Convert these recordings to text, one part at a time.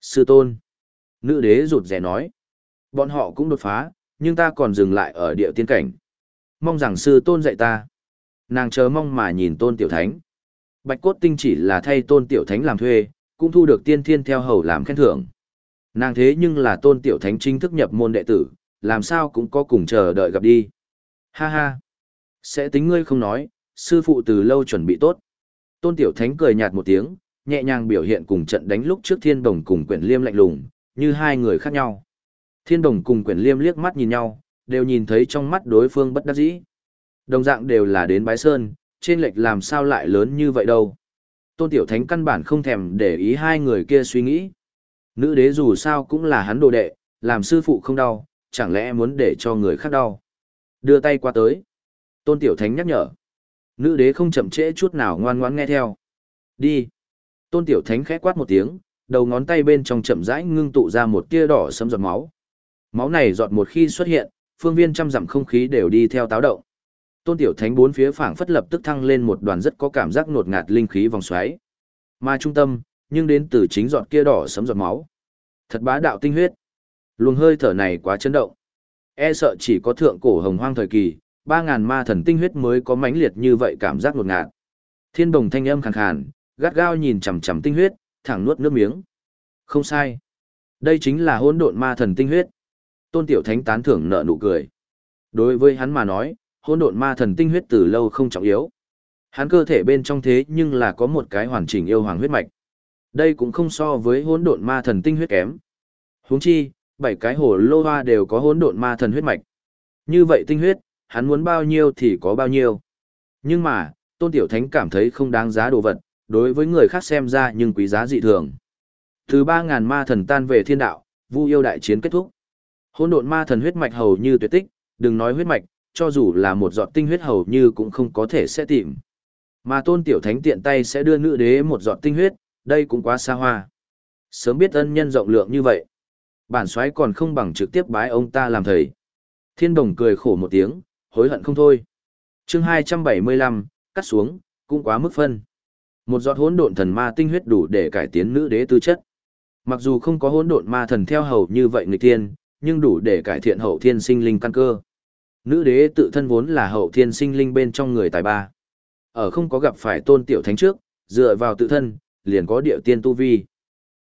Sư tôn. Nữ đế rụt rè nói. Bọn họ cũng đột phá, nhưng ta còn dừng lại ở địa tiên cảnh. Mong rằng sư tôn dạy ta. Nàng chờ mong mà nhìn tôn tiểu thánh. Bạch cốt tinh chỉ là thay tôn tiểu thánh làm thuê, cũng thu được tiên thiên theo hầu làm khen thưởng. Nàng thế nhưng là tôn tiểu thánh chính thức nhập môn đệ tử, làm sao cũng có cùng chờ đợi gặp đi. Ha ha. Sẽ tính ngươi không nói, sư phụ từ lâu chuẩn bị tốt. Tôn tiểu thánh cười nhạt một tiếng, nhẹ nhàng biểu hiện cùng trận đánh lúc trước thiên đồng cùng quyển liêm lạnh lùng, như hai người khác nhau. Thiên đồng cùng quyển liêm liếc mắt nhìn nhau, đều nhìn thấy trong mắt đối phương bất đắc dĩ. Đồng dạng đều là đến bái sơn, trên lệch làm sao lại lớn như vậy đâu. Tôn Tiểu Thánh căn bản không thèm để ý hai người kia suy nghĩ. Nữ đế dù sao cũng là hắn đồ đệ, làm sư phụ không đau, chẳng lẽ muốn để cho người khác đau. Đưa tay qua tới. Tôn Tiểu Thánh nhắc nhở. Nữ đế không chậm trễ chút nào ngoan ngoãn nghe theo. Đi. Tôn Tiểu Thánh khẽ quát một tiếng, đầu ngón tay bên trong chậm rãi ngưng tụ ra một tia đỏ sấm giọt máu. Máu này giọt một khi xuất hiện, phương viên trăm dặm không khí đều đi theo táo động. Tôn Tiểu Thánh bốn phía phảng phất lập tức thăng lên một đoàn rất có cảm giác nột ngạt linh khí vòng xoáy. Mà trung tâm, nhưng đến từ chính giọt kia đỏ sấm giọt máu. Thật bá đạo tinh huyết. Luồng hơi thở này quá chấn động. E sợ chỉ có thượng cổ hồng hoang thời kỳ, ba ngàn ma thần tinh huyết mới có mãnh liệt như vậy cảm giác ngột ngạt. Thiên Đồng thanh âm khàn khàn, gắt gao nhìn chằm chằm tinh huyết, thẳng nuốt nước miếng. Không sai. Đây chính là hỗn độn ma thần tinh huyết. Tôn Tiểu Thánh tán thưởng nợ nụ cười. Đối với hắn mà nói, hỗn độn ma thần tinh huyết từ lâu không trọng yếu. Hắn cơ thể bên trong thế nhưng là có một cái hoàn chỉnh yêu hoàng huyết mạch. Đây cũng không so với hỗn độn ma thần tinh huyết kém. Huống chi, bảy cái hồ lô hoa đều có hỗn độn ma thần huyết mạch. Như vậy tinh huyết, hắn muốn bao nhiêu thì có bao nhiêu. Nhưng mà, Tôn Tiểu Thánh cảm thấy không đáng giá đồ vật, đối với người khác xem ra nhưng quý giá dị thường. Từ 3000 ma thần tan về thiên đạo, Vu yêu đại chiến kết thúc. Hỗn độn ma thần huyết mạch hầu như tuyệt tích, đừng nói huyết mạch, cho dù là một giọt tinh huyết hầu như cũng không có thể sẽ tìm. Mà tôn tiểu thánh tiện tay sẽ đưa nữ đế một giọt tinh huyết, đây cũng quá xa hoa. Sớm biết ân nhân rộng lượng như vậy. Bản soái còn không bằng trực tiếp bái ông ta làm thầy. Thiên đồng cười khổ một tiếng, hối hận không thôi. chương 275, cắt xuống, cũng quá mức phân. Một giọt hỗn độn thần ma tinh huyết đủ để cải tiến nữ đế tư chất. Mặc dù không có hỗn độn ma thần theo hầu như vậy người tiên, nhưng đủ để cải thiện hậu thiên sinh linh căn cơ. Nữ đế tự thân vốn là hậu thiên sinh linh bên trong người tài ba. Ở không có gặp phải tôn tiểu thánh trước, dựa vào tự thân, liền có địa tiên tu vi.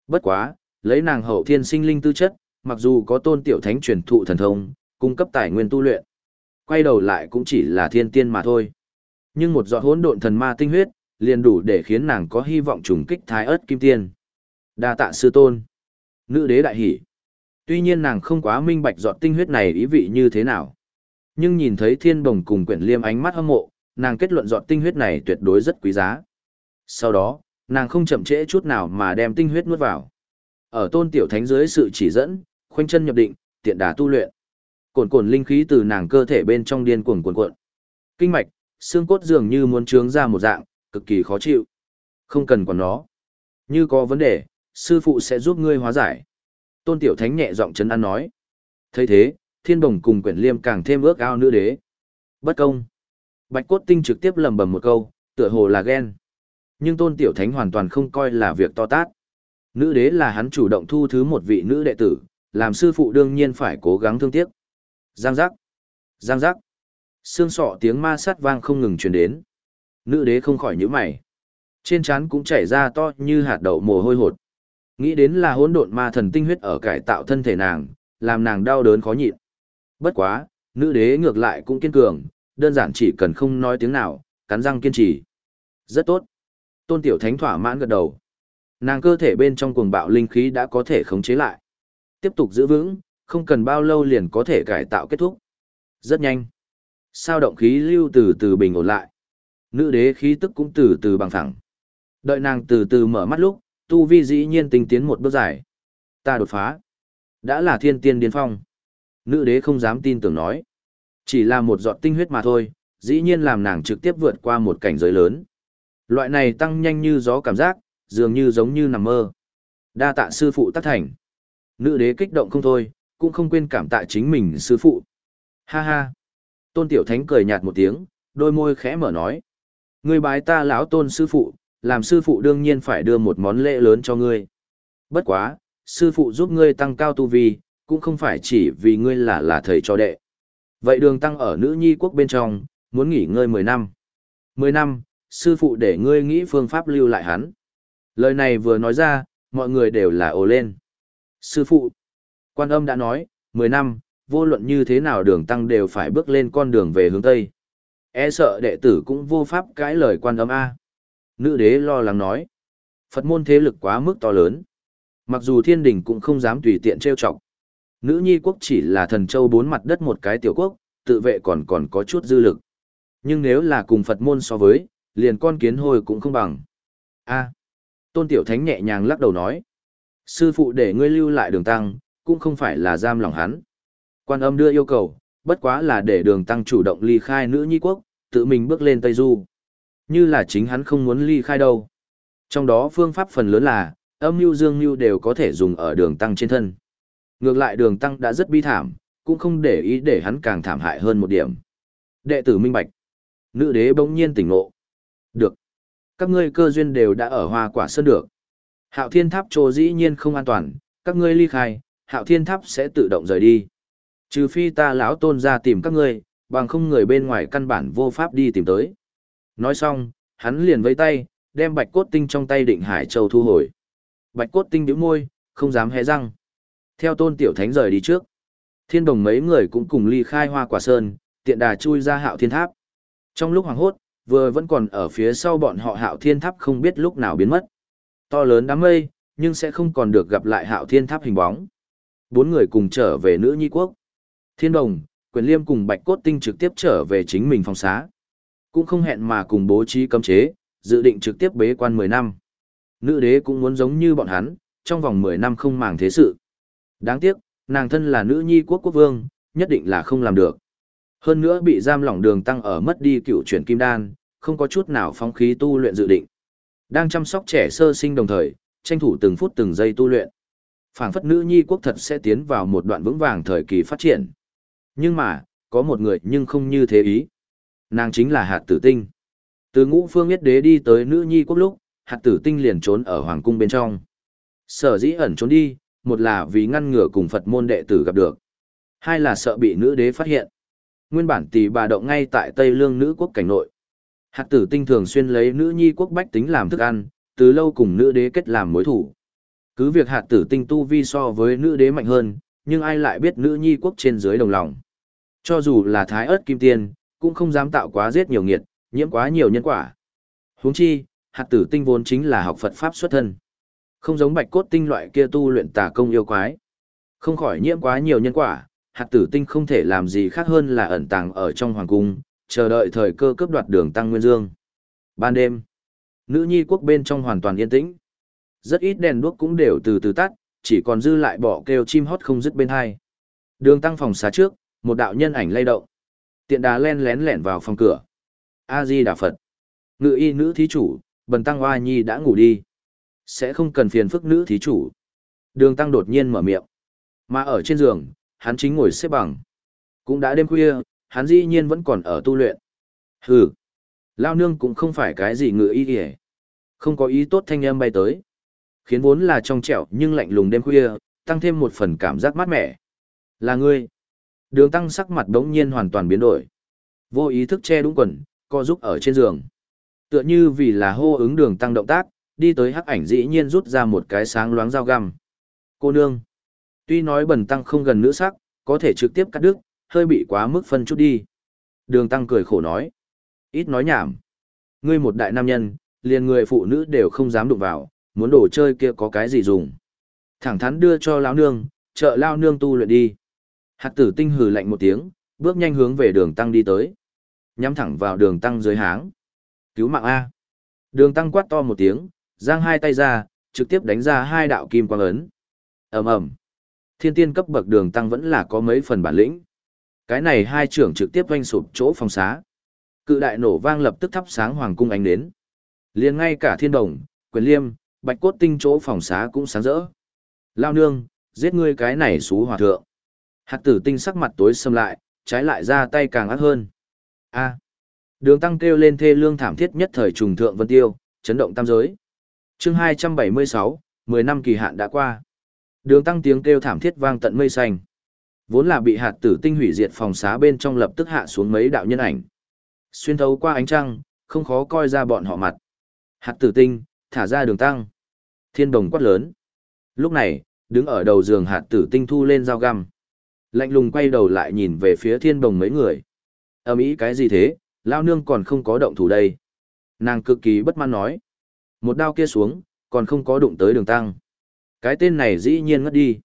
Bất quá, lấy nàng hậu thiên sinh linh tư chất, mặc dù có tôn tiểu thánh truyền thụ thần thông, cung cấp tài nguyên tu luyện. Quay đầu lại cũng chỉ là thiên tiên mà thôi. Nhưng một giọt hỗn độn thần ma tinh huyết, liền đủ để khiến nàng có hy vọng trùng kích thái ớt kim tiên. Đa tạ sư tôn. Nữ đế đại hỉ. Tuy nhiên nàng không quá minh bạch giọt tinh huyết này ý vị như thế nào. Nhưng nhìn thấy thiên đồng cùng quyển liêm ánh mắt hâm mộ, nàng kết luận giọt tinh huyết này tuyệt đối rất quý giá. Sau đó, nàng không chậm trễ chút nào mà đem tinh huyết nuốt vào. Ở tôn tiểu thánh dưới sự chỉ dẫn, khoanh chân nhập định, tiện đà tu luyện. Cồn cồn linh khí từ nàng cơ thể bên trong điên cuồng cuồn cuộn. Kinh mạch, xương cốt dường như muốn trướng ra một dạng, cực kỳ khó chịu. Không cần quản nó. Như có vấn đề, sư phụ sẽ giúp ngươi hóa giải. Tôn tiểu thánh nhẹ giọng chấn an nói. thấy thế, thiên đồng cùng quyển liêm càng thêm ước ao nữ đế. Bất công. Bạch cốt tinh trực tiếp lầm bầm một câu, tựa hồ là ghen. Nhưng tôn tiểu thánh hoàn toàn không coi là việc to tát. Nữ đế là hắn chủ động thu thứ một vị nữ đệ tử, làm sư phụ đương nhiên phải cố gắng thương tiếc. Giang giác. Giang giác. Xương sọ tiếng ma sát vang không ngừng truyền đến. Nữ đế không khỏi nhíu mày. Trên trán cũng chảy ra to như hạt đậu mồ hôi hột. Nghĩ đến là hỗn độn ma thần tinh huyết ở cải tạo thân thể nàng, làm nàng đau đớn khó nhịn. Bất quá, nữ đế ngược lại cũng kiên cường, đơn giản chỉ cần không nói tiếng nào, cắn răng kiên trì. Rất tốt. Tôn Tiểu Thánh thỏa mãn gật đầu. Nàng cơ thể bên trong cuồng bạo linh khí đã có thể khống chế lại. Tiếp tục giữ vững, không cần bao lâu liền có thể cải tạo kết thúc. Rất nhanh. Sao động khí lưu từ từ bình ổn lại. Nữ đế khí tức cũng từ từ bằng thẳng. Đợi nàng từ từ mở mắt lúc, tu vi dĩ nhiên tinh tiến một bước dài. Ta đột phá. Đã là thiên tiên điên phong nữ đế không dám tin tưởng nói. Chỉ là một giọt tinh huyết mà thôi, dĩ nhiên làm nàng trực tiếp vượt qua một cảnh giới lớn. Loại này tăng nhanh như gió cảm giác, dường như giống như nằm mơ. Đa tạ sư phụ tác thành. Nữ đế kích động không thôi, cũng không quên cảm tạ chính mình sư phụ. Ha ha. Tôn Tiểu Thánh cười nhạt một tiếng, đôi môi khẽ mở nói. Ngươi bái ta lão tôn sư phụ, làm sư phụ đương nhiên phải đưa một món lễ lớn cho ngươi. Bất quá, sư phụ giúp ngươi tăng cao tu vi, cũng không phải chỉ vì ngươi là là thầy cho đệ. Vậy đường tăng ở nữ nhi quốc bên trong, muốn nghỉ ngơi 10 năm. 10 năm, sư phụ để ngươi nghĩ phương pháp lưu lại hắn. Lời này vừa nói ra, mọi người đều là ồ lên. Sư phụ, quan âm đã nói, 10 năm, vô luận như thế nào đường tăng đều phải bước lên con đường về hướng Tây. E sợ đệ tử cũng vô pháp cãi lời quan âm A. Nữ đế lo lắng nói. Phật môn thế lực quá mức to lớn. Mặc dù thiên đình cũng không dám tùy tiện trêu chọc. Nữ nhi quốc chỉ là thần châu bốn mặt đất một cái tiểu quốc, tự vệ còn còn có chút dư lực. Nhưng nếu là cùng Phật môn so với, liền con kiến hôi cũng không bằng. A. Tôn Tiểu Thánh nhẹ nhàng lắc đầu nói. Sư phụ để ngươi lưu lại đường tăng, cũng không phải là giam lòng hắn. Quan âm đưa yêu cầu, bất quá là để đường tăng chủ động ly khai nữ nhi quốc, tự mình bước lên Tây Du. Như là chính hắn không muốn ly khai đâu. Trong đó phương pháp phần lớn là, âm mưu dương mưu đều có thể dùng ở đường tăng trên thân. Ngược lại đường tăng đã rất bi thảm, cũng không để ý để hắn càng thảm hại hơn một điểm. Đệ tử minh bạch. Nữ đế bỗng nhiên tỉnh ngộ. Được. Các ngươi cơ duyên đều đã ở hoa quả sơn được. Hạo thiên tháp trồ dĩ nhiên không an toàn, các ngươi ly khai, hạo thiên tháp sẽ tự động rời đi. Trừ phi ta lão tôn ra tìm các ngươi, bằng không người bên ngoài căn bản vô pháp đi tìm tới. Nói xong, hắn liền vẫy tay, đem bạch cốt tinh trong tay định hải châu thu hồi. Bạch cốt tinh nhíu môi, không dám hé răng. Theo tôn tiểu thánh rời đi trước. Thiên đồng mấy người cũng cùng ly khai hoa quả sơn, tiện đà chui ra hạo thiên tháp. Trong lúc hoàng hốt, vừa vẫn còn ở phía sau bọn họ hạo thiên tháp không biết lúc nào biến mất. To lớn đám mây, nhưng sẽ không còn được gặp lại hạo thiên tháp hình bóng. Bốn người cùng trở về nữ nhi quốc. Thiên đồng, quyền liêm cùng bạch cốt tinh trực tiếp trở về chính mình phòng xá. Cũng không hẹn mà cùng bố trí cấm chế, dự định trực tiếp bế quan 10 năm. Nữ đế cũng muốn giống như bọn hắn, trong vòng 10 năm không màng thế sự. Đáng tiếc, nàng thân là nữ nhi quốc quốc vương, nhất định là không làm được. Hơn nữa bị giam lỏng đường tăng ở mất đi cựu chuyển kim đan, không có chút nào phong khí tu luyện dự định. Đang chăm sóc trẻ sơ sinh đồng thời, tranh thủ từng phút từng giây tu luyện. Phảng phất nữ nhi quốc thật sẽ tiến vào một đoạn vững vàng thời kỳ phát triển. Nhưng mà, có một người nhưng không như thế ý. Nàng chính là hạt tử tinh. Từ ngũ phương nhất đế đi tới nữ nhi quốc lúc, hạt tử tinh liền trốn ở hoàng cung bên trong. Sở dĩ ẩn trốn đi, một là vì ngăn ngừa cùng Phật môn đệ tử gặp được. Hai là sợ bị nữ đế phát hiện. Nguyên bản tỷ bà động ngay tại Tây Lương nữ quốc cảnh nội. Hạt tử tinh thường xuyên lấy nữ nhi quốc bách tính làm thức ăn, từ lâu cùng nữ đế kết làm mối thủ. Cứ việc hạt tử tinh tu vi so với nữ đế mạnh hơn, nhưng ai lại biết nữ nhi quốc trên dưới đồng lòng. Cho dù là thái ớt kim tiên, cũng không dám tạo quá giết nhiều nghiệt, nhiễm quá nhiều nhân quả. Huống chi, hạt tử tinh vốn chính là học Phật Pháp xuất thân. Không giống bạch cốt tinh loại kia tu luyện tà công yêu quái. Không khỏi nhiễm quá nhiều nhân quả, hạt tử tinh không thể làm gì khác hơn là ẩn tàng ở trong hoàng cung, chờ đợi thời cơ cướp đoạt đường tăng nguyên dương. Ban đêm, nữ nhi quốc bên trong hoàn toàn yên tĩnh. Rất ít đèn đuốc cũng đều từ từ tắt, chỉ còn dư lại bỏ kêu chim hót không dứt bên hai. Đường tăng phòng xá trước, một đạo nhân ảnh lay động. Tiện đá len lén lẻn vào phòng cửa. A Di Đà Phật. Ngự y nữ thí chủ, bần tăng oa nhi đã ngủ đi. Sẽ không cần phiền phức nữ thí chủ. Đường tăng đột nhiên mở miệng. Mà ở trên giường, hắn chính ngồi xếp bằng. Cũng đã đêm khuya, hắn dĩ nhiên vẫn còn ở tu luyện. Hừ. Lao nương cũng không phải cái gì ngự y kìa. Không có ý tốt thanh âm bay tới. Khiến vốn là trong trẻo nhưng lạnh lùng đêm khuya, tăng thêm một phần cảm giác mát mẻ. Là ngươi. Đường tăng sắc mặt đống nhiên hoàn toàn biến đổi. Vô ý thức che đúng quần, co giúp ở trên giường. Tựa như vì là hô ứng đường tăng động tác, đi tới hắc ảnh dĩ nhiên rút ra một cái sáng loáng dao găm. Cô nương. Tuy nói bần tăng không gần nữ sắc, có thể trực tiếp cắt đứt, hơi bị quá mức phân chút đi. Đường tăng cười khổ nói. Ít nói nhảm. Ngươi một đại nam nhân, liền người phụ nữ đều không dám đụng vào, muốn đồ chơi kia có cái gì dùng. Thẳng thắn đưa cho lão nương, trợ lao nương tu luyện đi. Hạt tử tinh hừ lạnh một tiếng, bước nhanh hướng về đường tăng đi tới. Nhắm thẳng vào đường tăng dưới háng. Cứu mạng A. Đường tăng quát to một tiếng, giang hai tay ra, trực tiếp đánh ra hai đạo kim quang ấn. ầm ầm Thiên tiên cấp bậc đường tăng vẫn là có mấy phần bản lĩnh. Cái này hai trưởng trực tiếp doanh sụp chỗ phòng xá. Cự đại nổ vang lập tức thắp sáng hoàng cung ánh đến. liền ngay cả thiên đồng, quyền liêm, bạch cốt tinh chỗ phòng xá cũng sáng rỡ. Lao nương, giết ngươi cái này xú hòa thượng. Hạt tử tinh sắc mặt tối xâm lại, trái lại ra tay càng ác hơn. A. Đường tăng kêu lên thê lương thảm thiết nhất thời trùng thượng vân tiêu, chấn động tam giới. chương 276, 10 năm kỳ hạn đã qua. Đường tăng tiếng kêu thảm thiết vang tận mây xanh. Vốn là bị hạt tử tinh hủy diệt phòng xá bên trong lập tức hạ xuống mấy đạo nhân ảnh. Xuyên thấu qua ánh trăng, không khó coi ra bọn họ mặt. Hạt tử tinh, thả ra đường tăng. Thiên đồng quát lớn. Lúc này, đứng ở đầu giường hạt tử tinh thu lên dao găm. Lạnh lùng quay đầu lại nhìn về phía thiên đồng mấy người. Ầm ĩ cái gì thế, lao nương còn không có động thủ đây. Nàng cực kỳ bất mãn nói. Một đao kia xuống, còn không có đụng tới đường tăng. Cái tên này dĩ nhiên ngất đi.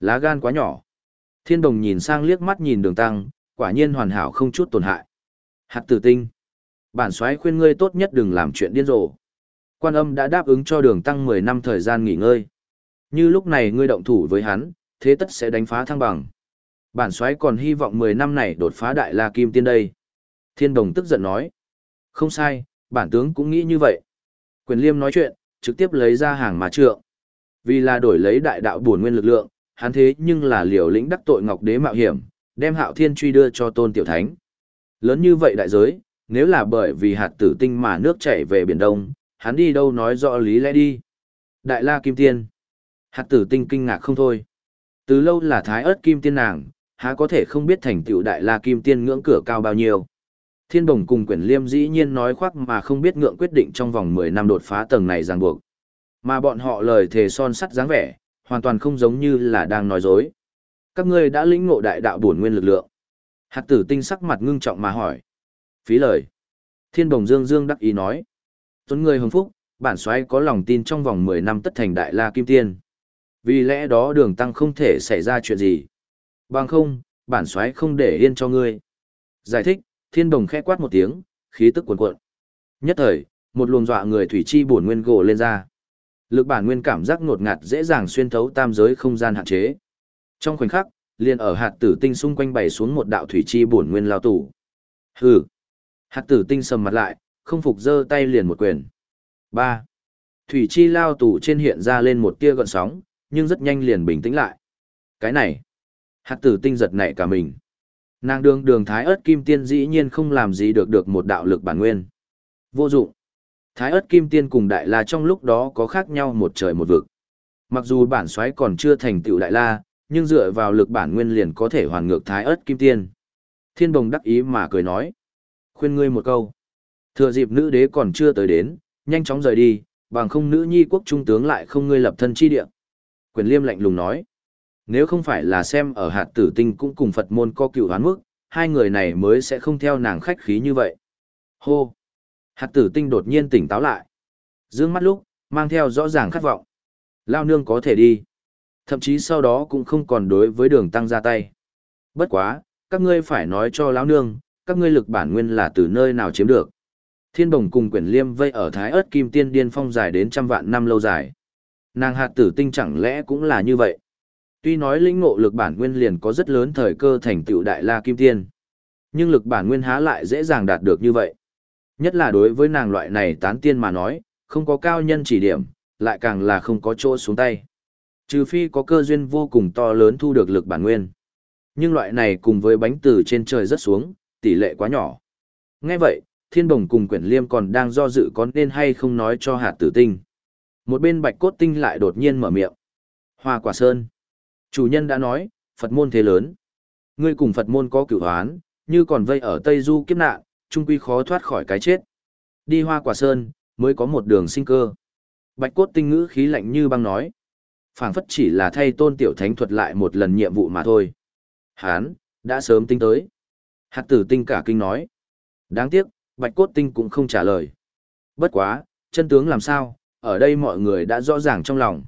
Lá gan quá nhỏ. Thiên đồng nhìn sang liếc mắt nhìn đường tăng, quả nhiên hoàn hảo không chút tổn hại. Hạt tử tinh. Bản soái khuyên ngươi tốt nhất đừng làm chuyện điên rồ. Quan âm đã đáp ứng cho đường tăng 10 năm thời gian nghỉ ngơi. Như lúc này ngươi động thủ với hắn, thế tất sẽ đánh phá thăng bằng. Bản soái còn hy vọng 10 năm này đột phá đại la kim tiên đây. Thiên đồng tức giận nói. Không sai, bản tướng cũng nghĩ như vậy. Quyền liêm nói chuyện, trực tiếp lấy ra hàng mà trượng. Vì là đổi lấy đại đạo bổn nguyên lực lượng, hắn thế nhưng là liều lĩnh đắc tội ngọc đế mạo hiểm, đem hạo thiên truy đưa cho tôn tiểu thánh. Lớn như vậy đại giới, nếu là bởi vì hạt tử tinh mà nước chảy về biển đông, hắn đi đâu nói rõ lý lẽ đi. Đại la kim tiên. Hạt tử tinh kinh ngạc không thôi. Từ lâu là thái ớt kim tiên nàng, há có thể không biết thành tựu đại la kim tiên ngưỡng cửa cao bao nhiêu. Thiên Đồng cùng Quyển Liêm dĩ nhiên nói khoác mà không biết ngượng quyết định trong vòng 10 năm đột phá tầng này ràng buộc. Mà bọn họ lời thề son sắt dáng vẻ, hoàn toàn không giống như là đang nói dối. Các ngươi đã lĩnh ngộ đại đạo bổn nguyên lực lượng. Hạt tử tinh sắc mặt ngưng trọng mà hỏi. Phí lời. Thiên Đồng Dương Dương đắc ý nói. Tuấn người hồng phúc, bản xoáy có lòng tin trong vòng 10 năm tất thành đại la kim tiên. Vì lẽ đó đường tăng không thể xảy ra chuyện gì. Bằng không, bản xoáy không để yên cho ngươi. Giải thích, thiên đồng khẽ quát một tiếng, khí tức cuồn cuộn. Nhất thời, một luồng dọa người thủy chi bổn nguyên gỗ lên ra. Lực bản nguyên cảm giác ngột ngạt dễ dàng xuyên thấu tam giới không gian hạn chế. Trong khoảnh khắc, liền ở hạt tử tinh xung quanh bày xuống một đạo thủy chi bổn nguyên lao tủ. Hừ. Hạt tử tinh sầm mặt lại, không phục giơ tay liền một quyền. Ba. Thủy chi lao tủ trên hiện ra lên một tia gợn sóng, nhưng rất nhanh liền bình tĩnh lại. Cái này. Hạt tử tinh giật nảy cả mình. Nàng đường đường thái ớt kim tiên dĩ nhiên không làm gì được được một đạo lực bản nguyên. Vô dụng. Thái ớt kim tiên cùng đại la trong lúc đó có khác nhau một trời một vực. Mặc dù bản xoáy còn chưa thành tựu đại la, nhưng dựa vào lực bản nguyên liền có thể hoàn ngược thái ớt kim tiên. Thiên đồng đắc ý mà cười nói. Khuyên ngươi một câu. Thừa dịp nữ đế còn chưa tới đến, nhanh chóng rời đi, bằng không nữ nhi quốc trung tướng lại không ngươi lập thân chi địa. Quyền liêm lạnh lùng nói. Nếu không phải là xem ở hạt tử tinh cũng cùng Phật môn có cựu hoán mức, hai người này mới sẽ không theo nàng khách khí như vậy. Hô! Hạt tử tinh đột nhiên tỉnh táo lại. Dương mắt lúc, mang theo rõ ràng khát vọng. Lao nương có thể đi. Thậm chí sau đó cũng không còn đối với đường tăng ra tay. Bất quá, các ngươi phải nói cho lão nương, các ngươi lực bản nguyên là từ nơi nào chiếm được. Thiên đồng cùng quyển liêm vây ở thái ớt kim tiên điên phong dài đến trăm vạn năm lâu dài. Nàng hạt tử tinh chẳng lẽ cũng là như vậy. Tuy nói lĩnh ngộ lực bản nguyên liền có rất lớn thời cơ thành tựu đại la kim tiên. Nhưng lực bản nguyên há lại dễ dàng đạt được như vậy. Nhất là đối với nàng loại này tán tiên mà nói, không có cao nhân chỉ điểm, lại càng là không có chỗ xuống tay. Trừ phi có cơ duyên vô cùng to lớn thu được lực bản nguyên. Nhưng loại này cùng với bánh từ trên trời rất xuống, tỷ lệ quá nhỏ. Nghe vậy, thiên bồng cùng quyển liêm còn đang do dự có nên hay không nói cho hạt tử tinh. Một bên bạch cốt tinh lại đột nhiên mở miệng. Hoa quả sơn. Chủ nhân đã nói, Phật môn thế lớn. Ngươi cùng Phật môn có cửu hoán, như còn vây ở Tây Du kiếp nạn, trung quy khó thoát khỏi cái chết. Đi hoa quả sơn, mới có một đường sinh cơ. Bạch cốt tinh ngữ khí lạnh như băng nói. phảng phất chỉ là thay tôn tiểu thánh thuật lại một lần nhiệm vụ mà thôi. Hán, đã sớm tính tới. Hạt tử tinh cả kinh nói. Đáng tiếc, bạch cốt tinh cũng không trả lời. Bất quá, chân tướng làm sao, ở đây mọi người đã rõ ràng trong lòng.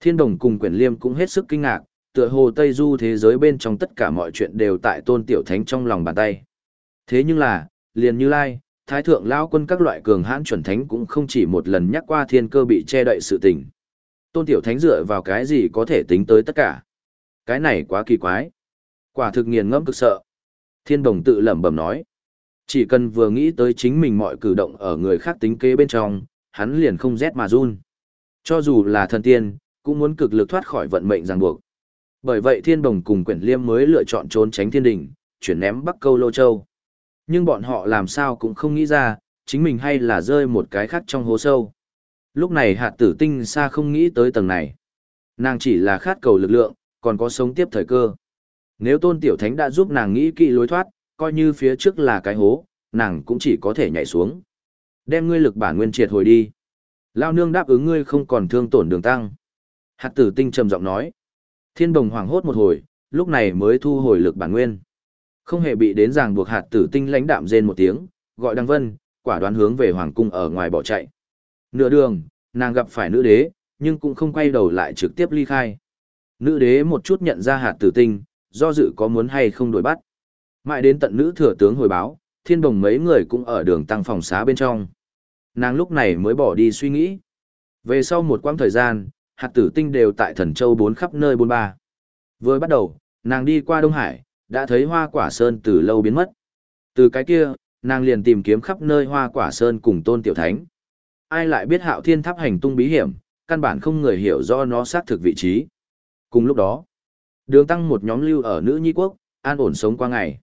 Thiên đồng cùng quyển liêm cũng hết sức kinh ngạc, tựa hồ Tây Du thế giới bên trong tất cả mọi chuyện đều tại tôn tiểu thánh trong lòng bàn tay. Thế nhưng là, liền như lai, thái thượng lao quân các loại cường hãn chuẩn thánh cũng không chỉ một lần nhắc qua thiên cơ bị che đậy sự tình. Tôn tiểu thánh dựa vào cái gì có thể tính tới tất cả. Cái này quá kỳ quái. Quả thực nghiền ngẫm cực sợ. Thiên đồng tự lẩm bẩm nói. Chỉ cần vừa nghĩ tới chính mình mọi cử động ở người khác tính kế bên trong, hắn liền không rét mà run. Cho dù là thần tiên, cũng muốn cực lực thoát khỏi vận mệnh ràng buộc. Bởi vậy Thiên Đồng cùng Quyển Liêm mới lựa chọn trốn tránh thiên đình, chuyển ném Bắc Câu Lô Châu. Nhưng bọn họ làm sao cũng không nghĩ ra, chính mình hay là rơi một cái khác trong hố sâu. Lúc này hạt tử tinh xa không nghĩ tới tầng này. Nàng chỉ là khát cầu lực lượng, còn có sống tiếp thời cơ. Nếu tôn tiểu thánh đã giúp nàng nghĩ kỹ lối thoát, coi như phía trước là cái hố, nàng cũng chỉ có thể nhảy xuống. Đem ngươi lực bản nguyên triệt hồi đi. Lao nương đáp ứng ngươi không còn thương tổn đường tăng. Hạt tử tinh trầm giọng nói. Thiên đồng hoảng hốt một hồi, lúc này mới thu hồi lực bản nguyên. Không hề bị đến ràng buộc hạt tử tinh lãnh đạm rên một tiếng, gọi Đăng Vân, quả đoán hướng về hoàng cung ở ngoài bỏ chạy. Nửa đường, nàng gặp phải nữ đế, nhưng cũng không quay đầu lại trực tiếp ly khai. Nữ đế một chút nhận ra hạt tử tinh, do dự có muốn hay không đuổi bắt. Mãi đến tận nữ thừa tướng hồi báo, thiên đồng mấy người cũng ở đường tăng phòng xá bên trong. Nàng lúc này mới bỏ đi suy nghĩ. Về sau một quãng thời gian, hạt tử tinh đều tại thần châu bốn khắp nơi bốn ba. Vừa bắt đầu, nàng đi qua Đông Hải, đã thấy hoa quả sơn từ lâu biến mất. Từ cái kia, nàng liền tìm kiếm khắp nơi hoa quả sơn cùng tôn tiểu thánh. Ai lại biết hạo thiên tháp hành tung bí hiểm, căn bản không người hiểu do nó xác thực vị trí. Cùng lúc đó, đường tăng một nhóm lưu ở nữ nhi quốc, an ổn sống qua ngày.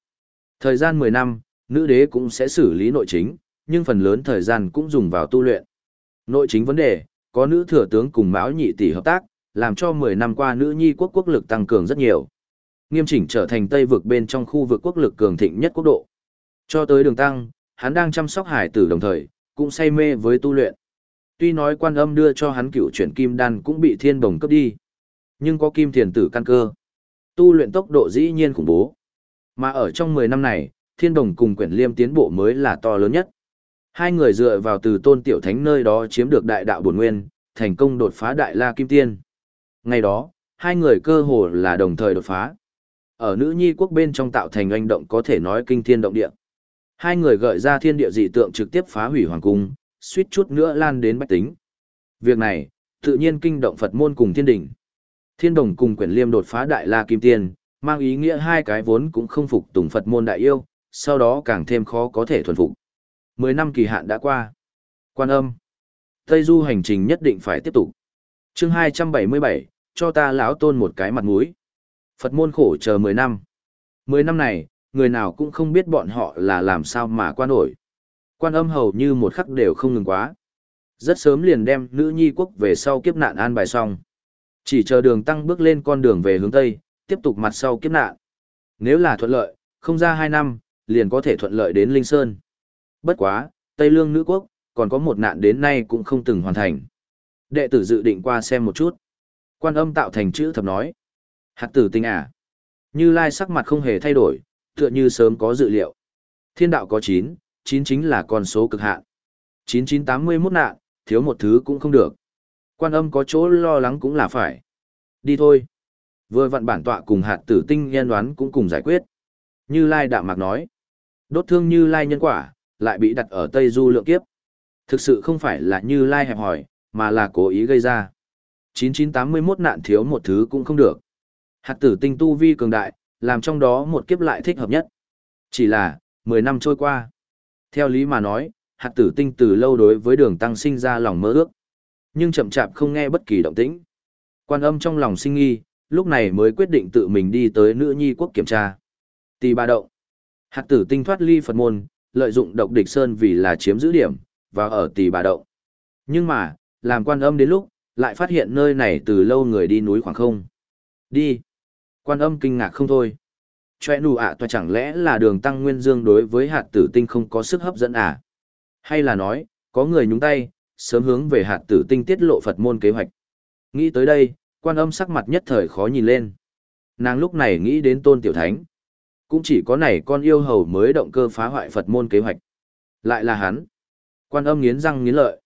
Thời gian 10 năm, nữ đế cũng sẽ xử lý nội chính, nhưng phần lớn thời gian cũng dùng vào tu luyện. Nội chính vấn đề, có nữ thừa tướng cùng Mão Nhị tỷ hợp tác, làm cho 10 năm qua nữ nhi quốc quốc lực tăng cường rất nhiều. Nghiêm chỉnh trở thành Tây vực bên trong khu vực quốc lực cường thịnh nhất quốc độ. Cho tới đường tăng, hắn đang chăm sóc hải tử đồng thời, cũng say mê với tu luyện. Tuy nói quan âm đưa cho hắn cựu chuyển kim đan cũng bị thiên bồng cấp đi. Nhưng có kim thiền tử căn cơ. Tu luyện tốc độ dĩ nhiên khủng bố. Mà ở trong 10 năm này, thiên đồng cùng quyển liêm tiến bộ mới là to lớn nhất. Hai người dựa vào từ tôn tiểu thánh nơi đó chiếm được đại đạo bổn nguyên, thành công đột phá đại la kim tiên. Ngày đó, hai người cơ hồ là đồng thời đột phá. Ở nữ nhi quốc bên trong tạo thành anh động có thể nói kinh thiên động địa. Hai người gợi ra thiên địa dị tượng trực tiếp phá hủy hoàng cung, suýt chút nữa lan đến bách tính. Việc này, tự nhiên kinh động Phật môn cùng thiên đỉnh. Thiên đồng cùng quyển liêm đột phá đại la kim tiên, mang ý nghĩa hai cái vốn cũng không phục tùng Phật môn đại yêu, sau đó càng thêm khó có thể thuần phục. Mười năm kỳ hạn đã qua. Quan âm. Tây du hành trình nhất định phải tiếp tục. chương hai trăm bảy mươi bảy cho ta lão tôn một cái mặt mũi. Phật môn khổ chờ mười năm. Mười năm này, người nào cũng không biết bọn họ là làm sao mà qua nổi. Quan âm hầu như một khắc đều không ngừng quá. Rất sớm liền đem nữ nhi quốc về sau kiếp nạn an bài xong. Chỉ chờ đường tăng bước lên con đường về hướng Tây, tiếp tục mặt sau kiếp nạn. Nếu là thuận lợi, không ra hai năm, liền có thể thuận lợi đến Linh Sơn. Bất quá, Tây Lương nữ quốc, còn có một nạn đến nay cũng không từng hoàn thành. Đệ tử dự định qua xem một chút. Quan âm tạo thành chữ thập nói. Hạt tử tinh à. Như Lai sắc mặt không hề thay đổi, tựa như sớm có dự liệu. Thiên đạo có 9, 9 chính là con số cực hạn. 9981 nạn, thiếu một thứ cũng không được. Quan âm có chỗ lo lắng cũng là phải. Đi thôi. Vừa vặn bản tọa cùng hạt tử tinh nhân đoán cũng cùng giải quyết. Như Lai Đạm Mạc nói. Đốt thương Như Lai nhân quả, lại bị đặt ở Tây Du lượng kiếp. Thực sự không phải là Như Lai hẹp hỏi, mà là cố ý gây ra. 9981 nạn thiếu một thứ cũng không được. Hạt tử tinh tu vi cường đại, làm trong đó một kiếp lại thích hợp nhất. Chỉ là, 10 năm trôi qua. Theo lý mà nói, hạt tử tinh từ lâu đối với đường tăng sinh ra lòng mơ ước. Nhưng chậm chạp không nghe bất kỳ động tĩnh. Quan âm trong lòng sinh nghi, lúc này mới quyết định tự mình đi tới nữ nhi quốc kiểm tra. Tì ba động. Hạt tử tinh thoát ly Phật môn, lợi dụng độc địch sơn vì là chiếm giữ điểm, và ở tỷ bà động. Nhưng mà, làm quan âm đến lúc, lại phát hiện nơi này từ lâu người đi núi khoảng không. Đi. Quan âm kinh ngạc không thôi. Chòe nụ ạ à toa chẳng lẽ là đường tăng nguyên dương đối với hạt tử tinh không có sức hấp dẫn à? Hay là nói, có người nhúng tay, sớm hướng về hạt tử tinh tiết lộ Phật môn kế hoạch. Nghĩ tới đây, quan âm sắc mặt nhất thời khó nhìn lên. Nàng lúc này nghĩ đến tôn tiểu thánh. Cũng chỉ có này con yêu hầu mới động cơ phá hoại Phật môn kế hoạch. Lại là hắn. Quan âm nghiến răng nghiến lợi.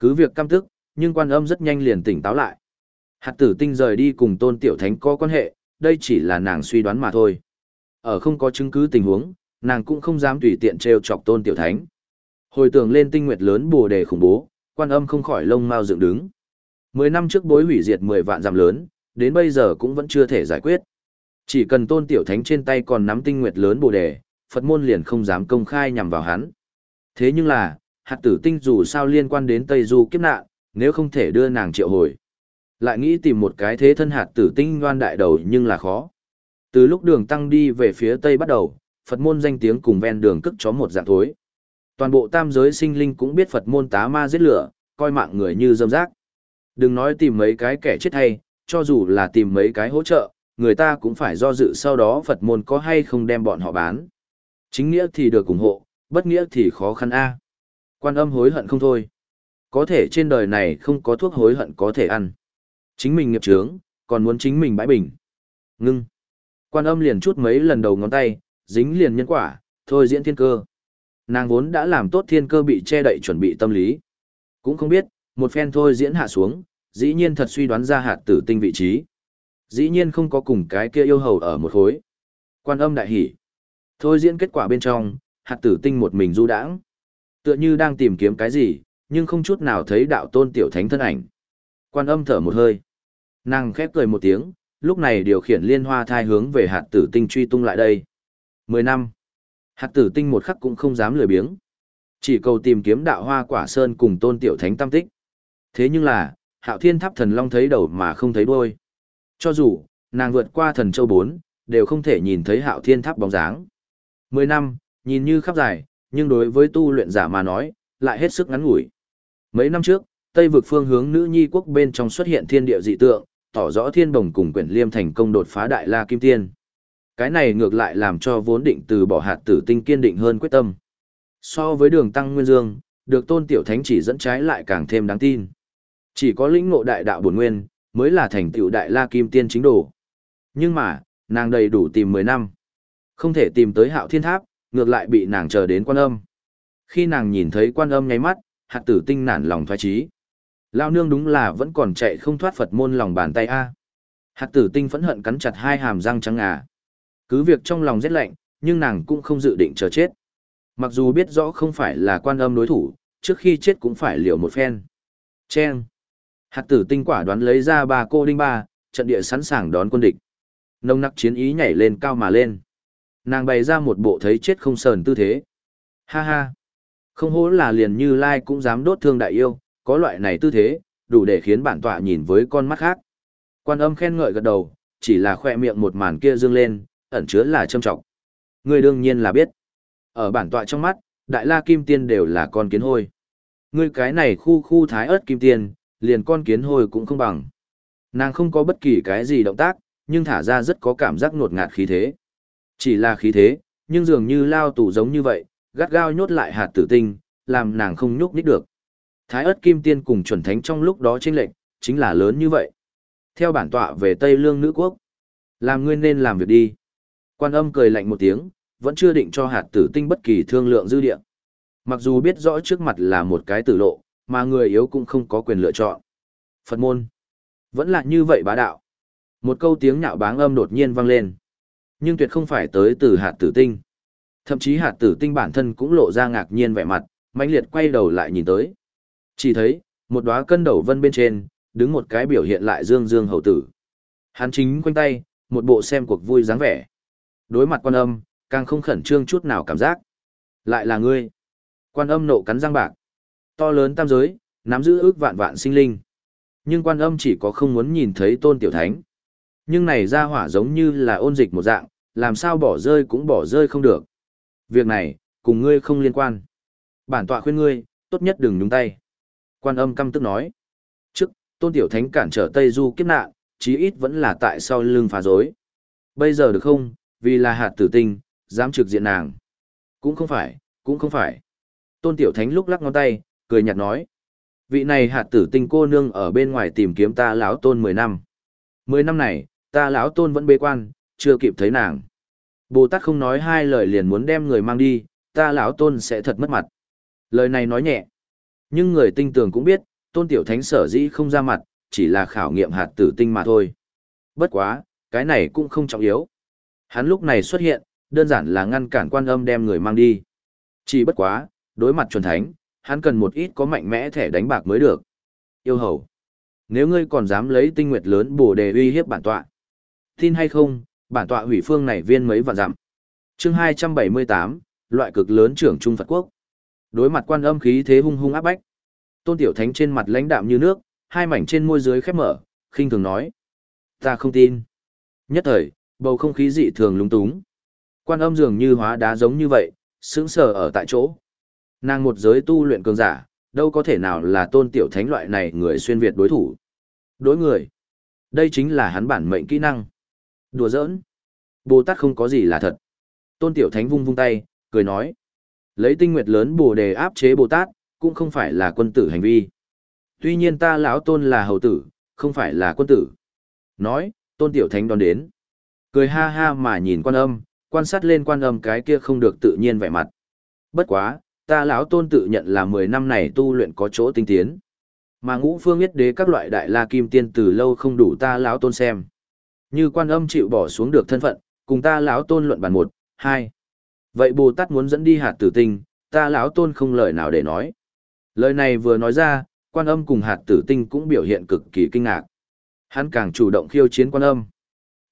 Cứ việc căm tức, nhưng quan âm rất nhanh liền tỉnh táo lại. Hạt tử tinh rời đi cùng tôn tiểu thánh có quan hệ, đây chỉ là nàng suy đoán mà thôi. Ở không có chứng cứ tình huống, nàng cũng không dám tùy tiện trêu chọc tôn tiểu thánh. Hồi tưởng lên tinh nguyệt lớn bùa đề khủng bố, quan âm không khỏi lông mau dựng đứng. Mười năm trước bối hủy diệt mười vạn giảm lớn, đến bây giờ cũng vẫn chưa thể giải quyết. Chỉ cần tôn tiểu thánh trên tay còn nắm tinh nguyệt lớn bồ đề, Phật môn liền không dám công khai nhằm vào hắn. Thế nhưng là, hạt tử tinh dù sao liên quan đến Tây Du kiếp nạn, nếu không thể đưa nàng triệu hồi. Lại nghĩ tìm một cái thế thân hạt tử tinh ngoan đại đầu nhưng là khó. Từ lúc đường tăng đi về phía Tây bắt đầu, Phật môn danh tiếng cùng ven đường cức chó một dạng thối. Toàn bộ tam giới sinh linh cũng biết Phật môn tá ma giết lửa, coi mạng người như dâm rác. Đừng nói tìm mấy cái kẻ chết hay, cho dù là tìm mấy cái hỗ trợ, người ta cũng phải do dự sau đó Phật môn có hay không đem bọn họ bán. Chính nghĩa thì được ủng hộ, bất nghĩa thì khó khăn a. Quan âm hối hận không thôi. Có thể trên đời này không có thuốc hối hận có thể ăn. Chính mình nghiệp trướng, còn muốn chính mình bãi bình. Ngưng. Quan âm liền chút mấy lần đầu ngón tay, dính liền nhân quả, thôi diễn thiên cơ. Nàng vốn đã làm tốt thiên cơ bị che đậy chuẩn bị tâm lý. Cũng không biết, một phen thôi diễn hạ xuống, dĩ nhiên thật suy đoán ra hạt tử tinh vị trí. Dĩ nhiên không có cùng cái kia yêu hầu ở một khối. Quan âm đại hỉ. Thôi diễn kết quả bên trong, hạt tử tinh một mình du đãng. Tựa như đang tìm kiếm cái gì, nhưng không chút nào thấy đạo tôn tiểu thánh thân ảnh. Quan âm thở một hơi. Nàng khép cười một tiếng, lúc này điều khiển liên hoa thai hướng về hạt tử tinh truy tung lại đây. Mười năm. Hạt tử tinh một khắc cũng không dám lười biếng. Chỉ cầu tìm kiếm đạo hoa quả sơn cùng tôn tiểu thánh tam tích. Thế nhưng là, hạo thiên tháp thần long thấy đầu mà không thấy đuôi. Cho dù, nàng vượt qua thần châu bốn, đều không thể nhìn thấy hạo thiên tháp bóng dáng. Mười năm, nhìn như khắp dài, nhưng đối với tu luyện giả mà nói, lại hết sức ngắn ngủi. Mấy năm trước, Tây vực phương hướng nữ nhi quốc bên trong xuất hiện thiên địa dị tượng, tỏ rõ thiên đồng cùng quyển liêm thành công đột phá đại la kim tiên. Cái này ngược lại làm cho vốn định từ bỏ hạt tử tinh kiên định hơn quyết tâm. So với đường tăng nguyên dương, được tôn tiểu thánh chỉ dẫn trái lại càng thêm đáng tin. Chỉ có lĩnh ngộ đại đạo bổn nguyên, mới là thành tựu đại la kim tiên chính đồ. Nhưng mà, nàng đầy đủ tìm 10 năm. Không thể tìm tới hạo thiên tháp, ngược lại bị nàng chờ đến quan âm. Khi nàng nhìn thấy quan âm nháy mắt, hạt tử tinh nản lòng thoái trí. Lao nương đúng là vẫn còn chạy không thoát Phật môn lòng bàn tay A. Hạt tử tinh phẫn hận cắn chặt hai hàm răng trắng ngà. Cứ việc trong lòng rét lạnh, nhưng nàng cũng không dự định chờ chết. Mặc dù biết rõ không phải là quan âm đối thủ, trước khi chết cũng phải liều một phen. Chen. Hạt tử tinh quả đoán lấy ra ba cô đinh ba, trận địa sẵn sàng đón quân địch. Nông nặc chiến ý nhảy lên cao mà lên. Nàng bày ra một bộ thấy chết không sờn tư thế. Ha ha. Không hố là liền như lai cũng dám đốt thương đại yêu, có loại này tư thế, đủ để khiến bản tọa nhìn với con mắt khác. Quan âm khen ngợi gật đầu, chỉ là khoe miệng một màn kia dương lên, ẩn chứa là châm trọng. Người đương nhiên là biết. Ở bản tọa trong mắt, đại la kim tiên đều là con kiến hôi. Ngươi cái này khu khu thái ớt kim tiên, liền con kiến hôi cũng không bằng. Nàng không có bất kỳ cái gì động tác, nhưng thả ra rất có cảm giác ngột ngạt khí thế. Chỉ là khí thế, nhưng dường như lao tủ giống như vậy, gắt gao nhốt lại hạt tử tinh, làm nàng không nhúc nhích được. Thái ớt kim tiên cùng chuẩn thánh trong lúc đó chênh lệnh, chính là lớn như vậy. Theo bản tọa về Tây Lương nữ quốc, làm ngươi nên làm việc đi. Quan âm cười lạnh một tiếng, vẫn chưa định cho hạt tử tinh bất kỳ thương lượng dư địa. Mặc dù biết rõ trước mặt là một cái tử lộ, mà người yếu cũng không có quyền lựa chọn. Phật môn, vẫn là như vậy bá đạo. Một câu tiếng nhạo báng âm đột nhiên vang lên. Nhưng tuyệt không phải tới từ hạt tử tinh. Thậm chí hạt tử tinh bản thân cũng lộ ra ngạc nhiên vẻ mặt, mãnh liệt quay đầu lại nhìn tới. Chỉ thấy, một đóa cân đầu vân bên trên, đứng một cái biểu hiện lại dương dương hậu tử. Hắn chính quanh tay, một bộ xem cuộc vui dáng vẻ. Đối mặt quan âm, càng không khẩn trương chút nào cảm giác. Lại là ngươi. Quan âm nộ cắn răng bạc. To lớn tam giới, nắm giữ ước vạn vạn sinh linh. Nhưng quan âm chỉ có không muốn nhìn thấy tôn tiểu thánh. Nhưng này ra hỏa giống như là ôn dịch một dạng, làm sao bỏ rơi cũng bỏ rơi không được. Việc này, cùng ngươi không liên quan. Bản tọa khuyên ngươi, tốt nhất đừng nhúng tay. Quan âm căm tức nói. Trước, tôn tiểu thánh cản trở Tây Du kiếp nạn, chí ít vẫn là tại sau lưng phá dối. Bây giờ được không, vì là hạt tử tinh, dám trực diện nàng. Cũng không phải, cũng không phải. Tôn tiểu thánh lúc lắc ngón tay, cười nhạt nói. Vị này hạt tử tinh cô nương ở bên ngoài tìm kiếm ta lão tôn 10 năm. 10 năm này, ta lão tôn vẫn bế quan, chưa kịp thấy nàng. Bồ Tát không nói hai lời liền muốn đem người mang đi, ta lão tôn sẽ thật mất mặt. Lời này nói nhẹ. Nhưng người tinh tường cũng biết, tôn tiểu thánh sở dĩ không ra mặt, chỉ là khảo nghiệm hạt tử tinh mà thôi. Bất quá, cái này cũng không trọng yếu. Hắn lúc này xuất hiện, đơn giản là ngăn cản quan âm đem người mang đi. Chỉ bất quá, đối mặt chuẩn thánh, hắn cần một ít có mạnh mẽ thẻ đánh bạc mới được. Yêu hầu. Nếu ngươi còn dám lấy tinh nguyệt lớn bổ đề uy hiếp bản tọa. Tin hay không, bản tọa hủy phương này viên mấy vạn dặm. chương 278, loại cực lớn trưởng Trung Phật Quốc. Đối mặt quan âm khí thế hung hung áp bách. Tôn Tiểu Thánh trên mặt lãnh đạm như nước, hai mảnh trên môi dưới khép mở, khinh thường nói. Ta không tin. Nhất thời, bầu không khí dị thường lung túng. Quan âm dường như hóa đá giống như vậy, sững sờ ở tại chỗ. Nàng một giới tu luyện cường giả, đâu có thể nào là tôn tiểu thánh loại này người xuyên Việt đối thủ. Đối người. Đây chính là hắn bản mệnh kỹ năng. Đùa giỡn. Bồ Tát không có gì là thật. Tôn Tiểu Thánh vung vung tay, cười nói. Lấy tinh nguyệt lớn bồ đề áp chế Bồ Tát, cũng không phải là quân tử hành vi. Tuy nhiên ta lão tôn là hầu tử, không phải là quân tử. Nói, Tôn Tiểu Thánh đón đến. Cười ha ha mà nhìn quan âm, quan sát lên quan âm cái kia không được tự nhiên vẻ mặt. Bất quá, ta lão tôn tự nhận là 10 năm này tu luyện có chỗ tinh tiến. Mà ngũ phương yết đế các loại đại la kim tiên từ lâu không đủ ta lão tôn xem. Như quan âm chịu bỏ xuống được thân phận, cùng ta lão tôn luận bản một, hai. Vậy Bồ Tát muốn dẫn đi hạt tử tinh, ta lão tôn không lời nào để nói. Lời này vừa nói ra, quan âm cùng hạt tử tinh cũng biểu hiện cực kỳ kinh ngạc. Hắn càng chủ động khiêu chiến quan âm.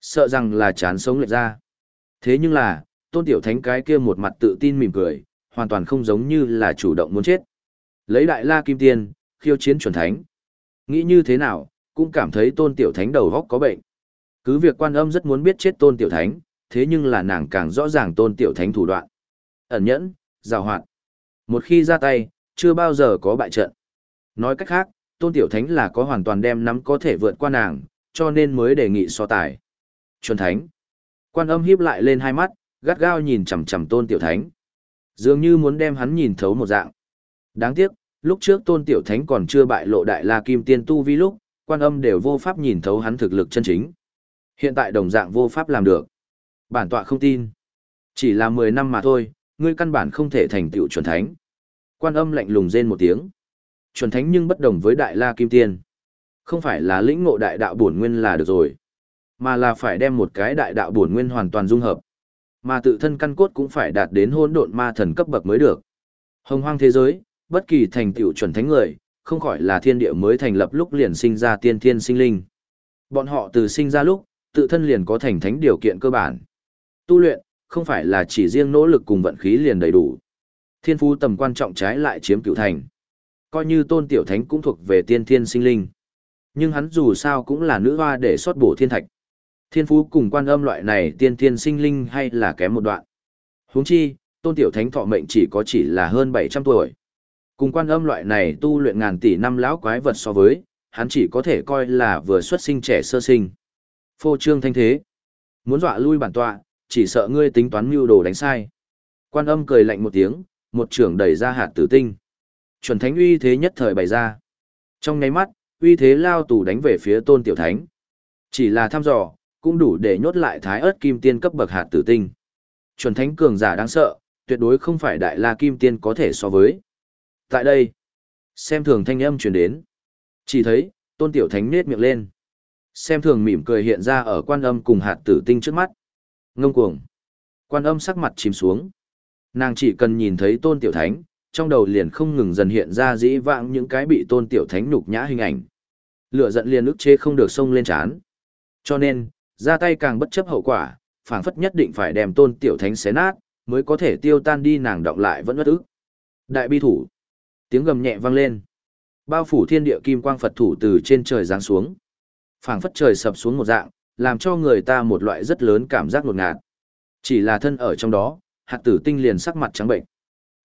Sợ rằng là chán sống lệch ra. Thế nhưng là, tôn tiểu thánh cái kia một mặt tự tin mỉm cười, hoàn toàn không giống như là chủ động muốn chết. Lấy đại la kim tiên, khiêu chiến chuẩn thánh. Nghĩ như thế nào, cũng cảm thấy tôn tiểu thánh đầu góc có bệnh. Cứ việc quan âm rất muốn biết chết tôn tiểu thánh, thế nhưng là nàng càng rõ ràng tôn tiểu thánh thủ đoạn. Ẩn nhẫn, rào hoạt. Một khi ra tay, chưa bao giờ có bại trận. Nói cách khác, tôn tiểu thánh là có hoàn toàn đem nắm có thể vượt qua nàng, cho nên mới đề nghị so tài. Chuẩn thánh. Quan âm hiếp lại lên hai mắt, gắt gao nhìn chằm chằm tôn tiểu thánh. Dường như muốn đem hắn nhìn thấu một dạng. Đáng tiếc, lúc trước tôn tiểu thánh còn chưa bại lộ đại la kim tiên tu vi lúc, quan âm đều vô pháp nhìn thấu hắn thực lực chân chính. Hiện tại đồng dạng vô pháp làm được. Bản tọa không tin. Chỉ là 10 năm mà thôi, ngươi căn bản không thể thành tựu chuẩn thánh. Quan âm lạnh lùng rên một tiếng. Chuẩn thánh nhưng bất đồng với đại la kim tiên. Không phải là lĩnh ngộ đại đạo bổn nguyên là được rồi, mà là phải đem một cái đại đạo bổn nguyên hoàn toàn dung hợp. Mà tự thân căn cốt cũng phải đạt đến hỗn độn ma thần cấp bậc mới được. Hồng hoang thế giới, bất kỳ thành tựu chuẩn thánh người, không khỏi là thiên địa mới thành lập lúc liền sinh ra tiên thiên sinh linh. Bọn họ từ sinh ra lúc, tự thân liền có thành thánh điều kiện cơ bản. Tu luyện, không phải là chỉ riêng nỗ lực cùng vận khí liền đầy đủ. Thiên phú tầm quan trọng trái lại chiếm cựu thành. Coi như tôn tiểu thánh cũng thuộc về tiên thiên sinh linh. Nhưng hắn dù sao cũng là nữ hoa để sót bổ thiên thạch. Thiên phú cùng quan âm loại này tiên thiên sinh linh hay là kém một đoạn. huống chi, tôn tiểu thánh thọ mệnh chỉ có chỉ là hơn 700 tuổi. Cùng quan âm loại này tu luyện ngàn tỷ năm lão quái vật so với, hắn chỉ có thể coi là vừa xuất sinh trẻ sơ sinh. Phô trương thanh thế. Muốn dọa lui bản tọa, chỉ sợ ngươi tính toán mưu đồ đánh sai. Quan âm cười lạnh một tiếng, một trưởng đẩy ra hạt tử tinh. Chuẩn thánh uy thế nhất thời bày ra. Trong nháy mắt, uy thế lao tù đánh về phía tôn tiểu thánh. Chỉ là thăm dò, cũng đủ để nhốt lại thái ớt kim tiên cấp bậc hạt tử tinh. Chuẩn thánh cường giả đáng sợ, tuyệt đối không phải đại la kim tiên có thể so với. Tại đây, xem thường thanh âm truyền đến. Chỉ thấy, tôn tiểu thánh nết miệng lên. Xem thường mỉm cười hiện ra ở quan âm cùng hạt tử tinh trước mắt. Ngông cuồng. Quan âm sắc mặt chìm xuống. Nàng chỉ cần nhìn thấy tôn tiểu thánh, trong đầu liền không ngừng dần hiện ra dĩ vãng những cái bị tôn tiểu thánh nhục nhã hình ảnh. Lửa giận liền ức chế không được xông lên chán. Cho nên, ra tay càng bất chấp hậu quả, phảng phất nhất định phải đem tôn tiểu thánh xé nát, mới có thể tiêu tan đi nàng động lại vẫn bất ức. Đại bi thủ. Tiếng gầm nhẹ vang lên. Bao phủ thiên địa kim quang Phật thủ từ trên trời giáng xuống. phảng phất trời sập xuống một dạng, làm cho người ta một loại rất lớn cảm giác ngột ngạt. Chỉ là thân ở trong đó, hạt tử tinh liền sắc mặt trắng bệnh.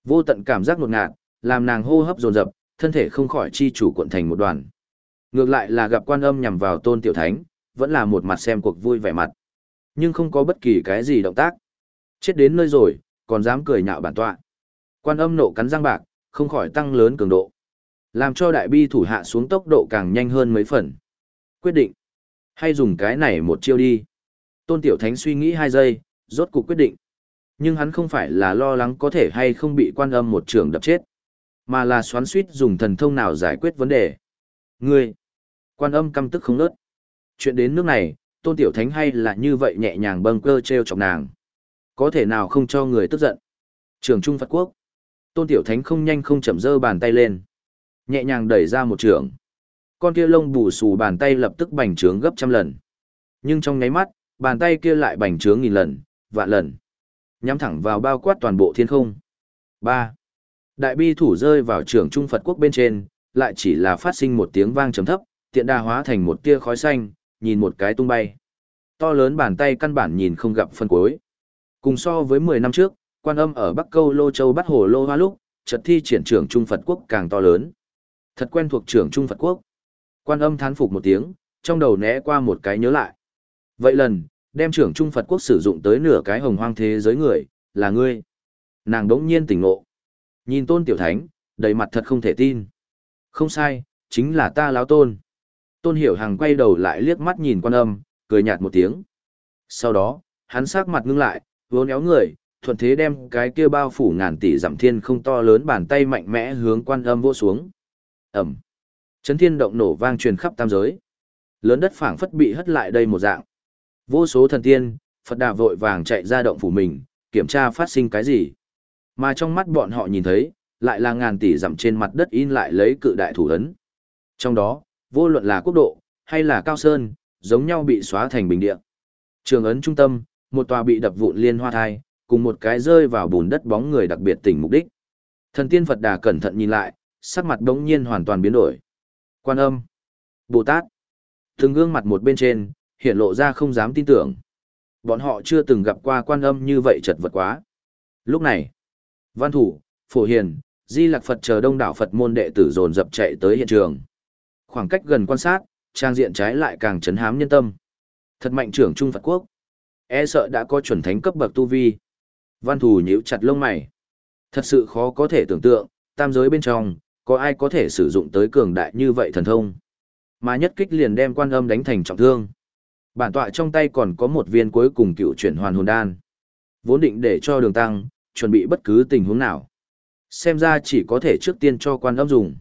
Vô tận cảm giác ngột ngạt, làm nàng hô hấp dồn dập, thân thể không khỏi chi chủ cuộn thành một đoàn. Ngược lại là gặp quan âm nhằm vào tôn tiểu thánh, vẫn là một mặt xem cuộc vui vẻ mặt. Nhưng không có bất kỳ cái gì động tác. Chết đến nơi rồi, còn dám cười nhạo bản tọa. Quan âm nộ cắn răng bạc, không khỏi tăng lớn cường độ. Làm cho đại bi thủ hạ xuống tốc độ càng nhanh hơn mấy phần. Quyết định. Hay dùng cái này một chiêu đi. Tôn Tiểu Thánh suy nghĩ hai giây, rốt cuộc quyết định. Nhưng hắn không phải là lo lắng có thể hay không bị quan âm một trường đập chết, mà là xoắn suýt dùng thần thông nào giải quyết vấn đề. Ngươi! Quan âm căm tức không nớt. Chuyện đến nước này, Tôn Tiểu Thánh hay là như vậy nhẹ nhàng bâng cơ treo chọc nàng. Có thể nào không cho người tức giận. Trường Trung Phật Quốc. Tôn Tiểu Thánh không nhanh không chậm dơ bàn tay lên. Nhẹ nhàng đẩy ra một trường con kia lông bù xù bàn tay lập tức bành trướng gấp trăm lần. Nhưng trong nháy mắt, bàn tay kia lại bành trướng nghìn lần, vạn lần. Nhắm thẳng vào bao quát toàn bộ thiên không. 3. Đại bi thủ rơi vào trường trung Phật quốc bên trên, lại chỉ là phát sinh một tiếng vang trầm thấp, tiện đa hóa thành một tia khói xanh, nhìn một cái tung bay. To lớn bàn tay căn bản nhìn không gặp phân cuối. Cùng so với 10 năm trước, quan âm ở Bắc Câu Lô Châu bắt hồ lô hoa lúc, trật thi triển trưởng Trung Phật Quốc càng to lớn. Thật quen thuộc trưởng Trung Phật Quốc. Quan âm thán phục một tiếng, trong đầu né qua một cái nhớ lại. Vậy lần, đem trưởng trung Phật quốc sử dụng tới nửa cái hồng hoang thế giới người, là ngươi. Nàng đống nhiên tỉnh ngộ. Nhìn tôn tiểu thánh, đầy mặt thật không thể tin. Không sai, chính là ta láo tôn. Tôn hiểu hằng quay đầu lại liếc mắt nhìn quan âm, cười nhạt một tiếng. Sau đó, hắn sắc mặt ngưng lại, vốn éo người, thuận thế đem cái kia bao phủ ngàn tỷ giảm thiên không to lớn bàn tay mạnh mẽ hướng quan âm vô xuống. Ẩm. Chấn thiên động nổ vang truyền khắp tam giới. Lớn đất phảng phất bị hất lại đây một dạng. Vô số thần tiên, Phật đà vội vàng chạy ra động phủ mình, kiểm tra phát sinh cái gì. Mà trong mắt bọn họ nhìn thấy, lại là ngàn tỷ dặm trên mặt đất in lại lấy cự đại thủ ấn. Trong đó, vô luận là quốc độ, hay là cao sơn, giống nhau bị xóa thành bình địa. Trường ấn trung tâm, một tòa bị đập vụn liên hoa thai, cùng một cái rơi vào bùn đất bóng người đặc biệt tỉnh mục đích. Thần tiên Phật Đà cẩn thận nhìn lại, sắc mặt đống nhiên hoàn toàn biến đổi. Quan âm, Bồ Tát, từng gương mặt một bên trên, hiện lộ ra không dám tin tưởng. Bọn họ chưa từng gặp qua quan âm như vậy chật vật quá. Lúc này, văn thủ, phổ hiền, di lạc Phật chờ đông đảo Phật môn đệ tử dồn dập chạy tới hiện trường. Khoảng cách gần quan sát, trang diện trái lại càng chấn hám nhân tâm. Thật mạnh trưởng Trung Phật Quốc. E sợ đã có chuẩn thánh cấp bậc tu vi. Văn thù nhíu chặt lông mày. Thật sự khó có thể tưởng tượng, tam giới bên trong, có ai có thể sử dụng tới cường đại như vậy thần thông. Mà nhất kích liền đem quan âm đánh thành trọng thương. Bản tọa trong tay còn có một viên cuối cùng cựu chuyển hoàn hồn đan. Vốn định để cho đường tăng, chuẩn bị bất cứ tình huống nào. Xem ra chỉ có thể trước tiên cho quan âm dùng.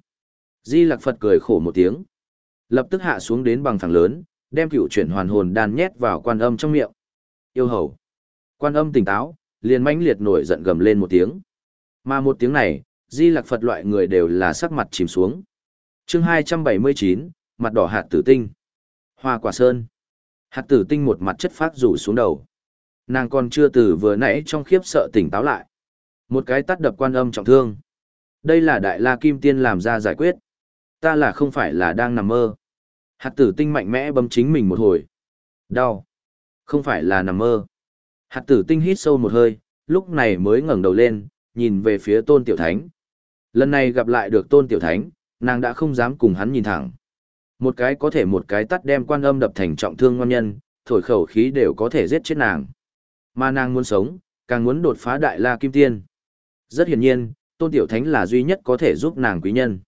Di Lặc Phật cười khổ một tiếng. Lập tức hạ xuống đến bằng phẳng lớn, đem cựu chuyển hoàn hồn đan nhét vào quan âm trong miệng. Yêu hầu. Quan âm tỉnh táo, liền mãnh liệt nổi giận gầm lên một tiếng. Mà một tiếng này, Di Lặc Phật loại người đều là sắc mặt chìm xuống. chương 279, mặt đỏ hạt tử tinh. Hoa quả sơn. Hạt tử tinh một mặt chất phát rủ xuống đầu. Nàng còn chưa từ vừa nãy trong khiếp sợ tỉnh táo lại. Một cái tắt đập quan âm trọng thương. Đây là đại la kim tiên làm ra giải quyết. Ta là không phải là đang nằm mơ. Hạt tử tinh mạnh mẽ bấm chính mình một hồi. Đau. Không phải là nằm mơ. Hạt tử tinh hít sâu một hơi, lúc này mới ngẩng đầu lên, nhìn về phía tôn tiểu thánh. Lần này gặp lại được tôn tiểu thánh, nàng đã không dám cùng hắn nhìn thẳng. Một cái có thể một cái tắt đem quan âm đập thành trọng thương ngon nhân, thổi khẩu khí đều có thể giết chết nàng. Mà nàng muốn sống, càng muốn đột phá đại la kim tiên. Rất hiển nhiên, tôn tiểu thánh là duy nhất có thể giúp nàng quý nhân.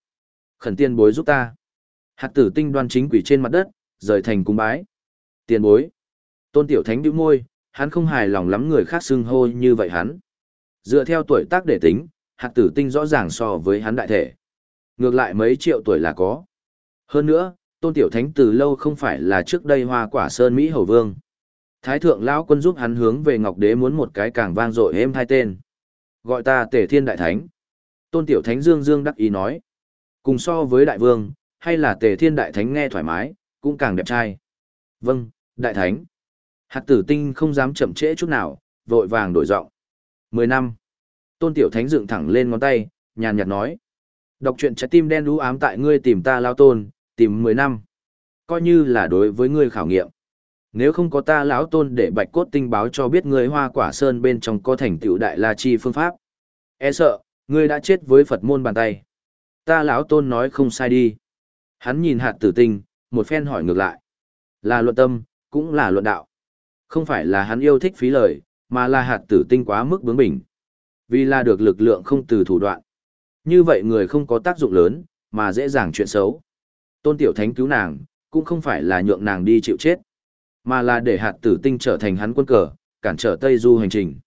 Khẩn tiên bối giúp ta. Hạt tử tinh đoan chính quỷ trên mặt đất, rời thành cung bái. Tiền bối. Tôn tiểu thánh bĩu môi, hắn không hài lòng lắm người khác xưng hô như vậy hắn. Dựa theo tuổi tác để tính, hạt tử tinh rõ ràng so với hắn đại thể. Ngược lại mấy triệu tuổi là có. Hơn nữa, tôn tiểu thánh từ lâu không phải là trước đây hoa quả sơn Mỹ hầu vương. Thái thượng lão quân giúp hắn hướng về ngọc đế muốn một cái càng vang dội êm hai tên. Gọi ta tể thiên đại thánh. Tôn tiểu thánh dương dương đắc ý nói. Cùng so với đại vương, hay là tề thiên đại thánh nghe thoải mái, cũng càng đẹp trai. Vâng, đại thánh. Hạt tử tinh không dám chậm trễ chút nào, vội vàng đổi giọng. Mười năm. Tôn tiểu thánh dựng thẳng lên ngón tay, nhàn nhạt nói. Đọc truyện trái tim đen đú ám tại ngươi tìm ta lao tôn, tìm mười năm. Coi như là đối với ngươi khảo nghiệm. Nếu không có ta lão tôn để bạch cốt tinh báo cho biết ngươi hoa quả sơn bên trong có thành tựu đại la chi phương pháp. E sợ, ngươi đã chết với Phật môn bàn tay. Ta lão tôn nói không sai đi. Hắn nhìn hạt tử tinh, một phen hỏi ngược lại. Là luận tâm, cũng là luận đạo. Không phải là hắn yêu thích phí lời, mà là hạt tử tinh quá mức bướng bỉnh. Vì là được lực lượng không từ thủ đoạn. Như vậy người không có tác dụng lớn, mà dễ dàng chuyện xấu. Tôn Tiểu Thánh cứu nàng, cũng không phải là nhượng nàng đi chịu chết, mà là để hạt tử tinh trở thành hắn quân cờ, cản trở Tây Du hành trình.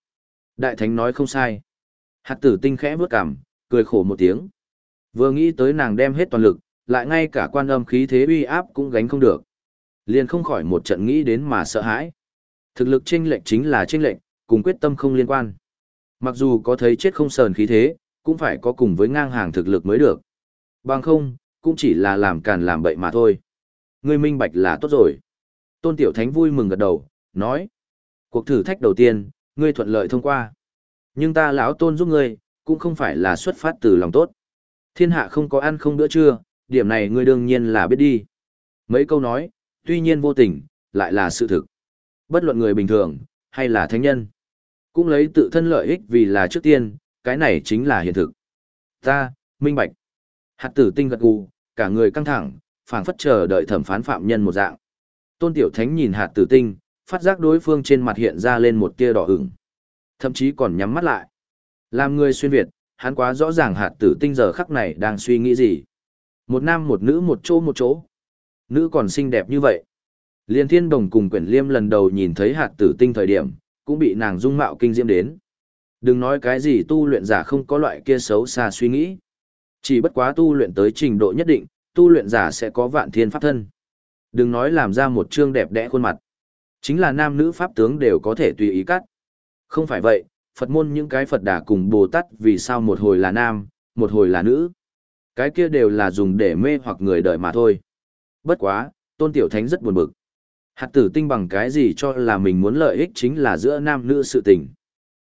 Đại Thánh nói không sai. Hạt tử tinh khẽ bước cằm, cười khổ một tiếng. Vừa nghĩ tới nàng đem hết toàn lực, lại ngay cả quan âm khí thế uy áp cũng gánh không được. Liền không khỏi một trận nghĩ đến mà sợ hãi. Thực lực chênh lệnh chính là chênh lệnh, cùng quyết tâm không liên quan. Mặc dù có thấy chết không sờn khí thế, cũng phải có cùng với ngang hàng thực lực mới được. Bằng không, cũng chỉ là làm càn làm bậy mà thôi. Ngươi minh bạch là tốt rồi. Tôn Tiểu Thánh vui mừng gật đầu, nói. Cuộc thử thách đầu tiên, ngươi thuận lợi thông qua. Nhưng ta lão tôn giúp ngươi, cũng không phải là xuất phát từ lòng tốt. Thiên hạ không có ăn không bữa trưa, điểm này ngươi đương nhiên là biết đi. Mấy câu nói, tuy nhiên vô tình, lại là sự thực. Bất luận người bình thường, hay là thánh nhân. Cũng lấy tự thân lợi ích vì là trước tiên, cái này chính là hiện thực. Ta, minh bạch. Hạt tử tinh gật gù, cả người căng thẳng, phảng phất chờ đợi thẩm phán phạm nhân một dạng. Tôn Tiểu Thánh nhìn hạt tử tinh, phát giác đối phương trên mặt hiện ra lên một tia đỏ ửng. Thậm chí còn nhắm mắt lại. Làm người xuyên Việt, hắn quá rõ ràng hạt tử tinh giờ khắc này đang suy nghĩ gì. Một nam một nữ một chỗ một chỗ. Nữ còn xinh đẹp như vậy. Liên thiên đồng cùng quyển liêm lần đầu nhìn thấy hạt tử tinh thời điểm, cũng bị nàng dung mạo kinh diễm đến. Đừng nói cái gì tu luyện giả không có loại kia xấu xa suy nghĩ. Chỉ bất quá tu luyện tới trình độ nhất định, tu luyện giả sẽ có vạn thiên pháp thân. Đừng nói làm ra một chương đẹp đẽ khuôn mặt. Chính là nam nữ pháp tướng đều có thể tùy ý cắt. Không phải vậy, Phật môn những cái Phật đà cùng Bồ Tát vì sao một hồi là nam, một hồi là nữ. Cái kia đều là dùng để mê hoặc người đời mà thôi. Bất quá, Tôn Tiểu Thánh rất buồn bực. Hạt tử tinh bằng cái gì cho là mình muốn lợi ích chính là giữa nam nữ sự tình.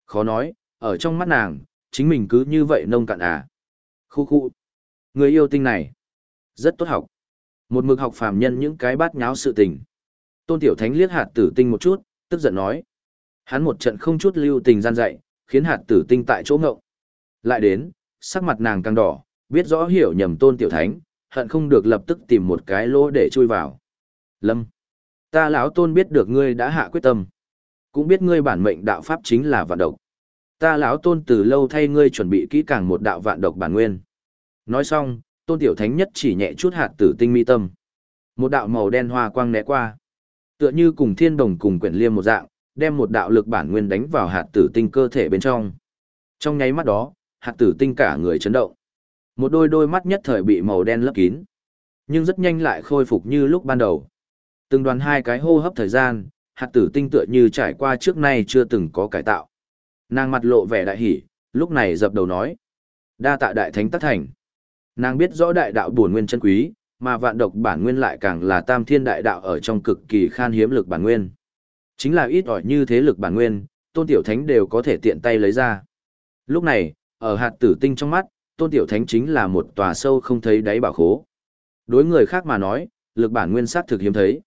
Khó nói, ở trong mắt nàng, chính mình cứ như vậy nông cạn à. Khu khu. Người yêu tinh này. Rất tốt học. Một mực học phàm nhân những cái bát nháo sự tình. Tôn Tiểu Thánh liếc hạt tử tinh một chút, tức giận nói. Hắn một trận không chút lưu tình gian dạy, khiến hạt tử tinh tại chỗ ngộng. Lại đến, sắc mặt nàng càng đỏ, biết rõ hiểu nhầm Tôn Tiểu Thánh, hận không được lập tức tìm một cái lỗ để chui vào. Lâm, ta lão Tôn biết được ngươi đã hạ quyết tâm, cũng biết ngươi bản mệnh đạo pháp chính là vạn độc. Ta lão Tôn từ lâu thay ngươi chuẩn bị kỹ càng một đạo vạn độc bản nguyên. Nói xong, Tôn Tiểu Thánh nhất chỉ nhẹ chút hạt tử tinh mi tâm. Một đạo màu đen hoa quang né qua. Tựa như cùng thiên đồng cùng quyển liêm một dạng, đem một đạo lực bản nguyên đánh vào hạt tử tinh cơ thể bên trong. Trong nháy mắt đó, hạt tử tinh cả người chấn động. Một đôi đôi mắt nhất thời bị màu đen lấp kín. Nhưng rất nhanh lại khôi phục như lúc ban đầu. Từng đoàn hai cái hô hấp thời gian, hạt tử tinh tựa như trải qua trước nay chưa từng có cải tạo. Nàng mặt lộ vẻ đại hỉ, lúc này dập đầu nói. Đa tạ đại thánh tất thành. Nàng biết rõ đại đạo bổn nguyên chân quý, mà vạn độc bản nguyên lại càng là tam thiên đại đạo ở trong cực kỳ khan hiếm lực bản nguyên. Chính là ít ỏi như thế lực bản nguyên, tôn tiểu thánh đều có thể tiện tay lấy ra. Lúc này, ở hạt tử tinh trong mắt, tôn tiểu thánh chính là một tòa sâu không thấy đáy bảo khố. Đối người khác mà nói, lực bản nguyên sát thực hiếm thấy.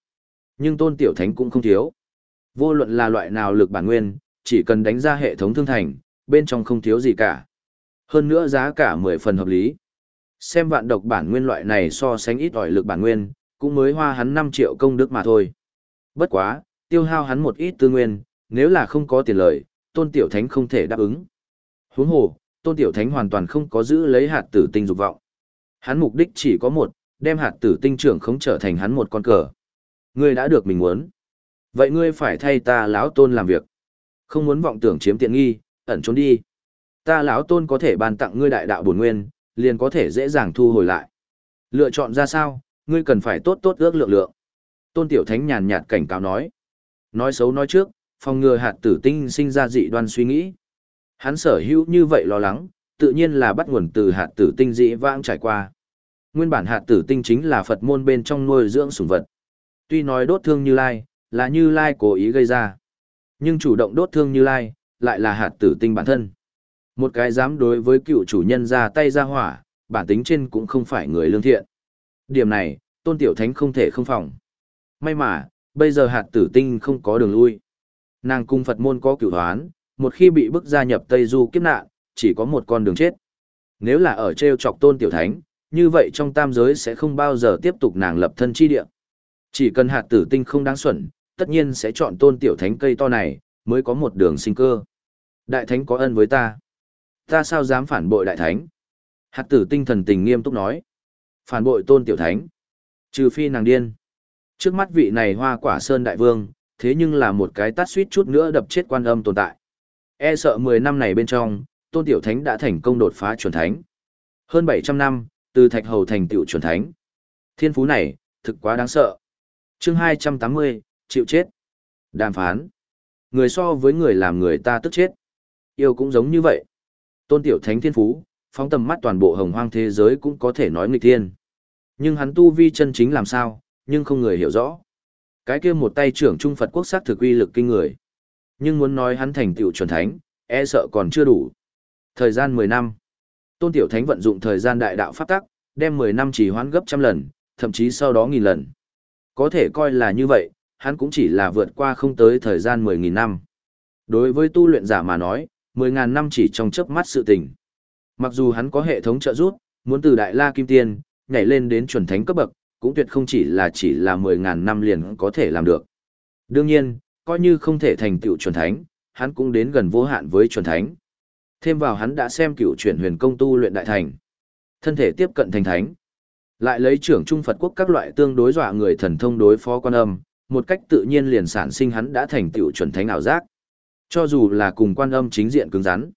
Nhưng tôn tiểu thánh cũng không thiếu. Vô luận là loại nào lực bản nguyên, chỉ cần đánh ra hệ thống thương thành, bên trong không thiếu gì cả. Hơn nữa giá cả 10 phần hợp lý. Xem vạn độc bản nguyên loại này so sánh ít ỏi lực bản nguyên, cũng mới hoa hắn 5 triệu công đức mà thôi. Bất quá, tiêu hao hắn một ít tư nguyên, nếu là không có tiền lợi, tôn tiểu thánh không thể đáp ứng. Huống hồ, tôn tiểu thánh hoàn toàn không có giữ lấy hạt tử tinh dục vọng. Hắn mục đích chỉ có một, đem hạt tử tinh trưởng không trở thành hắn một con cờ. Ngươi đã được mình muốn. Vậy ngươi phải thay ta lão tôn làm việc. Không muốn vọng tưởng chiếm tiện nghi, ẩn trốn đi. Ta lão tôn có thể ban tặng ngươi đại đạo bổn nguyên, liền có thể dễ dàng thu hồi lại. Lựa chọn ra sao, ngươi cần phải tốt tốt ước lượng lượng. Tôn Tiểu Thánh nhàn nhạt cảnh cáo nói. Nói xấu nói trước, phòng ngừa hạt tử tinh sinh ra dị đoan suy nghĩ. Hắn sở hữu như vậy lo lắng, tự nhiên là bắt nguồn từ hạt tử tinh dị vãng trải qua. Nguyên bản hạt tử tinh chính là Phật môn bên trong nuôi dưỡng sủng vật. Tuy nói đốt thương Như Lai, là Như Lai cố ý gây ra. Nhưng chủ động đốt thương Như Lai, lại là hạt tử tinh bản thân. Một cái dám đối với cựu chủ nhân ra tay ra hỏa, bản tính trên cũng không phải người lương thiện. Điểm này, tôn tiểu thánh không thể không phòng. May mà, bây giờ hạt tử tinh không có đường lui. Nàng cung Phật môn có cửu hoán, một khi bị bức gia nhập Tây Du kiếp nạn, chỉ có một con đường chết. Nếu là ở treo chọc tôn tiểu thánh, như vậy trong tam giới sẽ không bao giờ tiếp tục nàng lập thân chi địa. Chỉ cần hạt tử tinh không đáng xuẩn, tất nhiên sẽ chọn tôn tiểu thánh cây to này, mới có một đường sinh cơ. Đại thánh có ân với ta. Ta sao dám phản bội đại thánh? Hạt tử tinh thần tình nghiêm túc nói. Phản bội tôn tiểu thánh. Trừ phi nàng điên. Trước mắt vị này hoa quả sơn đại vương, thế nhưng là một cái tát suýt chút nữa đập chết quan âm tồn tại. E sợ 10 năm này bên trong, tôn tiểu thánh đã thành công đột phá chuẩn thánh. Hơn 700 năm, từ thạch hầu thành tựu chuẩn thánh. Thiên phú này, thực quá đáng sợ. chương 280, chịu chết. Đàm phán. Người so với người làm người ta tức chết. Yêu cũng giống như vậy. Tôn tiểu thánh thiên phú, phóng tầm mắt toàn bộ hồng hoang thế giới cũng có thể nói nghịch thiên. Nhưng hắn tu vi chân chính làm sao, nhưng không người hiểu rõ. Cái kia một tay trưởng trung Phật quốc sát thực uy lực kinh người. Nhưng muốn nói hắn thành tựu chuẩn thánh, e sợ còn chưa đủ. Thời gian 10 năm. Tôn Tiểu Thánh vận dụng thời gian đại đạo pháp tắc, đem 10 năm chỉ hoãn gấp trăm lần, thậm chí sau đó nghìn lần. Có thể coi là như vậy, hắn cũng chỉ là vượt qua không tới thời gian 10.000 năm. Đối với tu luyện giả mà nói, 10.000 năm chỉ trong chớp mắt sự tình. Mặc dù hắn có hệ thống trợ giúp, muốn từ Đại La Kim Tiên, nhảy lên đến chuẩn thánh cấp bậc, cũng tuyệt không chỉ là chỉ là 10.000 năm liền có thể làm được. Đương nhiên, coi như không thể thành tựu chuẩn thánh, hắn cũng đến gần vô hạn với chuẩn thánh. Thêm vào hắn đã xem cựu chuyển huyền công tu luyện đại thành. Thân thể tiếp cận thành thánh. Lại lấy trưởng trung Phật quốc các loại tương đối dọa người thần thông đối phó quan âm, một cách tự nhiên liền sản sinh hắn đã thành tựu chuẩn thánh ảo giác. Cho dù là cùng quan âm chính diện cứng rắn,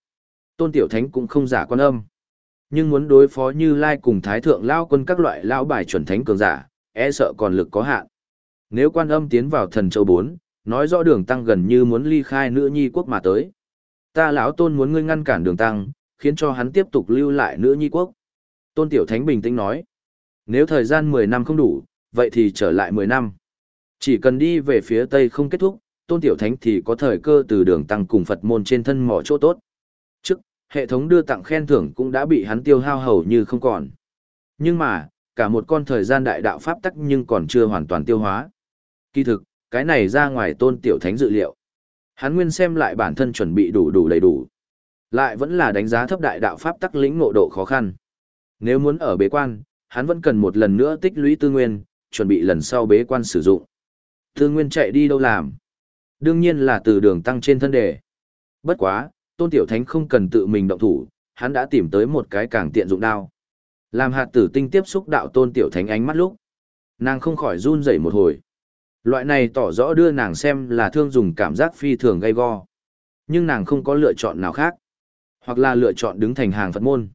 tôn tiểu thánh cũng không giả quan âm. Nhưng muốn đối phó như lai cùng thái thượng lao quân các loại lao bài chuẩn thánh cường giả, e sợ còn lực có hạn. Nếu quan âm tiến vào thần châu bốn, nói rõ đường tăng gần như muốn ly khai nữ nhi quốc mà tới. Ta lão tôn muốn ngươi ngăn cản đường tăng, khiến cho hắn tiếp tục lưu lại nữ nhi quốc. Tôn Tiểu Thánh bình tĩnh nói, nếu thời gian 10 năm không đủ, vậy thì trở lại 10 năm. Chỉ cần đi về phía Tây không kết thúc, Tôn Tiểu Thánh thì có thời cơ từ đường tăng cùng Phật môn trên thân mỏ chỗ tốt. Hệ thống đưa tặng khen thưởng cũng đã bị hắn tiêu hao hầu như không còn. Nhưng mà, cả một con thời gian đại đạo pháp tắc nhưng còn chưa hoàn toàn tiêu hóa. Kỳ thực, cái này ra ngoài Tôn Tiểu Thánh dự liệu. Hắn nguyên xem lại bản thân chuẩn bị đủ đủ đầy đủ. Lại vẫn là đánh giá thấp đại đạo pháp tắc lĩnh ngộ độ khó khăn. Nếu muốn ở bế quan, hắn vẫn cần một lần nữa tích lũy tư nguyên, chuẩn bị lần sau bế quan sử dụng. Tư nguyên chạy đi đâu làm? Đương nhiên là từ đường tăng trên thân đề. Bất quá, Tôn Tiểu Thánh không cần tự mình động thủ, hắn đã tìm tới một cái càng tiện dụng đao. Làm hạt tử tinh tiếp xúc đạo Tôn Tiểu Thánh ánh mắt lúc. Nàng không khỏi run rẩy một hồi. Loại này tỏ rõ đưa nàng xem là thương dùng cảm giác phi thường gây go. Nhưng nàng không có lựa chọn nào khác. Hoặc là lựa chọn đứng thành hàng Phật môn.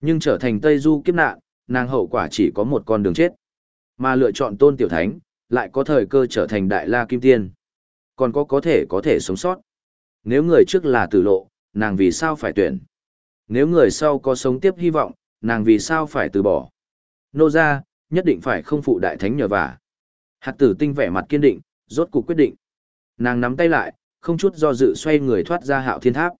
Nhưng trở thành Tây Du kiếp nạn, nàng hậu quả chỉ có một con đường chết. Mà lựa chọn tôn tiểu thánh, lại có thời cơ trở thành đại la kim tiên. Còn có có thể có thể sống sót. Nếu người trước là tử lộ, nàng vì sao phải tuyển? Nếu người sau có sống tiếp hy vọng, nàng vì sao phải từ bỏ? Nô ra, nhất định phải không phụ đại thánh nhờ vả. Hạt tử tinh vẻ mặt kiên định, rốt cuộc quyết định. Nàng nắm tay lại, không chút do dự xoay người thoát ra hạo thiên tháp.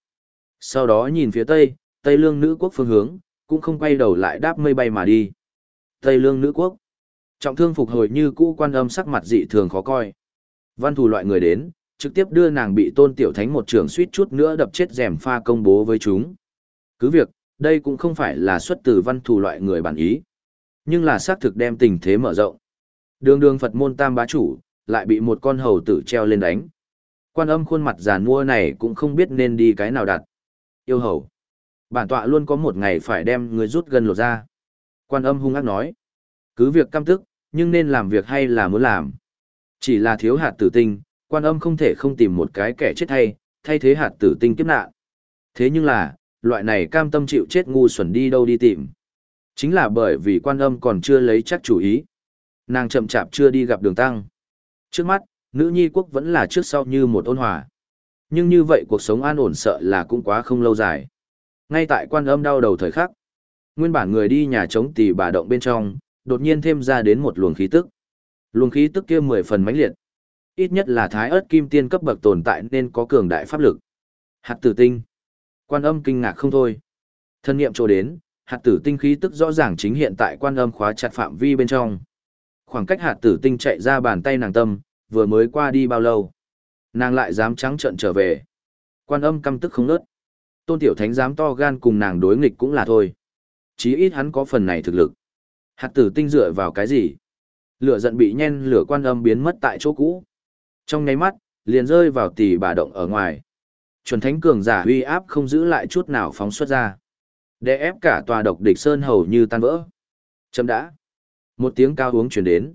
Sau đó nhìn phía tây, tây lương nữ quốc phương hướng, cũng không quay đầu lại đáp mây bay mà đi. Tây lương nữ quốc. Trọng thương phục hồi như cũ quan âm sắc mặt dị thường khó coi. Văn thù loại người đến, trực tiếp đưa nàng bị tôn tiểu thánh một trường suýt chút nữa đập chết rèm pha công bố với chúng. Cứ việc, đây cũng không phải là xuất từ văn thù loại người bản ý, nhưng là xác thực đem tình thế mở rộng. Đường đường Phật môn tam bá chủ, lại bị một con hầu tử treo lên đánh. Quan âm khuôn mặt giàn mua này cũng không biết nên đi cái nào đặt. Yêu hầu. Bản tọa luôn có một ngày phải đem người rút gần lột ra. Quan âm hung ác nói. Cứ việc căm tức, nhưng nên làm việc hay là muốn làm. Chỉ là thiếu hạt tử tinh, quan âm không thể không tìm một cái kẻ chết thay, thay thế hạt tử tinh kiếp nạn. Thế nhưng là, loại này cam tâm chịu chết ngu xuẩn đi đâu đi tìm. Chính là bởi vì quan âm còn chưa lấy chắc chủ ý. Nàng chậm chạp chưa đi gặp đường tăng. Trước mắt, nữ nhi quốc vẫn là trước sau như một ôn hòa. Nhưng như vậy cuộc sống an ổn sợ là cũng quá không lâu dài. Ngay tại quan âm đau đầu thời khắc, nguyên bản người đi nhà chống tỷ bà động bên trong, đột nhiên thêm ra đến một luồng khí tức. Luồng khí tức kia mười phần mãnh liệt. Ít nhất là thái ớt kim tiên cấp bậc tồn tại nên có cường đại pháp lực. Hạt tử tinh. Quan âm kinh ngạc không thôi. Thân niệm trô đến, hạt tử tinh khí tức rõ ràng chính hiện tại quan âm khóa chặt phạm vi bên trong. Khoảng cách hạt tử tinh chạy ra bàn tay nàng tâm, vừa mới qua đi bao lâu. Nàng lại dám trắng trợn trở về. Quan âm căm tức không nớt. Tôn tiểu thánh dám to gan cùng nàng đối nghịch cũng là thôi. Chí ít hắn có phần này thực lực. Hạt tử tinh dựa vào cái gì? Lửa giận bị nhen lửa quan âm biến mất tại chỗ cũ. Trong nháy mắt, liền rơi vào tỷ bà động ở ngoài. Chuẩn thánh cường giả uy áp không giữ lại chút nào phóng xuất ra. Để ép cả tòa độc địch sơn hầu như tan vỡ. Chấm đã. Một tiếng cao uống chuyển đến.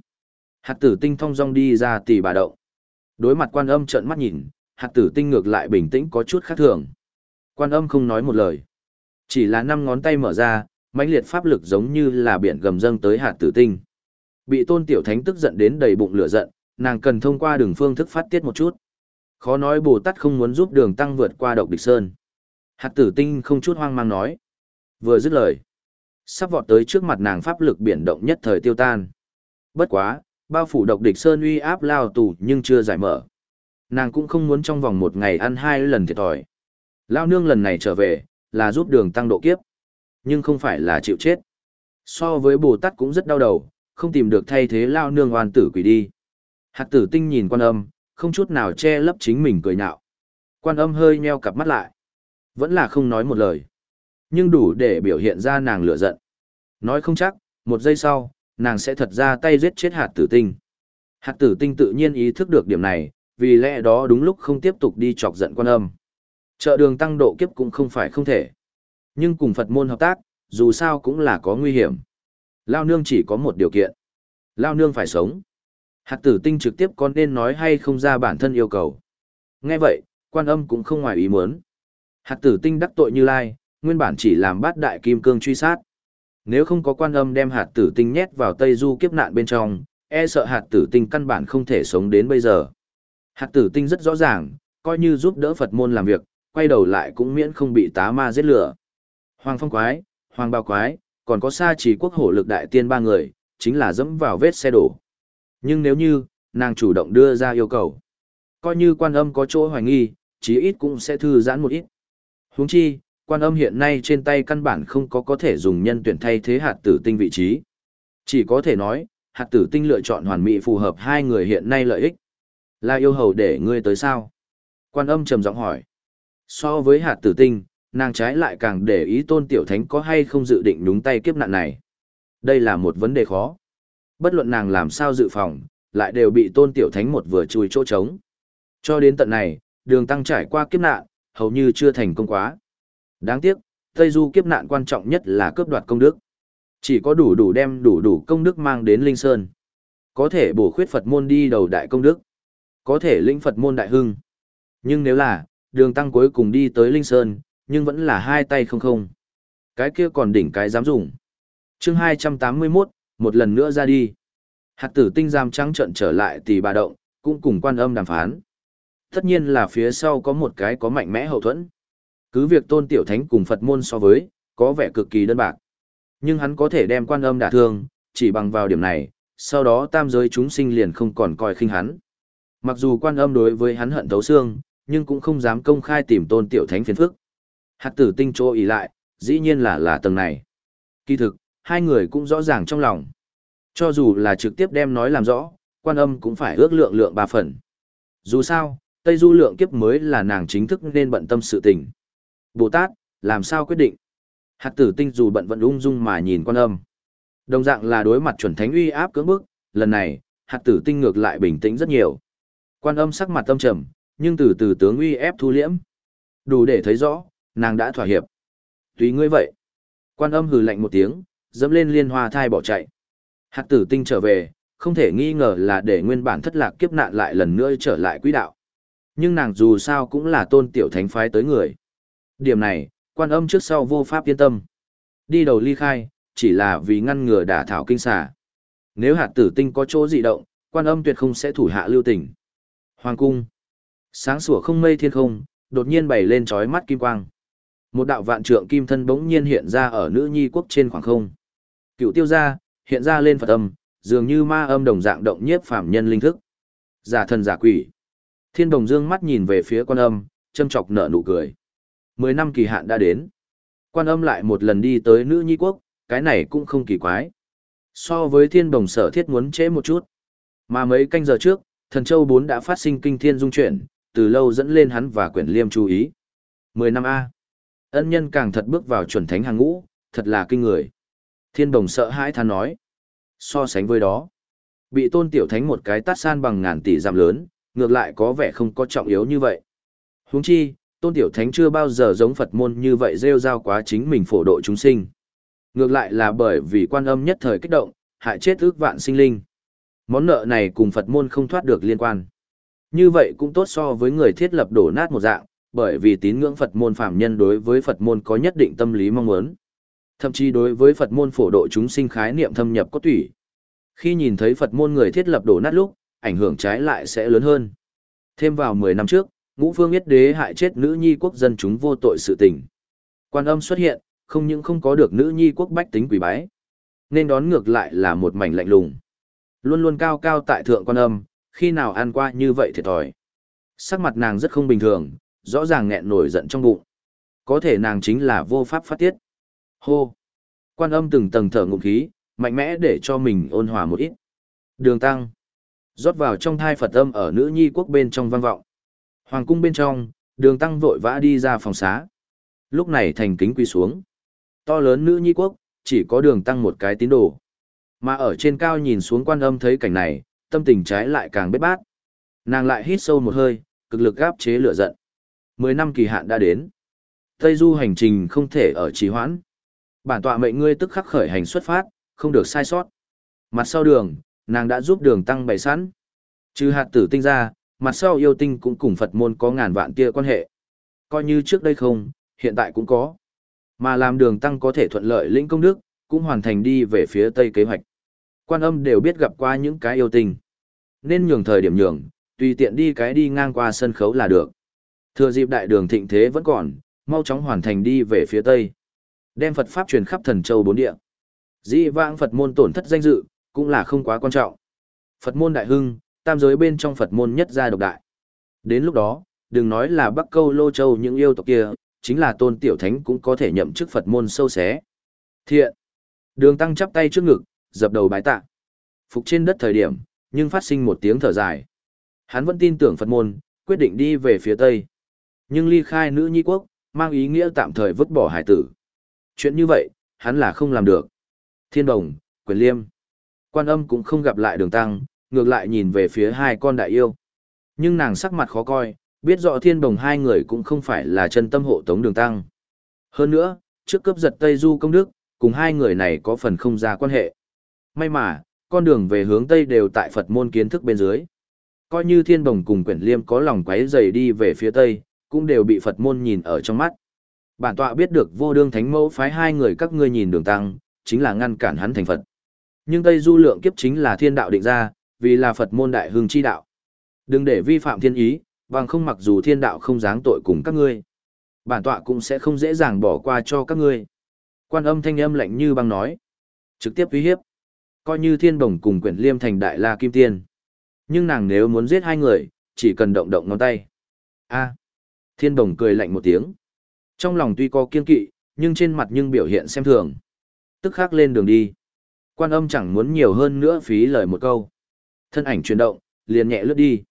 Hạt tử tinh thong dong đi ra tỷ bà động. Đối mặt quan âm trợn mắt nhìn, hạt tử tinh ngược lại bình tĩnh có chút khác thường. Quan âm không nói một lời. Chỉ là năm ngón tay mở ra, mãnh liệt pháp lực giống như là biển gầm dâng tới hạt tử tinh. Bị tôn tiểu thánh tức giận đến đầy bụng lửa giận, nàng cần thông qua đường phương thức phát tiết một chút. Khó nói Bồ Tát không muốn giúp đường tăng vượt qua độc địch sơn. Hạt tử tinh không chút hoang mang nói. Vừa dứt lời. Sắp vọt tới trước mặt nàng pháp lực biển động nhất thời tiêu tan. Bất quá, bao phủ độc địch sơn uy áp lao tù nhưng chưa giải mở. Nàng cũng không muốn trong vòng một ngày ăn hai lần thiệt thòi. Lao nương lần này trở về, là giúp đường tăng độ kiếp. Nhưng không phải là chịu chết. So với Bồ Tát cũng rất đau đầu, không tìm được thay thế Lao nương oan tử quỷ đi. Hạt tử tinh nhìn quan âm, không chút nào che lấp chính mình cười nhạo. Quan âm hơi nheo cặp mắt lại. Vẫn là không nói một lời. Nhưng đủ để biểu hiện ra nàng lửa giận. Nói không chắc, một giây sau, nàng sẽ thật ra tay giết chết hạt tử tinh. Hạt tử tinh tự nhiên ý thức được điểm này, vì lẽ đó đúng lúc không tiếp tục đi chọc giận quan âm. Trợ đường tăng độ kiếp cũng không phải không thể. Nhưng cùng Phật môn hợp tác, dù sao cũng là có nguy hiểm. Lao nương chỉ có một điều kiện. Lao nương phải sống. Hạt tử tinh trực tiếp có nên nói hay không ra bản thân yêu cầu. Nghe vậy, quan âm cũng không ngoài ý muốn. Hạt tử tinh đắc tội như lai, nguyên bản chỉ làm bát đại kim cương truy sát. Nếu không có quan âm đem hạt tử tinh nhét vào Tây Du kiếp nạn bên trong, e sợ hạt tử tinh căn bản không thể sống đến bây giờ. Hạt tử tinh rất rõ ràng, coi như giúp đỡ Phật môn làm việc, quay đầu lại cũng miễn không bị tá ma giết lửa. Hoàng phong quái, hoàng bao quái, còn có sa chỉ quốc hổ lực đại tiên ba người, chính là dẫm vào vết xe đổ. Nhưng nếu như, nàng chủ động đưa ra yêu cầu, coi như quan âm có chỗ hoài nghi, chí ít cũng sẽ thư giãn một ít. Huống chi, quan âm hiện nay trên tay căn bản không có có thể dùng nhân tuyển thay thế hạt tử tinh vị trí. Chỉ có thể nói, hạt tử tinh lựa chọn hoàn mỹ phù hợp hai người hiện nay lợi ích. Là yêu hầu để ngươi tới sao? Quan âm trầm giọng hỏi. So với hạt tử tinh, nàng trái lại càng để ý tôn tiểu thánh có hay không dự định đúng tay kiếp nạn này. Đây là một vấn đề khó. Bất luận nàng làm sao dự phòng, lại đều bị tôn tiểu thánh một vừa chui chỗ trống. Cho đến tận này, đường tăng trải qua kiếp nạn, hầu như chưa thành công quá. Đáng tiếc, Tây Du kiếp nạn quan trọng nhất là cướp đoạt công đức. Chỉ có đủ đủ đem đủ đủ công đức mang đến Linh Sơn. Có thể bổ khuyết Phật môn đi đầu đại công đức. Có thể lĩnh Phật môn đại hưng. Nhưng nếu là, đường tăng cuối cùng đi tới Linh Sơn, nhưng vẫn là hai tay không không. Cái kia còn đỉnh cái dám dùng. chương 281, một lần nữa ra đi. Hạt tử tinh giam trắng trận trở lại tỷ bà động, cũng cùng quan âm đàm phán. Tất nhiên là phía sau có một cái có mạnh mẽ hậu thuẫn. Cứ việc tôn tiểu thánh cùng Phật môn so với, có vẻ cực kỳ đơn bạc. Nhưng hắn có thể đem quan âm đả thương, chỉ bằng vào điểm này, sau đó tam giới chúng sinh liền không còn coi khinh hắn. Mặc dù quan âm đối với hắn hận thấu xương, nhưng cũng không dám công khai tìm tôn tiểu thánh phiền phức. Hạt tử tinh chỗ ý lại, dĩ nhiên là là tầng này. Kỳ thực, hai người cũng rõ ràng trong lòng. Cho dù là trực tiếp đem nói làm rõ, quan âm cũng phải ước lượng lượng ba phần. Dù sao, Tây Du lượng kiếp mới là nàng chính thức nên bận tâm sự tình. Bồ Tát, làm sao quyết định? Hạt tử tinh dù bận vận ung dung mà nhìn quan âm. Đồng dạng là đối mặt chuẩn thánh uy áp cưỡng bức, lần này, hạt tử tinh ngược lại bình tĩnh rất nhiều. Quan âm sắc mặt tâm trầm, nhưng từ từ tướng uy ép thu liễm. Đủ để thấy rõ, nàng đã thỏa hiệp. Tùy ngươi vậy. Quan âm hừ lạnh một tiếng, dẫm lên liên hoa thai bỏ chạy. Hạt tử tinh trở về, không thể nghi ngờ là để nguyên bản thất lạc kiếp nạn lại lần nữa trở lại quỹ đạo. Nhưng nàng dù sao cũng là tôn tiểu thánh phái tới người. Điểm này, quan âm trước sau vô pháp yên tâm. Đi đầu ly khai, chỉ là vì ngăn ngừa đả thảo kinh xà. Nếu hạt tử tinh có chỗ dị động, quan âm tuyệt không sẽ thủ hạ lưu tình. Hoàng cung. Sáng sủa không mây thiên không, đột nhiên bày lên trói mắt kim quang. Một đạo vạn trượng kim thân bỗng nhiên hiện ra ở nữ nhi quốc trên khoảng không. Cựu tiêu gia, hiện ra lên Phật âm, dường như ma âm đồng dạng động nhiếp phạm nhân linh thức. Giả thần giả quỷ. Thiên đồng dương mắt nhìn về phía quan âm, châm chọc nở nụ cười. Mười năm kỳ hạn đã đến. Quan âm lại một lần đi tới nữ nhi quốc, cái này cũng không kỳ quái. So với thiên đồng sở thiết muốn trễ một chút. Mà mấy canh giờ trước, thần châu bốn đã phát sinh kinh thiên dung chuyển, từ lâu dẫn lên hắn và quyển liêm chú ý. Mười năm A. Ân nhân càng thật bước vào chuẩn thánh hàng ngũ, thật là kinh người. Thiên đồng sợ hãi than nói. So sánh với đó, bị tôn tiểu thánh một cái tát san bằng ngàn tỷ giảm lớn, ngược lại có vẻ không có trọng yếu như vậy. Huống chi, tôn tiểu thánh chưa bao giờ giống Phật môn như vậy rêu rao quá chính mình phổ độ chúng sinh. Ngược lại là bởi vì quan âm nhất thời kích động, hại chết ước vạn sinh linh. Món nợ này cùng Phật môn không thoát được liên quan. Như vậy cũng tốt so với người thiết lập đổ nát một dạng, bởi vì tín ngưỡng Phật môn phạm nhân đối với Phật môn có nhất định tâm lý mong muốn. Thậm chí đối với Phật môn phổ độ chúng sinh khái niệm thâm nhập có tủy. Khi nhìn thấy Phật môn người thiết lập đổ nát lúc, ảnh hưởng trái lại sẽ lớn hơn. Thêm vào 10 năm trước, ngũ phương yết đế hại chết nữ nhi quốc dân chúng vô tội sự tình. Quan âm xuất hiện, không những không có được nữ nhi quốc bách tính quỷ bái, nên đón ngược lại là một mảnh lạnh lùng. Luôn luôn cao cao tại thượng quan âm, khi nào ăn qua như vậy thiệt thòi. Sắc mặt nàng rất không bình thường, rõ ràng nghẹn nổi giận trong bụng. Có thể nàng chính là vô pháp phát tiết. Hô! Quan âm từng tầng thở ngụm khí, mạnh mẽ để cho mình ôn hòa một ít. Đường tăng. rót vào trong thai Phật âm ở nữ nhi quốc bên trong vang vọng. Hoàng cung bên trong, đường tăng vội vã đi ra phòng xá. Lúc này thành kính quy xuống. To lớn nữ nhi quốc, chỉ có đường tăng một cái tín đồ. Mà ở trên cao nhìn xuống quan âm thấy cảnh này, tâm tình trái lại càng bết bát. Nàng lại hít sâu một hơi, cực lực gáp chế lửa giận. Mười năm kỳ hạn đã đến. Tây du hành trình không thể ở trì hoãn. Bản tọa mệnh ngươi tức khắc khởi hành xuất phát, không được sai sót. Mặt sau đường, nàng đã giúp đường tăng bày sẵn. Trừ hạt tử tinh ra, mặt sau yêu tinh cũng cùng Phật môn có ngàn vạn tia quan hệ. Coi như trước đây không, hiện tại cũng có. Mà làm đường tăng có thể thuận lợi lĩnh công đức, cũng hoàn thành đi về phía tây kế hoạch. Quan âm đều biết gặp qua những cái yêu tinh. Nên nhường thời điểm nhường, tùy tiện đi cái đi ngang qua sân khấu là được. Thừa dịp đại đường thịnh thế vẫn còn, mau chóng hoàn thành đi về phía tây. Đem Phật Pháp truyền khắp thần châu bốn địa. Dĩ vãng Phật môn tổn thất danh dự, cũng là không quá quan trọng. Phật môn đại hưng, tam giới bên trong Phật môn nhất gia độc đại. Đến lúc đó, đừng nói là Bắc Câu Lô Châu những yêu tộc kia, chính là tôn tiểu thánh cũng có thể nhậm chức Phật môn sâu xé. Thiện. Đường tăng chắp tay trước ngực, dập đầu bái tạ. Phục trên đất thời điểm, nhưng phát sinh một tiếng thở dài. Hắn vẫn tin tưởng Phật môn, quyết định đi về phía Tây. Nhưng ly khai nữ nhi quốc, mang ý nghĩa tạm thời vứt bỏ hải tử. Chuyện như vậy, hắn là không làm được. Thiên đồng, quyền liêm. Quan âm cũng không gặp lại đường tăng, ngược lại nhìn về phía hai con đại yêu. Nhưng nàng sắc mặt khó coi, biết rõ thiên đồng hai người cũng không phải là chân tâm hộ tống đường tăng. Hơn nữa, trước cướp giật Tây Du công đức, cùng hai người này có phần không ra quan hệ. May mà, con đường về hướng Tây đều tại Phật môn kiến thức bên dưới. Coi như thiên đồng cùng quyển liêm có lòng quấy dày đi về phía Tây, cũng đều bị Phật môn nhìn ở trong mắt. Bản tọa biết được vô đương thánh mẫu phái hai người các ngươi nhìn đường tăng, chính là ngăn cản hắn thành Phật. Nhưng Tây Du lượng kiếp chính là thiên đạo định ra, vì là Phật môn đại hương chi đạo. Đừng để vi phạm thiên ý, bằng không mặc dù thiên đạo không giáng tội cùng các ngươi. Bản tọa cũng sẽ không dễ dàng bỏ qua cho các ngươi. Quan âm thanh âm lạnh như băng nói. Trực tiếp uy hiếp. Coi như thiên đồng cùng quyển liêm thành đại la kim tiên. Nhưng nàng nếu muốn giết hai người, chỉ cần động động ngón tay. a thiên đồng cười lạnh một tiếng. Trong lòng tuy có kiên kỵ, nhưng trên mặt nhưng biểu hiện xem thường. Tức khắc lên đường đi. Quan âm chẳng muốn nhiều hơn nữa phí lời một câu. Thân ảnh chuyển động, liền nhẹ lướt đi.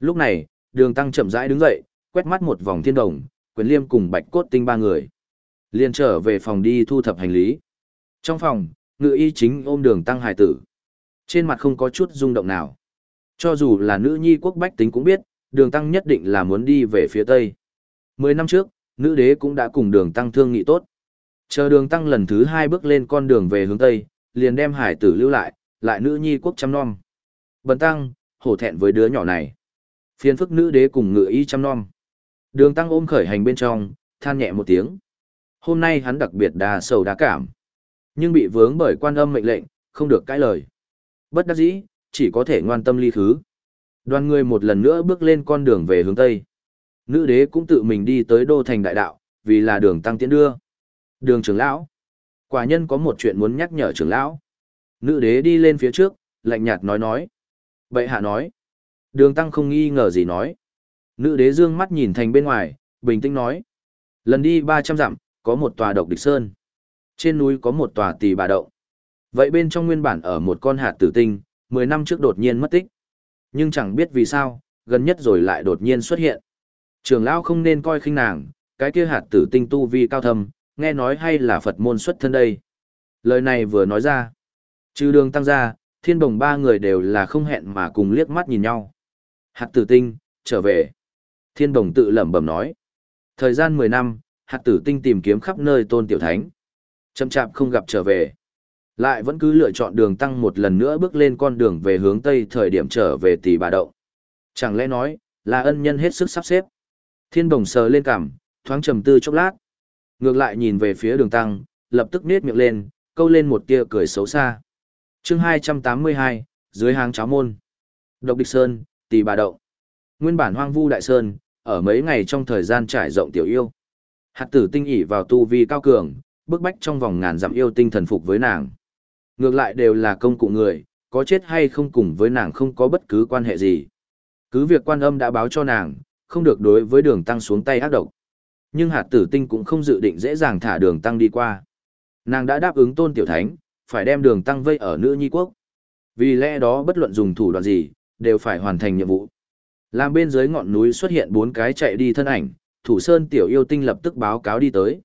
Lúc này, đường tăng chậm rãi đứng dậy, quét mắt một vòng thiên đồng, quyền liêm cùng bạch cốt tinh ba người. Liền trở về phòng đi thu thập hành lý. Trong phòng, ngự y chính ôm đường tăng hài tử. Trên mặt không có chút rung động nào. Cho dù là nữ nhi quốc bách tính cũng biết, đường tăng nhất định là muốn đi về phía tây. Mười năm trước, nữ đế cũng đã cùng đường tăng thương nghị tốt. Chờ đường tăng lần thứ hai bước lên con đường về hướng tây, liền đem hải tử lưu lại, lại nữ nhi quốc chăm nom. Bần tăng, hổ thẹn với đứa nhỏ này. Phiên phức nữ đế cùng ngựa y chăm nom. Đường tăng ôm khởi hành bên trong, than nhẹ một tiếng. Hôm nay hắn đặc biệt đa sầu đá cảm. Nhưng bị vướng bởi quan âm mệnh lệnh, không được cãi lời. Bất đắc dĩ, chỉ có thể ngoan tâm ly thứ. Đoàn người một lần nữa bước lên con đường về hướng Tây. Nữ đế cũng tự mình đi tới đô thành đại đạo, vì là đường tăng tiến đưa. Đường trưởng lão. Quả nhân có một chuyện muốn nhắc nhở trưởng lão. Nữ đế đi lên phía trước, lạnh nhạt nói nói. Bệ hạ nói. Đường tăng không nghi ngờ gì nói. Nữ đế dương mắt nhìn thành bên ngoài, bình tĩnh nói. Lần đi 300 dặm, có một tòa độc địch sơn. Trên núi có một tòa tỷ bà động. Vậy bên trong nguyên bản ở một con hạt tử tinh, 10 năm trước đột nhiên mất tích. Nhưng chẳng biết vì sao, gần nhất rồi lại đột nhiên xuất hiện. Trường lão không nên coi khinh nàng, cái kia hạt tử tinh tu vi cao thâm, nghe nói hay là Phật môn xuất thân đây. Lời này vừa nói ra. Trừ đường tăng ra, thiên đồng ba người đều là không hẹn mà cùng liếc mắt nhìn nhau. Hạt tử tinh, trở về. Thiên đồng tự lẩm bẩm nói. Thời gian 10 năm, hạt tử tinh tìm kiếm khắp nơi tôn tiểu thánh. Chậm chạp không gặp trở về. Lại vẫn cứ lựa chọn đường tăng một lần nữa bước lên con đường về hướng Tây thời điểm trở về tỷ bà đậu. Chẳng lẽ nói, là ân nhân hết sức sắp xếp. Thiên đồng sờ lên cằm, thoáng trầm tư chốc lát. Ngược lại nhìn về phía đường tăng, lập tức nết miệng lên, câu lên một tia cười xấu xa. chương 282, dưới hàng cháo môn. Độc địch sơn, tỷ bà đậu. Nguyên bản hoang vu đại sơn, ở mấy ngày trong thời gian trải rộng tiểu yêu. Hạt tử tinh ỉ vào tu vi cao cường, bức bách trong vòng ngàn dặm yêu tinh thần phục với nàng. Ngược lại đều là công cụ người, có chết hay không cùng với nàng không có bất cứ quan hệ gì. Cứ việc quan âm đã báo cho nàng, không được đối với đường tăng xuống tay ác độc. Nhưng hạt tử tinh cũng không dự định dễ dàng thả đường tăng đi qua. Nàng đã đáp ứng tôn tiểu thánh, phải đem đường tăng vây ở nữ nhi quốc. Vì lẽ đó bất luận dùng thủ đoạn gì, đều phải hoàn thành nhiệm vụ. Làm bên dưới ngọn núi xuất hiện bốn cái chạy đi thân ảnh, thủ sơn tiểu yêu tinh lập tức báo cáo đi tới.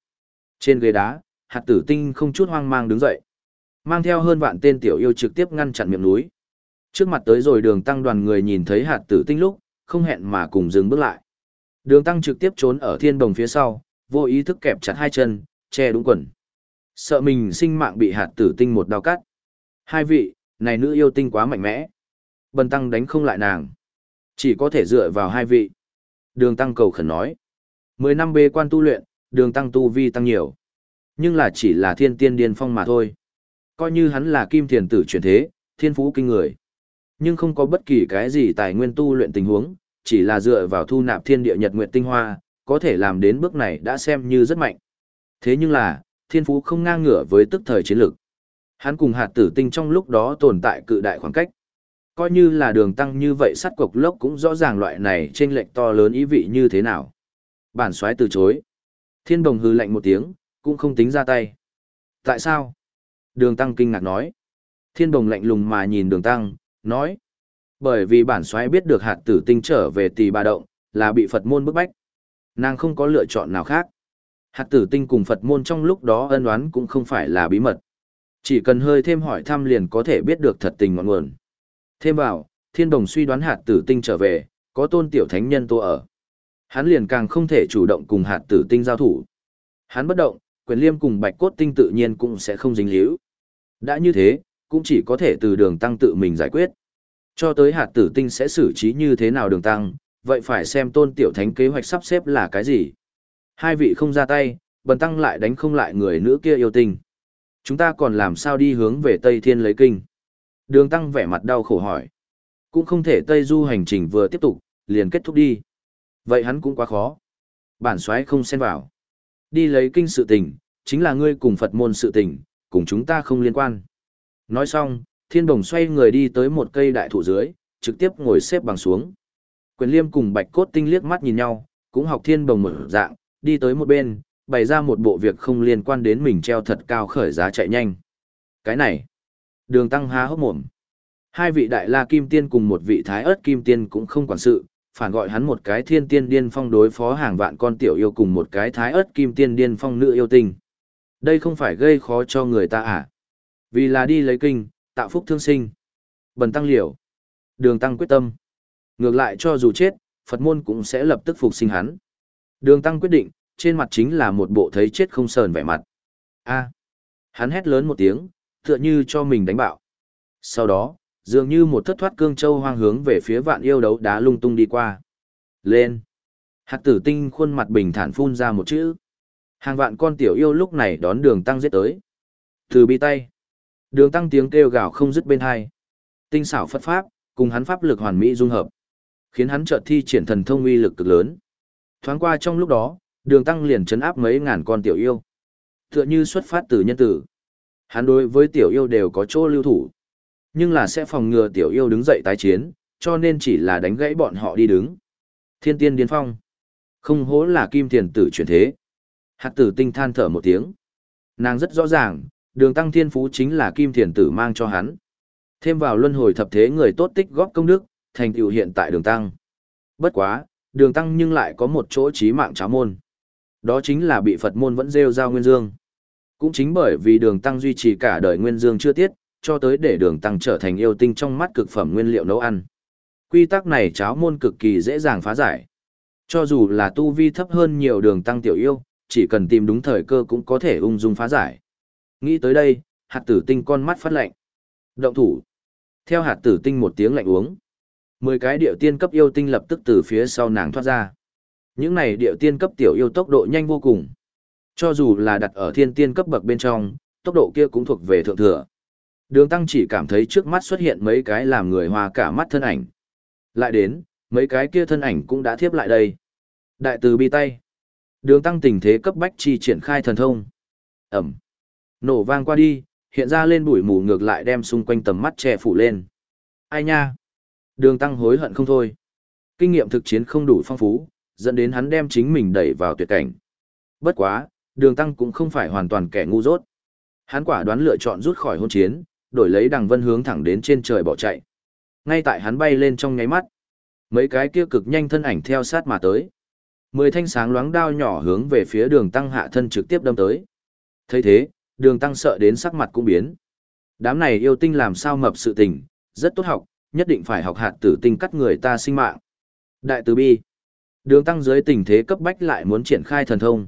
Trên ghế đá, hạt tử tinh không chút hoang mang đứng dậy. Mang theo hơn vạn tên tiểu yêu trực tiếp ngăn chặn miệng núi. Trước mặt tới rồi đường tăng đoàn người nhìn thấy hạt tử tinh lúc, không hẹn mà cùng dừng bước lại. Đường tăng trực tiếp trốn ở thiên đồng phía sau, vô ý thức kẹp chặt hai chân, che đúng quần. Sợ mình sinh mạng bị hạt tử tinh một đao cắt. Hai vị, này nữ yêu tinh quá mạnh mẽ. Bần tăng đánh không lại nàng. Chỉ có thể dựa vào hai vị. Đường tăng cầu khẩn nói. Mười năm bê quan tu luyện, đường tăng tu vi tăng nhiều. Nhưng là chỉ là thiên tiên điên phong mà thôi. Coi như hắn là kim thiền tử chuyển thế, thiên phú kinh người. Nhưng không có bất kỳ cái gì tài nguyên tu luyện tình huống, chỉ là dựa vào thu nạp thiên địa nhật nguyệt tinh hoa, có thể làm đến bước này đã xem như rất mạnh. Thế nhưng là, thiên phú không ngang ngửa với tức thời chiến lược. Hắn cùng hạt tử tinh trong lúc đó tồn tại cự đại khoảng cách. Coi như là đường tăng như vậy sắt cục lốc cũng rõ ràng loại này trên lệnh to lớn ý vị như thế nào. Bản xoáy từ chối. Thiên đồng hư lạnh một tiếng, cũng không tính ra tay. Tại sao? Đường tăng kinh ngạc nói. Thiên đồng lạnh lùng mà nhìn đường tăng, nói. Bởi vì bản xoáy biết được hạt tử tinh trở về tỷ bà động, là bị Phật môn bức bách. Nàng không có lựa chọn nào khác. Hạt tử tinh cùng Phật môn trong lúc đó ân oán cũng không phải là bí mật. Chỉ cần hơi thêm hỏi thăm liền có thể biết được thật tình ngọn nguồn. Thêm vào, thiên đồng suy đoán hạt tử tinh trở về, có tôn tiểu thánh nhân tô ở. Hắn liền càng không thể chủ động cùng hạt tử tinh giao thủ. Hắn bất động, quyền liêm cùng bạch cốt tinh tự nhiên cũng sẽ không dính líu. Đã như thế, cũng chỉ có thể từ đường tăng tự mình giải quyết. Cho tới hạt tử tinh sẽ xử trí như thế nào đường tăng, vậy phải xem tôn tiểu thánh kế hoạch sắp xếp là cái gì. Hai vị không ra tay, bần tăng lại đánh không lại người nữ kia yêu tình. Chúng ta còn làm sao đi hướng về Tây Thiên lấy kinh. Đường tăng vẻ mặt đau khổ hỏi. Cũng không thể Tây Du hành trình vừa tiếp tục, liền kết thúc đi. Vậy hắn cũng quá khó. Bản xoáy không xen vào. Đi lấy kinh sự tình, chính là ngươi cùng Phật môn sự tình, cùng chúng ta không liên quan. Nói xong, thiên đồng xoay người đi tới một cây đại thụ dưới, trực tiếp ngồi xếp bằng xuống. Quyền liêm cùng bạch cốt tinh liếc mắt nhìn nhau, cũng học thiên đồng mở dạng, đi tới một bên, bày ra một bộ việc không liên quan đến mình treo thật cao khởi giá chạy nhanh. Cái này, đường tăng há hốc mồm. Hai vị đại la kim tiên cùng một vị thái ớt kim tiên cũng không quản sự, phản gọi hắn một cái thiên tiên điên phong đối phó hàng vạn con tiểu yêu cùng một cái thái ớt kim tiên điên phong nữ yêu tinh. Đây không phải gây khó cho người ta à? Vì là đi lấy kinh, tạo phúc thương sinh. Bần tăng liều. Đường tăng quyết tâm. Ngược lại cho dù chết, Phật môn cũng sẽ lập tức phục sinh hắn. Đường tăng quyết định, trên mặt chính là một bộ thấy chết không sờn vẻ mặt. A. Hắn hét lớn một tiếng, tựa như cho mình đánh bạo. Sau đó, dường như một thất thoát cương châu hoang hướng về phía vạn yêu đấu đá lung tung đi qua. Lên. Hạt tử tinh khuôn mặt bình thản phun ra một chữ. Hàng vạn con tiểu yêu lúc này đón đường tăng giết tới. Từ bi tay. Đường tăng tiếng kêu gào không dứt bên hai. Tinh xảo phất pháp, cùng hắn pháp lực hoàn mỹ dung hợp. Khiến hắn chợt thi triển thần thông uy lực cực lớn. Thoáng qua trong lúc đó, đường tăng liền chấn áp mấy ngàn con tiểu yêu. Tựa như xuất phát từ nhân tử. Hắn đối với tiểu yêu đều có chỗ lưu thủ. Nhưng là sẽ phòng ngừa tiểu yêu đứng dậy tái chiến, cho nên chỉ là đánh gãy bọn họ đi đứng. Thiên tiên điên phong. Không hố là kim tiền tử chuyển thế. Hạt tử tinh than thở một tiếng. Nàng rất rõ ràng, đường tăng thiên phú chính là kim thiền tử mang cho hắn. Thêm vào luân hồi thập thế người tốt tích góp công đức, thành tựu hiện tại đường tăng. Bất quá, đường tăng nhưng lại có một chỗ trí mạng cháo môn. Đó chính là bị Phật môn vẫn rêu giao nguyên dương. Cũng chính bởi vì đường tăng duy trì cả đời nguyên dương chưa tiết, cho tới để đường tăng trở thành yêu tinh trong mắt cực phẩm nguyên liệu nấu ăn. Quy tắc này cháo môn cực kỳ dễ dàng phá giải. Cho dù là tu vi thấp hơn nhiều đường tăng tiểu yêu, chỉ cần tìm đúng thời cơ cũng có thể ung dung phá giải. Nghĩ tới đây, hạt tử tinh con mắt phát lạnh. Động thủ. Theo hạt tử tinh một tiếng lạnh uống. Mười cái điệu tiên cấp yêu tinh lập tức từ phía sau nàng thoát ra. Những này điệu tiên cấp tiểu yêu tốc độ nhanh vô cùng. Cho dù là đặt ở thiên tiên cấp bậc bên trong, tốc độ kia cũng thuộc về thượng thừa. Đường tăng chỉ cảm thấy trước mắt xuất hiện mấy cái làm người hoa cả mắt thân ảnh. Lại đến, mấy cái kia thân ảnh cũng đã thiếp lại đây. Đại từ bi tay. Đường tăng tình thế cấp bách chi triển khai thần thông. Ẩm. Nổ vang qua đi, hiện ra lên bụi mù ngược lại đem xung quanh tầm mắt che phủ lên. Ai nha? Đường tăng hối hận không thôi. Kinh nghiệm thực chiến không đủ phong phú, dẫn đến hắn đem chính mình đẩy vào tuyệt cảnh. Bất quá, đường tăng cũng không phải hoàn toàn kẻ ngu dốt. Hắn quả đoán lựa chọn rút khỏi hôn chiến, đổi lấy đằng vân hướng thẳng đến trên trời bỏ chạy. Ngay tại hắn bay lên trong nháy mắt, mấy cái kia cực nhanh thân ảnh theo sát mà tới. Mười thanh sáng loáng đao nhỏ hướng về phía đường tăng hạ thân trực tiếp đâm tới. thấy thế, đường tăng sợ đến sắc mặt cũng biến. Đám này yêu tinh làm sao mập sự tình, rất tốt học, nhất định phải học hạt tử tinh cắt người ta sinh mạng. Đại từ bi. Đường tăng dưới tình thế cấp bách lại muốn triển khai thần thông.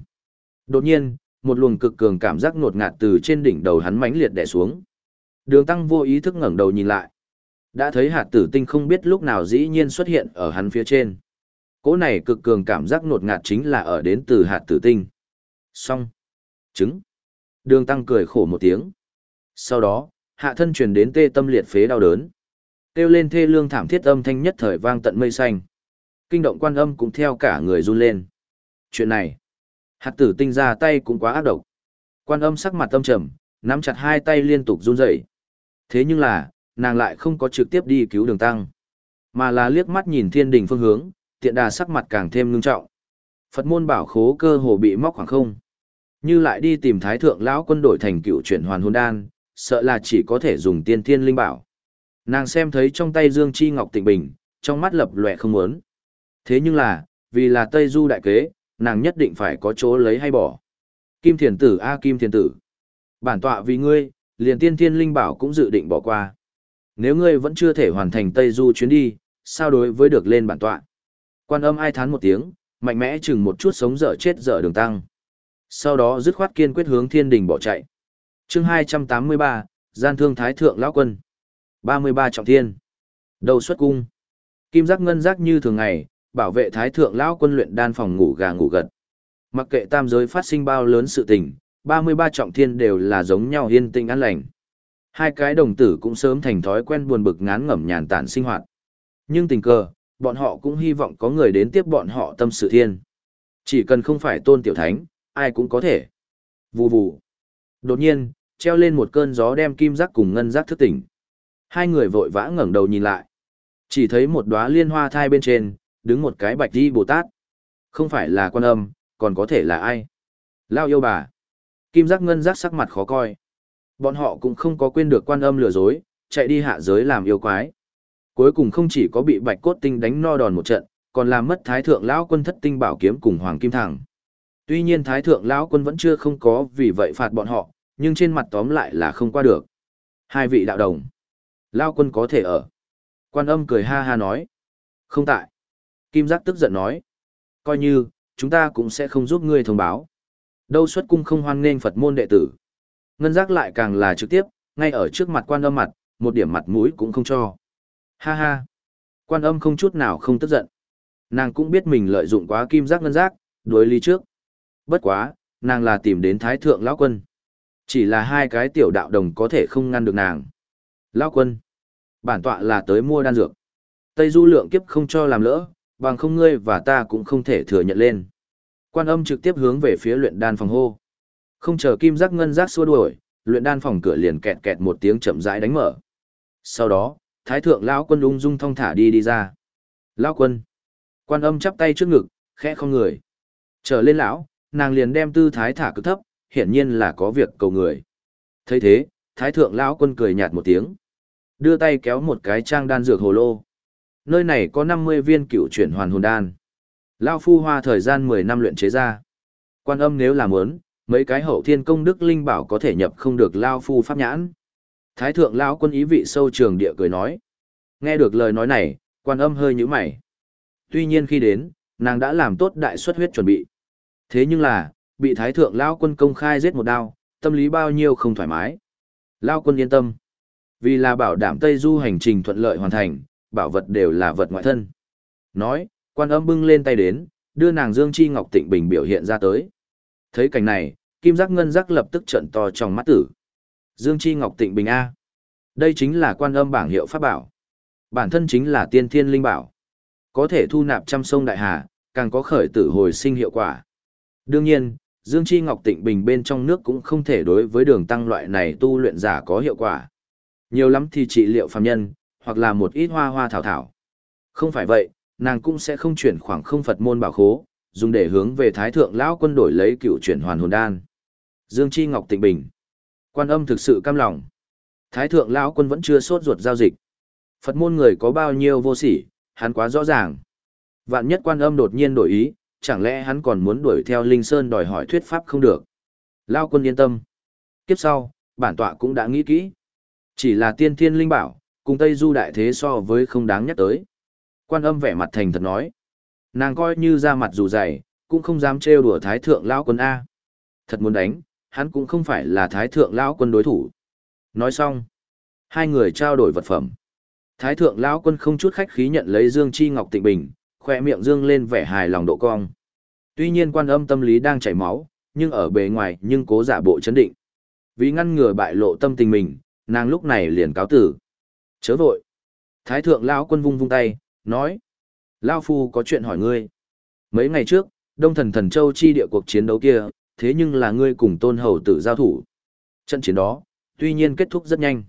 Đột nhiên, một luồng cực cường cảm giác ngột ngạt từ trên đỉnh đầu hắn mãnh liệt đè xuống. Đường tăng vô ý thức ngẩng đầu nhìn lại. Đã thấy hạt tử tinh không biết lúc nào dĩ nhiên xuất hiện ở hắn phía trên. Cỗ này cực cường cảm giác ngột ngạt chính là ở đến từ hạt tử tinh. Xong. Trứng. Đường tăng cười khổ một tiếng. Sau đó, hạ thân truyền đến tê tâm liệt phế đau đớn. Kêu lên thê lương thảm thiết âm thanh nhất thời vang tận mây xanh. Kinh động quan âm cũng theo cả người run lên. Chuyện này, hạt tử tinh ra tay cũng quá ác độc. Quan âm sắc mặt tâm trầm, nắm chặt hai tay liên tục run rẩy. Thế nhưng là, nàng lại không có trực tiếp đi cứu đường tăng, mà là liếc mắt nhìn thiên đình phương hướng, tiện đà sắc mặt càng thêm ngưng trọng. Phật môn bảo khố cơ hồ bị móc khoảng không. Như lại đi tìm thái thượng lão quân đổi thành cựu chuyển hoàn hồn đan, sợ là chỉ có thể dùng tiên thiên linh bảo. Nàng xem thấy trong tay Dương Chi Ngọc Tịnh Bình, trong mắt lập lòe không muốn. Thế nhưng là, vì là Tây Du đại kế, nàng nhất định phải có chỗ lấy hay bỏ. Kim Thiền Tử a Kim Thiền Tử. Bản tọa vì ngươi, liền tiên thiên linh bảo cũng dự định bỏ qua. Nếu ngươi vẫn chưa thể hoàn thành Tây Du chuyến đi, sao đối với được lên bản tọa? Quan âm ai thán một tiếng, mạnh mẽ chừng một chút sống dở chết dở đường tăng. Sau đó dứt khoát kiên quyết hướng thiên đình bỏ chạy. chương 283, gian thương thái thượng lão quân. 33 trọng thiên. Đầu xuất cung. Kim giác ngân giác như thường ngày, bảo vệ thái thượng lão quân luyện đan phòng ngủ gà ngủ gật. Mặc kệ tam giới phát sinh bao lớn sự tình, 33 trọng thiên đều là giống nhau yên tĩnh an lành. Hai cái đồng tử cũng sớm thành thói quen buồn bực ngán ngẩm nhàn tản sinh hoạt. Nhưng tình cờ, bọn họ cũng hy vọng có người đến tiếp bọn họ tâm sự thiên. Chỉ cần không phải tôn tiểu thánh, ai cũng có thể. Vù vù. Đột nhiên, treo lên một cơn gió đem kim giác cùng ngân giác thức tỉnh. Hai người vội vã ngẩng đầu nhìn lại. Chỉ thấy một đóa liên hoa thai bên trên, đứng một cái bạch đi Bồ Tát. Không phải là quan âm, còn có thể là ai? Lao yêu bà. Kim giác ngân giác sắc mặt khó coi. Bọn họ cũng không có quên được quan âm lừa dối, chạy đi hạ giới làm yêu quái. Cuối cùng không chỉ có bị bạch cốt tinh đánh no đòn một trận, còn làm mất thái thượng lão quân thất tinh bảo kiếm cùng hoàng kim thẳng. Tuy nhiên thái thượng lão quân vẫn chưa không có vì vậy phạt bọn họ, nhưng trên mặt tóm lại là không qua được. Hai vị đạo đồng. Lão quân có thể ở. Quan âm cười ha ha nói. Không tại. Kim giác tức giận nói. Coi như, chúng ta cũng sẽ không giúp ngươi thông báo. Đâu xuất cung không hoan nghênh Phật môn đệ tử. Ngân giác lại càng là trực tiếp, ngay ở trước mặt quan âm mặt, một điểm mặt mũi cũng không cho. Ha ha. Quan âm không chút nào không tức giận. Nàng cũng biết mình lợi dụng quá kim giác ngân giác, đối lý trước. Bất quá, nàng là tìm đến thái thượng lão quân. Chỉ là hai cái tiểu đạo đồng có thể không ngăn được nàng. Lão quân. Bản tọa là tới mua đan dược. Tây du lượng kiếp không cho làm lỡ, bằng không ngươi và ta cũng không thể thừa nhận lên. Quan âm trực tiếp hướng về phía luyện đan phòng hô. Không chờ kim giác ngân giác xua đuổi, luyện đan phòng cửa liền kẹt kẹt một tiếng chậm rãi đánh mở. Sau đó, thái thượng lão quân ung dung thong thả đi đi ra. Lão quân. Quan âm chắp tay trước ngực, khẽ không người. Trở lên lão, nàng liền đem tư thái thả cực thấp, hiển nhiên là có việc cầu người. thấy thế, thái thượng lão quân cười nhạt một tiếng. Đưa tay kéo một cái trang đan dược hồ lô. Nơi này có 50 viên cựu chuyển hoàn hồn đan. Lão phu hoa thời gian 10 năm luyện chế ra. Quan âm nếu làm muốn, mấy cái hậu thiên công đức linh bảo có thể nhập không được Lão phu pháp nhãn. Thái thượng lão quân ý vị sâu trường địa cười nói. Nghe được lời nói này, quan âm hơi nhíu mày. Tuy nhiên khi đến, nàng đã làm tốt đại suất huyết chuẩn bị. Thế nhưng là, bị thái thượng lão quân công khai giết một đao, tâm lý bao nhiêu không thoải mái. Lão quân yên tâm. Vì là bảo đảm Tây Du hành trình thuận lợi hoàn thành, bảo vật đều là vật ngoại thân. Nói, quan âm bưng lên tay đến, đưa nàng Dương Chi Ngọc Tịnh Bình biểu hiện ra tới. Thấy cảnh này, Kim Giác Ngân Giác lập tức trận to trong mắt tử. Dương Chi Ngọc Tịnh Bình A. Đây chính là quan âm bảng hiệu pháp bảo. Bản thân chính là tiên thiên linh bảo. Có thể thu nạp trăm sông đại hà, càng có khởi tử hồi sinh hiệu quả. Đương nhiên, Dương Chi Ngọc Tịnh Bình bên trong nước cũng không thể đối với đường tăng loại này tu luyện giả có hiệu quả. Nhiều lắm thì trị liệu phàm nhân, hoặc là một ít hoa hoa thảo thảo. Không phải vậy, nàng cũng sẽ không chuyển khoảng không Phật môn bảo khố, dùng để hướng về Thái Thượng Lão quân đổi lấy cựu chuyển hoàn hồn đan. Dương Chi Ngọc Tịnh Bình. Quan âm thực sự cam lòng. Thái Thượng Lão quân vẫn chưa sốt ruột giao dịch. Phật môn người có bao nhiêu vô sỉ, hắn quá rõ ràng. Vạn nhất quan âm đột nhiên đổi ý, chẳng lẽ hắn còn muốn đuổi theo Linh Sơn đòi hỏi thuyết pháp không được. Lao quân yên tâm. Kiếp sau, bản tọa cũng đã nghĩ kỹ. Chỉ là tiên thiên linh bảo, cùng Tây Du đại thế so với không đáng nhắc tới. Quan âm vẻ mặt thành thật nói. Nàng coi như ra mặt dù dày, cũng không dám trêu đùa thái thượng lão quân A. Thật muốn đánh, hắn cũng không phải là thái thượng lão quân đối thủ. Nói xong, hai người trao đổi vật phẩm. Thái thượng lão quân không chút khách khí nhận lấy Dương Chi Ngọc Tịnh Bình, khoe miệng dương lên vẻ hài lòng độ cong. Tuy nhiên quan âm tâm lý đang chảy máu, nhưng ở bề ngoài nhưng cố giả bộ chấn định. Vì ngăn ngừa bại lộ tâm tình mình, nàng lúc này liền cáo tử. Chớ vội. Thái thượng lão quân vung vung tay, nói. Lao phu có chuyện hỏi ngươi. Mấy ngày trước, Đông thần thần châu chi địa cuộc chiến đấu kia, thế nhưng là ngươi cùng tôn hầu tử giao thủ. Trận chiến đó, tuy nhiên kết thúc rất nhanh.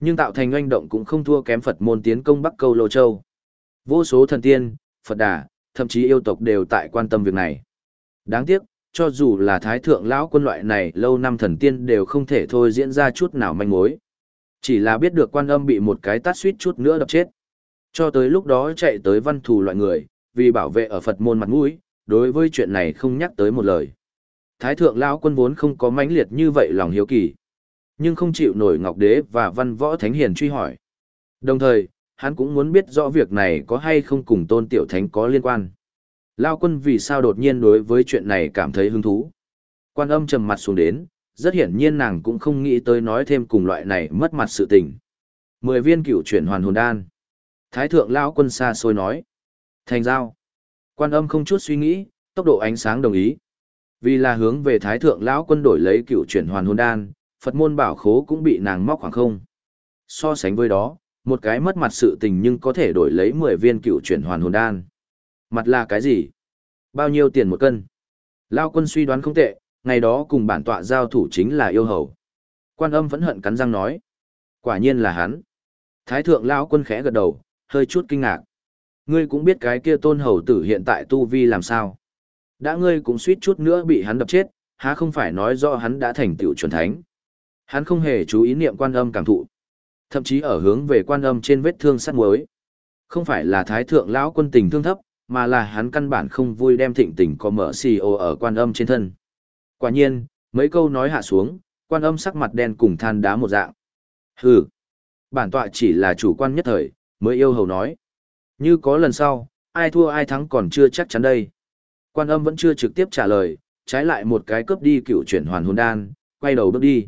Nhưng tạo thành oanh động cũng không thua kém Phật môn tiến công Bắc Câu Lô Châu. Vô số thần tiên, Phật Đà, thậm chí yêu tộc đều tại quan tâm việc này. Đáng tiếc, cho dù là thái thượng lão quân loại này lâu năm thần tiên đều không thể thôi diễn ra chút nào manh mối. Chỉ là biết được quan âm bị một cái tát suýt chút nữa đập chết. Cho tới lúc đó chạy tới văn thù loại người, vì bảo vệ ở Phật môn mặt mũi, đối với chuyện này không nhắc tới một lời. Thái thượng lão quân vốn không có mãnh liệt như vậy lòng hiếu kỳ, nhưng không chịu nổi Ngọc Đế và Văn Võ Thánh Hiền truy hỏi. Đồng thời, hắn cũng muốn biết rõ việc này có hay không cùng Tôn Tiểu Thánh có liên quan. Lao quân vì sao đột nhiên đối với chuyện này cảm thấy hứng thú. Quan âm trầm mặt xuống đến, rất hiển nhiên nàng cũng không nghĩ tới nói thêm cùng loại này mất mặt sự tình. Mười viên cựu chuyển hoàn hồn đan. Thái thượng Lao quân xa xôi nói. Thành giao. Quan âm không chút suy nghĩ, tốc độ ánh sáng đồng ý. Vì là hướng về Thái thượng lão quân đổi lấy cựu chuyển hoàn hồn đan, Phật môn bảo khố cũng bị nàng móc khoảng không. So sánh với đó, một cái mất mặt sự tình nhưng có thể đổi lấy 10 viên cựu chuyển hoàn hồn đan. Mặt là cái gì? Bao nhiêu tiền một cân? Lao quân suy đoán không tệ, ngày đó cùng bản tọa giao thủ chính là yêu hầu. Quan âm vẫn hận cắn răng nói. Quả nhiên là hắn. Thái thượng Lao quân khẽ gật đầu, hơi chút kinh ngạc. Ngươi cũng biết cái kia tôn hầu tử hiện tại tu vi làm sao. Đã ngươi cũng suýt chút nữa bị hắn đập chết, há không phải nói do hắn đã thành tựu chuẩn thánh. Hắn không hề chú ý niệm quan âm cảm thụ. Thậm chí ở hướng về quan âm trên vết thương sắt muối. Không phải là thái thượng lão quân tình thương thấp, mà là hắn căn bản không vui đem thịnh tình có mở xì ô ở quan âm trên thân. Quả nhiên, mấy câu nói hạ xuống, quan âm sắc mặt đen cùng than đá một dạng. Hừ, bản tọa chỉ là chủ quan nhất thời, mới yêu hầu nói. Như có lần sau, ai thua ai thắng còn chưa chắc chắn đây. Quan âm vẫn chưa trực tiếp trả lời, trái lại một cái cướp đi cựu chuyển hoàn hồn đan, quay đầu bước đi.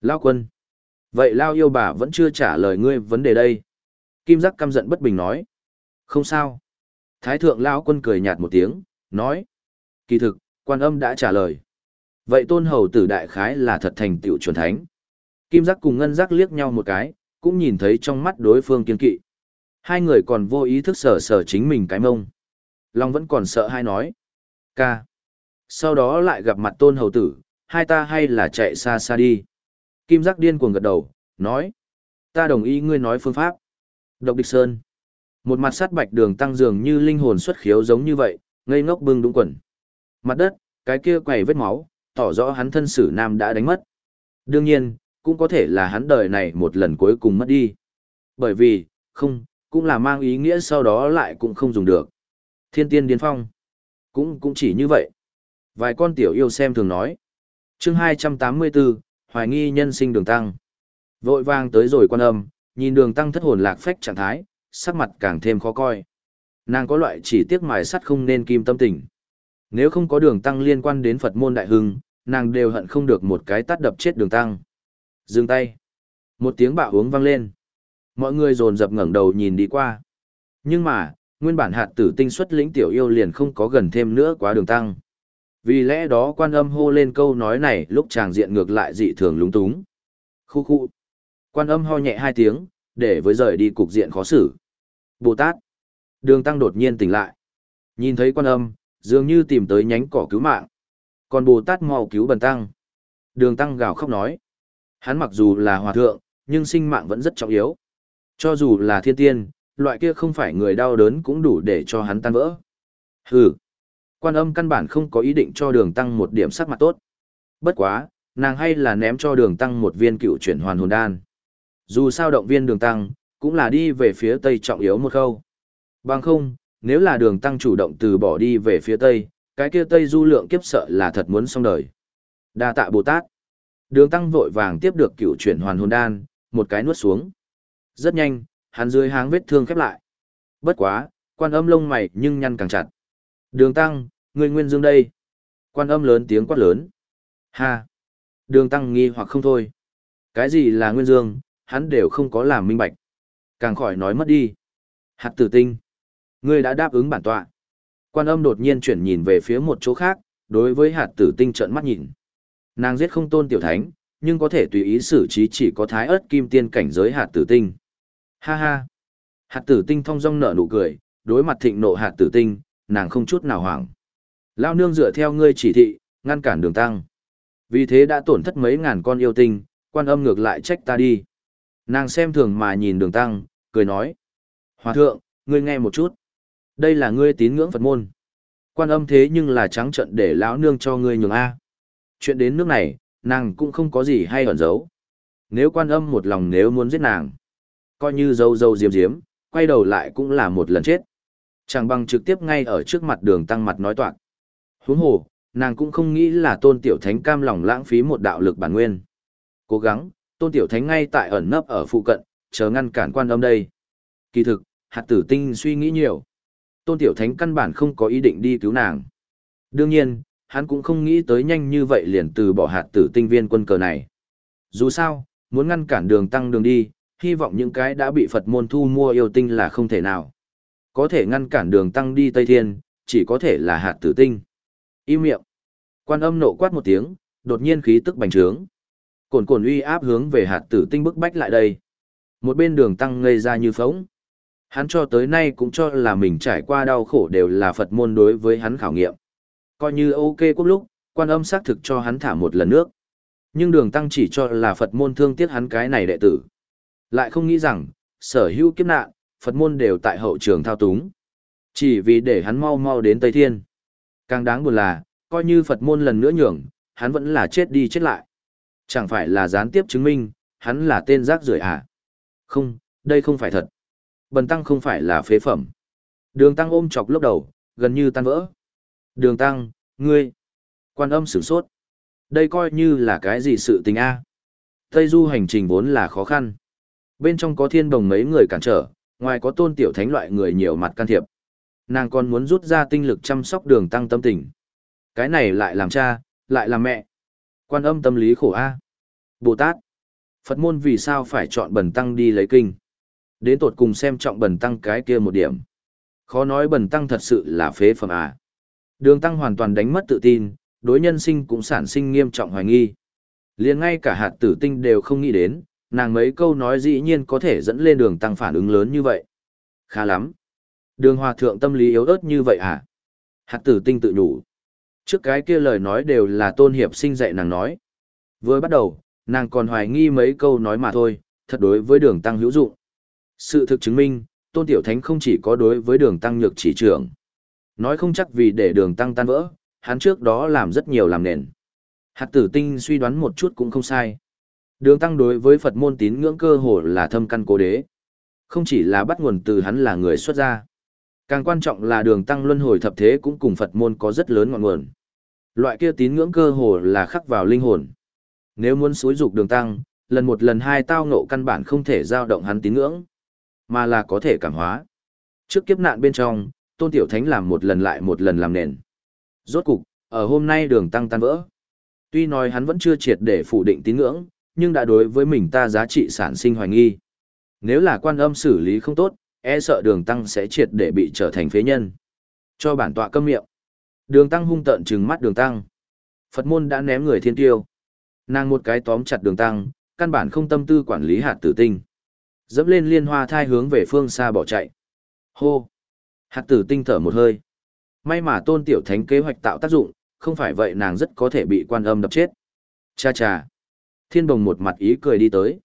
Lao quân. Vậy Lao yêu bà vẫn chưa trả lời ngươi vấn đề đây. Kim giác căm giận bất bình nói. Không sao. Thái thượng Lao quân cười nhạt một tiếng, nói. Kỳ thực, quan âm đã trả lời. Vậy tôn hầu tử đại khái là thật thành tựu chuẩn thánh. Kim giác cùng ngân giác liếc nhau một cái, cũng nhìn thấy trong mắt đối phương kiên kỵ. Hai người còn vô ý thức sở sở chính mình cái mông. Long vẫn còn sợ hai nói. Ca. Sau đó lại gặp mặt tôn hầu tử, hai ta hay là chạy xa xa đi. Kim giác điên cuồng gật đầu, nói. Ta đồng ý ngươi nói phương pháp. Độc địch sơn. Một mặt sát bạch đường tăng dường như linh hồn xuất khiếu giống như vậy, ngây ngốc bưng đúng quần. Mặt đất, cái kia quầy vết máu, tỏ rõ hắn thân sử nam đã đánh mất. Đương nhiên, cũng có thể là hắn đời này một lần cuối cùng mất đi. Bởi vì, không, cũng là mang ý nghĩa sau đó lại cũng không dùng được. Thiên tiên điên phong. Cũng cũng chỉ như vậy. Vài con tiểu yêu xem thường nói. chương 284, hoài nghi nhân sinh đường tăng. Vội vang tới rồi quan âm, nhìn đường tăng thất hồn lạc phách trạng thái, sắc mặt càng thêm khó coi. Nàng có loại chỉ tiếc mài sắt không nên kim tâm tình. Nếu không có đường tăng liên quan đến Phật môn đại hưng, nàng đều hận không được một cái tát đập chết đường tăng. Dừng tay. Một tiếng bạo uống vang lên. Mọi người dồn dập ngẩng đầu nhìn đi qua. Nhưng mà, nguyên bản hạt tử tinh xuất lĩnh tiểu yêu liền không có gần thêm nữa quá đường tăng. Vì lẽ đó quan âm hô lên câu nói này lúc chàng diện ngược lại dị thường lúng túng. Khu khu. Quan âm ho nhẹ hai tiếng, để với rời đi cục diện khó xử. Bồ Tát. Đường tăng đột nhiên tỉnh lại. Nhìn thấy quan âm, dường như tìm tới nhánh cỏ cứu mạng. Còn Bồ Tát mau cứu bần tăng. Đường tăng gào khóc nói. Hắn mặc dù là hòa thượng, nhưng sinh mạng vẫn rất trọng yếu. Cho dù là thiên tiên, loại kia không phải người đau đớn cũng đủ để cho hắn tan vỡ. Hừ. Quan âm căn bản không có ý định cho đường tăng một điểm sắc mặt tốt. Bất quá, nàng hay là ném cho đường tăng một viên cựu chuyển hoàn hồn đan. Dù sao động viên đường tăng, cũng là đi về phía tây trọng yếu một khâu. Bằng không, nếu là đường tăng chủ động từ bỏ đi về phía tây, cái kia tây du lượng kiếp sợ là thật muốn xong đời. đa tạ Bồ Tát. Đường tăng vội vàng tiếp được cựu chuyển hoàn hồn đan, một cái nuốt xuống. Rất nhanh, hắn dưới háng vết thương khép lại. Bất quá, quan âm lông mày nhưng nhăn càng chặt. Đường tăng, người nguyên dương đây. Quan âm lớn tiếng quát lớn. Ha! Đường tăng nghi hoặc không thôi. Cái gì là nguyên dương, hắn đều không có làm minh bạch. Càng khỏi nói mất đi. Hạt tử tinh. Ngươi đã đáp ứng bản tọa. Quan âm đột nhiên chuyển nhìn về phía một chỗ khác, đối với hạt tử tinh trợn mắt nhìn. Nàng giết không tôn tiểu thánh, nhưng có thể tùy ý xử trí chỉ có thái ớt kim tiên cảnh giới hạt tử tinh. Ha ha! Hạt tử tinh thong dong nở nụ cười, đối mặt thịnh nộ hạt tử tinh, nàng không chút nào hoảng. Lao nương dựa theo ngươi chỉ thị, ngăn cản đường tăng. Vì thế đã tổn thất mấy ngàn con yêu tinh, quan âm ngược lại trách ta đi. Nàng xem thường mà nhìn đường tăng, cười nói. Hòa thượng, ngươi nghe một chút. Đây là ngươi tín ngưỡng Phật môn. Quan âm thế nhưng là trắng trận để lão nương cho ngươi nhường A. Chuyện đến nước này, nàng cũng không có gì hay ẩn giấu. Nếu quan âm một lòng nếu muốn giết nàng, coi như dâu dâu diếm diếm, quay đầu lại cũng là một lần chết. Chẳng bằng trực tiếp ngay ở trước mặt đường tăng mặt nói toạc. Huống hồ, nàng cũng không nghĩ là tôn tiểu thánh cam lòng lãng phí một đạo lực bản nguyên. Cố gắng, tôn tiểu thánh ngay tại ẩn nấp ở phụ cận, chờ ngăn cản quan âm đây. Kỳ thực, hạt tử tinh suy nghĩ nhiều. Tôn tiểu thánh căn bản không có ý định đi cứu nàng. Đương nhiên, hắn cũng không nghĩ tới nhanh như vậy liền từ bỏ hạt tử tinh viên quân cờ này. Dù sao, muốn ngăn cản đường tăng đường đi, hy vọng những cái đã bị Phật môn thu mua yêu tinh là không thể nào. Có thể ngăn cản đường tăng đi Tây Thiên, chỉ có thể là hạt tử tinh. Im miệng. Quan âm nộ quát một tiếng, đột nhiên khí tức bành trướng. Cồn cồn uy áp hướng về hạt tử tinh bức bách lại đây. Một bên đường tăng ngây ra như phóng. Hắn cho tới nay cũng cho là mình trải qua đau khổ đều là Phật môn đối với hắn khảo nghiệm. Coi như ok quốc lúc, quan âm xác thực cho hắn thả một lần nước. Nhưng đường tăng chỉ cho là Phật môn thương tiếc hắn cái này đệ tử. Lại không nghĩ rằng, sở hữu kiếp nạn, Phật môn đều tại hậu trường thao túng. Chỉ vì để hắn mau mau đến Tây Thiên. Càng đáng buồn là, coi như Phật môn lần nữa nhường, hắn vẫn là chết đi chết lại. Chẳng phải là gián tiếp chứng minh, hắn là tên rác rưởi à? Không, đây không phải thật. Bần tăng không phải là phế phẩm. Đường tăng ôm chọc lốc đầu, gần như tan vỡ. Đường tăng, ngươi. Quan âm sửng sốt. Đây coi như là cái gì sự tình a? Tây du hành trình vốn là khó khăn. Bên trong có thiên đồng mấy người cản trở, ngoài có tôn tiểu thánh loại người nhiều mặt can thiệp. Nàng còn muốn rút ra tinh lực chăm sóc đường tăng tâm tình. Cái này lại làm cha, lại làm mẹ. Quan âm tâm lý khổ a. Bồ Tát. Phật môn vì sao phải chọn bần tăng đi lấy kinh. Đến tột cùng xem trọng bần tăng cái kia một điểm. Khó nói bần tăng thật sự là phế phẩm à. Đường tăng hoàn toàn đánh mất tự tin, đối nhân sinh cũng sản sinh nghiêm trọng hoài nghi. liền ngay cả hạt tử tinh đều không nghĩ đến, nàng mấy câu nói dĩ nhiên có thể dẫn lên đường tăng phản ứng lớn như vậy. Khá lắm. Đường hòa thượng tâm lý yếu ớt như vậy à? Hạt tử tinh tự nhủ. Trước cái kia lời nói đều là tôn hiệp sinh dạy nàng nói. Vừa bắt đầu, nàng còn hoài nghi mấy câu nói mà thôi, thật đối với đường tăng hữu dụng. Sự thực chứng minh, tôn tiểu thánh không chỉ có đối với đường tăng nhược chỉ trưởng. Nói không chắc vì để đường tăng tan vỡ, hắn trước đó làm rất nhiều làm nền. Hạt tử tinh suy đoán một chút cũng không sai. Đường tăng đối với Phật môn tín ngưỡng cơ hồ là thâm căn cố đế. Không chỉ là bắt nguồn từ hắn là người xuất gia. Càng quan trọng là đường tăng luân hồi thập thế cũng cùng Phật môn có rất lớn ngọn nguồn. Loại kia tín ngưỡng cơ hồ là khắc vào linh hồn. Nếu muốn xúi dục đường tăng, lần một lần hai tao ngộ căn bản không thể giao động hắn tín ngưỡng, mà là có thể cảm hóa. Trước kiếp nạn bên trong, Tôn Tiểu Thánh làm một lần lại một lần làm nền. Rốt cục, ở hôm nay đường tăng tan vỡ. Tuy nói hắn vẫn chưa triệt để phủ định tín ngưỡng, nhưng đã đối với mình ta giá trị sản sinh hoài nghi. Nếu là quan âm xử lý không tốt, e sợ đường tăng sẽ triệt để bị trở thành phế nhân. Cho bản tọa câm miệng. Đường tăng hung tợn trừng mắt đường tăng. Phật môn đã ném người thiên tiêu. Nàng một cái tóm chặt đường tăng, căn bản không tâm tư quản lý hạt tử tinh. Dẫm lên liên hoa thai hướng về phương xa bỏ chạy. Hô! Hạt tử tinh thở một hơi. May mà tôn tiểu thánh kế hoạch tạo tác dụng, không phải vậy nàng rất có thể bị quan âm đập chết. Cha cha! Thiên đồng một mặt ý cười đi tới.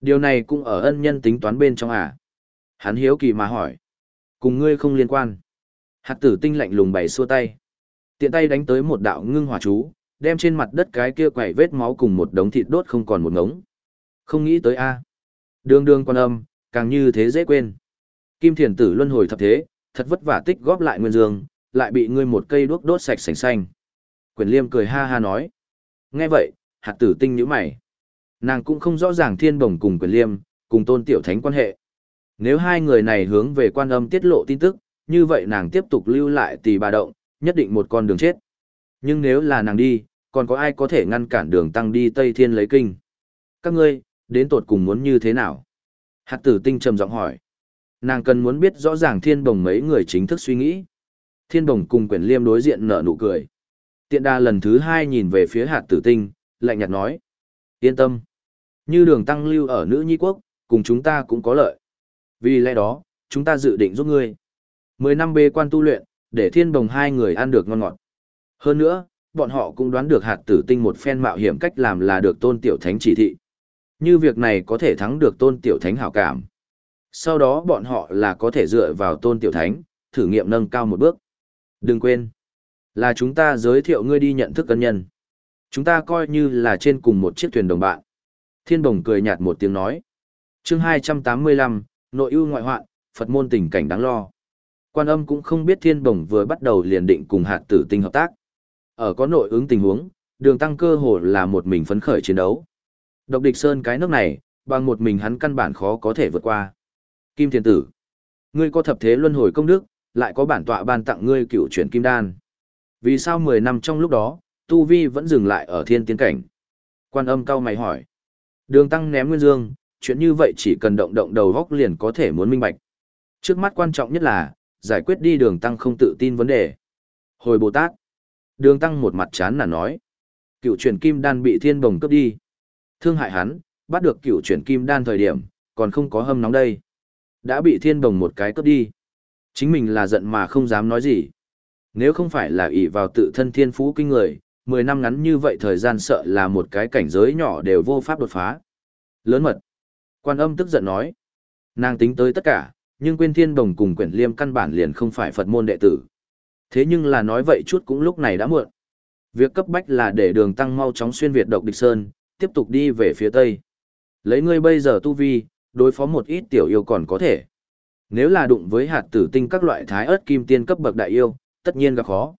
Điều này cũng ở ân nhân tính toán bên trong à? Hắn hiếu kỳ mà hỏi. Cùng ngươi không liên quan. Hạt tử tinh lạnh lùng bày xua tay. Tiện tay đánh tới một đạo ngưng hỏa chú, đem trên mặt đất cái kia quẩy vết máu cùng một đống thịt đốt không còn một ngống. Không nghĩ tới a. Đường đường quan âm, càng như thế dễ quên. Kim thiền tử luân hồi thập thế, thật vất vả tích góp lại nguyên dương, lại bị ngươi một cây đuốc đốt sạch sành xanh. Quyền liêm cười ha ha nói. Nghe vậy, hạt tử tinh nhíu mày. Nàng cũng không rõ ràng thiên bồng cùng quyền liêm, cùng tôn tiểu thánh quan hệ. Nếu hai người này hướng về quan âm tiết lộ tin tức, như vậy nàng tiếp tục lưu lại tỷ bà động, nhất định một con đường chết. Nhưng nếu là nàng đi, còn có ai có thể ngăn cản đường tăng đi Tây Thiên lấy kinh? Các ngươi, đến tột cùng muốn như thế nào? Hạt tử tinh trầm giọng hỏi. Nàng cần muốn biết rõ ràng thiên bồng mấy người chính thức suy nghĩ. Thiên bồng cùng quyển liêm đối diện nở nụ cười. Tiện đa lần thứ hai nhìn về phía hạt tử tinh, lạnh nhạt nói. Yên tâm. Như đường tăng lưu ở nữ nhi quốc, cùng chúng ta cũng có lợi. Vì lẽ đó, chúng ta dự định giúp ngươi. Mười năm bê quan tu luyện, để thiên bồng hai người ăn được ngon ngọt. Hơn nữa, bọn họ cũng đoán được hạt tử tinh một phen mạo hiểm cách làm là được tôn tiểu thánh chỉ thị. Như việc này có thể thắng được tôn tiểu thánh hảo cảm. Sau đó bọn họ là có thể dựa vào tôn tiểu thánh, thử nghiệm nâng cao một bước. Đừng quên, là chúng ta giới thiệu ngươi đi nhận thức cân nhân. Chúng ta coi như là trên cùng một chiếc thuyền đồng bạn. Thiên Đồng cười nhạt một tiếng nói. chương 285, nội ưu ngoại hoạn, Phật môn tình cảnh đáng lo. Quan âm cũng không biết Thiên Đồng vừa bắt đầu liền định cùng hạt tử tinh hợp tác. Ở có nội ứng tình huống, đường tăng cơ hồ là một mình phấn khởi chiến đấu. Độc địch sơn cái nước này, bằng một mình hắn căn bản khó có thể vượt qua. Kim Thiên Tử, ngươi có thập thế luân hồi công đức, lại có bản tọa ban tặng ngươi cựu chuyển kim đan. Vì sao 10 năm trong lúc đó, Tu Vi vẫn dừng lại ở thiên tiến cảnh? Quan âm cao mày hỏi. Đường tăng ném nguyên dương, chuyện như vậy chỉ cần động động đầu góc liền có thể muốn minh bạch. Trước mắt quan trọng nhất là, giải quyết đi đường tăng không tự tin vấn đề. Hồi Bồ Tát. Đường tăng một mặt chán là nói. Cựu chuyển kim đan bị thiên bồng cướp đi. Thương hại hắn, bắt được cựu chuyển kim đan thời điểm, còn không có hâm nóng đây. Đã bị thiên bồng một cái cướp đi. Chính mình là giận mà không dám nói gì. Nếu không phải là ỷ vào tự thân thiên phú kinh người, 10 năm ngắn như vậy thời gian sợ là một cái cảnh giới nhỏ đều vô pháp đột phá. Lớn mật. Quan âm tức giận nói. Nàng tính tới tất cả, nhưng quên thiên đồng cùng quyển liêm căn bản liền không phải Phật môn đệ tử. Thế nhưng là nói vậy chút cũng lúc này đã muộn. Việc cấp bách là để đường tăng mau chóng xuyên Việt độc địch sơn, tiếp tục đi về phía Tây. Lấy ngươi bây giờ tu vi, đối phó một ít tiểu yêu còn có thể. Nếu là đụng với hạt tử tinh các loại thái ớt kim tiên cấp bậc đại yêu, tất nhiên gặp khó.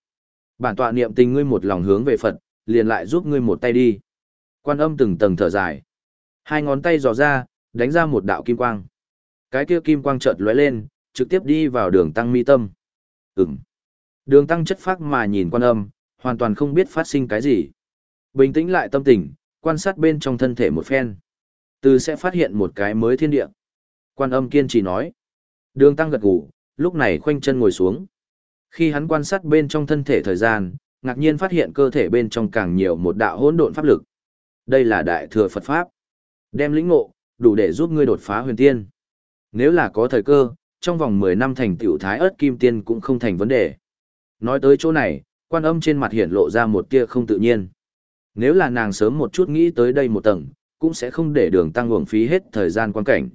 Bản tọa niệm tình ngươi một lòng hướng về Phật, liền lại giúp ngươi một tay đi. Quan âm từng tầng thở dài. Hai ngón tay dò ra, đánh ra một đạo kim quang. Cái kia kim quang chợt lóe lên, trực tiếp đi vào đường tăng mi tâm. Ừm. Đường tăng chất phác mà nhìn quan âm, hoàn toàn không biết phát sinh cái gì. Bình tĩnh lại tâm tình, quan sát bên trong thân thể một phen. Từ sẽ phát hiện một cái mới thiên địa. Quan âm kiên trì nói. Đường tăng gật gù, lúc này khoanh chân ngồi xuống. Khi hắn quan sát bên trong thân thể thời gian, ngạc nhiên phát hiện cơ thể bên trong càng nhiều một đạo hỗn độn pháp lực. Đây là đại thừa Phật Pháp. Đem lĩnh ngộ, đủ để giúp ngươi đột phá huyền tiên. Nếu là có thời cơ, trong vòng 10 năm thành tiểu thái ớt kim tiên cũng không thành vấn đề. Nói tới chỗ này, quan âm trên mặt hiện lộ ra một tia không tự nhiên. Nếu là nàng sớm một chút nghĩ tới đây một tầng, cũng sẽ không để đường tăng uổng phí hết thời gian quan cảnh.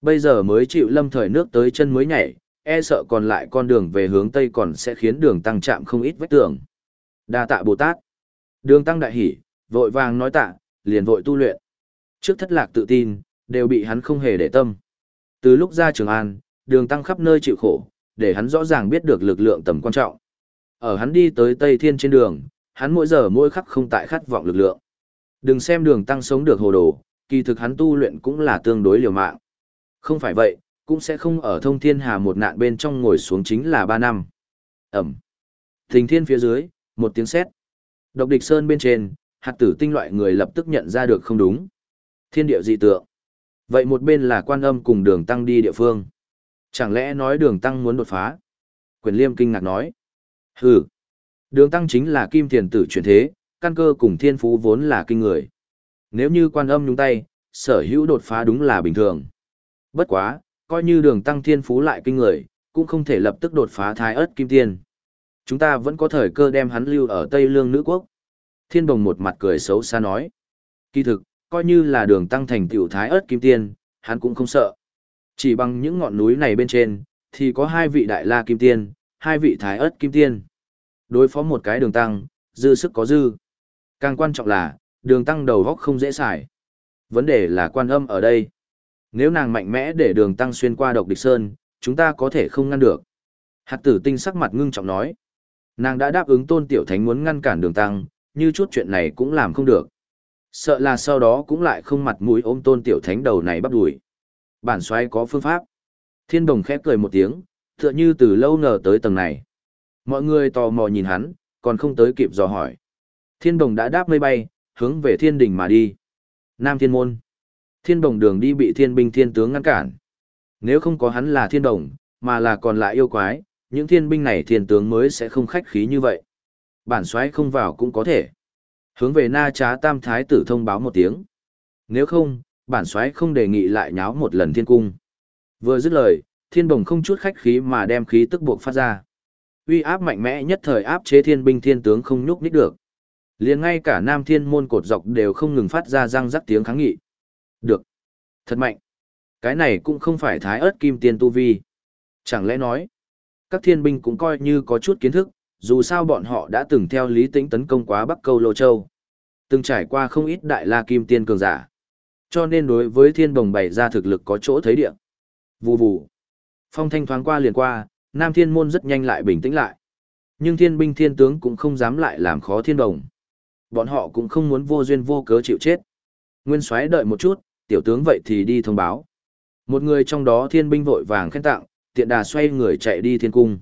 Bây giờ mới chịu lâm thời nước tới chân mới nhảy, e sợ còn lại con đường về hướng Tây còn sẽ khiến đường tăng chạm không ít vách tường. Đa tạ Bồ Tát. Đường tăng đại hỉ, vội vàng nói tạ, liền vội tu luyện. Trước thất lạc tự tin, đều bị hắn không hề để tâm. Từ lúc ra Trường An, đường tăng khắp nơi chịu khổ, để hắn rõ ràng biết được lực lượng tầm quan trọng. Ở hắn đi tới Tây Thiên trên đường, hắn mỗi giờ mỗi khắc không tại khát vọng lực lượng. Đừng xem đường tăng sống được hồ đồ, kỳ thực hắn tu luyện cũng là tương đối liều mạng. Không phải vậy, cũng sẽ không ở thông thiên hà một nạn bên trong ngồi xuống chính là ba năm. Ẩm. Thình thiên phía dưới, một tiếng sét. Độc địch sơn bên trên, hạt tử tinh loại người lập tức nhận ra được không đúng. Thiên địa dị tượng. Vậy một bên là quan âm cùng đường tăng đi địa phương. Chẳng lẽ nói đường tăng muốn đột phá? Quyền liêm kinh ngạc nói. Hừ. Đường tăng chính là kim thiền tử chuyển thế, căn cơ cùng thiên phú vốn là kinh người. Nếu như quan âm nhúng tay, sở hữu đột phá đúng là bình thường. Bất quá, coi như đường tăng thiên phú lại kinh người, cũng không thể lập tức đột phá thái ớt kim tiên. Chúng ta vẫn có thời cơ đem hắn lưu ở Tây Lương nữ quốc. Thiên đồng một mặt cười xấu xa nói. Kỳ thực, coi như là đường tăng thành tiểu thái ớt kim tiên, hắn cũng không sợ. Chỉ bằng những ngọn núi này bên trên, thì có hai vị đại la kim tiên, hai vị thái ớt kim tiên. Đối phó một cái đường tăng, dư sức có dư. Càng quan trọng là, đường tăng đầu góc không dễ xài. Vấn đề là quan âm ở đây. Nếu nàng mạnh mẽ để đường tăng xuyên qua độc địch sơn, chúng ta có thể không ngăn được. Hạt tử tinh sắc mặt ngưng trọng nói. Nàng đã đáp ứng tôn tiểu thánh muốn ngăn cản đường tăng, như chút chuyện này cũng làm không được. Sợ là sau đó cũng lại không mặt mũi ôm tôn tiểu thánh đầu này bắt đuổi. Bản xoay có phương pháp. Thiên đồng khép cười một tiếng, tựa như từ lâu ngờ tới tầng này. Mọi người tò mò nhìn hắn, còn không tới kịp dò hỏi. Thiên đồng đã đáp mây bay, hướng về thiên đình mà đi. Nam thiên môn. Thiên đồng đường đi bị thiên binh thiên tướng ngăn cản. Nếu không có hắn là thiên đồng, mà là còn lại yêu quái, những thiên binh này thiên tướng mới sẽ không khách khí như vậy. Bản xoáy không vào cũng có thể. Hướng về na trá tam thái tử thông báo một tiếng. Nếu không, bản xoáy không đề nghị lại nháo một lần thiên cung. Vừa dứt lời, thiên đồng không chút khách khí mà đem khí tức buộc phát ra. Uy áp mạnh mẽ nhất thời áp chế thiên binh thiên tướng không nhúc nít được. liền ngay cả nam thiên môn cột dọc đều không ngừng phát ra răng rắc tiếng kháng nghị. Được. Thật mạnh. Cái này cũng không phải thái ớt kim tiên tu vi. Chẳng lẽ nói, các thiên binh cũng coi như có chút kiến thức, dù sao bọn họ đã từng theo lý tĩnh tấn công quá Bắc Câu Lô Châu. Từng trải qua không ít đại la kim tiên cường giả. Cho nên đối với thiên bồng bày ra thực lực có chỗ thấy địa. Vù vù. Phong thanh thoáng qua liền qua, Nam Thiên Môn rất nhanh lại bình tĩnh lại. Nhưng thiên binh thiên tướng cũng không dám lại làm khó thiên đồng. Bọn họ cũng không muốn vô duyên vô cớ chịu chết. Nguyên soái đợi một chút, tiểu tướng vậy thì đi thông báo. Một người trong đó thiên binh vội vàng khen tặng, tiện đà xoay người chạy đi thiên cung.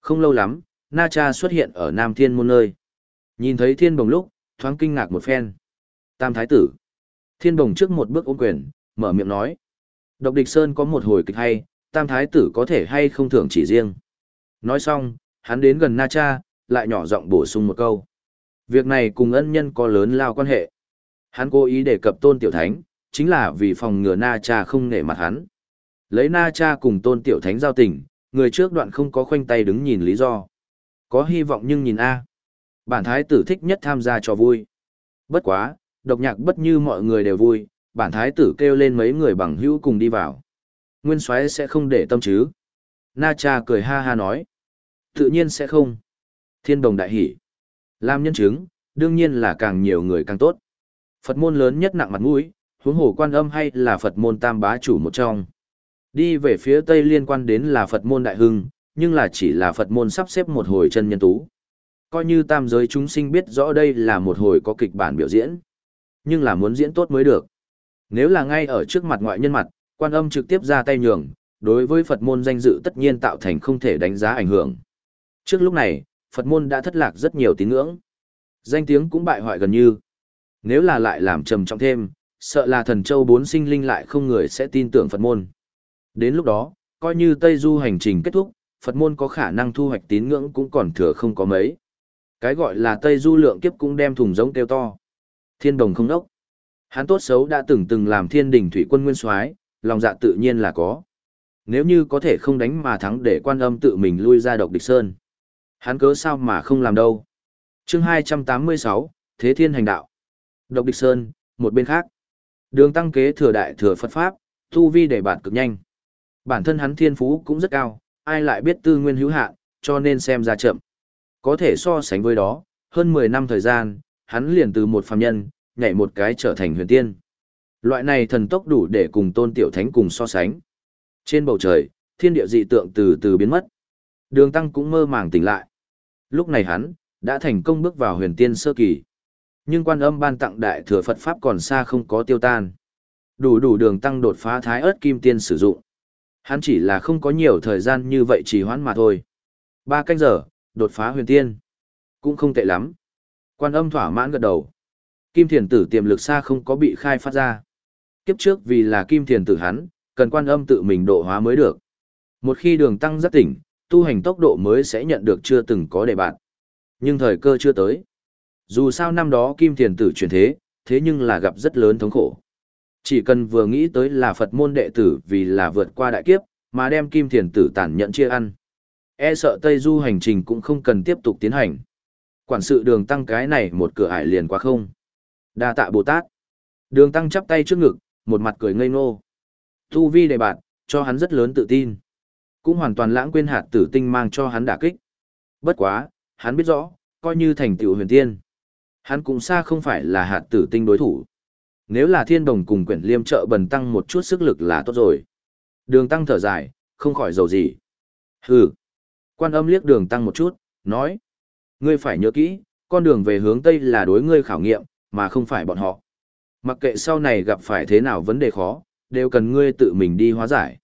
Không lâu lắm, Na Cha xuất hiện ở Nam Thiên môn nơi. Nhìn thấy thiên bồng lúc, thoáng kinh ngạc một phen. Tam thái tử. Thiên bồng trước một bước ôm quyền, mở miệng nói. Độc địch Sơn có một hồi kịch hay, tam thái tử có thể hay không thưởng chỉ riêng. Nói xong, hắn đến gần Na Cha, lại nhỏ giọng bổ sung một câu. Việc này cùng ân nhân có lớn lao quan hệ. Hắn cố ý đề cập tôn tiểu thánh, chính là vì phòng ngừa Na Cha không nể mặt hắn. Lấy Na Cha cùng tôn tiểu thánh giao tình, người trước đoạn không có khoanh tay đứng nhìn lý do. Có hy vọng nhưng nhìn A. Bản thái tử thích nhất tham gia cho vui. Bất quá, độc nhạc bất như mọi người đều vui, bản thái tử kêu lên mấy người bằng hữu cùng đi vào. Nguyên soái sẽ không để tâm chứ. Na cha cười ha ha nói. Tự nhiên sẽ không. Thiên đồng đại hỷ. Làm nhân chứng, đương nhiên là càng nhiều người càng tốt. Phật môn lớn nhất nặng mặt mũi, huống hồ quan âm hay là Phật môn tam bá chủ một trong. Đi về phía Tây liên quan đến là Phật môn đại hưng, nhưng là chỉ là Phật môn sắp xếp một hồi chân nhân tú. Coi như tam giới chúng sinh biết rõ đây là một hồi có kịch bản biểu diễn, nhưng là muốn diễn tốt mới được. Nếu là ngay ở trước mặt ngoại nhân mặt, quan âm trực tiếp ra tay nhường, đối với Phật môn danh dự tất nhiên tạo thành không thể đánh giá ảnh hưởng. Trước lúc này, Phật môn đã thất lạc rất nhiều tín ngưỡng. Danh tiếng cũng bại hoại gần như. Nếu là lại làm trầm trọng thêm, sợ là thần châu bốn sinh linh lại không người sẽ tin tưởng Phật môn. Đến lúc đó, coi như Tây Du hành trình kết thúc, Phật môn có khả năng thu hoạch tín ngưỡng cũng còn thừa không có mấy. Cái gọi là Tây Du lượng kiếp cũng đem thùng giống kêu to. Thiên đồng không đốc. Hắn tốt xấu đã từng từng làm thiên đình thủy quân nguyên soái, lòng dạ tự nhiên là có. Nếu như có thể không đánh mà thắng để quan âm tự mình lui ra độc địch sơn. Hắn cớ sao mà không làm đâu. chương 286, Thế Thiên Hành Đạo. Độc địch sơn, một bên khác. Đường tăng kế thừa đại thừa Phật Pháp, thu vi để bản cực nhanh. Bản thân hắn thiên phú cũng rất cao, ai lại biết tư nguyên hữu hạn, cho nên xem ra chậm. Có thể so sánh với đó, hơn 10 năm thời gian, hắn liền từ một phàm nhân, nhảy một cái trở thành huyền tiên. Loại này thần tốc đủ để cùng tôn tiểu thánh cùng so sánh. Trên bầu trời, thiên địa dị tượng từ từ biến mất. Đường tăng cũng mơ màng tỉnh lại. Lúc này hắn, đã thành công bước vào huyền tiên sơ kỳ. Nhưng quan âm ban tặng đại thừa Phật Pháp còn xa không có tiêu tan. Đủ đủ đường tăng đột phá thái ớt kim tiên sử dụng. Hắn chỉ là không có nhiều thời gian như vậy chỉ hoãn mà thôi. Ba canh giờ, đột phá huyền tiên. Cũng không tệ lắm. Quan âm thỏa mãn gật đầu. Kim thiền tử tiềm lực xa không có bị khai phát ra. Kiếp trước vì là kim thiền tử hắn, cần quan âm tự mình độ hóa mới được. Một khi đường tăng rất tỉnh, tu hành tốc độ mới sẽ nhận được chưa từng có đề bạn. Nhưng thời cơ chưa tới. Dù sao năm đó kim thiền tử chuyển thế, thế nhưng là gặp rất lớn thống khổ. Chỉ cần vừa nghĩ tới là Phật môn đệ tử vì là vượt qua đại kiếp, mà đem kim thiền tử tàn nhận chia ăn. E sợ Tây Du hành trình cũng không cần tiếp tục tiến hành. Quản sự đường tăng cái này một cửa ải liền qua không. đa tạ Bồ Tát. Đường tăng chắp tay trước ngực, một mặt cười ngây ngô. Tu vi đề bạn, cho hắn rất lớn tự tin. Cũng hoàn toàn lãng quên hạt tử tinh mang cho hắn đả kích. Bất quá, hắn biết rõ, coi như thành tựu huyền tiên. Hắn cũng xa không phải là hạt tử tinh đối thủ. Nếu là thiên đồng cùng quyển liêm trợ bần tăng một chút sức lực là tốt rồi. Đường tăng thở dài, không khỏi dầu gì. Hừ. Quan âm liếc đường tăng một chút, nói. Ngươi phải nhớ kỹ, con đường về hướng Tây là đối ngươi khảo nghiệm, mà không phải bọn họ. Mặc kệ sau này gặp phải thế nào vấn đề khó, đều cần ngươi tự mình đi hóa giải.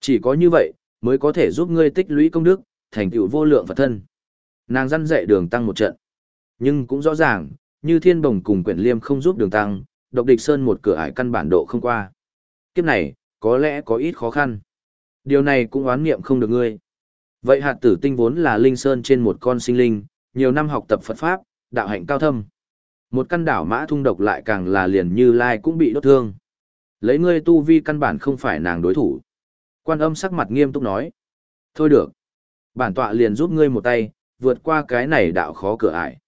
Chỉ có như vậy, mới có thể giúp ngươi tích lũy công đức, thành tựu vô lượng Phật thân. Nàng răn dạy đường tăng một trận. Nhưng cũng rõ ràng, như thiên bồng cùng quyển liêm không giúp đường tăng, độc địch sơn một cửa ải căn bản độ không qua. Kiếp này, có lẽ có ít khó khăn. Điều này cũng oán niệm không được ngươi. Vậy hạt tử tinh vốn là linh sơn trên một con sinh linh, nhiều năm học tập Phật Pháp, đạo hạnh cao thâm. Một căn đảo mã thung độc lại càng là liền như lai cũng bị đốt thương. Lấy ngươi tu vi căn bản không phải nàng đối thủ. Quan âm sắc mặt nghiêm túc nói. Thôi được. Bản tọa liền giúp ngươi một tay, vượt qua cái này đạo khó cửa ải.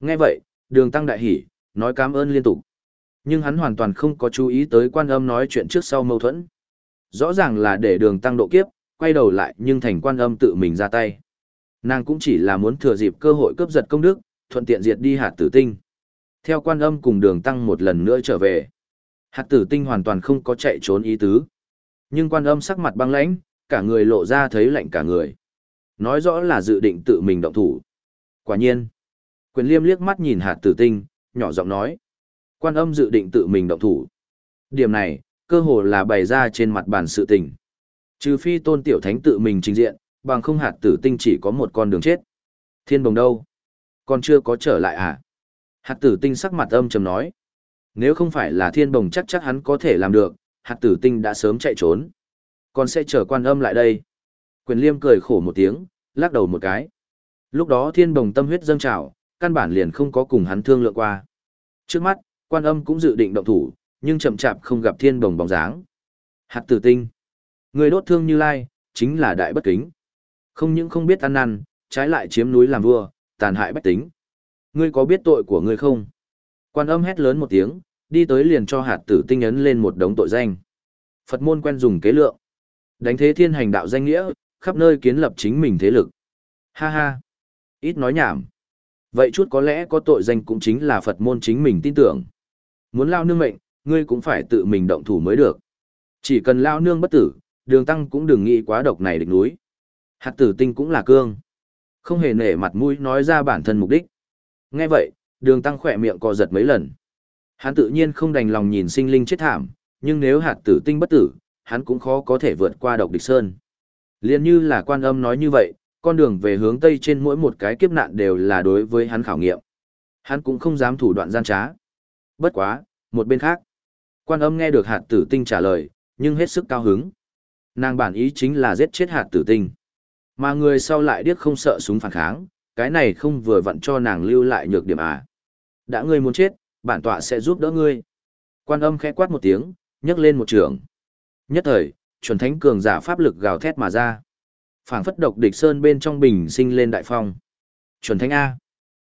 Nghe vậy, đường tăng đại hỉ, nói cảm ơn liên tục. Nhưng hắn hoàn toàn không có chú ý tới quan âm nói chuyện trước sau mâu thuẫn. Rõ ràng là để đường tăng độ kiếp, quay đầu lại nhưng thành quan âm tự mình ra tay. Nàng cũng chỉ là muốn thừa dịp cơ hội cướp giật công đức, thuận tiện diệt đi hạt tử tinh. Theo quan âm cùng đường tăng một lần nữa trở về. Hạt tử tinh hoàn toàn không có chạy trốn ý tứ. Nhưng quan âm sắc mặt băng lãnh, cả người lộ ra thấy lạnh cả người. Nói rõ là dự định tự mình động thủ. Quả nhiên. Quyền liêm liếc mắt nhìn hạt tử tinh, nhỏ giọng nói. Quan âm dự định tự mình động thủ. Điểm này, cơ hồ là bày ra trên mặt bàn sự tình. Trừ phi tôn tiểu thánh tự mình trình diện, bằng không hạt tử tinh chỉ có một con đường chết. Thiên bồng đâu? Còn chưa có trở lại à? Hạt tử tinh sắc mặt âm trầm nói. Nếu không phải là thiên bồng chắc chắc hắn có thể làm được, hạt tử tinh đã sớm chạy trốn. Còn sẽ chờ quan âm lại đây. Quyền liêm cười khổ một tiếng, lắc đầu một cái. Lúc đó thiên bồng tâm huyết dâng trào, căn bản liền không có cùng hắn thương lượng qua. Trước mắt, quan âm cũng dự định động thủ, nhưng chậm chạp không gặp thiên đồng bóng dáng. Hạt tử tinh. Người đốt thương như lai, chính là đại bất kính. Không những không biết ăn năn, trái lại chiếm núi làm vua, tàn hại bách tính. Ngươi có biết tội của ngươi không? Quan âm hét lớn một tiếng, đi tới liền cho hạt tử tinh ấn lên một đống tội danh. Phật môn quen dùng kế lượng. Đánh thế thiên hành đạo danh nghĩa, khắp nơi kiến lập chính mình thế lực. Ha ha. Ít nói nhảm. Vậy chút có lẽ có tội danh cũng chính là Phật môn chính mình tin tưởng. Muốn lao nương mệnh, ngươi cũng phải tự mình động thủ mới được. Chỉ cần lao nương bất tử, đường tăng cũng đừng nghĩ quá độc này địch núi. Hạt tử tinh cũng là cương. Không hề nể mặt mũi nói ra bản thân mục đích. Nghe vậy, đường tăng khỏe miệng co giật mấy lần. Hắn tự nhiên không đành lòng nhìn sinh linh chết thảm, nhưng nếu hạt tử tinh bất tử, hắn cũng khó có thể vượt qua độc địch sơn. Liên như là quan âm nói như vậy, con đường về hướng Tây trên mỗi một cái kiếp nạn đều là đối với hắn khảo nghiệm. Hắn cũng không dám thủ đoạn gian trá. Bất quá, một bên khác. Quan âm nghe được hạt tử tinh trả lời, nhưng hết sức cao hứng. Nàng bản ý chính là giết chết hạt tử tinh. Mà người sau lại điếc không sợ súng phản kháng, cái này không vừa vặn cho nàng lưu lại nhược điểm à. Đã ngươi muốn chết, bản tọa sẽ giúp đỡ ngươi. Quan âm khẽ quát một tiếng, nhấc lên một trường. Nhất thời, chuẩn thánh cường giả pháp lực gào thét mà ra. Phảng phất độc địch sơn bên trong bình sinh lên đại phong. Chuẩn thánh A.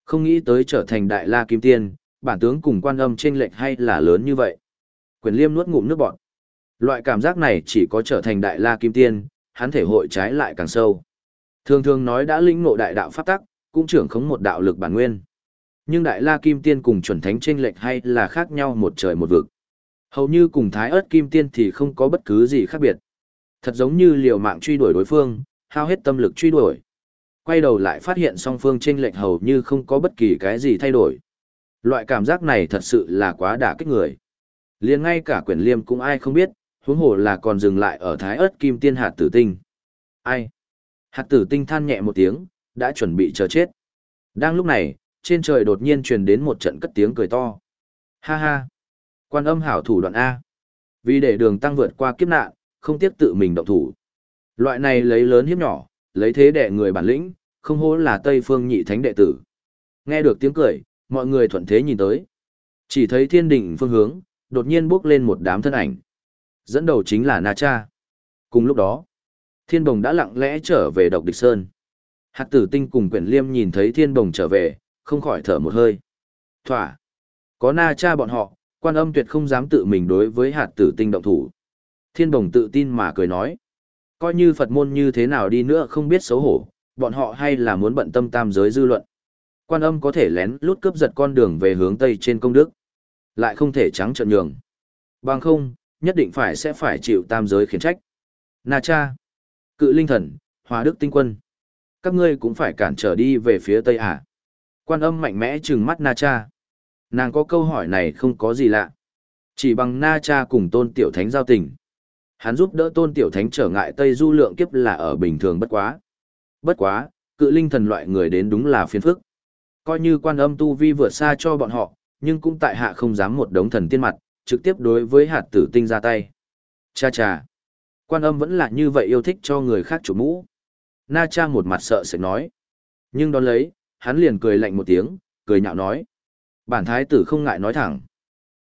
Không nghĩ tới trở thành đại la kim tiên, bản tướng cùng quan âm trên lệnh hay là lớn như vậy. Quyền liêm nuốt ngụm nước bọt. Loại cảm giác này chỉ có trở thành đại la kim tiên, hắn thể hội trái lại càng sâu. Thường thường nói đã lĩnh ngộ đại đạo pháp tắc, cũng trưởng khống một đạo lực bản nguyên. Nhưng đại la kim tiên cùng chuẩn thánh trên lệch hay là khác nhau một trời một vực. Hầu như cùng thái ớt kim tiên thì không có bất cứ gì khác biệt. Thật giống như liều mạng truy đuổi đối phương, hao hết tâm lực truy đuổi. Quay đầu lại phát hiện song phương trên lệch hầu như không có bất kỳ cái gì thay đổi. Loại cảm giác này thật sự là quá đả kích người. liền ngay cả quyển liêm cũng ai không biết, huống hồ là còn dừng lại ở thái ớt kim tiên hạt tử tinh. Ai? Hạt tử tinh than nhẹ một tiếng, đã chuẩn bị chờ chết. Đang lúc này, trên trời đột nhiên truyền đến một trận cất tiếng cười to. Ha ha! Quan âm hảo thủ đoạn A. Vì để đường tăng vượt qua kiếp nạn, không tiếc tự mình động thủ. Loại này lấy lớn hiếp nhỏ, lấy thế đệ người bản lĩnh, không hố là Tây Phương nhị thánh đệ tử. Nghe được tiếng cười, mọi người thuận thế nhìn tới. Chỉ thấy thiên đỉnh phương hướng, đột nhiên bước lên một đám thân ảnh. Dẫn đầu chính là Na Cha. Cùng lúc đó, thiên bồng đã lặng lẽ trở về độc địch sơn. Hạt tử tinh cùng quyển liêm nhìn thấy thiên bồng trở về, không khỏi thở một hơi. Thỏa. Có Na Cha bọn họ, quan âm tuyệt không dám tự mình đối với hạt tử tinh động thủ. Thiên bồng tự tin mà cười nói. Coi như Phật môn như thế nào đi nữa không biết xấu hổ, bọn họ hay là muốn bận tâm tam giới dư luận. Quan âm có thể lén lút cướp giật con đường về hướng Tây trên công đức. Lại không thể trắng trợn nhường. Bằng không, nhất định phải sẽ phải chịu tam giới khiển trách. Na cha, cự linh thần, hòa đức tinh quân. Các ngươi cũng phải cản trở đi về phía Tây à. Quan âm mạnh mẽ trừng mắt Na cha. Nàng có câu hỏi này không có gì lạ. Chỉ bằng na cha cùng tôn tiểu thánh giao tình. Hắn giúp đỡ tôn tiểu thánh trở ngại Tây Du lượng kiếp là ở bình thường bất quá. Bất quá, cự linh thần loại người đến đúng là phiền phức. Coi như quan âm tu vi vượt xa cho bọn họ, nhưng cũng tại hạ không dám một đống thần tiên mặt, trực tiếp đối với hạt tử tinh ra tay. Cha cha. Quan âm vẫn là như vậy yêu thích cho người khác chủ mũ. Na cha một mặt sợ sẽ nói. Nhưng đón lấy, hắn liền cười lạnh một tiếng, cười nhạo nói. Bản thái tử không ngại nói thẳng.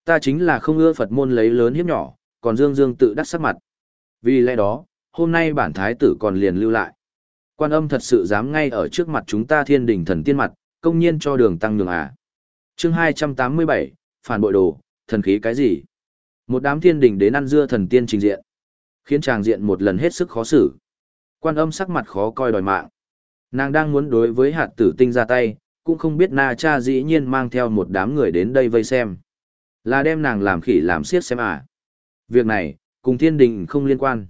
Ta chính là không ưa Phật môn lấy lớn hiếp nhỏ, còn Dương Dương tự đắc sắc mặt. Vì lẽ đó, hôm nay bản thái tử còn liền lưu lại. Quan âm thật sự dám ngay ở trước mặt chúng ta thiên đình thần tiên mặt, công nhiên cho đường tăng nhường à. chương 287, phản bội đồ, thần khí cái gì? Một đám thiên đình đến ăn dưa thần tiên trình diện. Khiến chàng diện một lần hết sức khó xử. Quan âm sắc mặt khó coi đòi mạng. Nàng đang muốn đối với hạt tử tinh ra tay, cũng không biết na cha dĩ nhiên mang theo một đám người đến đây vây xem. Là đem nàng làm khỉ làm siết xem à. Việc này, cùng thiên đình không liên quan.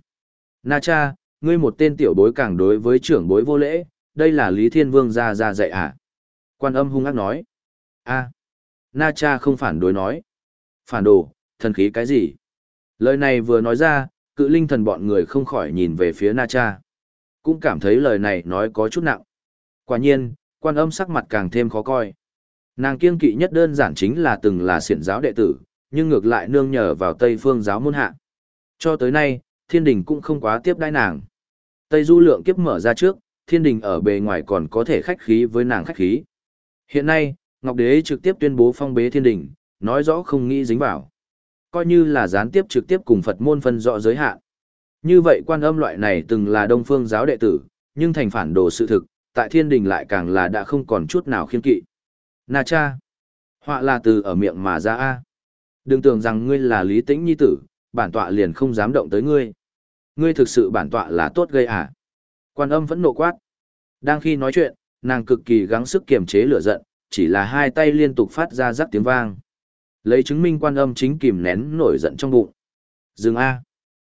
Na cha, ngươi một tên tiểu bối càng đối với trưởng bối vô lễ, đây là Lý Thiên Vương ra ra dạy à. Quan âm hung ác nói. a Na cha không phản đối nói. Phản đồ, thần khí cái gì? Lời này vừa nói ra, cự linh thần bọn người không khỏi nhìn về phía Na cha. Cũng cảm thấy lời này nói có chút nặng. Quả nhiên, quan âm sắc mặt càng thêm khó coi. Nàng kiêng kỵ nhất đơn giản chính là từng là siển giáo đệ tử, nhưng ngược lại nương nhờ vào Tây phương giáo môn hạ. Cho tới nay, thiên đình cũng không quá tiếp đãi nàng. Tây du lượng kiếp mở ra trước, thiên đình ở bề ngoài còn có thể khách khí với nàng khách khí. Hiện nay, Ngọc Đế trực tiếp tuyên bố phong bế thiên đình, nói rõ không nghĩ dính vào. Coi như là gián tiếp trực tiếp cùng Phật môn phân rõ giới hạn. Như vậy quan âm loại này từng là đông phương giáo đệ tử, nhưng thành phản đồ sự thực, tại thiên đình lại càng là đã không còn chút nào khiên kỵ. Na cha, họa là từ ở miệng mà ra a. Đừng tưởng rằng ngươi là lý tĩnh nhi tử, bản tọa liền không dám động tới ngươi. Ngươi thực sự bản tọa là tốt gây à? Quan âm vẫn nộ quát. Đang khi nói chuyện, nàng cực kỳ gắng sức kiềm chế lửa giận, chỉ là hai tay liên tục phát ra rắc tiếng vang. Lấy chứng minh quan âm chính kìm nén nổi giận trong bụng. Dừng A.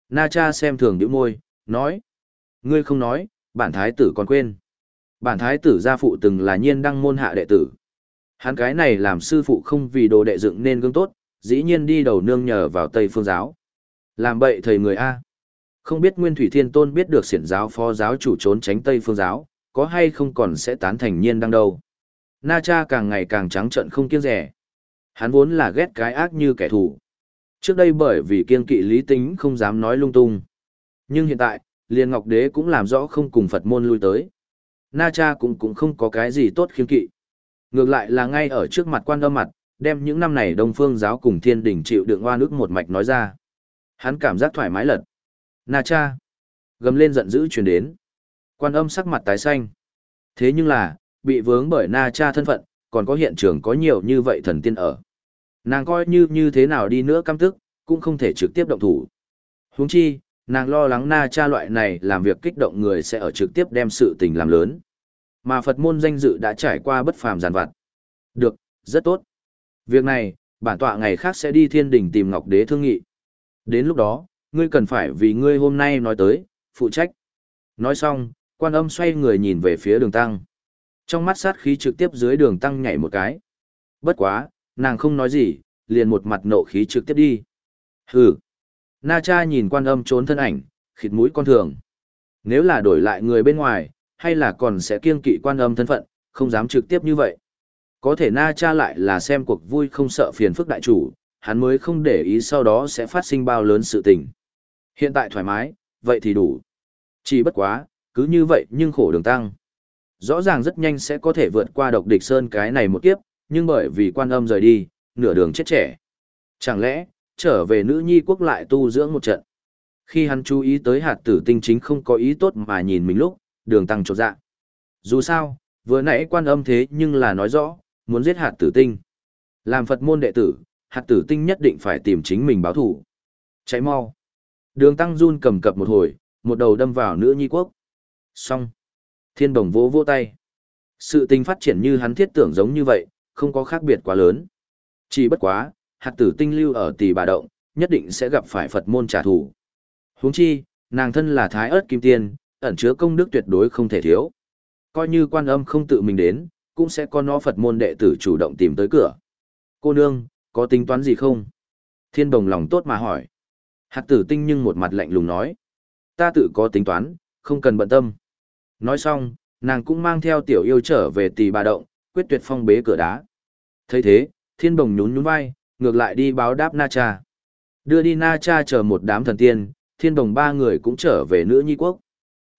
Na cha xem thường điệu môi, nói. Ngươi không nói, bản thái tử còn quên. Bản thái tử gia phụ từng là nhiên đăng môn hạ đệ tử. Hắn cái này làm sư phụ không vì đồ đệ dựng nên gương tốt, dĩ nhiên đi đầu nương nhờ vào Tây phương giáo. Làm bậy thầy người A. Không biết Nguyên Thủy Thiên Tôn biết được siển giáo phó giáo chủ trốn tránh Tây phương giáo, có hay không còn sẽ tán thành nhiên đăng đâu. Na cha càng ngày càng trắng trợn không kiêng rẻ. Hắn vốn là ghét cái ác như kẻ thù. Trước đây bởi vì kiên kỵ lý tính không dám nói lung tung. Nhưng hiện tại, liền Ngọc Đế cũng làm rõ không cùng Phật môn lui tới. Na cha cũng cũng không có cái gì tốt khiên kỵ. Ngược lại là ngay ở trước mặt quan âm mặt, đem những năm này Đông Phương giáo cùng Thiên Đình chịu đựng oan nước một mạch nói ra. Hắn cảm giác thoải mái lật. Na cha. Gầm lên giận dữ truyền đến. Quan âm sắc mặt tái xanh. Thế nhưng là, bị vướng bởi Na cha thân phận, còn có hiện trường có nhiều như vậy thần tiên ở. Nàng coi như như thế nào đi nữa căm tức, cũng không thể trực tiếp động thủ. Huống chi, nàng lo lắng Na cha loại này làm việc kích động người sẽ ở trực tiếp đem sự tình làm lớn. Mà Phật môn danh dự đã trải qua bất phàm giàn vặt. Được, rất tốt. Việc này, bản tọa ngày khác sẽ đi thiên đình tìm Ngọc Đế thương nghị. Đến lúc đó, ngươi cần phải vì ngươi hôm nay nói tới, phụ trách. Nói xong, quan âm xoay người nhìn về phía đường tăng. Trong mắt sát khí trực tiếp dưới đường tăng nhảy một cái. Bất quá, nàng không nói gì, liền một mặt nộ khí trực tiếp đi. Hừ. Na cha nhìn quan âm trốn thân ảnh, khịt mũi con thường. Nếu là đổi lại người bên ngoài, hay là còn sẽ kiêng kỵ quan âm thân phận, không dám trực tiếp như vậy. Có thể na cha lại là xem cuộc vui không sợ phiền phức đại chủ, hắn mới không để ý sau đó sẽ phát sinh bao lớn sự tình. Hiện tại thoải mái, vậy thì đủ. Chỉ bất quá, cứ như vậy nhưng khổ đường tăng. Rõ ràng rất nhanh sẽ có thể vượt qua độc địch sơn cái này một kiếp, nhưng bởi vì quan âm rời đi, nửa đường chết trẻ. Chẳng lẽ, trở về nữ nhi quốc lại tu dưỡng một trận. Khi hắn chú ý tới hạt tử tinh chính không có ý tốt mà nhìn mình lúc, đường tăng trột dạ. Dù sao, vừa nãy quan âm thế nhưng là nói rõ, muốn giết hạt tử tinh. Làm Phật môn đệ tử, hạt tử tinh nhất định phải tìm chính mình báo thủ. Cháy mau. Đường tăng run cầm cập một hồi, một đầu đâm vào nữ nhi quốc. Xong. Thiên đồng vỗ vỗ tay. Sự tình phát triển như hắn thiết tưởng giống như vậy, không có khác biệt quá lớn. Chỉ bất quá, hạt tử tinh lưu ở tỷ bà động, nhất định sẽ gặp phải Phật môn trả thù. Huống chi, nàng thân là thái ớt kim tiên, ẩn chứa công đức tuyệt đối không thể thiếu. Coi như quan âm không tự mình đến, cũng sẽ có nó Phật môn đệ tử chủ động tìm tới cửa. Cô nương, có tính toán gì không? Thiên đồng lòng tốt mà hỏi. Hạt tử tinh nhưng một mặt lạnh lùng nói. Ta tự có tính toán, không cần bận tâm. Nói xong, nàng cũng mang theo tiểu yêu trở về tỷ bà động, quyết tuyệt phong bế cửa đá. thấy thế, thiên đồng nhún nhún vai, ngược lại đi báo đáp Na Cha. Đưa đi Na Cha chờ một đám thần tiên, thiên đồng ba người cũng trở về nữ nhi quốc.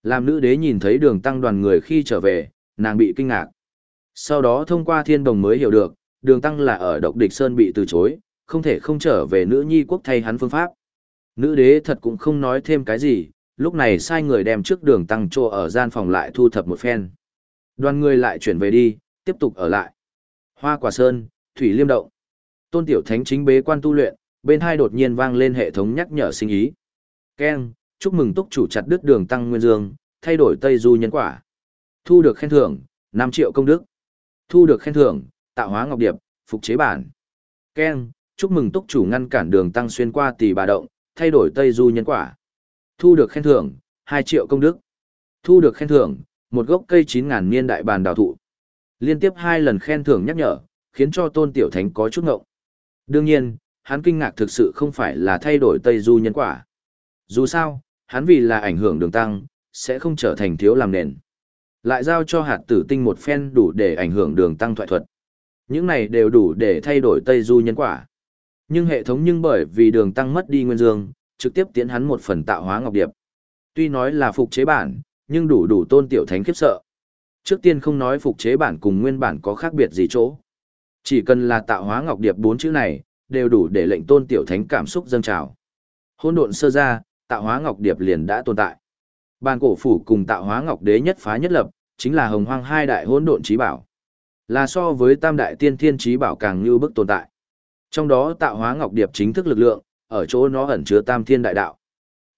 Làm nữ đế nhìn thấy đường tăng đoàn người khi trở về, nàng bị kinh ngạc. Sau đó thông qua thiên đồng mới hiểu được, đường tăng là ở độc địch sơn bị từ chối, không thể không trở về nữ nhi quốc thay hắn phương pháp. Nữ đế thật cũng không nói thêm cái gì, lúc này sai người đem trước đường tăng trô ở gian phòng lại thu thập một phen. Đoàn người lại chuyển về đi, tiếp tục ở lại. Hoa quả sơn, thủy liêm động. Tôn tiểu thánh chính bế quan tu luyện, bên hai đột nhiên vang lên hệ thống nhắc nhở sinh ý. Ken, chúc mừng túc chủ chặt đứt đường tăng nguyên dương, thay đổi tây du nhân quả. Thu được khen thưởng, 5 triệu công đức. Thu được khen thưởng, tạo hóa ngọc điệp, phục chế bản. Ken, chúc mừng túc chủ ngăn cản đường tăng xuyên qua tỷ bà động, thay đổi tây du nhân quả. Thu được khen thưởng, 2 triệu công đức. Thu được khen thưởng, một gốc cây 9.000 niên đại bàn đào thụ. Liên tiếp hai lần khen thưởng nhắc nhở, khiến cho tôn tiểu thánh có chút ngộng. Đương nhiên, hắn kinh ngạc thực sự không phải là thay đổi tây du nhân quả. Dù sao, hắn vì là ảnh hưởng đường tăng, sẽ không trở thành thiếu làm nền. Lại giao cho hạt tử tinh một phen đủ để ảnh hưởng đường tăng thoại thuật. Những này đều đủ để thay đổi tây du nhân quả. Nhưng hệ thống nhưng bởi vì đường tăng mất đi nguyên dương, trực tiếp tiến hắn một phần tạo hóa ngọc điệp. Tuy nói là phục chế bản, nhưng đủ đủ tôn tiểu thánh khiếp sợ. Trước tiên không nói phục chế bản cùng nguyên bản có khác biệt gì chỗ. Chỉ cần là tạo hóa ngọc điệp bốn chữ này, đều đủ để lệnh tôn tiểu thánh cảm xúc dâng trào. Hôn độn sơ ra, tạo hóa ngọc điệp liền đã tồn tại. Bàn cổ phủ cùng tạo hóa ngọc đế nhất phá nhất lập, chính là hồng hoang hai đại hỗn độn trí bảo. Là so với tam đại tiên thiên trí bảo càng như bức tồn tại. Trong đó tạo hóa ngọc điệp chính thức lực lượng, ở chỗ nó ẩn chứa tam thiên đại đạo.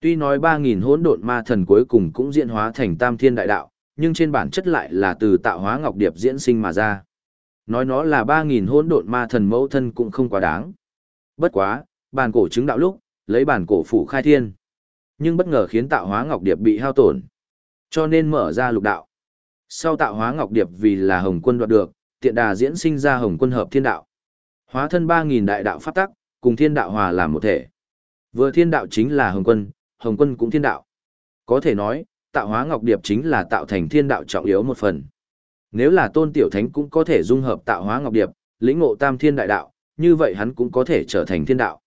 Tuy nói 3.000 hỗn độn ma thần cuối cùng cũng diễn hóa thành tam thiên đại đạo, nhưng trên bản chất lại là từ tạo hóa ngọc điệp diễn sinh mà ra. Nói nó là 3.000 hỗn độn ma thần mẫu thân cũng không quá đáng. Bất quá, bản cổ chứng đạo lúc, lấy bản cổ phủ khai thiên. Nhưng bất ngờ khiến tạo hóa ngọc điệp bị hao tổn. Cho nên mở ra lục đạo. Sau tạo hóa ngọc điệp vì là hồng quân đoạt được, tiện đà diễn sinh ra hồng quân hợp thiên đạo. Hóa thân ba nghìn đại đạo pháp tắc, cùng thiên đạo hòa làm một thể. Vừa thiên đạo chính là hồng quân, hồng quân cũng thiên đạo. Có thể nói, tạo hóa ngọc điệp chính là tạo thành thiên đạo trọng yếu một phần. Nếu là tôn tiểu thánh cũng có thể dung hợp tạo hóa ngọc điệp, lĩnh ngộ tam thiên đại đạo, như vậy hắn cũng có thể trở thành thiên đạo.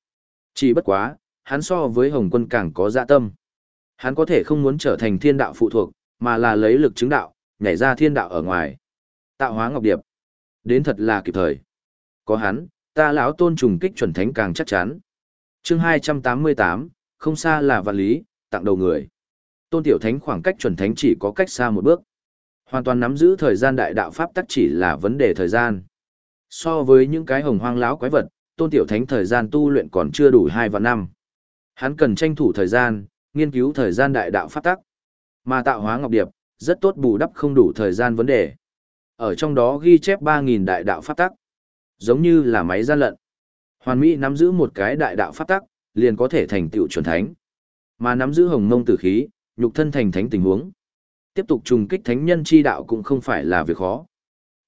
Chỉ bất quá, hắn so với hồng quân càng có dạ tâm. Hắn có thể không muốn trở thành thiên đạo phụ thuộc, mà là lấy lực chứng đạo, nhảy ra thiên đạo ở ngoài. Tạo hóa ngọc điệp. Đến thật là kịp thời. Có hắn, ta lão tôn trùng kích chuẩn thánh càng chắc chắn. chương 288, không xa là vạn lý, tặng đầu người. Tôn tiểu thánh khoảng cách chuẩn thánh chỉ có cách xa một bước. Hoàn toàn nắm giữ thời gian đại đạo pháp tắc chỉ là vấn đề thời gian. So với những cái hồng hoang lão quái vật, tôn tiểu thánh thời gian tu luyện còn chưa đủ hai và năm. Hắn cần tranh thủ thời gian, nghiên cứu thời gian đại đạo pháp tắc. Mà tạo hóa ngọc điệp, rất tốt bù đắp không đủ thời gian vấn đề. Ở trong đó ghi chép 3.000 đại đạo pháp tắc giống như là máy gian lận. Hoàn Mỹ nắm giữ một cái đại đạo pháp tắc, liền có thể thành tựu chuẩn thánh. Mà nắm giữ hồng mông tử khí, nhục thân thành thánh tình huống. Tiếp tục trùng kích thánh nhân chi đạo cũng không phải là việc khó.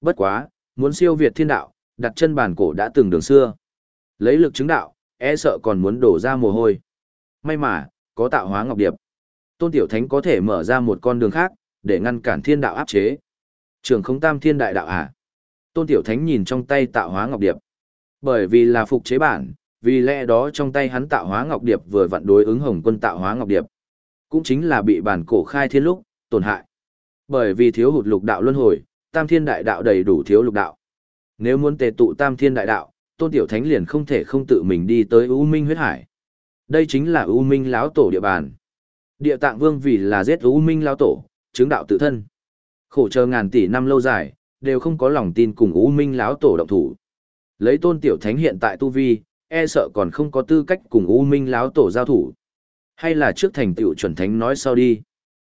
Bất quá, muốn siêu việt thiên đạo, đặt chân bàn cổ đã từng đường xưa. Lấy lực chứng đạo, e sợ còn muốn đổ ra mồ hôi. May mà, có tạo hóa ngọc điệp. Tôn Tiểu Thánh có thể mở ra một con đường khác, để ngăn cản thiên đạo áp chế. Trường không tam thiên đại đạo à? Tôn Tiểu Thánh nhìn trong tay tạo hóa ngọc điệp. Bởi vì là phục chế bản, vì lẽ đó trong tay hắn tạo hóa ngọc điệp vừa vặn đối ứng hồng quân tạo hóa ngọc điệp. Cũng chính là bị bản cổ khai thiên lúc, tổn hại. Bởi vì thiếu hụt lục đạo luân hồi, tam thiên đại đạo đầy đủ thiếu lục đạo. Nếu muốn tề tụ tam thiên đại đạo, Tôn Tiểu Thánh liền không thể không tự mình đi tới U Minh huyết hải. Đây chính là U Minh lão tổ địa bàn. Địa tạng vương vì là giết U Minh lão tổ, chứng đạo tự thân. Khổ chờ ngàn tỷ năm lâu dài, đều không có lòng tin cùng U Minh lão tổ động thủ. Lấy Tôn Tiểu Thánh hiện tại tu vi, e sợ còn không có tư cách cùng U Minh lão tổ giao thủ. Hay là trước thành tựu chuẩn thánh nói sau đi.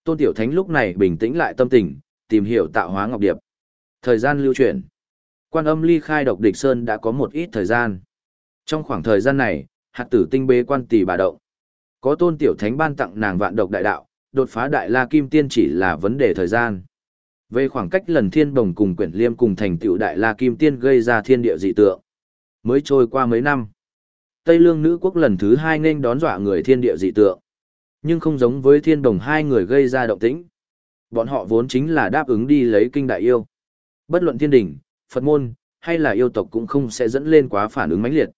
Tôn Tiểu Thánh lúc này bình tĩnh lại tâm tình, tìm hiểu tạo hóa ngọc điệp. Thời gian lưu chuyển. Quan âm ly khai độc địch sơn đã có một ít thời gian. Trong khoảng thời gian này, hạt tử tinh bế quan tỷ bà động. Có Tôn Tiểu Thánh ban tặng nàng vạn độc đại đạo, đột phá đại la kim tiên chỉ là vấn đề thời gian. Về khoảng cách lần thiên đồng cùng quyển liêm cùng thành tựu đại la kim tiên gây ra thiên địa dị tượng. Mới trôi qua mấy năm. Tây Lương nữ quốc lần thứ hai nên đón dọa người thiên địa dị tượng. Nhưng không giống với thiên đồng hai người gây ra động tĩnh. Bọn họ vốn chính là đáp ứng đi lấy kinh đại yêu. Bất luận thiên đỉnh, Phật môn, hay là yêu tộc cũng không sẽ dẫn lên quá phản ứng mãnh liệt.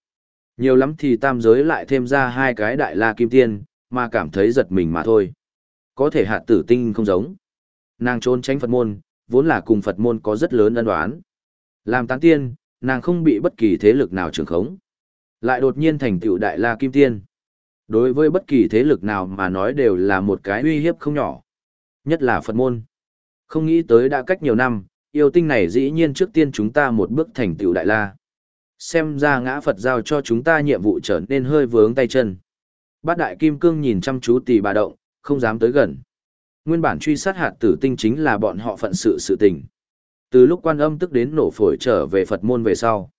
Nhiều lắm thì tam giới lại thêm ra hai cái đại la kim tiên, mà cảm thấy giật mình mà thôi. Có thể hạt tử tinh không giống. Nàng trốn tránh Phật môn, vốn là cùng Phật môn có rất lớn ân đoán. Làm tán tiên, nàng không bị bất kỳ thế lực nào trường khống. Lại đột nhiên thành tựu đại la kim tiên. Đối với bất kỳ thế lực nào mà nói đều là một cái uy hiếp không nhỏ. Nhất là Phật môn. Không nghĩ tới đã cách nhiều năm, yêu tinh này dĩ nhiên trước tiên chúng ta một bước thành tựu đại la. Xem ra ngã Phật giao cho chúng ta nhiệm vụ trở nên hơi vướng tay chân. Bát đại kim cương nhìn chăm chú tỷ bà động, không dám tới gần. Nguyên bản truy sát hạt tử tinh chính là bọn họ phận sự sự tình. Từ lúc quan âm tức đến nổ phổi trở về Phật môn về sau.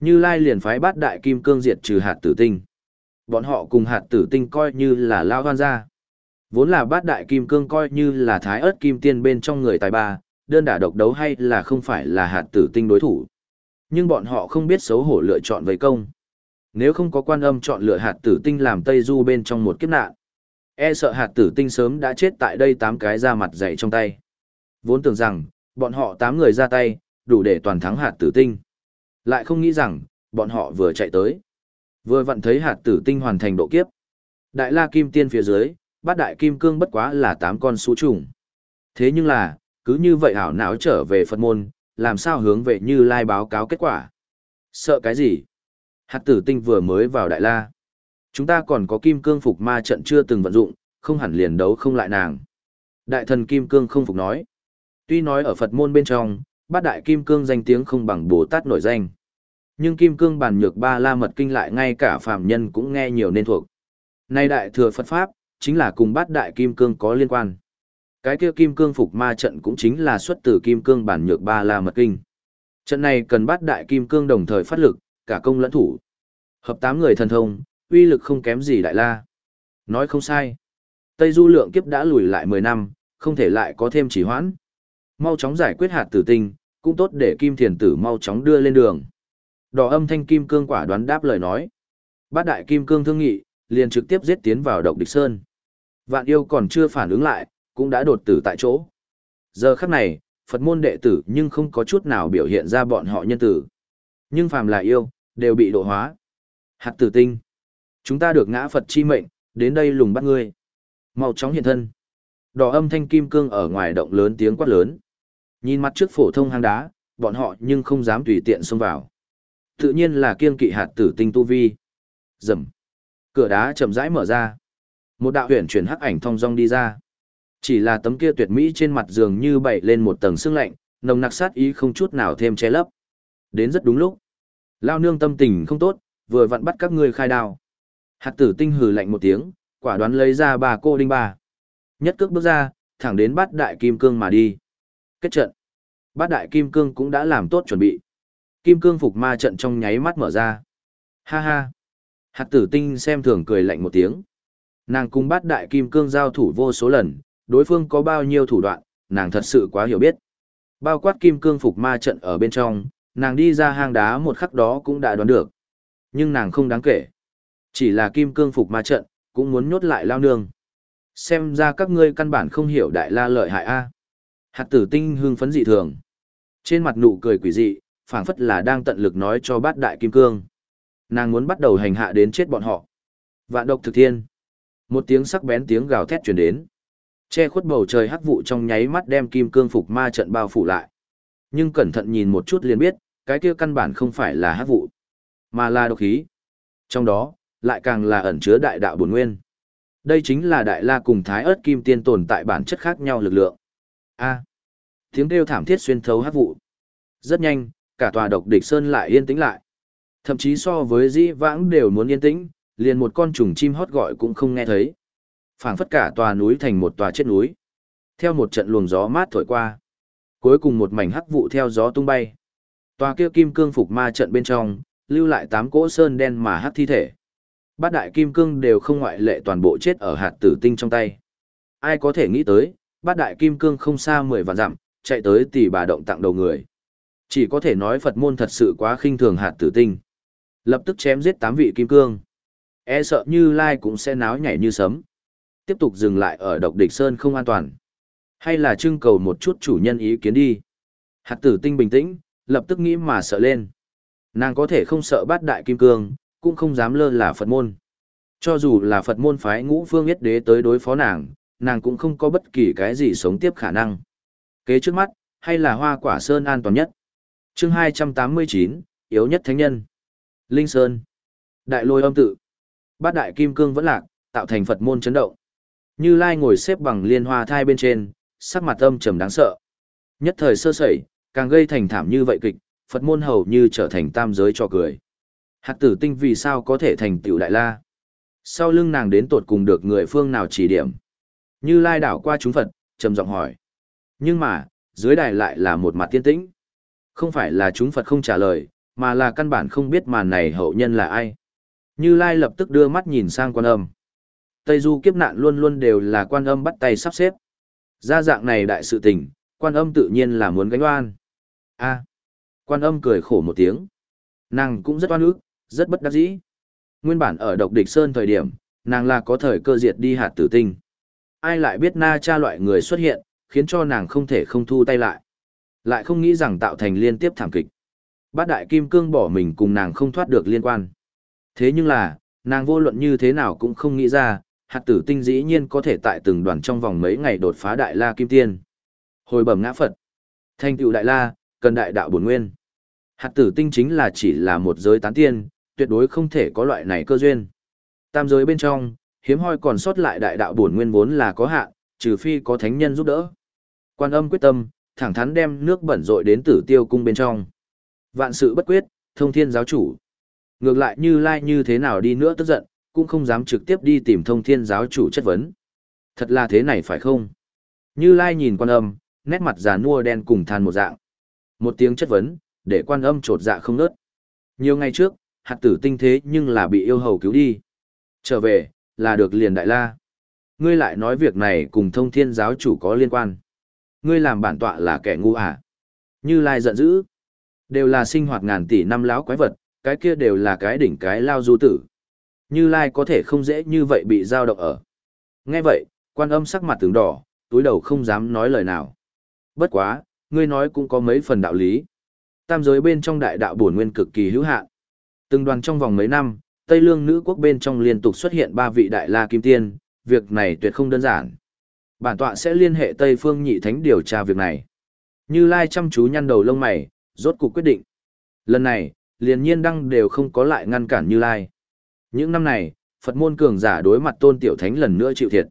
Như Lai liền phái bát đại kim cương diệt trừ hạt tử tinh. Bọn họ cùng hạt tử tinh coi như là lao hoan gia. Vốn là bát đại kim cương coi như là thái ớt kim tiên bên trong người tài ba, đơn đả độc đấu hay là không phải là hạt tử tinh đối thủ. Nhưng bọn họ không biết xấu hổ lựa chọn với công. Nếu không có quan âm chọn lựa hạt tử tinh làm Tây Du bên trong một kiếp nạn, e sợ hạt tử tinh sớm đã chết tại đây tám cái ra mặt dày trong tay. Vốn tưởng rằng, bọn họ tám người ra tay, đủ để toàn thắng hạt tử tinh. Lại không nghĩ rằng, bọn họ vừa chạy tới. Vừa vặn thấy hạt tử tinh hoàn thành độ kiếp. Đại la kim tiên phía dưới, bát đại kim cương bất quá là tám con số trùng. Thế nhưng là, cứ như vậy hảo não trở về Phật môn, làm sao hướng về như lai báo cáo kết quả. Sợ cái gì? Hạt tử tinh vừa mới vào đại la. Chúng ta còn có kim cương phục ma trận chưa từng vận dụng, không hẳn liền đấu không lại nàng. Đại thần kim cương không phục nói. Tuy nói ở Phật môn bên trong, bát đại kim cương danh tiếng không bằng Bồ Tát nổi danh. Nhưng kim cương bản nhược ba la mật kinh lại ngay cả phàm nhân cũng nghe nhiều nên thuộc. Nay đại thừa Phật Pháp, chính là cùng bát đại kim cương có liên quan. Cái kia kim cương phục ma trận cũng chính là xuất từ kim cương bản nhược ba la mật kinh. Trận này cần bát đại kim cương đồng thời phát lực, cả công lẫn thủ. Hợp tám người thần thông, uy lực không kém gì đại la. Nói không sai. Tây du lượng kiếp đã lùi lại 10 năm, không thể lại có thêm chỉ hoãn. Mau chóng giải quyết hạt tử tinh, cũng tốt để kim thiền tử mau chóng đưa lên đường. Đỏ âm thanh kim cương quả đoán đáp lời nói. Bát đại kim cương thương nghị, liền trực tiếp giết tiến vào độc địch sơn. Vạn yêu còn chưa phản ứng lại, cũng đã đột tử tại chỗ. Giờ khắc này, Phật môn đệ tử nhưng không có chút nào biểu hiện ra bọn họ nhân tử. Nhưng phàm là yêu, đều bị độ hóa. Hạt tử tinh. Chúng ta được ngã Phật chi mệnh, đến đây lùng bắt ngươi. màu chóng hiện thân. Đỏ âm thanh kim cương ở ngoài động lớn tiếng quát lớn. Nhìn mặt trước phổ thông hang đá, bọn họ nhưng không dám tùy tiện xông vào. Tự nhiên là kiên kỵ hạt tử tinh tu vi. Rầm. Cửa đá chậm rãi mở ra. Một đạo huyền chuyển hắc ảnh thong dong đi ra. Chỉ là tấm kia tuyệt mỹ trên mặt giường như bậy lên một tầng sương lạnh, nồng nặc sát ý không chút nào thêm che lấp. Đến rất đúng lúc. Lao nương tâm tình không tốt, vừa vặn bắt các ngươi khai đao. Hạt tử tinh hừ lạnh một tiếng, quả đoán lấy ra bà cô đinh bà. Nhất cước bước ra, thẳng đến bát đại kim cương mà đi. Kết trận. Bát đại kim cương cũng đã làm tốt chuẩn bị. Kim cương phục ma trận trong nháy mắt mở ra. Ha ha. Hạt tử tinh xem thường cười lạnh một tiếng. Nàng cùng bát đại kim cương giao thủ vô số lần, đối phương có bao nhiêu thủ đoạn, nàng thật sự quá hiểu biết. Bao quát kim cương phục ma trận ở bên trong, nàng đi ra hang đá một khắc đó cũng đã đoán được. Nhưng nàng không đáng kể. Chỉ là kim cương phục ma trận, cũng muốn nhốt lại lao nương. Xem ra các ngươi căn bản không hiểu đại la lợi hại a. Hạt tử tinh hưng phấn dị thường. Trên mặt nụ cười quỷ dị, phảng phất là đang tận lực nói cho bát đại kim cương. Nàng muốn bắt đầu hành hạ đến chết bọn họ. Vạn độc thực thiên. Một tiếng sắc bén tiếng gào thét truyền đến. Che khuất bầu trời hắc vụ trong nháy mắt đem kim cương phục ma trận bao phủ lại. Nhưng cẩn thận nhìn một chút liền biết, cái kia căn bản không phải là hắc vụ, mà là độc khí. Trong đó, lại càng là ẩn chứa đại đạo bổn nguyên. Đây chính là đại la cùng thái ớt kim tiên tồn tại bản chất khác nhau lực lượng. A. tiếng kêu thảm thiết xuyên thấu hắc vụ. Rất nhanh, cả tòa độc địch sơn lại yên tĩnh lại. Thậm chí so với dĩ vãng đều muốn yên tĩnh, liền một con trùng chim hót gọi cũng không nghe thấy phảng phất cả tòa núi thành một tòa chết núi. Theo một trận luồng gió mát thổi qua. Cuối cùng một mảnh hắc vụ theo gió tung bay. Tòa kia kim cương phục ma trận bên trong, lưu lại tám cỗ sơn đen mà hắc thi thể. Bát đại kim cương đều không ngoại lệ toàn bộ chết ở hạt tử tinh trong tay. Ai có thể nghĩ tới, bát đại kim cương không xa mười vạn dặm, chạy tới tỷ bà động tặng đầu người. Chỉ có thể nói Phật môn thật sự quá khinh thường hạt tử tinh. Lập tức chém giết tám vị kim cương. E sợ như Lai cũng sẽ náo nhảy như sấm. Tiếp tục dừng lại ở độc địch sơn không an toàn. Hay là trưng cầu một chút chủ nhân ý kiến đi. Hạt tử tinh bình tĩnh, lập tức nghĩ mà sợ lên. Nàng có thể không sợ bát đại kim cương, cũng không dám lơ là Phật môn. Cho dù là Phật môn phái ngũ phương yết đế tới đối phó nàng, nàng cũng không có bất kỳ cái gì sống tiếp khả năng. Kế trước mắt, hay là hoa quả sơn an toàn nhất. chương 289, yếu nhất thánh nhân. Linh Sơn. Đại lôi âm tự. Bát đại kim cương vẫn lạc, tạo thành Phật môn chấn động. Như Lai ngồi xếp bằng liên hoa thai bên trên, sắc mặt âm trầm đáng sợ. Nhất thời sơ sẩy, càng gây thành thảm như vậy kịch, Phật môn hầu như trở thành tam giới cho cười. Hạt tử tinh vì sao có thể thành tiểu đại la? Sau lưng nàng đến tột cùng được người phương nào chỉ điểm? Như Lai đảo qua chúng Phật, trầm giọng hỏi. Nhưng mà, dưới đài lại là một mặt tiên tĩnh. Không phải là chúng Phật không trả lời, mà là căn bản không biết màn này hậu nhân là ai. Như Lai lập tức đưa mắt nhìn sang quan âm. Tây du kiếp nạn luôn luôn đều là quan âm bắt tay sắp xếp. Ra dạng này đại sự tình, quan âm tự nhiên là muốn gánh oan. a quan âm cười khổ một tiếng. Nàng cũng rất oan ức, rất bất đắc dĩ. Nguyên bản ở độc địch sơn thời điểm, nàng là có thời cơ diệt đi hạt tử tinh. Ai lại biết na cha loại người xuất hiện, khiến cho nàng không thể không thu tay lại. Lại không nghĩ rằng tạo thành liên tiếp thảm kịch. Bát đại kim cương bỏ mình cùng nàng không thoát được liên quan. Thế nhưng là, nàng vô luận như thế nào cũng không nghĩ ra, hạt tử tinh dĩ nhiên có thể tại từng đoàn trong vòng mấy ngày đột phá đại la kim tiên. Hồi bẩm ngã Phật. Thanh tựu đại la, cần đại đạo bổn nguyên. Hạt tử tinh chính là chỉ là một giới tán tiên, tuyệt đối không thể có loại này cơ duyên. Tam giới bên trong, hiếm hoi còn sót lại đại đạo bổn nguyên vốn là có hạn, trừ phi có thánh nhân giúp đỡ. Quan âm quyết tâm, thẳng thắn đem nước bẩn rội đến tử tiêu cung bên trong. Vạn sự bất quyết, thông thiên giáo chủ. Ngược lại như lai như thế nào đi nữa tức giận, cũng không dám trực tiếp đi tìm thông thiên giáo chủ chất vấn. Thật là thế này phải không? Như lai nhìn quan âm, nét mặt già nua đen cùng than một dạng. Một tiếng chất vấn, để quan âm trột dạ không nớt. Nhiều ngày trước, hạt tử tinh thế nhưng là bị yêu hầu cứu đi. Trở về, là được liền đại la. Ngươi lại nói việc này cùng thông thiên giáo chủ có liên quan. Ngươi làm bản tọa là kẻ ngu à? Như Lai giận dữ. Đều là sinh hoạt ngàn tỷ năm láo quái vật, cái kia đều là cái đỉnh cái lao du tử. Như Lai có thể không dễ như vậy bị giao động ở. Nghe vậy, quan âm sắc mặt tướng đỏ, túi đầu không dám nói lời nào. Bất quá, ngươi nói cũng có mấy phần đạo lý. Tam giới bên trong đại đạo bổn nguyên cực kỳ hữu hạn. Từng đoàn trong vòng mấy năm, Tây Lương nữ quốc bên trong liên tục xuất hiện ba vị đại la kim tiên, việc này tuyệt không đơn giản. Bản tọa sẽ liên hệ Tây Phương Nhị Thánh điều tra việc này. Như Lai chăm chú nhăn đầu lông mày, rốt cuộc quyết định. Lần này, liền nhiên đăng đều không có lại ngăn cản Như Lai. Những năm này, Phật môn cường giả đối mặt tôn tiểu thánh lần nữa chịu thiệt.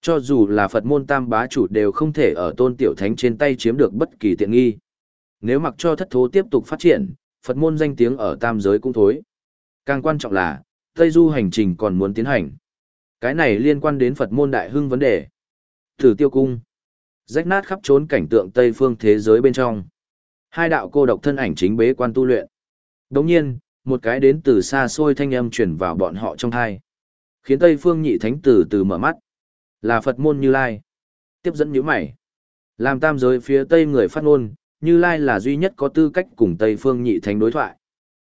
Cho dù là Phật môn tam bá chủ đều không thể ở tôn tiểu thánh trên tay chiếm được bất kỳ tiện nghi. Nếu mặc cho thất thố tiếp tục phát triển, Phật môn danh tiếng ở tam giới cũng thối. Càng quan trọng là, Tây Du hành trình còn muốn tiến hành. Cái này liên quan đến Phật môn đại hưng vấn đề. Thử tiêu cung. Rách nát khắp trốn cảnh tượng Tây phương thế giới bên trong. Hai đạo cô độc thân ảnh chính bế quan tu luyện. Đồng nhiên, một cái đến từ xa xôi thanh âm truyền vào bọn họ trong thai. Khiến Tây phương nhị thánh tử từ mở mắt. Là Phật môn Như Lai. Tiếp dẫn nhíu mày. Làm tam giới phía Tây người phát ngôn, Như Lai là duy nhất có tư cách cùng Tây phương nhị thánh đối thoại.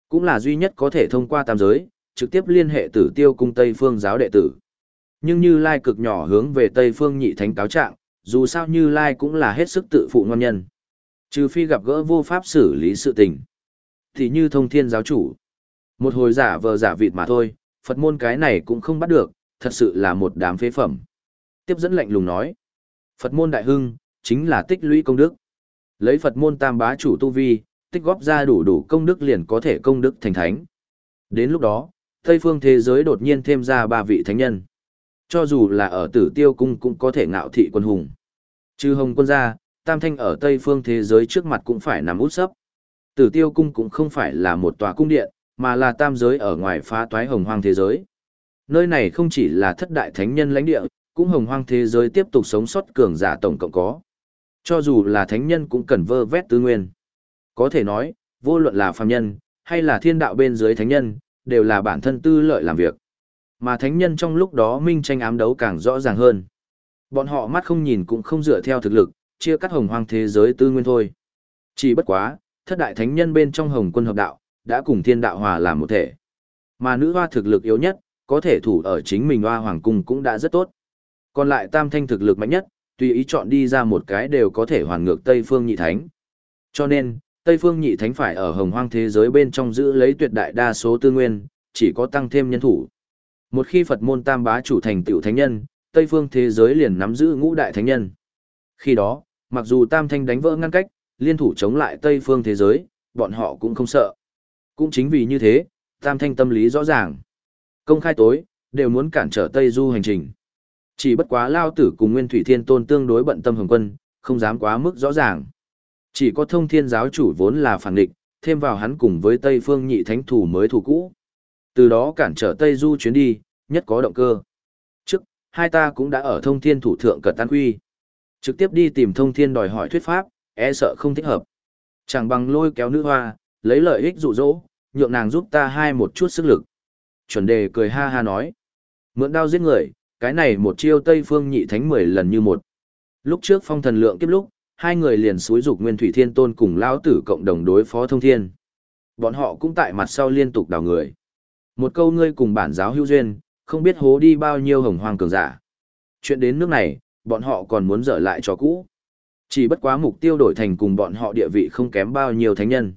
Cũng là duy nhất có thể thông qua tam giới, trực tiếp liên hệ tử tiêu cung Tây phương giáo đệ tử. Nhưng Như Lai cực nhỏ hướng về Tây phương nhị thánh cáo trạng, dù sao Như Lai cũng là hết sức tự phụ ngon nhân. Trừ phi gặp gỡ vô pháp xử lý sự tình. Thì như thông thiên giáo chủ. Một hồi giả vờ giả vịt mà thôi, Phật môn cái này cũng không bắt được, thật sự là một đám phế phẩm. Tiếp dẫn lạnh lùng nói. Phật môn đại hưng, chính là tích lũy công đức. Lấy Phật môn tam bá chủ tu vi, tích góp ra đủ đủ công đức liền có thể công đức thành thánh. Đến lúc đó, Tây phương thế giới đột nhiên thêm ra ba vị thánh nhân. Cho dù là ở tử tiêu cung cũng có thể ngạo thị quân hùng. Trừ hồng quân ra, tam thanh ở Tây phương thế giới trước mặt cũng phải nằm út sấp. Tử tiêu cung cũng không phải là một tòa cung điện, mà là tam giới ở ngoài phá toái hồng hoang thế giới. Nơi này không chỉ là thất đại thánh nhân lãnh địa, cũng hồng hoang thế giới tiếp tục sống sót cường giả tổng cộng có. Cho dù là thánh nhân cũng cần vơ vét tư nguyên. Có thể nói, vô luận là phàm nhân, hay là thiên đạo bên dưới thánh nhân, đều là bản thân tư lợi làm việc. Mà thánh nhân trong lúc đó minh tranh ám đấu càng rõ ràng hơn. Bọn họ mắt không nhìn cũng không dựa theo thực lực, chia cắt hồng hoang thế giới tư nguyên thôi. Chỉ bất quá, thất đại thánh nhân bên trong hồng quân hợp đạo, đã cùng thiên đạo hòa làm một thể. Mà nữ hoa thực lực yếu nhất, có thể thủ ở chính mình hoa hoàng cung cũng đã rất tốt. Còn lại tam thanh thực lực mạnh nhất, tùy ý chọn đi ra một cái đều có thể hoàn ngược Tây Phương Nhị Thánh. Cho nên, Tây Phương Nhị Thánh phải ở hồng hoang thế giới bên trong giữ lấy tuyệt đại đa số tư nguyên, chỉ có tăng thêm nhân thủ. Một khi Phật môn tam bá chủ thành tiểu thánh nhân, Tây Phương thế giới liền nắm giữ ngũ đại thánh nhân. Khi đó, mặc dù tam thanh đánh vỡ ngăn cách, liên thủ chống lại Tây Phương thế giới, bọn họ cũng không sợ. Cũng chính vì như thế, tam thanh tâm lý rõ ràng. Công khai tối, đều muốn cản trở Tây Du hành trình. Chỉ bất quá Lao Tử cùng Nguyên Thủy Thiên Tôn tương đối bận tâm hồng quân, không dám quá mức rõ ràng. Chỉ có thông thiên giáo chủ vốn là phản địch, thêm vào hắn cùng với Tây Phương nhị thánh thủ mới thủ cũ. Từ đó cản trở Tây Du chuyến đi, nhất có động cơ. Trước, hai ta cũng đã ở thông thiên thủ thượng cật tan quy. Trực tiếp đi tìm thông thiên đòi hỏi thuyết pháp, e sợ không thích hợp. Chẳng bằng lôi kéo nữ hoa, lấy lợi ích dụ dỗ, nhượng nàng giúp ta hai một chút sức lực. Chuẩn đề cười ha ha nói. Mượn đao giết người, cái này một chiêu Tây Phương nhị thánh mười lần như một. Lúc trước phong thần lượng kiếp lúc, hai người liền xúi dục Nguyên Thủy Thiên Tôn cùng lão tử cộng đồng đối phó thông thiên. Bọn họ cũng tại mặt sau liên tục đào người. Một câu ngươi cùng bản giáo hữu duyên, không biết hố đi bao nhiêu hồng hoang cường giả. Chuyện đến nước này, bọn họ còn muốn dở lại cho cũ. Chỉ bất quá mục tiêu đổi thành cùng bọn họ địa vị không kém bao nhiêu thánh nhân.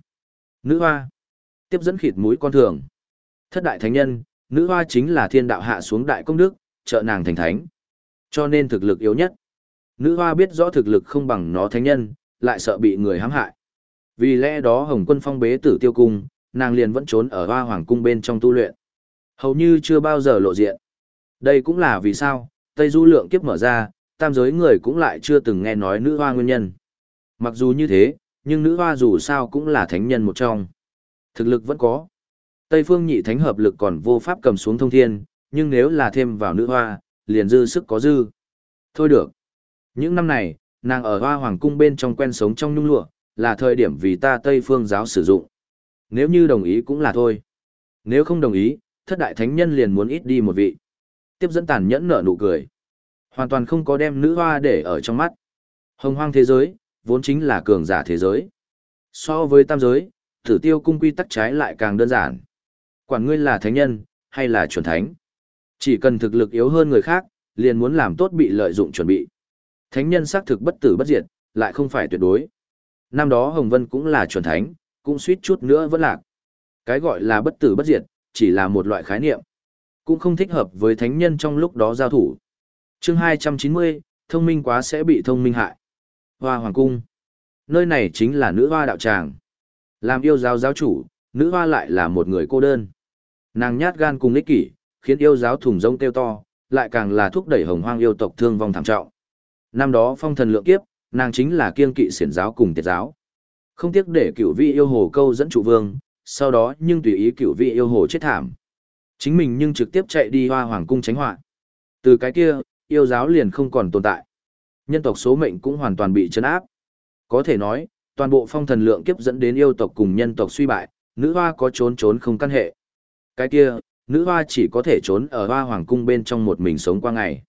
Nữ hoa. Tiếp dẫn khịt mũi con thường. Thất đại thánh nhân, nữ hoa chính là thiên đạo hạ xuống đại công đức, trợ nàng thành thánh. Cho nên thực lực yếu nhất. Nữ hoa biết rõ thực lực không bằng nó thánh nhân, lại sợ bị người hãm hại. Vì lẽ đó Hồng Quân phong bế tử tiêu cung, nàng liền vẫn trốn ở hoa hoàng cung bên trong tu luyện. Hầu như chưa bao giờ lộ diện. Đây cũng là vì sao, Tây Du lượng kiếp mở ra, tam giới người cũng lại chưa từng nghe nói nữ hoa nguyên nhân. Mặc dù như thế, nhưng nữ hoa dù sao cũng là thánh nhân một trong. Thực lực vẫn có. Tây phương nhị thánh hợp lực còn vô pháp cầm xuống thông thiên, nhưng nếu là thêm vào nữ hoa, liền dư sức có dư. Thôi được. Những năm này, nàng ở hoa hoàng cung bên trong quen sống trong nhung lụa, là thời điểm vì ta Tây phương giáo sử dụng. Nếu như đồng ý cũng là thôi. Nếu không đồng ý, thất đại thánh nhân liền muốn ít đi một vị. Tiếp dẫn tàn nhẫn nở nụ cười. Hoàn toàn không có đem nữ hoa để ở trong mắt. Hồng hoang thế giới, vốn chính là cường giả thế giới. So với tam giới, tử tiêu cung quy tắc trái lại càng đơn giản. Quản ngươi là thánh nhân, hay là chuẩn thánh. Chỉ cần thực lực yếu hơn người khác, liền muốn làm tốt bị lợi dụng chuẩn bị. Thánh nhân xác thực bất tử bất diệt, lại không phải tuyệt đối. Năm đó Hồng Vân cũng là chuẩn thánh, cũng suýt chút nữa vẫn lạc. Cái gọi là bất tử bất diệt, chỉ là một loại khái niệm. Cũng không thích hợp với thánh nhân trong lúc đó giao thủ. chương 290, thông minh quá sẽ bị thông minh hại. Hoa Hoàng Cung. Nơi này chính là nữ hoa đạo tràng. Làm yêu giáo giáo chủ, nữ hoa lại là một người cô đơn. Nàng nhát gan cùng ích kỷ, khiến yêu giáo thùng rông tiêu to, lại càng là thúc đẩy hồng hoang yêu tộc thương vong thảm trọng. Năm đó phong thần lượng kiếp, nàng chính là kiên kỵ xiển giáo cùng tiệt giáo. Không tiếc để cửu vị yêu hồ câu dẫn trụ vương, sau đó nhưng tùy ý cửu vị yêu hồ chết thảm. Chính mình nhưng trực tiếp chạy đi hoa hoàng cung tránh họa. Từ cái kia, yêu giáo liền không còn tồn tại. Nhân tộc số mệnh cũng hoàn toàn bị chấn áp. Có thể nói, toàn bộ phong thần lượng kiếp dẫn đến yêu tộc cùng nhân tộc suy bại, nữ hoa có trốn trốn không căn hệ. Cái kia, nữ hoa chỉ có thể trốn ở hoa hoàng cung bên trong một mình sống qua ngày.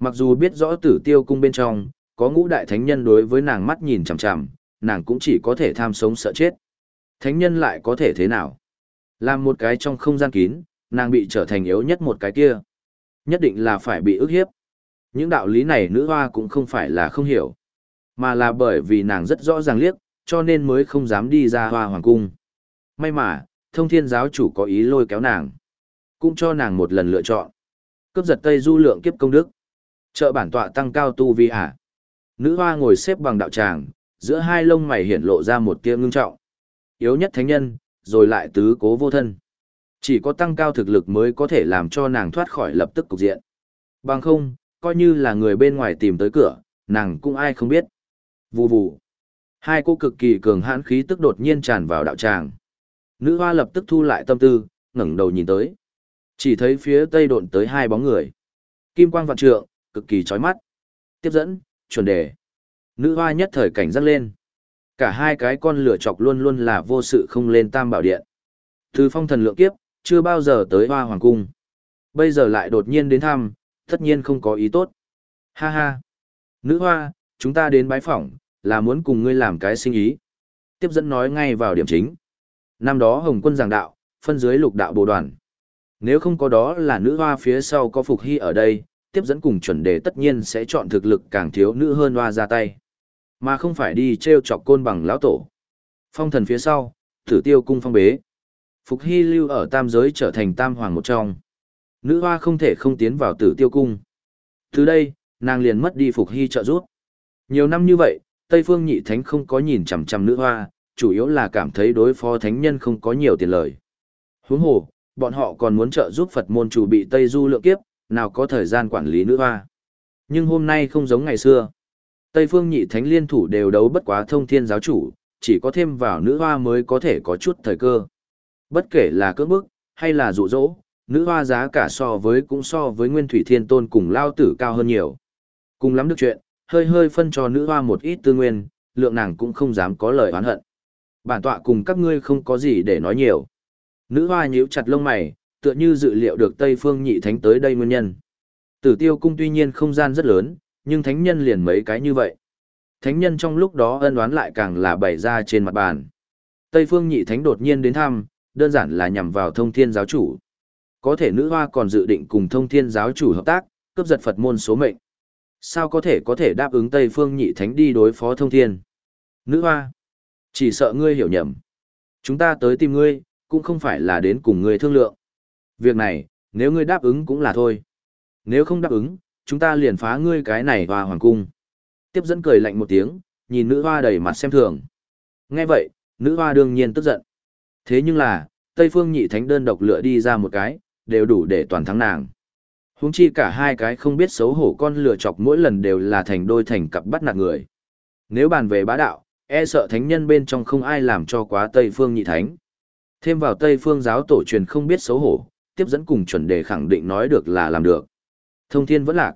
Mặc dù biết rõ tử tiêu cung bên trong, có ngũ đại thánh nhân đối với nàng mắt nhìn chằm chằm, nàng cũng chỉ có thể tham sống sợ chết. Thánh nhân lại có thể thế nào? Làm một cái trong không gian kín, nàng bị trở thành yếu nhất một cái kia. Nhất định là phải bị ức hiếp. Những đạo lý này nữ hoa cũng không phải là không hiểu, mà là bởi vì nàng rất rõ ràng liếc, cho nên mới không dám đi ra hoa hoàng cung. May mà, thông thiên giáo chủ có ý lôi kéo nàng, cũng cho nàng một lần lựa chọn. Cướp giật Tây Du lượng kiếp công đức. Trợ bản tọa tăng cao tu vi hả? Nữ hoa ngồi xếp bằng đạo tràng, giữa hai lông mày hiển lộ ra một tia ngưng trọng. Yếu nhất thánh nhân, rồi lại tứ cố vô thân. Chỉ có tăng cao thực lực mới có thể làm cho nàng thoát khỏi lập tức cục diện. Bằng không, coi như là người bên ngoài tìm tới cửa, nàng cũng ai không biết. Vù vù. Hai cô cực kỳ cường hãn khí tức đột nhiên tràn vào đạo tràng. Nữ hoa lập tức thu lại tâm tư, ngẩng đầu nhìn tới. Chỉ thấy phía tây độn tới hai bóng người. Kim quang vạn trượng, cực kỳ chói mắt. Tiếp dẫn, chuẩn đề. Nữ hoa nhất thời cảnh giác lên. Cả hai cái con lửa chọc luôn luôn là vô sự không lên tam bảo điện. Từ phong thần lượng kiếp, chưa bao giờ tới hoa hoàng cung. Bây giờ lại đột nhiên đến thăm, tất nhiên không có ý tốt. Ha ha. Nữ hoa, chúng ta đến bái phỏng, là muốn cùng ngươi làm cái sinh ý. Tiếp dẫn nói ngay vào điểm chính. Năm đó Hồng quân giảng đạo, phân dưới lục đạo bồ đoàn. Nếu không có đó là nữ hoa phía sau có Phục Hy ở đây, tiếp dẫn cùng chuẩn đề tất nhiên sẽ chọn thực lực càng thiếu nữ hơn hoa ra tay. Mà không phải đi treo chọc côn bằng lão tổ. Phong thần phía sau, thử tiêu cung phong bế. Phục Hy lưu ở tam giới trở thành tam hoàng một trong. Nữ hoa không thể không tiến vào tử tiêu cung. Từ đây, nàng liền mất đi Phục Hy trợ giúp. Nhiều năm như vậy, Tây Phương Nhị Thánh không có nhìn chằm chằm nữ hoa, chủ yếu là cảm thấy đối phó thánh nhân không có nhiều tiền lời. Huống hồ, bọn họ còn muốn trợ giúp Phật môn chủ bị Tây Du lượng kiếp, nào có thời gian quản lý nữ hoa. Nhưng hôm nay không giống ngày xưa. Tây Phương Nhị Thánh liên thủ đều đấu bất quá thông thiên giáo chủ, chỉ có thêm vào nữ hoa mới có thể có chút thời cơ. Bất kể là cưỡng bức, hay là dụ dỗ, nữ hoa giá cả so với cũng so với Nguyên Thủy Thiên Tôn cùng lao tử cao hơn nhiều. Cùng lắm được chuyện, hơi hơi phân cho nữ hoa một ít tư nguyên, lượng nàng cũng không dám có lời oán hận. Bản tọa cùng các ngươi không có gì để nói nhiều. Nữ hoa nhíu chặt lông mày, tựa như dự liệu được Tây Phương Nhị Thánh tới đây nguyên nhân. Tử Tiêu cung tuy nhiên không gian rất lớn, nhưng thánh nhân liền mấy cái như vậy. Thánh nhân trong lúc đó ân oán lại càng là bày ra trên mặt bàn. Tây Phương Nhị Thánh đột nhiên đến thăm, đơn giản là nhằm vào Thông Thiên giáo chủ. Có thể nữ hoa còn dự định cùng Thông Thiên giáo chủ hợp tác, cướp giật Phật môn số mệnh. Sao có thể có thể đáp ứng Tây Phương Nhị Thánh đi đối phó Thông Thiên? Nữ hoa, chỉ sợ ngươi hiểu nhầm. Chúng ta tới tìm ngươi, cũng không phải là đến cùng ngươi thương lượng. Việc này, nếu ngươi đáp ứng cũng là thôi. Nếu không đáp ứng, chúng ta liền phá ngươi cái này hoa hoàng cung. Tiếp dẫn cười lạnh một tiếng, nhìn nữ hoa đầy mặt xem thường. Nghe vậy, nữ hoa đương nhiên tức giận. Thế nhưng là, Tây Phương nhị thánh đơn độc lựa đi ra một cái, đều đủ để toàn thắng nàng. Huống chi cả hai cái không biết xấu hổ con lừa chọc mỗi lần đều là thành đôi thành cặp bắt nạt người. Nếu bàn về bá đạo, e sợ thánh nhân bên trong không ai làm cho quá Tây Phương nhị thánh. Thêm vào Tây Phương giáo tổ truyền không biết xấu hổ, tiếp dẫn cùng chuẩn đề khẳng định nói được là làm được. Thông thiên vẫn lạc.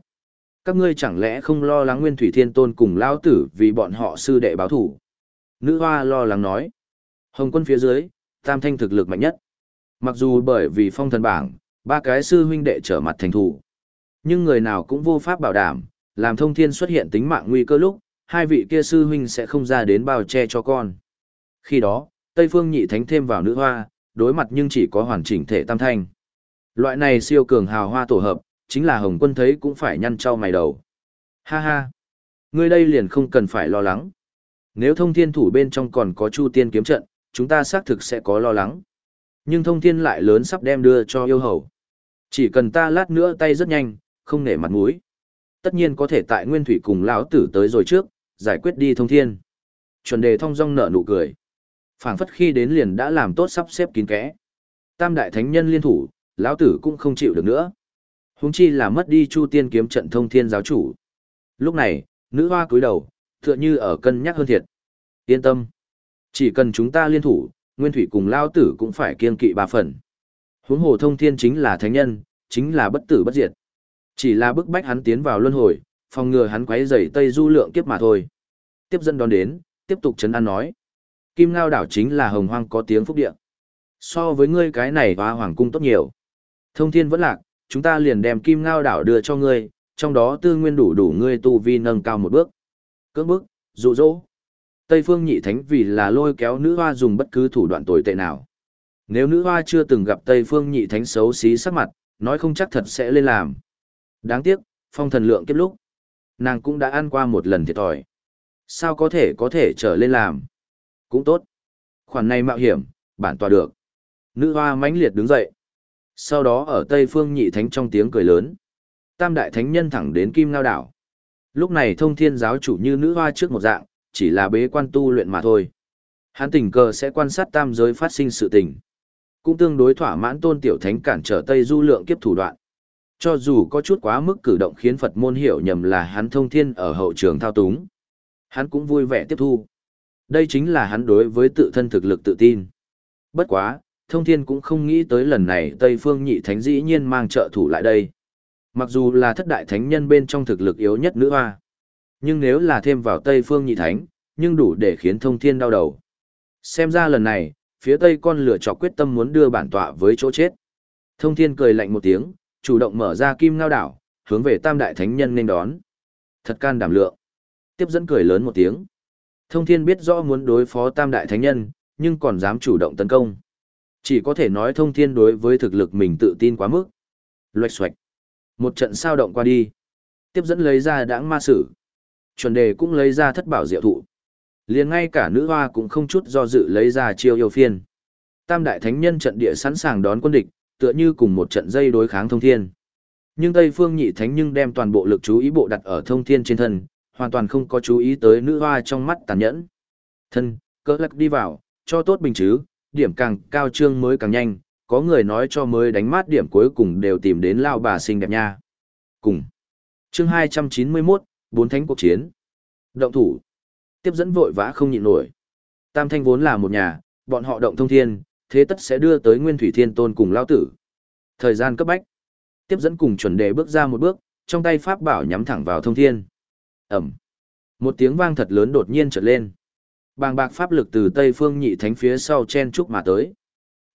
Các ngươi chẳng lẽ không lo lắng Nguyên Thủy Thiên Tôn cùng lao tử vì bọn họ sư đệ báo thủ? Nữ hoa lo lắng nói. Hồng quân phía dưới, tam thanh thực lực mạnh nhất. Mặc dù bởi vì phong thần bảng, ba cái sư huynh đệ trở mặt thành thủ. Nhưng người nào cũng vô pháp bảo đảm, làm thông thiên xuất hiện tính mạng nguy cơ lúc, hai vị kia sư huynh sẽ không ra đến bao che cho con. Khi đó, Tây Phương nhị thánh thêm vào nữ hoa, đối mặt nhưng chỉ có hoàn chỉnh thể tam thanh. Loại này siêu cường hào hoa tổ hợp, chính là Hồng quân thấy cũng phải nhăn trao mày đầu. Ha ha! Ngươi đây liền không cần phải lo lắng. Nếu thông thiên thủ bên trong còn có chu tiên kiếm trận, chúng ta xác thực sẽ có lo lắng. Nhưng thông thiên lại lớn sắp đem đưa cho yêu hầu. Chỉ cần ta lát nữa tay rất nhanh, không nể mặt mũi. Tất nhiên có thể tại nguyên thủy cùng lão tử tới rồi trước, giải quyết đi thông thiên. Chuẩn đề thông dong nở nụ cười. phảng phất khi đến liền đã làm tốt sắp xếp kín kẽ. Tam đại thánh nhân liên thủ, lão tử cũng không chịu được nữa. Huống chi là mất đi Chu Tiên kiếm trận thông thiên giáo chủ. Lúc này, nữ hoa cúi đầu, tựa như ở cân nhắc hơn thiệt. Yên tâm. Chỉ cần chúng ta liên thủ, Nguyên Thủy cùng Lao Tử cũng phải kiên kỵ ba phần. Huống hồ thông thiên chính là thánh nhân, chính là bất tử bất diệt. Chỉ là bức bách hắn tiến vào luân hồi, phòng ngừa hắn quấy rầy Tây Du lượng kiếp mà thôi. Tiếp dẫn đón đến, tiếp tục chấn an nói. Kim Ngao đảo chính là hồng hoang có tiếng phúc địa. So với ngươi cái này và hoàng cung tốt nhiều. Thông thiên vẫn lạc, chúng ta liền đem kim ngao đảo đưa cho ngươi, trong đó tư nguyên đủ đủ ngươi tu vi nâng cao một bước. Cưỡng bức, dụ dỗ. Tây phương nhị thánh vì là lôi kéo nữ hoa dùng bất cứ thủ đoạn tồi tệ nào. Nếu nữ hoa chưa từng gặp Tây phương nhị thánh xấu xí sắc mặt, nói không chắc thật sẽ lên làm. Đáng tiếc, phong thần lượng kiếp lúc. Nàng cũng đã ăn qua một lần thiệt thòi. Sao có thể có thể trở lên làm? Cũng tốt. Khoản này mạo hiểm, bản tòa được. Nữ hoa mãnh liệt đứng dậy. Sau đó ở Tây Phương nhị thánh trong tiếng cười lớn. Tam đại thánh nhân thẳng đến Kim Ngao đảo. Lúc này thông thiên giáo chủ như nữ hoa trước một dạng, chỉ là bế quan tu luyện mà thôi. Hắn tình cờ sẽ quan sát tam giới phát sinh sự tình. Cũng tương đối thỏa mãn tôn tiểu thánh cản trở Tây du lượng kiếp thủ đoạn. Cho dù có chút quá mức cử động khiến Phật môn hiểu nhầm là hắn thông thiên ở hậu trường thao túng. Hắn cũng vui vẻ tiếp thu. Đây chính là hắn đối với tự thân thực lực tự tin. Bất quá, thông thiên cũng không nghĩ tới lần này Tây Phương nhị thánh dĩ nhiên mang trợ thủ lại đây. Mặc dù là thất đại thánh nhân bên trong thực lực yếu nhất nữ hoa. Nhưng nếu là thêm vào Tây Phương nhị thánh, nhưng đủ để khiến thông thiên đau đầu. Xem ra lần này, phía Tây con lửa chọc quyết tâm muốn đưa bản tọa với chỗ chết. Thông thiên cười lạnh một tiếng, chủ động mở ra kim ngao đảo, hướng về tam đại thánh nhân nên đón. Thật can đảm lượng. Tiếp dẫn cười lớn một tiếng. Thông thiên biết rõ muốn đối phó tam đại thánh nhân, nhưng còn dám chủ động tấn công. Chỉ có thể nói thông thiên đối với thực lực mình tự tin quá mức. Loạch xoạch. Một trận sao động qua đi. Tiếp dẫn lấy ra đãng ma sử. Chuẩn đề cũng lấy ra thất bảo diệu thụ. liền ngay cả nữ hoa cũng không chút do dự lấy ra chiêu yêu phiên. Tam đại thánh nhân trận địa sẵn sàng đón quân địch, tựa như cùng một trận dây đối kháng thông thiên. Nhưng Tây Phương Nhị Thánh nhưng đem toàn bộ lực chú ý bộ đặt ở thông thiên trên thân, hoàn toàn không có chú ý tới nữ hoa trong mắt tàn nhẫn. Thân, cỡ lắc đi vào, cho tốt bình chứ, điểm càng cao trương mới càng nhanh, có người nói cho mới đánh mát điểm cuối cùng đều tìm đến lao bà xinh đẹp nha. Cùng. Chương 291, bốn thánh cuộc chiến. Động thủ. Tiếp dẫn vội vã không nhịn nổi. Tam thanh vốn là một nhà, bọn họ động thông thiên, thế tất sẽ đưa tới Nguyên Thủy Thiên Tôn cùng lao tử. Thời gian cấp bách. Tiếp dẫn cùng chuẩn đề bước ra một bước, trong tay pháp bảo nhắm thẳng vào thông thiên. Ẩm. Một tiếng vang thật lớn đột nhiên chợt lên. Bàng bạc pháp lực từ Tây Phương Nhị Thánh phía sau chen chúc mà tới.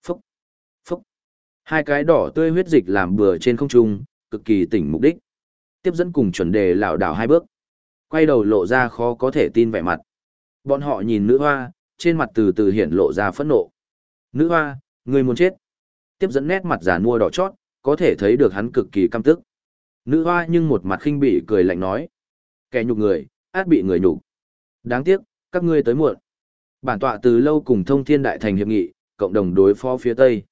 Phúc. Phúc. Hai cái đỏ tươi huyết dịch làm bừa trên không trung, cực kỳ tỉnh mục đích. Tiếp dẫn cùng chuẩn đề lảo đảo hai bước. Quay đầu lộ ra khó có thể tin vẻ mặt. Bọn họ nhìn nữ hoa, trên mặt từ từ hiện lộ ra phẫn nộ. Nữ hoa, người muốn chết. Tiếp dẫn nét mặt giả mua đỏ chót, có thể thấy được hắn cực kỳ căm tức. Nữ hoa nhưng một mặt khinh bỉ cười lạnh nói. Kẻ nhục người, át bị người nhục. Đáng tiếc, các ngươi tới muộn. Bản tọa từ lâu cùng thông thiên đại thành hiệp nghị, cộng đồng đối phó phía Tây.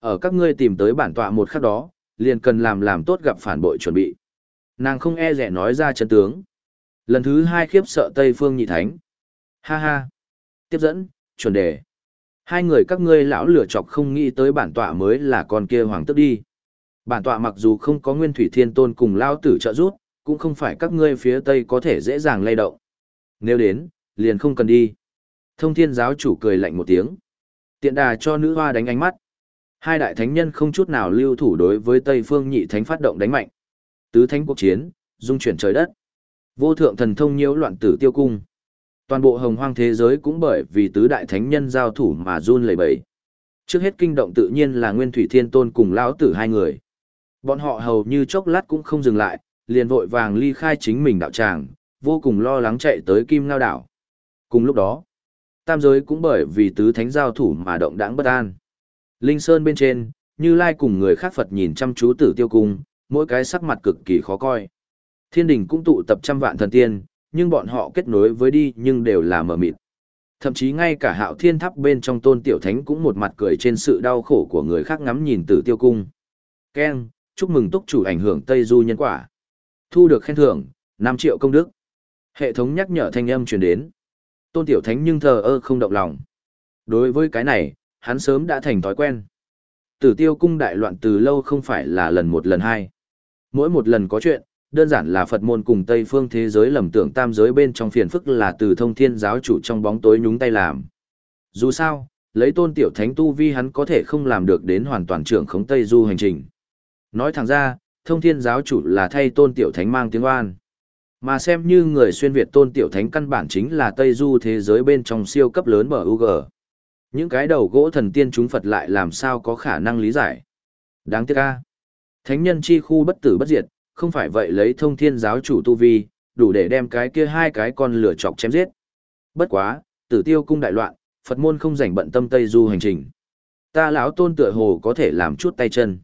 Ở các ngươi tìm tới bản tọa một khắc đó, liền cần làm làm tốt gặp phản bội chuẩn bị. Nàng không e rẻ nói ra chân tướng. Lần thứ hai khiếp sợ Tây Phương Nhị Thánh. Ha ha. Tiếp dẫn, chuẩn đề. Hai người các ngươi lão lửa chọc không nghĩ tới bản tọa mới là con kia hoàng tức đi. Bản tọa mặc dù không có nguyên thủy thiên tôn cùng lao tử trợ giúp, cũng không phải các ngươi phía tây có thể dễ dàng lay động. Nếu đến, liền không cần đi. Thông thiên giáo chủ cười lạnh một tiếng. Tiện đà cho nữ hoa đánh ánh mắt. Hai đại thánh nhân không chút nào lưu thủ đối với Tây Phương nhị thánh phát động đánh mạnh. Tứ thánh quốc chiến, dung chuyển trời đất. Vô thượng thần thông nhiễu loạn tử tiêu cung. Toàn bộ hồng hoang thế giới cũng bởi vì tứ đại thánh nhân giao thủ mà run lẩy bẩy. Trước hết kinh động tự nhiên là Nguyên Thủy Thiên Tôn cùng lão tử hai người. Bọn họ hầu như chốc lát cũng không dừng lại, liền vội vàng ly khai chính mình đạo tràng, vô cùng lo lắng chạy tới Kim Ngao đảo. Cùng lúc đó, tam giới cũng bởi vì tứ thánh giao thủ mà động đãng bất an. Linh Sơn bên trên, Như Lai cùng người khác Phật nhìn chăm chú tử tiêu cung, mỗi cái sắc mặt cực kỳ khó coi. Thiên đình cũng tụ tập trăm vạn thần tiên, nhưng bọn họ kết nối với đi nhưng đều là mờ mịt. Thậm chí ngay cả hạo thiên tháp bên trong tôn tiểu thánh cũng một mặt cười trên sự đau khổ của người khác ngắm nhìn tử tiêu cung. Ken, chúc mừng túc chủ ảnh hưởng Tây Du nhân quả. Thu được khen thưởng, 5 triệu công đức. Hệ thống nhắc nhở thanh âm truyền đến. Tôn Tiểu Thánh nhưng thờ ơ không động lòng. Đối với cái này, hắn sớm đã thành thói quen. Tử tiêu cung đại loạn từ lâu không phải là lần một lần hai. Mỗi một lần có chuyện, đơn giản là Phật môn cùng Tây phương thế giới lầm tưởng tam giới bên trong phiền phức là từ thông thiên giáo chủ trong bóng tối nhúng tay làm. Dù sao, lấy tôn tiểu thánh tu vi hắn có thể không làm được đến hoàn toàn trưởng khống Tây du hành trình. Nói thẳng ra, thông thiên giáo chủ là thay tôn tiểu thánh mang tiếng oan. Mà xem như người xuyên Việt tôn tiểu thánh căn bản chính là Tây Du thế giới bên trong siêu cấp lớn bờ UG. Những cái đầu gỗ thần tiên chúng Phật lại làm sao có khả năng lý giải. Đáng tiếc ca. Thánh nhân chi khu bất tử bất diệt, không phải vậy lấy thông thiên giáo chủ tu vi, đủ để đem cái kia hai cái con lửa chọc chém giết. Bất quá, tử tiêu cung đại loạn, Phật môn không rảnh bận tâm Tây Du hành trình. Ta lão tôn tựa hồ có thể làm chút tay chân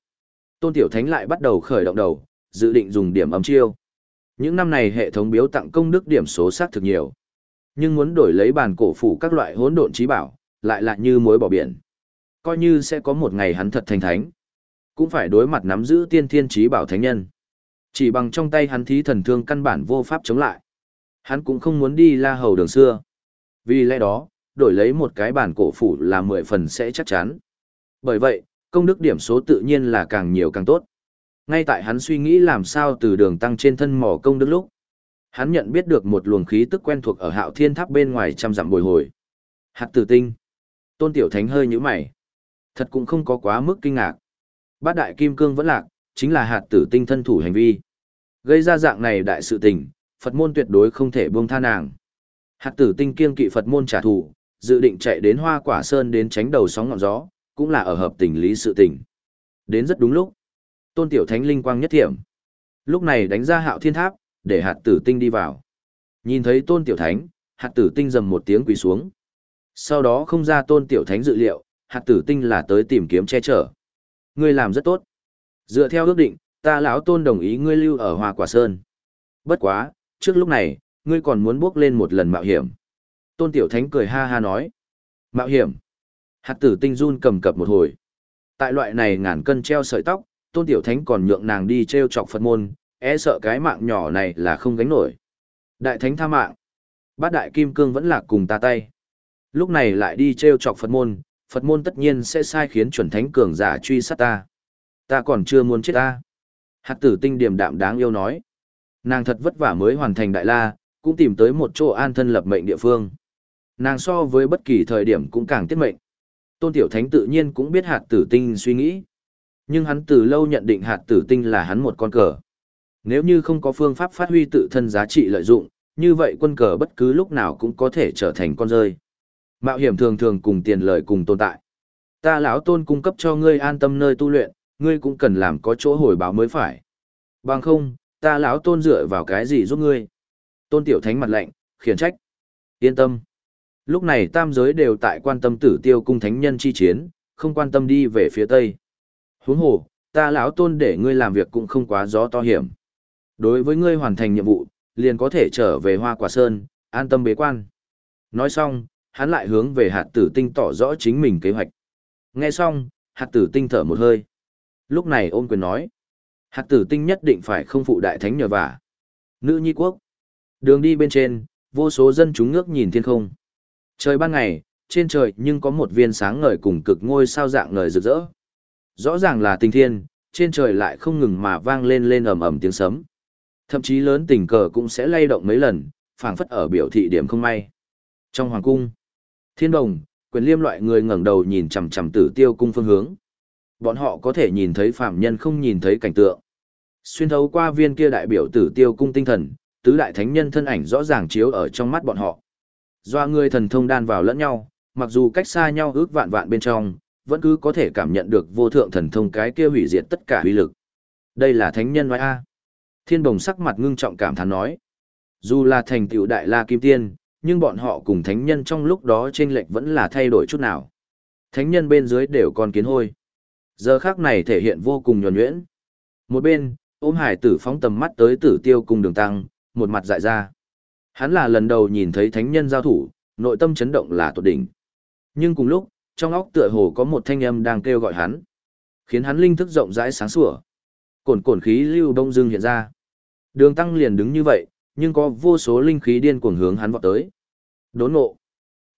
tôn tiểu thánh lại bắt đầu khởi động đầu, dự định dùng điểm ấm chiêu. Những năm này hệ thống biếu tặng công đức điểm số sát thực nhiều. Nhưng muốn đổi lấy bàn cổ phủ các loại hỗn độn trí bảo, lại lại như muối bỏ biển. Coi như sẽ có một ngày hắn thật thành thánh, cũng phải đối mặt nắm giữ tiên thiên trí bảo thánh nhân. Chỉ bằng trong tay hắn thí thần thương căn bản vô pháp chống lại. Hắn cũng không muốn đi la hầu đường xưa. Vì lẽ đó, đổi lấy một cái bản cổ phủ là mười phần sẽ chắc chắn. Bởi vậy, công đức điểm số tự nhiên là càng nhiều càng tốt. Ngay tại hắn suy nghĩ làm sao từ đường tăng trên thân mỏ công đức lúc, hắn nhận biết được một luồng khí tức quen thuộc ở hạo thiên tháp bên ngoài trăm dặm bồi hồi. Hạt tử tinh. Tôn Tiểu Thánh hơi nhíu mày. Thật cũng không có quá mức kinh ngạc. Bát đại kim cương vẫn lạc, chính là hạt tử tinh thân thủ hành vi. Gây ra dạng này đại sự tình, Phật môn tuyệt đối không thể buông tha nàng. Hạt tử tinh kiên kỵ Phật môn trả thù, dự định chạy đến hoa quả sơn đến tránh đầu sóng ngọn gió, cũng là ở hợp tình lý sự tình. Đến rất đúng lúc. Tôn Tiểu Thánh linh quang nhất thiểm. Lúc này đánh ra hạo thiên tháp, để hạt tử tinh đi vào. Nhìn thấy Tôn Tiểu Thánh, hạt tử tinh dầm một tiếng quỳ xuống. Sau đó không ra Tôn Tiểu Thánh dự liệu, hạt tử tinh là tới tìm kiếm che chở. Ngươi làm rất tốt. Dựa theo ước định, ta lão tôn đồng ý ngươi lưu ở Hoa Quả Sơn. Bất quá, trước lúc này, ngươi còn muốn bước lên một lần mạo hiểm. Tôn Tiểu Thánh cười ha ha nói. Mạo hiểm. Hạt tử tinh run cầm cập một hồi. Tại loại này ngàn cân treo sợi tóc, Tôn Tiểu Thánh còn nhượng nàng đi treo chọc Phật môn, e sợ cái mạng nhỏ này là không gánh nổi. Đại Thánh tha mạng. Bát Đại Kim Cương vẫn là cùng ta tay. Lúc này lại đi treo chọc Phật môn, Phật môn tất nhiên sẽ sai khiến chuẩn thánh cường giả truy sát ta. Ta còn chưa muốn chết ta. Hạt tử tinh điềm đạm đáng yêu nói. Nàng thật vất vả mới hoàn thành đại la, cũng tìm tới một chỗ an thân lập mệnh địa phương. Nàng so với bất kỳ thời điểm cũng càng tiết mệnh. Tôn Tiểu Thánh tự nhiên cũng biết hạt tử tinh suy nghĩ. Nhưng hắn từ lâu nhận định hạt tử tinh là hắn một con cờ. Nếu như không có phương pháp phát huy tự thân giá trị lợi dụng, như vậy quân cờ bất cứ lúc nào cũng có thể trở thành con rơi. Mạo hiểm thường thường cùng tiền lợi cùng tồn tại. Ta lão tôn cung cấp cho ngươi an tâm nơi tu luyện, ngươi cũng cần làm có chỗ hồi báo mới phải. Bằng không, ta lão tôn dựa vào cái gì giúp ngươi? Tôn tiểu thánh mặt lạnh, khiển trách. Yên tâm. Lúc này tam giới đều tại quan tâm tử tiêu cung thánh nhân chi chiến, không quan tâm đi về phía tây. Huống hồ, ta lão tôn để ngươi làm việc cũng không quá gió to hiểm. Đối với ngươi hoàn thành nhiệm vụ, liền có thể trở về hoa quả sơn, an tâm bế quan. Nói xong, hắn lại hướng về hạt tử tinh tỏ rõ chính mình kế hoạch. Nghe xong, hạt tử tinh thở một hơi. Lúc này ôm quyền nói. Hạt tử tinh nhất định phải không phụ đại thánh nhờ vả. Nữ nhi quốc. Đường đi bên trên, vô số dân chúng ngước nhìn thiên không. Trời ban ngày, trên trời nhưng có một viên sáng ngời cùng cực ngôi sao dạng ngời rực rỡ. Rõ ràng là tinh thiên, trên trời lại không ngừng mà vang lên lên ầm ầm tiếng sấm. Thậm chí lớn tình cờ cũng sẽ lay động mấy lần, phảng phất ở biểu thị điểm không may. Trong hoàng cung, thiên đồng, quyền liêm loại người ngẩng đầu nhìn chằm chằm tử tiêu cung phương hướng. Bọn họ có thể nhìn thấy phạm nhân không nhìn thấy cảnh tượng. Xuyên thấu qua viên kia đại biểu tử tiêu cung tinh thần, tứ đại thánh nhân thân ảnh rõ ràng chiếu ở trong mắt bọn họ. Doa người thần thông đan vào lẫn nhau, mặc dù cách xa nhau ước vạn vạn bên trong, vẫn cứ có thể cảm nhận được vô thượng thần thông cái kia hủy diệt tất cả uy lực. Đây là thánh nhân nói a. Thiên Bồng sắc mặt ngưng trọng cảm thán nói. Dù là thành tựu đại la kim tiên, nhưng bọn họ cùng thánh nhân trong lúc đó chênh lệch vẫn là thay đổi chút nào. Thánh nhân bên dưới đều còn kiến hôi. Giờ khác này thể hiện vô cùng nhuần nhuyễn. Một bên, ôm hải tử phóng tầm mắt tới tử tiêu cùng đường tăng, một mặt dại ra. Hắn là lần đầu nhìn thấy thánh nhân giao thủ, nội tâm chấn động là tột đỉnh. Nhưng cùng lúc, trong óc tựa hồ có một thanh âm đang kêu gọi hắn, khiến hắn linh thức rộng rãi sáng sủa. Cồn cồn khí lưu đông dưng hiện ra. Đường tăng liền đứng như vậy, nhưng có vô số linh khí điên cuồng hướng hắn vọt tới. Đốn ngộ.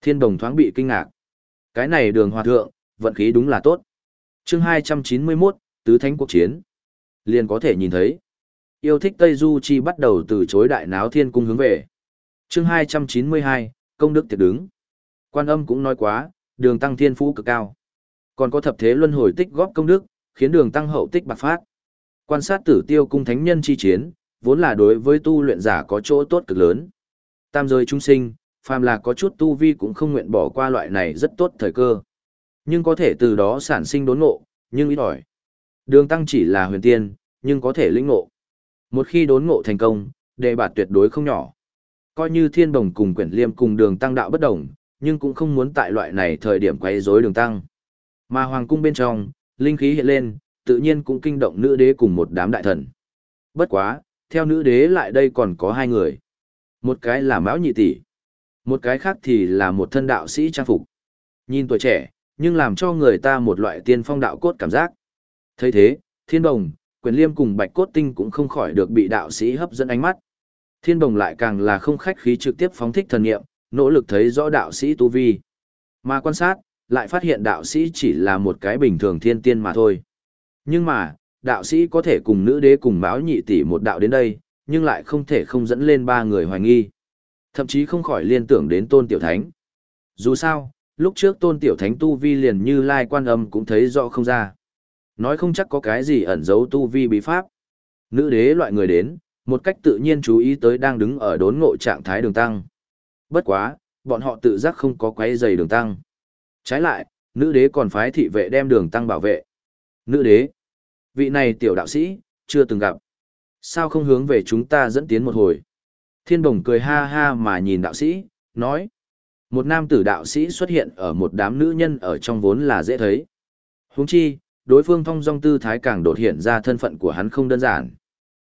Thiên đồng thoáng bị kinh ngạc. Cái này đường hòa thượng, vận khí đúng là tốt chương 291, Tứ Thánh Quốc Chiến. Liền có thể nhìn thấy. Yêu thích Tây Du Chi bắt đầu từ chối đại náo thiên cung hướng về. chương 292, công đức tiệt đứng. Quan âm cũng nói quá, đường tăng thiên phú cực cao. Còn có thập thế luân hồi tích góp công đức, khiến đường tăng hậu tích bạc phát. Quan sát tử tiêu cung thánh nhân chi chiến, vốn là đối với tu luyện giả có chỗ tốt cực lớn. Tam giới chúng sinh, phàm là có chút tu vi cũng không nguyện bỏ qua loại này rất tốt thời cơ. Nhưng có thể từ đó sản sinh đốn ngộ, nhưng ít ỏi. Đường tăng chỉ là huyền tiên, nhưng có thể lĩnh ngộ. Một khi đốn ngộ thành công, đề bạt tuyệt đối không nhỏ. Coi như thiên đồng cùng quyển liêm cùng đường tăng đạo bất đồng, nhưng cũng không muốn tại loại này thời điểm quấy rối đường tăng. Mà hoàng cung bên trong, linh khí hiện lên, tự nhiên cũng kinh động nữ đế cùng một đám đại thần. Bất quá, theo nữ đế lại đây còn có hai người. Một cái là Mão Nhị Tỷ, một cái khác thì là một thân đạo sĩ trang phục. Nhìn tuổi trẻ, nhưng làm cho người ta một loại tiên phong đạo cốt cảm giác. thấy thế, Thiên Đồng, Quyền Liêm cùng Bạch Cốt Tinh cũng không khỏi được bị đạo sĩ hấp dẫn ánh mắt. Thiên Đồng lại càng là không khách khí trực tiếp phóng thích thần nghiệm, nỗ lực thấy rõ đạo sĩ tu vi. Mà quan sát, lại phát hiện đạo sĩ chỉ là một cái bình thường thiên tiên mà thôi. Nhưng mà, đạo sĩ có thể cùng nữ đế cùng báo nhị tỷ một đạo đến đây, nhưng lại không thể không dẫn lên ba người hoài nghi. Thậm chí không khỏi liên tưởng đến tôn tiểu thánh. Dù sao, lúc trước tôn tiểu thánh tu vi liền như lai quan âm cũng thấy rõ không ra. Nói không chắc có cái gì ẩn giấu tu vi bí pháp. Nữ đế loại người đến, một cách tự nhiên chú ý tới đang đứng ở đốn ngộ trạng thái đường tăng. Bất quá, bọn họ tự giác không có quấy giày đường tăng. Trái lại, nữ đế còn phái thị vệ đem đường tăng bảo vệ. Nữ đế, vị này tiểu đạo sĩ, chưa từng gặp. Sao không hướng về chúng ta dẫn tiến một hồi? Thiên bồng cười ha ha mà nhìn đạo sĩ, nói. Một nam tử đạo sĩ xuất hiện ở một đám nữ nhân ở trong vốn là dễ thấy. Huống chi, đối phương thông dong tư thái càng đột hiện ra thân phận của hắn không đơn giản.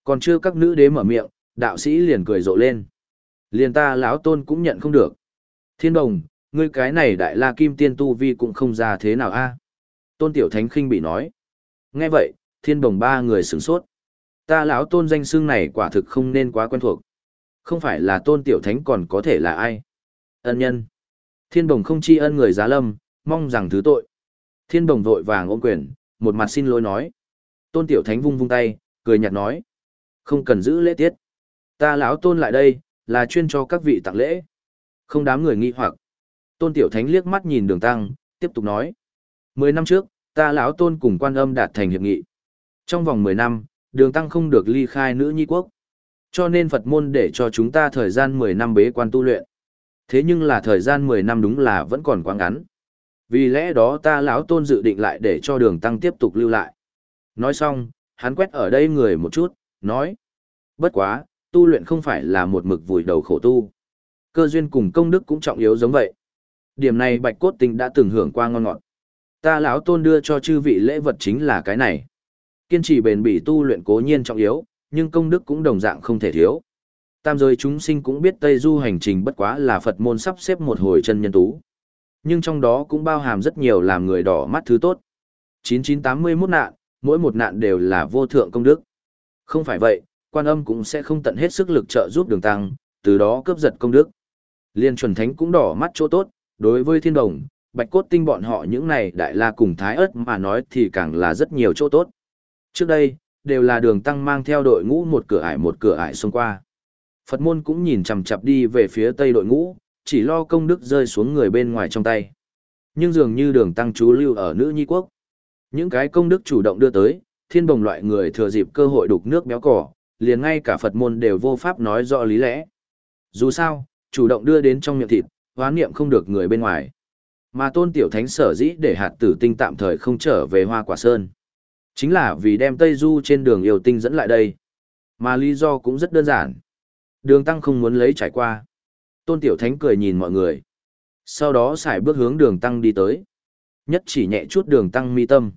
Còn chưa các nữ đế mở miệng, đạo sĩ liền cười rộ lên. Liền ta lão tôn cũng nhận không được. Thiên đồng, ngươi cái này đại la kim tiên tu vi cũng không ra thế nào a Tôn tiểu thánh khinh bị nói. Nghe vậy, thiên đồng ba người sửng sốt. Ta lão tôn danh xưng này quả thực không nên quá quen thuộc. Không phải là tôn tiểu thánh còn có thể là ai. Ân nhân. Thiên Bồng không tri ân người giá lâm, mong rằng thứ tội. Thiên Bồng vội vàng ôm quyền, một mặt xin lỗi nói. Tôn tiểu thánh vung vung tay, cười nhạt nói. Không cần giữ lễ tiết. Ta lão tôn lại đây, là chuyên cho các vị tặng lễ. Không đám người nghi hoặc. Tôn tiểu thánh liếc mắt nhìn đường tăng, tiếp tục nói. Mười năm trước, ta lão tôn cùng quan âm đạt thành hiệp nghị. Trong vòng mười năm, đường tăng không được ly khai nữ nhi quốc. Cho nên Phật môn để cho chúng ta thời gian mười năm bế quan tu luyện. Thế nhưng là thời gian mười năm đúng là vẫn còn quá ngắn. Vì lẽ đó ta lão tôn dự định lại để cho đường tăng tiếp tục lưu lại. Nói xong, hắn quét ở đây người một chút, nói. Bất quá, tu luyện không phải là một mực vùi đầu khổ tu. Cơ duyên cùng công đức cũng trọng yếu giống vậy. Điểm này bạch cốt tình đã từng hưởng qua ngon ngọt. Ta lão tôn đưa cho chư vị lễ vật chính là cái này. Kiên trì bền bỉ tu luyện cố nhiên trọng yếu, nhưng công đức cũng đồng dạng không thể thiếu. Tam giới chúng sinh cũng biết Tây Du hành trình bất quá là Phật môn sắp xếp một hồi chân nhân tú. Nhưng trong đó cũng bao hàm rất nhiều làm người đỏ mắt thứ tốt. 9981 nạn, mỗi một nạn đều là vô thượng công đức. Không phải vậy, quan âm cũng sẽ không tận hết sức lực trợ giúp đường tăng, từ đó cướp giật công đức. Liên chuẩn thánh cũng đỏ mắt chỗ tốt, đối với thiên đồng, bạch cốt tinh bọn họ những này đại la cùng thái ớt mà nói thì càng là rất nhiều chỗ tốt. Trước đây, đều là đường tăng mang theo đội ngũ một cửa ải một cửa ải xông qua. Phật môn cũng nhìn chằm chằm đi về phía tây đội ngũ, chỉ lo công đức rơi xuống người bên ngoài trong tay. Nhưng dường như đường tăng chú lưu ở nữ nhi quốc. Những cái công đức chủ động đưa tới, thiên bồng loại người thừa dịp cơ hội đục nước béo cỏ, liền ngay cả Phật môn đều vô pháp nói rõ lý lẽ. Dù sao, chủ động đưa đến trong miệng thịt, hoán niệm không được người bên ngoài. Mà tôn tiểu thánh sở dĩ để hạt tử tinh tạm thời không trở về hoa quả sơn. Chính là vì đem Tây Du trên đường yêu tinh dẫn lại đây. Mà lý do cũng rất đơn giản. Đường tăng không muốn lấy trải qua. Tôn tiểu thánh cười nhìn mọi người. Sau đó xài bước hướng đường tăng đi tới. Nhất chỉ nhẹ chút đường tăng mi tâm.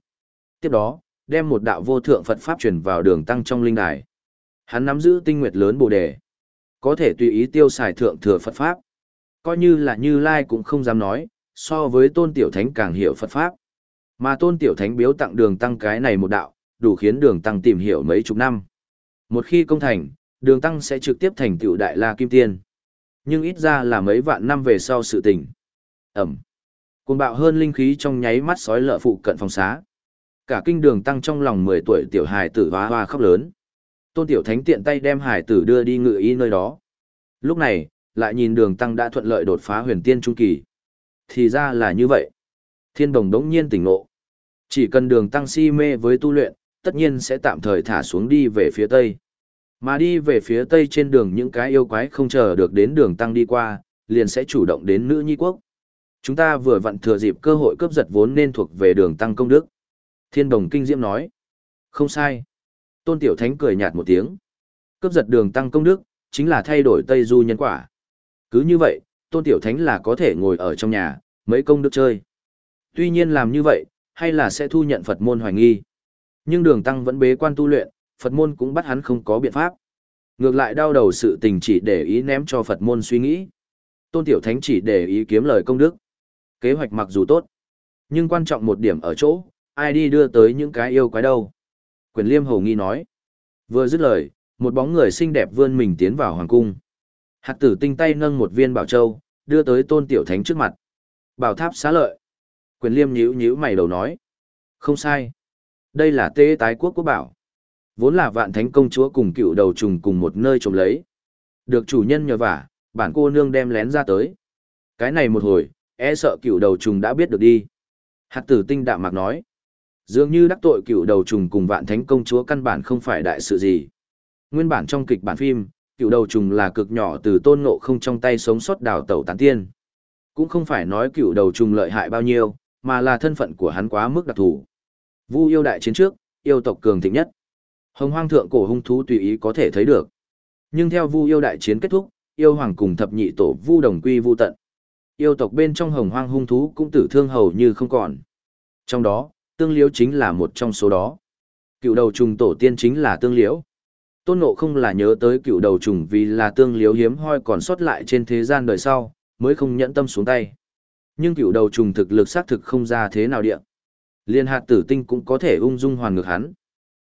Tiếp đó, đem một đạo vô thượng Phật Pháp truyền vào đường tăng trong linh đài. Hắn nắm giữ tinh nguyệt lớn bồ đề. Có thể tùy ý tiêu xài thượng thừa Phật Pháp. Coi như là như Lai cũng không dám nói, so với tôn tiểu thánh càng hiểu Phật Pháp. Mà tôn tiểu thánh biếu tặng đường tăng cái này một đạo, đủ khiến đường tăng tìm hiểu mấy chục năm. Một khi công thành, đường tăng sẽ trực tiếp thành tựu đại la kim tiên. Nhưng ít ra là mấy vạn năm về sau sự tình. Ẩm. Cuồng bạo hơn linh khí trong nháy mắt sói lợ phụ cận phòng xá. Cả kinh đường tăng trong lòng 10 tuổi tiểu hài tử hoa hoa khóc lớn. Tôn tiểu thánh tiện tay đem hài tử đưa đi ngự y nơi đó. Lúc này, lại nhìn đường tăng đã thuận lợi đột phá huyền tiên trung kỳ. Thì ra là như vậy. Thiên đồng đống nhiên tỉnh ngộ. Chỉ cần đường tăng si mê với tu luyện, tất nhiên sẽ tạm thời thả xuống đi về phía tây. Mà đi về phía tây trên đường những cái yêu quái không chờ được đến đường tăng đi qua, liền sẽ chủ động đến nữ nhi quốc. Chúng ta vừa vặn thừa dịp cơ hội cướp giật vốn nên thuộc về đường tăng công đức. Thiên đồng kinh diễm nói. Không sai. Tôn Tiểu Thánh cười nhạt một tiếng. Cướp giật đường tăng công đức, chính là thay đổi Tây Du nhân quả. Cứ như vậy, Tôn Tiểu Thánh là có thể ngồi ở trong nhà, mấy công đức chơi. Tuy nhiên làm như vậy, hay là sẽ thu nhận Phật môn hoài nghi. Nhưng đường tăng vẫn bế quan tu luyện, Phật môn cũng bắt hắn không có biện pháp. Ngược lại đau đầu sự tình chỉ để ý ném cho Phật môn suy nghĩ. Tôn Tiểu Thánh chỉ để ý kiếm lời công đức. Kế hoạch mặc dù tốt, nhưng quan trọng một điểm ở chỗ, ai đi đưa tới những cái yêu quái đâu. Quyền liêm hầu nghi nói. Vừa dứt lời, một bóng người xinh đẹp vươn mình tiến vào hoàng cung. Hạt tử tinh tay nâng một viên bảo châu, đưa tới tôn tiểu thánh trước mặt. Bảo tháp xá lợi. Quyền liêm nhíu nhíu mày đầu nói. Không sai. Đây là tế tái quốc quốc bảo. Vốn là vạn thánh công chúa cùng cựu đầu trùng cùng một nơi trộm lấy. Được chủ nhân nhờ vả, bản cô nương đem lén ra tới. Cái này một hồi, e sợ cựu đầu trùng đã biết được đi. Hạt tử tinh đạm mạc nói. Dường như đắc tội cựu đầu trùng cùng vạn thánh công chúa căn bản không phải đại sự gì. Nguyên bản trong kịch bản phim, cựu đầu trùng là cực nhỏ từ tôn ngộ không trong tay sống sót đào tẩu tán tiên. Cũng không phải nói cựu đầu trùng lợi hại bao nhiêu, mà là thân phận của hắn quá mức đặc thù. Vu yêu đại chiến trước, yêu tộc cường thịnh nhất. Hồng hoang thượng cổ hung thú tùy ý có thể thấy được. Nhưng theo Vu yêu đại chiến kết thúc, yêu hoàng cùng thập nhị tổ Vu đồng quy vu tận. Yêu tộc bên trong hồng hoang hung thú cũng tử thương hầu như không còn. Trong đó, tương liễu chính là một trong số đó. Cựu đầu trùng tổ tiên chính là tương liễu. Tôn Ngộ không là nhớ tới cựu đầu trùng vì là tương liễu hiếm hoi còn sót lại trên thế gian đời sau, mới không nhẫn tâm xuống tay. Nhưng cựu đầu trùng thực lực xác thực không ra thế nào địa. Liên hạt tử tinh cũng có thể ung dung hoàn ngược hắn.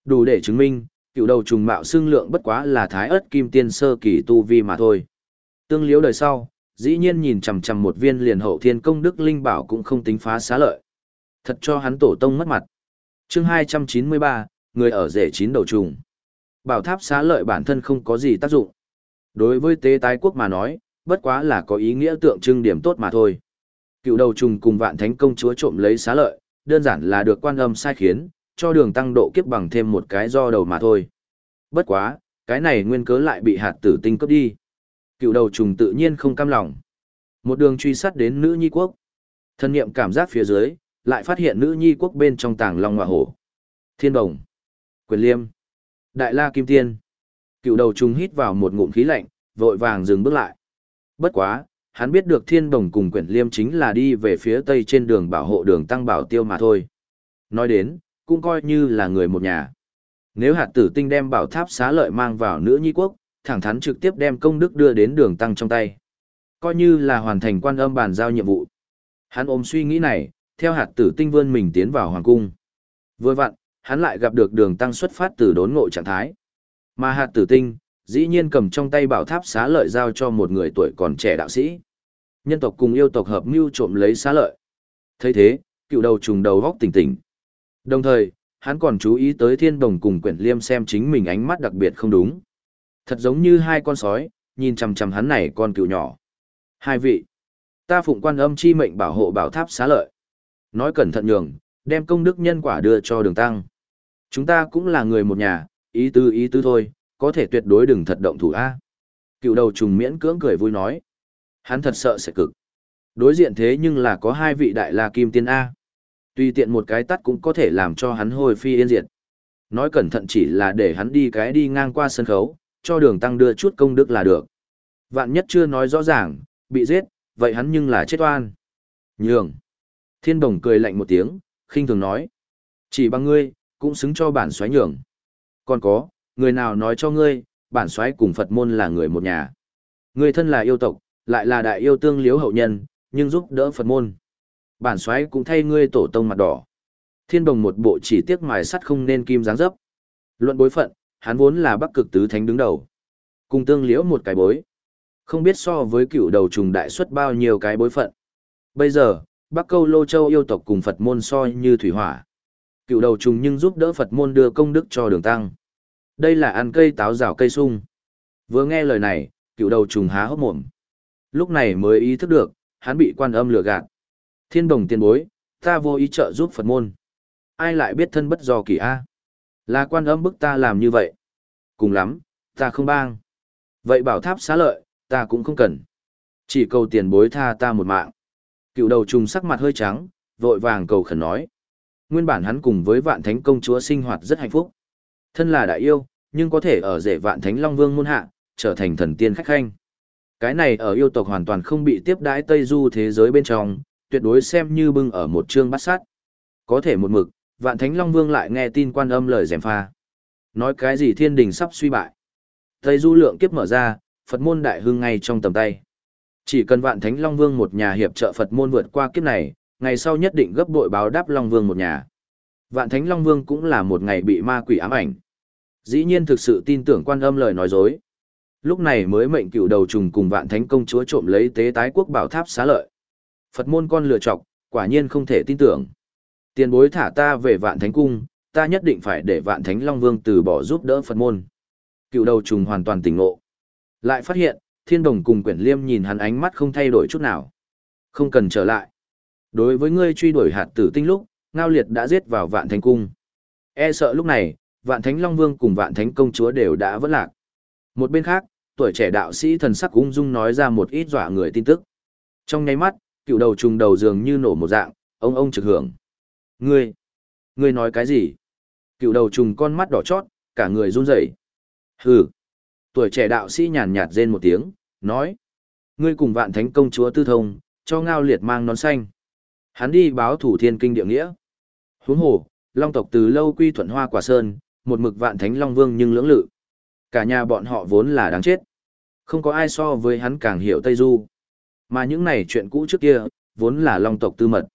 Đủ để chứng minh, cựu đầu trùng mạo xương lượng bất quá là thái ớt kim tiên sơ kỳ tu vi mà thôi. Tương liễu đời sau, dĩ nhiên nhìn chằm chằm một viên liền hậu thiên công đức linh bảo cũng không tính phá xá lợi. Thật cho hắn tổ tông mất mặt. chương 293, người ở rể chín đầu trùng. Bảo tháp xá lợi bản thân không có gì tác dụng. Đối với tế tái quốc mà nói, bất quá là có ý nghĩa tượng trưng điểm tốt mà thôi. Cựu đầu trùng cùng vạn thánh công chúa trộm lấy xá lợi, đơn giản là được quan âm sai khiến, cho đường tăng độ kiếp bằng thêm một cái do đầu mà thôi. Bất quá, cái này nguyên cớ lại bị hạt tử tinh cấp đi. Cựu đầu trùng tự nhiên không cam lòng. Một đường truy sát đến nữ nhi quốc. Thân niệm cảm giác phía dưới, lại phát hiện nữ nhi quốc bên trong tàng long ngọa hổ. Thiên đồng. Quyền liêm. Đại la kim tiên. Cựu đầu trùng hít vào một ngụm khí lạnh, vội vàng dừng bước lại. Bất quá, hắn biết được thiên đồng cùng quyển liêm chính là đi về phía tây trên đường bảo hộ đường tăng bảo tiêu mà thôi. Nói đến, cũng coi như là người một nhà. Nếu hạt tử tinh đem bảo tháp xá lợi mang vào nữ nhi quốc, thẳng thắn trực tiếp đem công đức đưa đến đường tăng trong tay. Coi như là hoàn thành quan âm bàn giao nhiệm vụ. Hắn ôm suy nghĩ này, theo hạt tử tinh vươn mình tiến vào hoàng cung. Vừa vặn, hắn lại gặp được đường tăng xuất phát từ đốn ngộ trạng thái. Mà hạt tử tinh, dĩ nhiên cầm trong tay bảo tháp xá lợi giao cho một người tuổi còn trẻ đạo sĩ. Nhân tộc cùng yêu tộc hợp mưu trộm lấy xá lợi. thấy thế, cựu đầu trùng đầu góc tỉnh tỉnh. Đồng thời, hắn còn chú ý tới thiên đồng cùng quyển liêm xem chính mình ánh mắt đặc biệt không đúng. Thật giống như hai con sói, nhìn chằm chằm hắn này con cựu nhỏ. Hai vị, ta phụng quan âm chi mệnh bảo hộ bảo tháp xá lợi. Nói cẩn thận nhường, đem công đức nhân quả đưa cho đường tăng. Chúng ta cũng là người một nhà, ý tứ ý tứ thôi, có thể tuyệt đối đừng thật động thủ A. Cựu đầu trùng miễn cưỡng cười vui nói. Hắn thật sợ sẽ cực. Đối diện thế nhưng là có hai vị đại la kim tiên A. Tùy tiện một cái tắt cũng có thể làm cho hắn hồi phi yên diệt. Nói cẩn thận chỉ là để hắn đi cái đi ngang qua sân khấu, cho đường tăng đưa chút công đức là được. Vạn nhất chưa nói rõ ràng, bị giết, vậy hắn nhưng là chết oan. Nhường. Thiên đồng cười lạnh một tiếng, khinh thường nói. Chỉ bằng ngươi, cũng xứng cho bản xoáy nhường. Còn có, người nào nói cho ngươi, bản xoáy cùng Phật môn là người một nhà. Ngươi thân là yêu tộc, lại là đại yêu tương liếu hậu nhân, nhưng giúp đỡ Phật môn. Bản xoáy cũng thay ngươi tổ tông mặt đỏ. Thiên đồng một bộ chỉ tiếc mài sắt không nên kim dáng dấp. Luận bối phận, hắn vốn là bắc cực tứ thánh đứng đầu. Cùng tương liễu một cái bối. Không biết so với cựu đầu trùng đại xuất bao nhiêu cái bối phận. Bây giờ, Bắc Câu Lô Châu yêu tộc cùng Phật môn soi như thủy hỏa. Cựu đầu trùng nhưng giúp đỡ Phật môn đưa công đức cho đường tăng. Đây là ăn cây táo rào cây sung. Vừa nghe lời này, cựu đầu trùng há hốc mồm. Lúc này mới ý thức được, hắn bị quan âm lừa gạt. Thiên đồng tiền bối, ta vô ý trợ giúp Phật môn. Ai lại biết thân bất do kỳ A? Là quan âm bức ta làm như vậy. Cùng lắm, ta không bang. Vậy bảo tháp xá lợi, ta cũng không cần. Chỉ cầu tiền bối tha ta một mạng. Cựu đầu trùng sắc mặt hơi trắng, vội vàng cầu khẩn nói. Nguyên bản hắn cùng với vạn thánh công chúa sinh hoạt rất hạnh phúc. Thân là đại yêu, nhưng có thể ở rể vạn thánh long vương môn hạ, trở thành thần tiên khách khanh. Cái này ở yêu tộc hoàn toàn không bị tiếp đãi Tây Du thế giới bên trong, tuyệt đối xem như bưng ở một chương bát sát. Có thể một mực, vạn thánh long vương lại nghe tin quan âm lời dèm pha. Nói cái gì thiên đình sắp suy bại. Tây Du lượng kiếp mở ra, Phật môn đại hưng ngay trong tầm tay. Chỉ cần vạn thánh long vương một nhà hiệp trợ Phật môn vượt qua kiếp này, ngày sau nhất định gấp bội báo đáp long vương một nhà. Vạn thánh long vương cũng là một ngày bị ma quỷ ám ảnh. Dĩ nhiên thực sự tin tưởng quan âm lời nói dối. Lúc này mới mệnh cựu đầu trùng cùng vạn thánh công chúa trộm lấy tế tái quốc bảo tháp xá lợi. Phật môn con lựa chọc, quả nhiên không thể tin tưởng. Tiền bối thả ta về vạn thánh cung, ta nhất định phải để vạn thánh long vương từ bỏ giúp đỡ Phật môn. Cựu đầu trùng hoàn toàn tỉnh ngộ. Lại phát hiện, thiên đồng cùng quyển liêm nhìn hắn ánh mắt không thay đổi chút nào. Không cần trở lại. Đối với ngươi truy đuổi hạt tử tinh lúc, ngao liệt đã giết vào vạn thánh cung. E sợ lúc này, vạn thánh long vương cùng vạn thánh công chúa đều đã vỡ lạc. Một bên khác, tuổi trẻ đạo sĩ thần sắc ung dung nói ra một ít dọa người tin tức. Trong nháy mắt, cựu đầu trùng đầu dường như nổ một dạng, ông ông trực hưởng. Ngươi, ngươi nói cái gì? Cựu đầu trùng con mắt đỏ chót, cả người run rẩy. Hừ. Tuổi trẻ đạo sĩ nhàn nhạt rên một tiếng, nói. Ngươi cùng vạn thánh công chúa tư thông, cho ngao liệt mang nón xanh. Hắn đi báo thủ thiên kinh địa nghĩa. Huống hồ, long tộc từ lâu quy thuận hoa quả sơn, một mực vạn thánh long vương nhưng lưỡng lự. Cả nhà bọn họ vốn là đáng chết. Không có ai so với hắn càng hiểu Tây Du. Mà những này chuyện cũ trước kia, vốn là long tộc tư mật.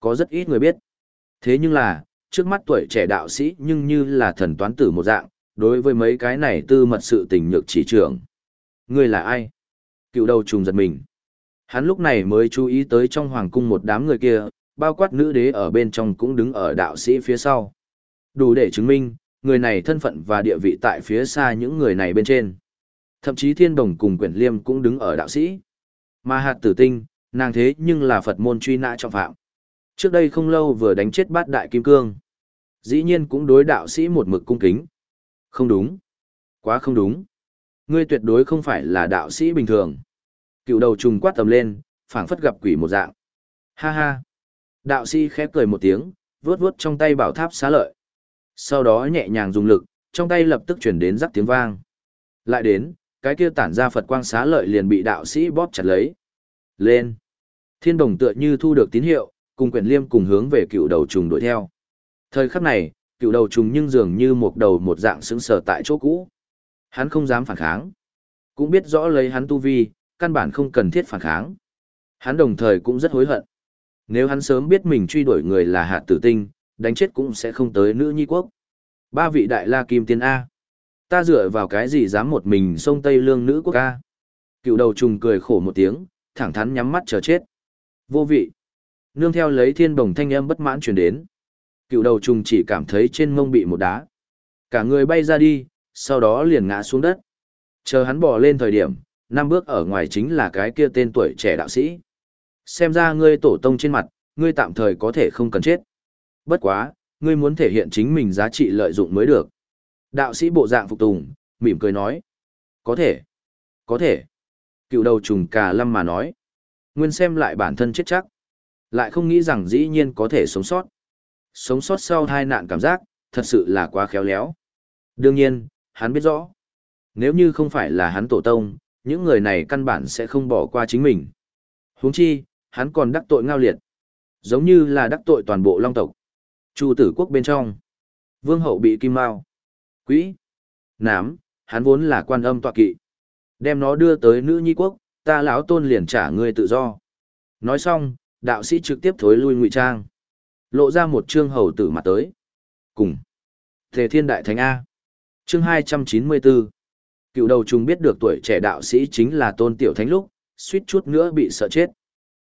Có rất ít người biết. Thế nhưng là, trước mắt tuổi trẻ đạo sĩ nhưng như là thần toán tử một dạng, đối với mấy cái này tư mật sự tình nhược chỉ trưởng. Người là ai? Cựu đầu trùng giật mình. Hắn lúc này mới chú ý tới trong hoàng cung một đám người kia, bao quát nữ đế ở bên trong cũng đứng ở đạo sĩ phía sau. Đủ để chứng minh, người này thân phận và địa vị tại phía xa những người này bên trên. Thậm chí thiên đồng cùng quyển liêm cũng đứng ở đạo sĩ. Mà hạt tử tinh, nàng thế nhưng là Phật môn truy nã trọng phạm. Trước đây không lâu vừa đánh chết bát đại kim cương. Dĩ nhiên cũng đối đạo sĩ một mực cung kính. Không đúng. Quá không đúng. Ngươi tuyệt đối không phải là đạo sĩ bình thường. Cựu đầu trùng quát tầm lên, phảng phất gặp quỷ một dạng. Ha ha. Đạo sĩ khép cười một tiếng, vuốt vuốt trong tay bảo tháp xá lợi. Sau đó nhẹ nhàng dùng lực, trong tay lập tức chuyển đến rắc tiếng vang. Lại đến, cái kia tản ra Phật quang xá lợi liền bị đạo sĩ bóp chặt lấy. Lên. Thiên đồng tựa như thu được tín hiệu, cùng quyển liêm cùng hướng về cựu đầu trùng đuổi theo. Thời khắc này, cựu đầu trùng nhưng dường như một đầu một dạng sững sờ tại chỗ cũ. Hắn không dám phản kháng. Cũng biết rõ lấy hắn tu vi, căn bản không cần thiết phản kháng. Hắn đồng thời cũng rất hối hận. Nếu hắn sớm biết mình truy đuổi người là hạt tử tinh, đánh chết cũng sẽ không tới nữ nhi quốc. Ba vị đại la kim tiên A. Ta dựa vào cái gì dám một mình sông Tây Lương nữ quốc ca. Cựu đầu trùng cười khổ một tiếng, thẳng thắn nhắm mắt chờ chết. Vô vị. Nương theo lấy thiên bồng thanh âm bất mãn truyền đến. Cựu đầu trùng chỉ cảm thấy trên mông bị một đá. Cả người bay ra đi, sau đó liền ngã xuống đất. Chờ hắn bỏ lên thời điểm, năm bước ở ngoài chính là cái kia tên tuổi trẻ đạo sĩ. Xem ra ngươi tổ tông trên mặt, ngươi tạm thời có thể không cần chết. Bất quá, ngươi muốn thể hiện chính mình giá trị lợi dụng mới được. Đạo sĩ bộ dạng phục tùng, mỉm cười nói. Có thể. Có thể. Cựu đầu trùng cà lâm mà nói. Nguyên xem lại bản thân chết chắc. Lại không nghĩ rằng dĩ nhiên có thể sống sót. Sống sót sau hai nạn cảm giác, thật sự là quá khéo léo. Đương nhiên, hắn biết rõ. Nếu như không phải là hắn tổ tông, những người này căn bản sẽ không bỏ qua chính mình. huống chi, hắn còn đắc tội ngao liệt. Giống như là đắc tội toàn bộ long tộc. Chu tử quốc bên trong. Vương hậu bị kim mao. Quỹ. Nám, hắn vốn là quan âm tọa kỵ. Đem nó đưa tới nữ nhi quốc, ta lão tôn liền trả ngươi tự do. Nói xong, đạo sĩ trực tiếp thối lui ngụy trang. Lộ ra một trương hầu tử mặt tới. Cùng. Thề thiên đại thánh A. Chương 294. Cựu đầu trùng biết được tuổi trẻ đạo sĩ chính là tôn tiểu thánh lúc, suýt chút nữa bị sợ chết.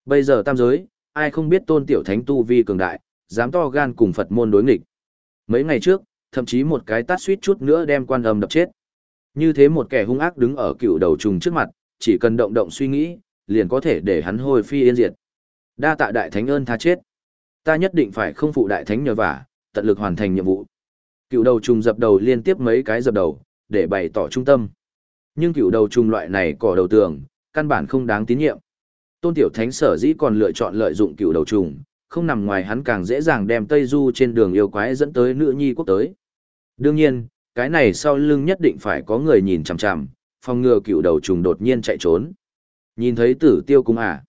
Bây giờ tam giới, ai không biết tôn tiểu thánh tu vi cường đại, dám to gan cùng Phật môn đối nghịch. Mấy ngày trước, thậm chí một cái tát suýt chút nữa đem quan âm đập chết. Như thế một kẻ hung ác đứng ở cựu đầu trùng trước mặt, chỉ cần động động suy nghĩ, liền có thể để hắn hồi phi yên diệt. Đa tạ đại thánh ơn tha chết. Ta nhất định phải không phụ đại thánh nhờ vả, tận lực hoàn thành nhiệm vụ. Cựu đầu trùng dập đầu liên tiếp mấy cái dập đầu, để bày tỏ trung tâm. Nhưng cựu đầu trùng loại này cỏ đầu tường, căn bản không đáng tín nhiệm. Tôn Tiểu Thánh sở dĩ còn lựa chọn lợi dụng cựu đầu trùng, không nằm ngoài hắn càng dễ dàng đem Tây Du trên đường yêu quái dẫn tới nữ nhi quốc tới. Đương nhiên, cái này sau lưng nhất định phải có người nhìn chằm chằm, phòng ngừa cựu đầu trùng đột nhiên chạy trốn. Nhìn thấy tử tiêu cung à.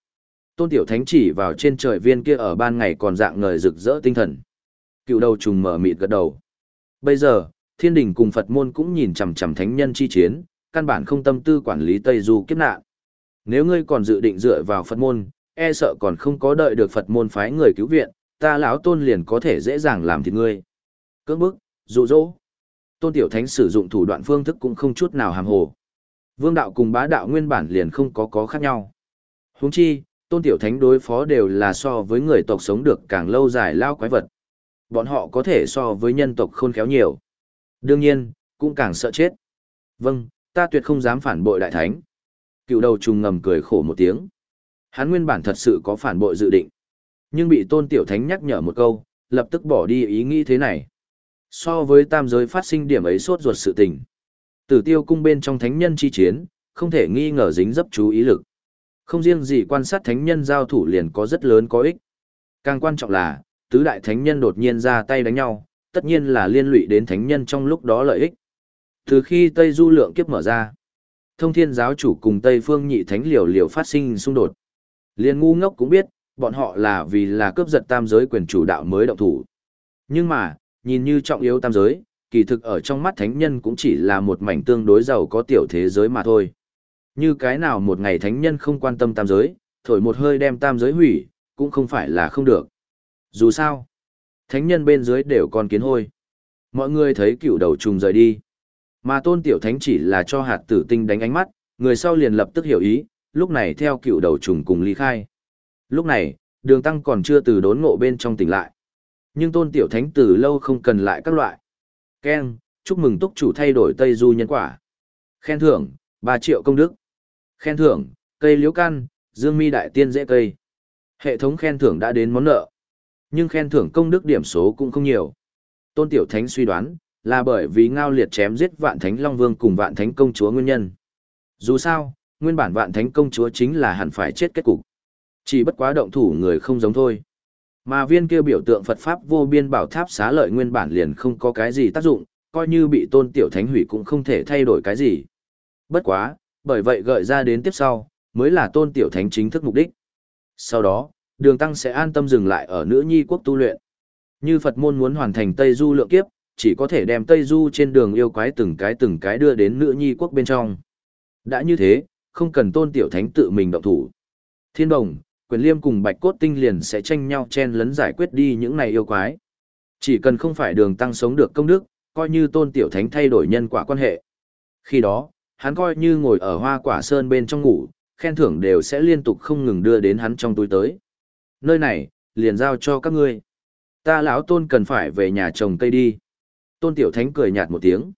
Tôn Tiểu Thánh chỉ vào trên trời viên kia ở ban ngày còn dạng ngời rực rỡ tinh thần. Cựu đầu trùng mở mịt gật đầu. Bây giờ, thiên đình cùng Phật môn cũng nhìn chằm chằm thánh nhân chi chiến, căn bản không tâm tư quản lý Tây Du kiếp nạn. Nếu ngươi còn dự định dựa vào Phật môn, e sợ còn không có đợi được Phật môn phái người cứu viện, ta lão tôn liền có thể dễ dàng làm thịt ngươi. Cưỡng bức, dụ dỗ. Tôn Tiểu Thánh sử dụng thủ đoạn phương thức cũng không chút nào hàm hồ. Vương đạo cùng bá đạo nguyên bản liền không có có khác nhau. Huống chi, Tôn Tiểu Thánh đối phó đều là so với người tộc sống được càng lâu dài lao quái vật. Bọn họ có thể so với nhân tộc khôn khéo nhiều. Đương nhiên, cũng càng sợ chết. Vâng, ta tuyệt không dám phản bội đại thánh. Cựu đầu trùng ngầm cười khổ một tiếng. Hắn nguyên bản thật sự có phản bội dự định. Nhưng bị tôn tiểu thánh nhắc nhở một câu, lập tức bỏ đi ý nghĩ thế này. So với tam giới phát sinh điểm ấy sốt ruột sự tình. Tử tiêu cung bên trong thánh nhân chi chiến, không thể nghi ngờ dính dấp chú ý lực. Không riêng gì quan sát thánh nhân giao thủ liền có rất lớn có ích. Càng quan trọng là, tứ đại thánh nhân đột nhiên ra tay đánh nhau, tất nhiên là liên lụy đến thánh nhân trong lúc đó lợi ích. Từ khi Tây Du lượng kiếp mở ra, thông thiên giáo chủ cùng Tây phương nhị thánh liều liều phát sinh xung đột. Liên ngu ngốc cũng biết, bọn họ là vì là cướp giật tam giới quyền chủ đạo mới động thủ. Nhưng mà, nhìn như trọng yếu tam giới, kỳ thực ở trong mắt thánh nhân cũng chỉ là một mảnh tương đối giàu có tiểu thế giới mà thôi. Như cái nào một ngày thánh nhân không quan tâm tam giới, thổi một hơi đem tam giới hủy, cũng không phải là không được. Dù sao, thánh nhân bên dưới đều còn kiến hôi. Mọi người thấy cựu đầu trùng rời đi. Mà tôn tiểu thánh chỉ là cho hạt tử tinh đánh ánh mắt, người sau liền lập tức hiểu ý, lúc này theo cựu đầu trùng cùng ly khai. Lúc này, đường tăng còn chưa từ đốn ngộ bên trong tỉnh lại. Nhưng tôn tiểu thánh từ lâu không cần lại các loại. Ken, chúc mừng túc chủ thay đổi Tây Du nhân quả. Khen thưởng, 3 triệu công đức. Khen thưởng, cây liễu căn, dương mi đại tiên dễ cây. Hệ thống khen thưởng đã đến món nợ. Nhưng khen thưởng công đức điểm số cũng không nhiều. Tôn Tiểu Thánh suy đoán, là bởi vì ngao liệt chém giết vạn thánh Long Vương cùng vạn thánh công chúa nguyên nhân. Dù sao, nguyên bản vạn thánh công chúa chính là hẳn phải chết kết cục. Chỉ bất quá động thủ người không giống thôi. Mà viên kia biểu tượng Phật Pháp vô biên bảo tháp xá lợi nguyên bản liền không có cái gì tác dụng, coi như bị tôn tiểu thánh hủy cũng không thể thay đổi cái gì. Bất quá, bởi vậy gợi ra đến tiếp sau, mới là tôn tiểu thánh chính thức mục đích. Sau đó, đường tăng sẽ an tâm dừng lại ở nữ nhi quốc tu luyện. Như Phật môn muốn hoàn thành Tây Du lượng kiếp, chỉ có thể đem Tây Du trên đường yêu quái từng cái từng cái đưa đến nữ nhi quốc bên trong. Đã như thế, không cần tôn tiểu thánh tự mình động thủ. Thiên đồng, quyền liêm cùng bạch cốt tinh liền sẽ tranh nhau chen lấn giải quyết đi những này yêu quái. Chỉ cần không phải đường tăng sống được công đức, coi như tôn tiểu thánh thay đổi nhân quả quan hệ. Khi đó, hắn coi như ngồi ở hoa quả sơn bên trong ngủ, khen thưởng đều sẽ liên tục không ngừng đưa đến hắn trong túi tới. Nơi này, liền giao cho các ngươi. Ta lão tôn cần phải về nhà trồng cây đi. Tôn tiểu thánh cười nhạt một tiếng.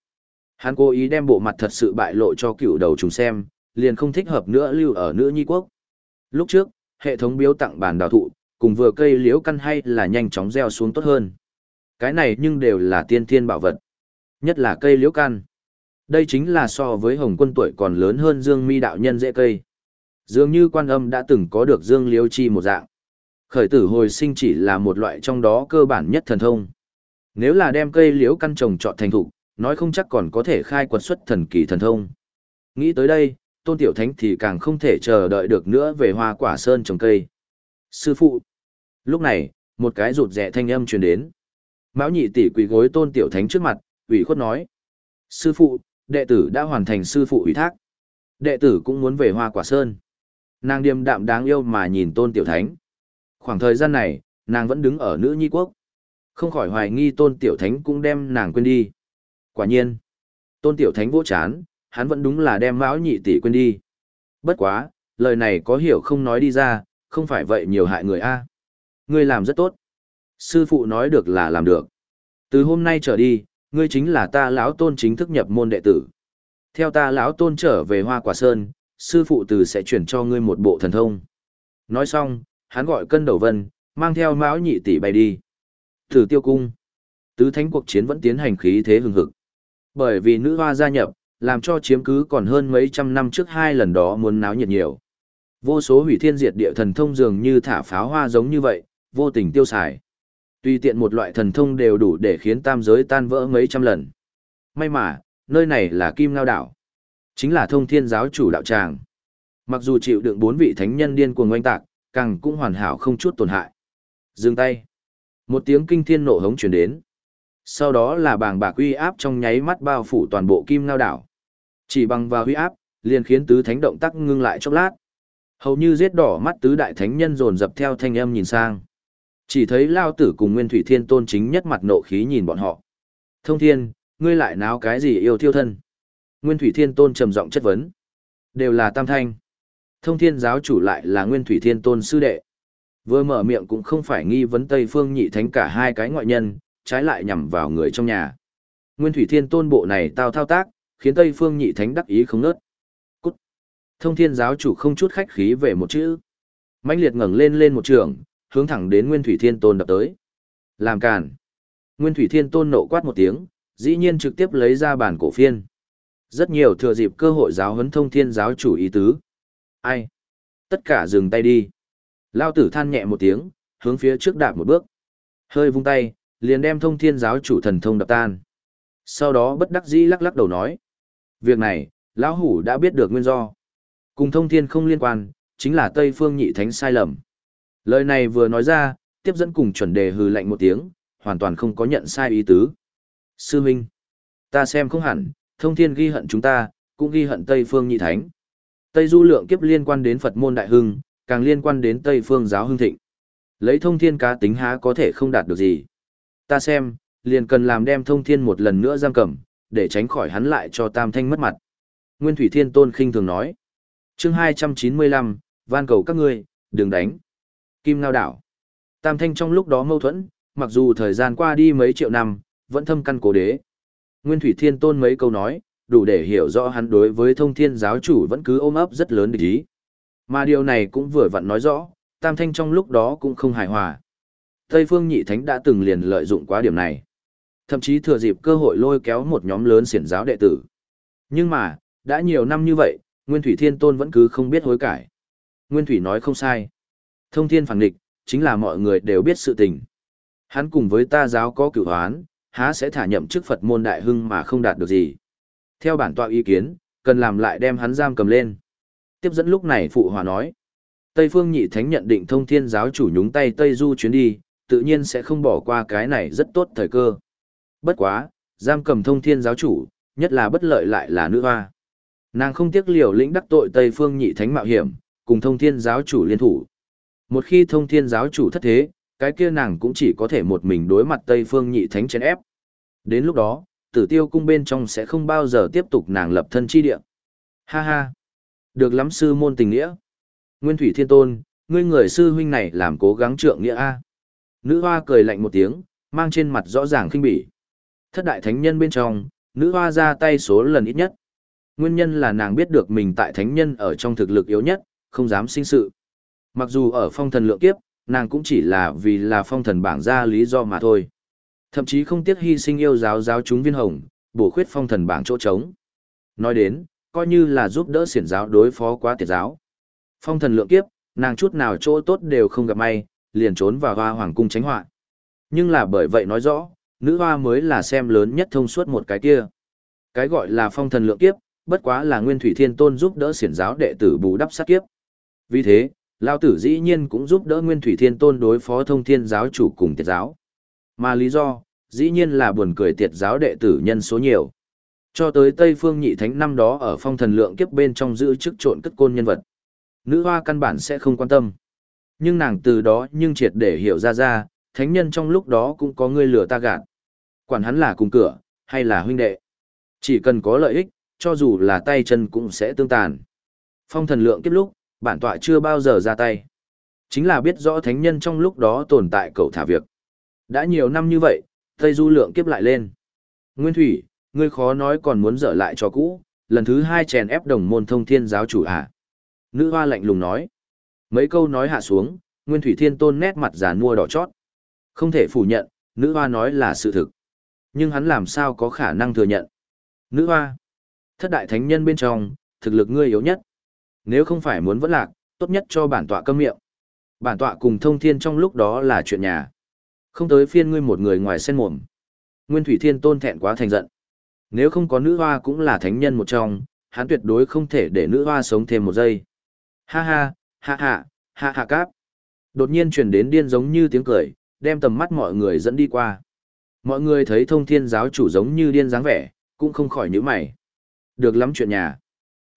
Hắn cố ý đem bộ mặt thật sự bại lộ cho cựu đầu chúng xem, liền không thích hợp nữa lưu ở nữ nhi quốc. Lúc trước, hệ thống biếu tặng bản đào thụ, cùng vừa cây liễu căn hay là nhanh chóng gieo xuống tốt hơn. Cái này nhưng đều là tiên thiên bảo vật. Nhất là cây liễu căn. Đây chính là so với hồng quân tuổi còn lớn hơn dương mi đạo nhân dễ cây. Dường như quan âm đã từng có được dương liễu chi một dạng. Khởi tử hồi sinh chỉ là một loại trong đó cơ bản nhất thần thông. Nếu là đem cây liễu căn trồng trọt thành thụ, nói không chắc còn có thể khai quật xuất thần kỳ thần thông. Nghĩ tới đây, tôn tiểu thánh thì càng không thể chờ đợi được nữa về hoa quả sơn trồng cây. Sư phụ! Lúc này, một cái rụt rẻ thanh âm truyền đến. Mão nhị tỷ quỳ gối tôn tiểu thánh trước mặt, ủy khuất nói. Sư phụ, đệ tử đã hoàn thành sư phụ ủy thác. Đệ tử cũng muốn về hoa quả sơn. Nàng điềm đạm đáng yêu mà nhìn tôn tiểu thánh. Khoảng thời gian này, nàng vẫn đứng ở nữ nhi quốc. Không khỏi hoài nghi tôn tiểu thánh cũng đem nàng quên đi. Quả nhiên, tôn tiểu thánh vỗ chán, hắn vẫn đúng là đem mão nhị tỷ quên đi. Bất quá, lời này có hiểu không nói đi ra, không phải vậy nhiều hại người a. Ngươi làm rất tốt. Sư phụ nói được là làm được. Từ hôm nay trở đi, ngươi chính là ta lão tôn chính thức nhập môn đệ tử. Theo ta lão tôn trở về Hoa Quả Sơn, sư phụ từ sẽ chuyển cho ngươi một bộ thần thông. Nói xong, hắn gọi cân đầu vân, mang theo mão nhị tỷ bay đi. Thử tiêu cung. Tứ thánh cuộc chiến vẫn tiến hành khí thế hừng hực. Bởi vì nữ hoa gia nhập, làm cho chiếm cứ còn hơn mấy trăm năm trước hai lần đó muốn náo nhiệt nhiều. Vô số hủy thiên diệt địa thần thông dường như thả pháo hoa giống như vậy, vô tình tiêu xài. Tuy tiện một loại thần thông đều đủ để khiến tam giới tan vỡ mấy trăm lần. May mà, nơi này là Kim Ngao Đảo. Chính là thông thiên giáo chủ đạo tràng. Mặc dù chịu đựng bốn vị thánh nhân điên cuồng oanh tạc, càng cũng hoàn hảo không chút tổn hại. Dừng tay. Một tiếng kinh thiên nộ hống chuyển đến. Sau đó là bàng bạc uy áp trong nháy mắt bao phủ toàn bộ Kim Ngao Đảo. Chỉ bằng vào huy áp, liền khiến tứ thánh động tác ngưng lại chốc lát. Hầu như giết đỏ mắt tứ đại thánh nhân dồn dập theo thanh âm nhìn sang. Chỉ thấy Lao Tử cùng Nguyên Thủy Thiên Tôn chính nhất mặt nộ khí nhìn bọn họ. Thông Thiên, ngươi lại náo cái gì yêu thiêu thân? Nguyên Thủy Thiên Tôn trầm giọng chất vấn. Đều là tam thanh. Thông Thiên giáo chủ lại là Nguyên Thủy Thiên Tôn sư đệ. Vừa mở miệng cũng không phải nghi vấn Tây Phương nhị thánh cả hai cái ngoại nhân, trái lại nhằm vào người trong nhà. Nguyên Thủy Thiên Tôn bộ này tao thao tác, khiến Tây Phương Nhị Thánh đắc ý không nớt. Cút. Thông Thiên giáo chủ không chút khách khí về một chữ. mãnh liệt ngẩng lên lên một trường, hướng thẳng đến Nguyên Thủy Thiên Tôn đập tới. Làm cản. Nguyên Thủy Thiên Tôn nộ quát một tiếng, dĩ nhiên trực tiếp lấy ra bản cổ phiên. Rất nhiều thừa dịp cơ hội giáo huấn Thông Thiên giáo chủ ý tứ. Ai? Tất cả dừng tay đi. Lao tử than nhẹ một tiếng, hướng phía trước đạp một bước. Hơi vung tay, liền đem Thông Thiên giáo chủ thần thông đập tan. Sau đó bất đắc dĩ lắc lắc đầu nói. Việc này, lão hủ đã biết được nguyên do. Cùng thông thiên không liên quan, chính là Tây Phương Nhị Thánh sai lầm. Lời này vừa nói ra, tiếp dẫn cùng chuẩn đề hừ lạnh một tiếng, hoàn toàn không có nhận sai ý tứ. Sư Minh, ta xem không hẳn, thông thiên ghi hận chúng ta, cũng ghi hận Tây Phương Nhị Thánh. Tây Du lượng kiếp liên quan đến Phật môn đại hưng, càng liên quan đến Tây Phương giáo hưng thịnh. Lấy thông thiên cá tính há có thể không đạt được gì. Ta xem, liền cần làm đem thông thiên một lần nữa giam cầm, để tránh khỏi hắn lại cho Tam Thanh mất mặt. Nguyên Thủy Thiên Tôn khinh thường nói. chương 295, van cầu các ngươi, đừng đánh. Kim Ngao Đảo. Tam Thanh trong lúc đó mâu thuẫn, mặc dù thời gian qua đi mấy triệu năm, vẫn thâm căn cố đế. Nguyên Thủy Thiên Tôn mấy câu nói, đủ để hiểu rõ hắn đối với thông thiên giáo chủ vẫn cứ ôm ấp rất lớn địch ý. Mà điều này cũng vừa vặn nói rõ, Tam Thanh trong lúc đó cũng không hài hòa. Tây Phương Nhị Thánh đã từng liền lợi dụng quá điểm này. Thậm chí thừa dịp cơ hội lôi kéo một nhóm lớn xiển giáo đệ tử. Nhưng mà, đã nhiều năm như vậy, Nguyên Thủy Thiên Tôn vẫn cứ không biết hối cải. Nguyên Thủy nói không sai. Thông thiên phản địch, chính là mọi người đều biết sự tình. Hắn cùng với ta giáo có cửu hoán, há sẽ thả nhậm chức Phật môn đại hưng mà không đạt được gì. Theo bản tọa ý kiến, cần làm lại đem hắn giam cầm lên. Tiếp dẫn lúc này phụ hòa nói. Tây phương nhị thánh nhận định thông thiên giáo chủ nhúng tay Tây Du chuyến đi, tự nhiên sẽ không bỏ qua cái này rất tốt thời cơ. Bất quá, giam cầm thông thiên giáo chủ, nhất là bất lợi lại là nữ hoa. Nàng không tiếc liều lĩnh đắc tội Tây phương nhị thánh mạo hiểm, cùng thông thiên giáo chủ liên thủ. Một khi thông thiên giáo chủ thất thế, cái kia nàng cũng chỉ có thể một mình đối mặt Tây phương nhị thánh chén ép. Đến lúc đó, tử tiêu cung bên trong sẽ không bao giờ tiếp tục nàng lập thân chi địa. Ha ha! Được lắm sư môn tình nghĩa. Nguyên thủy thiên tôn, ngươi người sư huynh này làm cố gắng trượng nghĩa A. Nữ hoa cười lạnh một tiếng, mang trên mặt rõ ràng khinh bỉ. Thất đại thánh nhân bên trong, nữ hoa ra tay số lần ít nhất. Nguyên nhân là nàng biết được mình tại thánh nhân ở trong thực lực yếu nhất, không dám sinh sự. Mặc dù ở phong thần lượng kiếp, nàng cũng chỉ là vì là phong thần bảng ra lý do mà thôi. Thậm chí không tiếc hy sinh yêu giáo giáo chúng viên hồng, bổ khuyết phong thần bảng chỗ trống. Nói đến, coi như là giúp đỡ xiển giáo đối phó quá tiệt giáo. Phong thần lượng kiếp, nàng chút nào chỗ tốt đều không gặp may, liền trốn vào hoa hoàng cung tránh họa. Nhưng là bởi vậy nói rõ, nữ hoa mới là xem lớn nhất thông suốt một cái kia. Cái gọi là phong thần lượng kiếp, bất quá là nguyên thủy thiên tôn giúp đỡ xiển giáo đệ tử bù đắp sát kiếp. Vì thế, Lao tử dĩ nhiên cũng giúp đỡ nguyên thủy thiên tôn đối phó thông thiên giáo chủ cùng tiệt giáo. Mà lý do, dĩ nhiên là buồn cười tiệt giáo đệ tử nhân số nhiều. Cho tới Tây Phương Nhị Thánh năm đó ở phong thần lượng kiếp bên trong giữ chức trộn cất côn nhân vật. Nữ hoa căn bản sẽ không quan tâm. Nhưng nàng từ đó nhưng triệt để hiểu ra ra, thánh nhân trong lúc đó cũng có người lừa ta gạt. Quản hắn là cùng cửa, hay là huynh đệ. Chỉ cần có lợi ích, cho dù là tay chân cũng sẽ tương tàn. Phong thần lượng kiếp lúc, bản tọa chưa bao giờ ra tay. Chính là biết rõ thánh nhân trong lúc đó tồn tại cậu thả việc. Đã nhiều năm như vậy, Tây Du lượng kiếp lại lên. Nguyên Thủy, ngươi khó nói còn muốn dở lại cho cũ, lần thứ hai chèn ép đồng môn thông thiên giáo chủ à. Nữ hoa lạnh lùng nói. Mấy câu nói hạ xuống, Nguyên Thủy Thiên Tôn nét mặt giàn mua đỏ chót. Không thể phủ nhận, nữ hoa nói là sự thực. Nhưng hắn làm sao có khả năng thừa nhận. Nữ hoa, thất đại thánh nhân bên trong, thực lực ngươi yếu nhất. Nếu không phải muốn vẫn lạc, tốt nhất cho bản tọa câm miệng. Bản tọa cùng thông thiên trong lúc đó là chuyện nhà. Không tới phiên ngươi một người ngoài sen mồm. Nguyên Thủy Thiên Tôn thẹn quá thành giận. Nếu không có nữ hoa cũng là thánh nhân một trong, hắn tuyệt đối không thể để nữ hoa sống thêm một giây. Ha ha, ha ha, ha ha cáp. Đột nhiên truyền đến điên giống như tiếng cười, đem tầm mắt mọi người dẫn đi qua. Mọi người thấy thông thiên giáo chủ giống như điên dáng vẻ, cũng không khỏi nhíu mày. Được lắm chuyện nhà.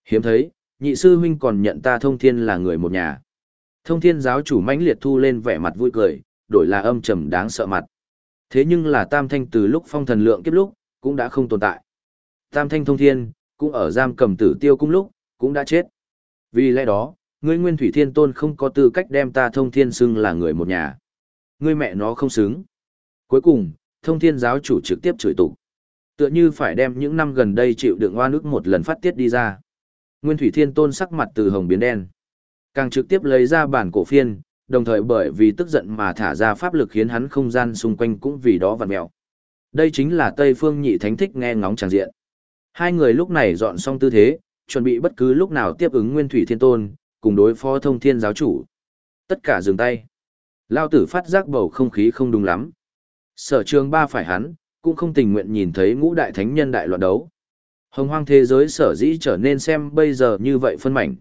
Hiếm thấy, nhị sư huynh còn nhận ta thông thiên là người một nhà. Thông thiên giáo chủ mãnh liệt thu lên vẻ mặt vui cười, đổi là âm trầm đáng sợ mặt. Thế nhưng là tam thanh từ lúc phong thần lượng kiếp lúc, cũng đã không tồn tại. Tam thanh thông thiên, cũng ở giam cầm tử tiêu cung lúc, cũng đã chết. Vì lẽ đó, ngươi nguyên thủy thiên tôn không có tư cách đem ta thông thiên xưng là người một nhà. Ngươi mẹ nó không xứng. Cuối cùng, thông thiên giáo chủ trực tiếp chửi tục. Tựa như phải đem những năm gần đây chịu đựng oan ức một lần phát tiết đi ra. Nguyên thủy thiên tôn sắc mặt từ hồng biến đen. Càng trực tiếp lấy ra bản cổ phiên, đồng thời bởi vì tức giận mà thả ra pháp lực khiến hắn không gian xung quanh cũng vì đó vặn mẹo. Đây chính là Tây Phương Nhị Thánh thích nghe ngóng tràng diện. Hai người lúc này dọn xong tư thế, chuẩn bị bất cứ lúc nào tiếp ứng Nguyên Thủy Thiên Tôn, cùng đối phó thông thiên giáo chủ. Tất cả dừng tay. Lao tử phát giác bầu không khí không đúng lắm. Sở trường ba phải hắn, cũng không tình nguyện nhìn thấy ngũ đại thánh nhân đại loạn đấu. Hồng hoang thế giới sở dĩ trở nên xem bây giờ như vậy phân mảnh.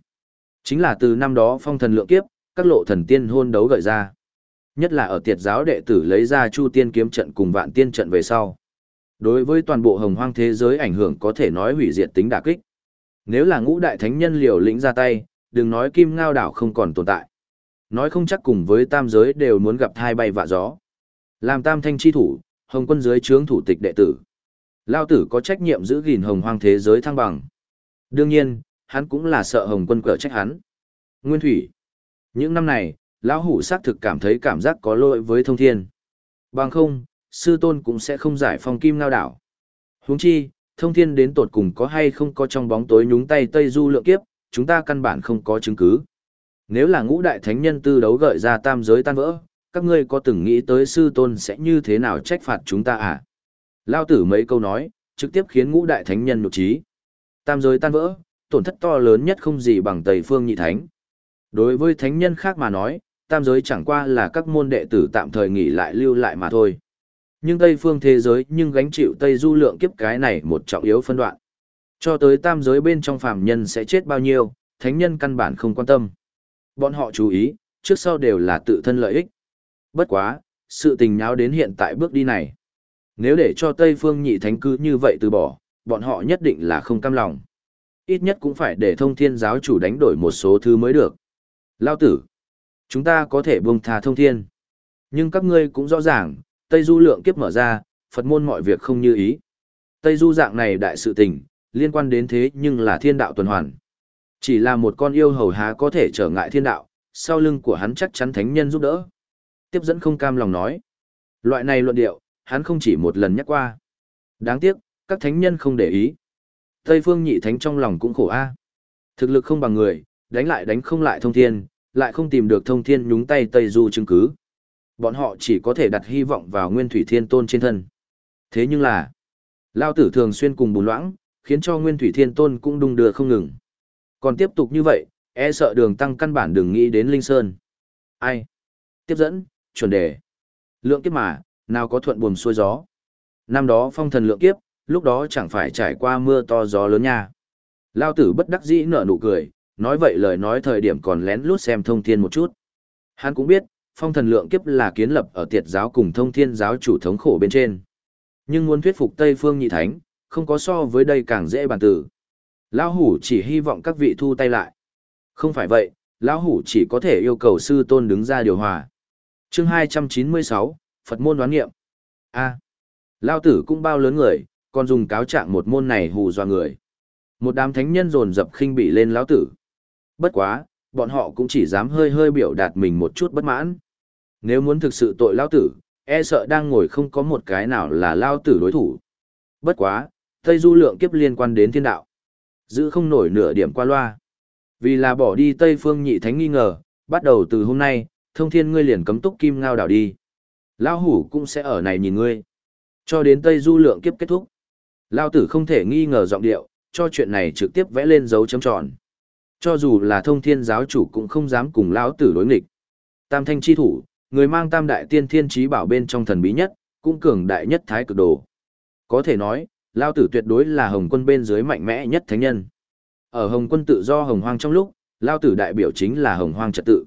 Chính là từ năm đó phong thần lượng kiếp, các lộ thần tiên hôn đấu gợi ra. Nhất là ở tiệt giáo đệ tử lấy ra chu tiên kiếm trận cùng vạn tiên trận về sau. Đối với toàn bộ hồng hoang thế giới ảnh hưởng có thể nói hủy diệt tính đả kích. Nếu là ngũ đại thánh nhân liều lĩnh ra tay, đừng nói kim ngao đảo không còn tồn tại. Nói không chắc cùng với tam giới đều muốn gặp thai bay vạ gió. Làm tam thanh chi thủ, hồng quân dưới trướng thủ tịch đệ tử. Lao tử có trách nhiệm giữ gìn hồng hoang thế giới thăng bằng. Đương nhiên, hắn cũng là sợ hồng quân cỡ trách hắn. Nguyên thủy. Những năm này, lão hủ xác thực cảm thấy cảm giác có lỗi với thông thiên. Bằng không, sư tôn cũng sẽ không giải phong kim ngao đảo. Huống chi, thông thiên đến tột cùng có hay không có trong bóng tối nhúng tay Tây Du lượng kiếp, chúng ta căn bản không có chứng cứ. Nếu là ngũ đại thánh nhân tư đấu gợi ra tam giới tan vỡ, các ngươi có từng nghĩ tới sư tôn sẽ như thế nào trách phạt chúng ta à? Lao tử mấy câu nói, trực tiếp khiến ngũ đại thánh nhân nụ trí. Tam giới tan vỡ, tổn thất to lớn nhất không gì bằng Tây Phương Nhị Thánh. Đối với thánh nhân khác mà nói, tam giới chẳng qua là các môn đệ tử tạm thời nghỉ lại lưu lại mà thôi. Nhưng Tây phương thế giới nhưng gánh chịu Tây du lượng kiếp cái này một trọng yếu phân đoạn. Cho tới tam giới bên trong phàm nhân sẽ chết bao nhiêu, thánh nhân căn bản không quan tâm. Bọn họ chú ý, trước sau đều là tự thân lợi ích. Bất quá, sự tình nháo đến hiện tại bước đi này. Nếu để cho Tây phương nhị thánh cứ như vậy từ bỏ, bọn họ nhất định là không cam lòng. Ít nhất cũng phải để thông thiên giáo chủ đánh đổi một số thứ mới được. Lao tử, chúng ta có thể buông thà thông thiên. Nhưng các ngươi cũng rõ ràng, Tây Du lượng kiếp mở ra, Phật môn mọi việc không như ý. Tây Du dạng này đại sự tình, liên quan đến thế nhưng là thiên đạo tuần hoàn. Chỉ là một con yêu hầu há có thể trở ngại thiên đạo, sau lưng của hắn chắc chắn thánh nhân giúp đỡ. Tiếp dẫn không cam lòng nói. Loại này luận điệu, hắn không chỉ một lần nhắc qua. Đáng tiếc, các thánh nhân không để ý. Tây phương nhị thánh trong lòng cũng khổ a. Thực lực không bằng người, đánh lại đánh không lại thông thiên, lại không tìm được thông thiên nhúng tay Tây Du chứng cứ. Bọn họ chỉ có thể đặt hy vọng vào Nguyên Thủy Thiên Tôn trên thân. Thế nhưng là, Lao tử thường xuyên cùng bùn loãng, khiến cho Nguyên Thủy Thiên Tôn cũng đung đưa không ngừng. Còn tiếp tục như vậy, e sợ đường tăng căn bản đừng nghĩ đến Linh Sơn. Ai? Tiếp dẫn, chuẩn đề. Lượng kiếp mà, nào có thuận buồm xuôi gió. Năm đó phong thần lượng kiếp, lúc đó chẳng phải trải qua mưa to gió lớn nha. Lao tử bất đắc dĩ nở nụ cười, nói vậy lời nói thời điểm còn lén lút xem thông thiên một chút. Hắn cũng biết, phong thần lượng kiếp là kiến lập ở tiệt giáo cùng thông thiên giáo chủ thống khổ bên trên. Nhưng muốn thuyết phục Tây Phương Nhị Thánh, không có so với đây càng dễ bàn tử. Lão hủ chỉ hy vọng các vị thu tay lại. Không phải vậy, lão hủ chỉ có thể yêu cầu sư tôn đứng ra điều hòa. Chương 296, Phật môn đoán nghiệm. A. lao tử cũng bao lớn người, còn dùng cáo trạng một môn này hù dọa người. Một đám thánh nhân dồn dập khinh bị lên lão tử. Bất quá, bọn họ cũng chỉ dám hơi hơi biểu đạt mình một chút bất mãn. Nếu muốn thực sự tội lao tử, e sợ đang ngồi không có một cái nào là lao tử đối thủ. Bất quá, Tây Du lượng kiếp liên quan đến thiên đạo. Giữ không nổi nửa điểm qua loa. Vì là bỏ đi Tây Phương nhị thánh nghi ngờ, bắt đầu từ hôm nay, thông thiên ngươi liền cấm túc kim ngao đảo đi. Lao hủ cũng sẽ ở này nhìn ngươi. Cho đến Tây Du lượng kiếp kết thúc. Lao tử không thể nghi ngờ giọng điệu, cho chuyện này trực tiếp vẽ lên dấu chấm tròn. Cho dù là thông thiên giáo chủ cũng không dám cùng lão tử đối nghịch. Tam thanh chi thủ, người mang tam đại tiên thiên trí bảo bên trong thần bí nhất, cũng cường đại nhất thái cực đồ. Có thể nói, lão tử tuyệt đối là hồng quân bên dưới mạnh mẽ nhất thánh nhân. Ở hồng quân tự do hồng hoang trong lúc, lão tử đại biểu chính là hồng hoang trật tự.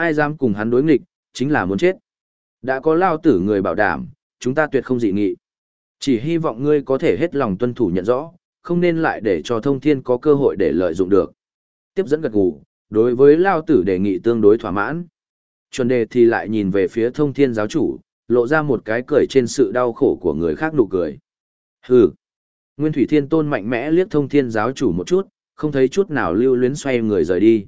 Ai dám cùng hắn đối nghịch, chính là muốn chết. Đã có lão tử người bảo đảm, chúng ta tuyệt không dị nghị. Chỉ hy vọng ngươi có thể hết lòng tuân thủ nhận rõ, không nên lại để cho thông thiên có cơ hội để lợi dụng được. Tiếp dẫn gật gù, đối với Lao Tử đề nghị tương đối thỏa mãn. Chuẩn đề thì lại nhìn về phía thông thiên giáo chủ, lộ ra một cái cười trên sự đau khổ của người khác nụ cười. Hừ. Nguyên Thủy Thiên Tôn mạnh mẽ liếc thông thiên giáo chủ một chút, không thấy chút nào lưu luyến xoay người rời đi.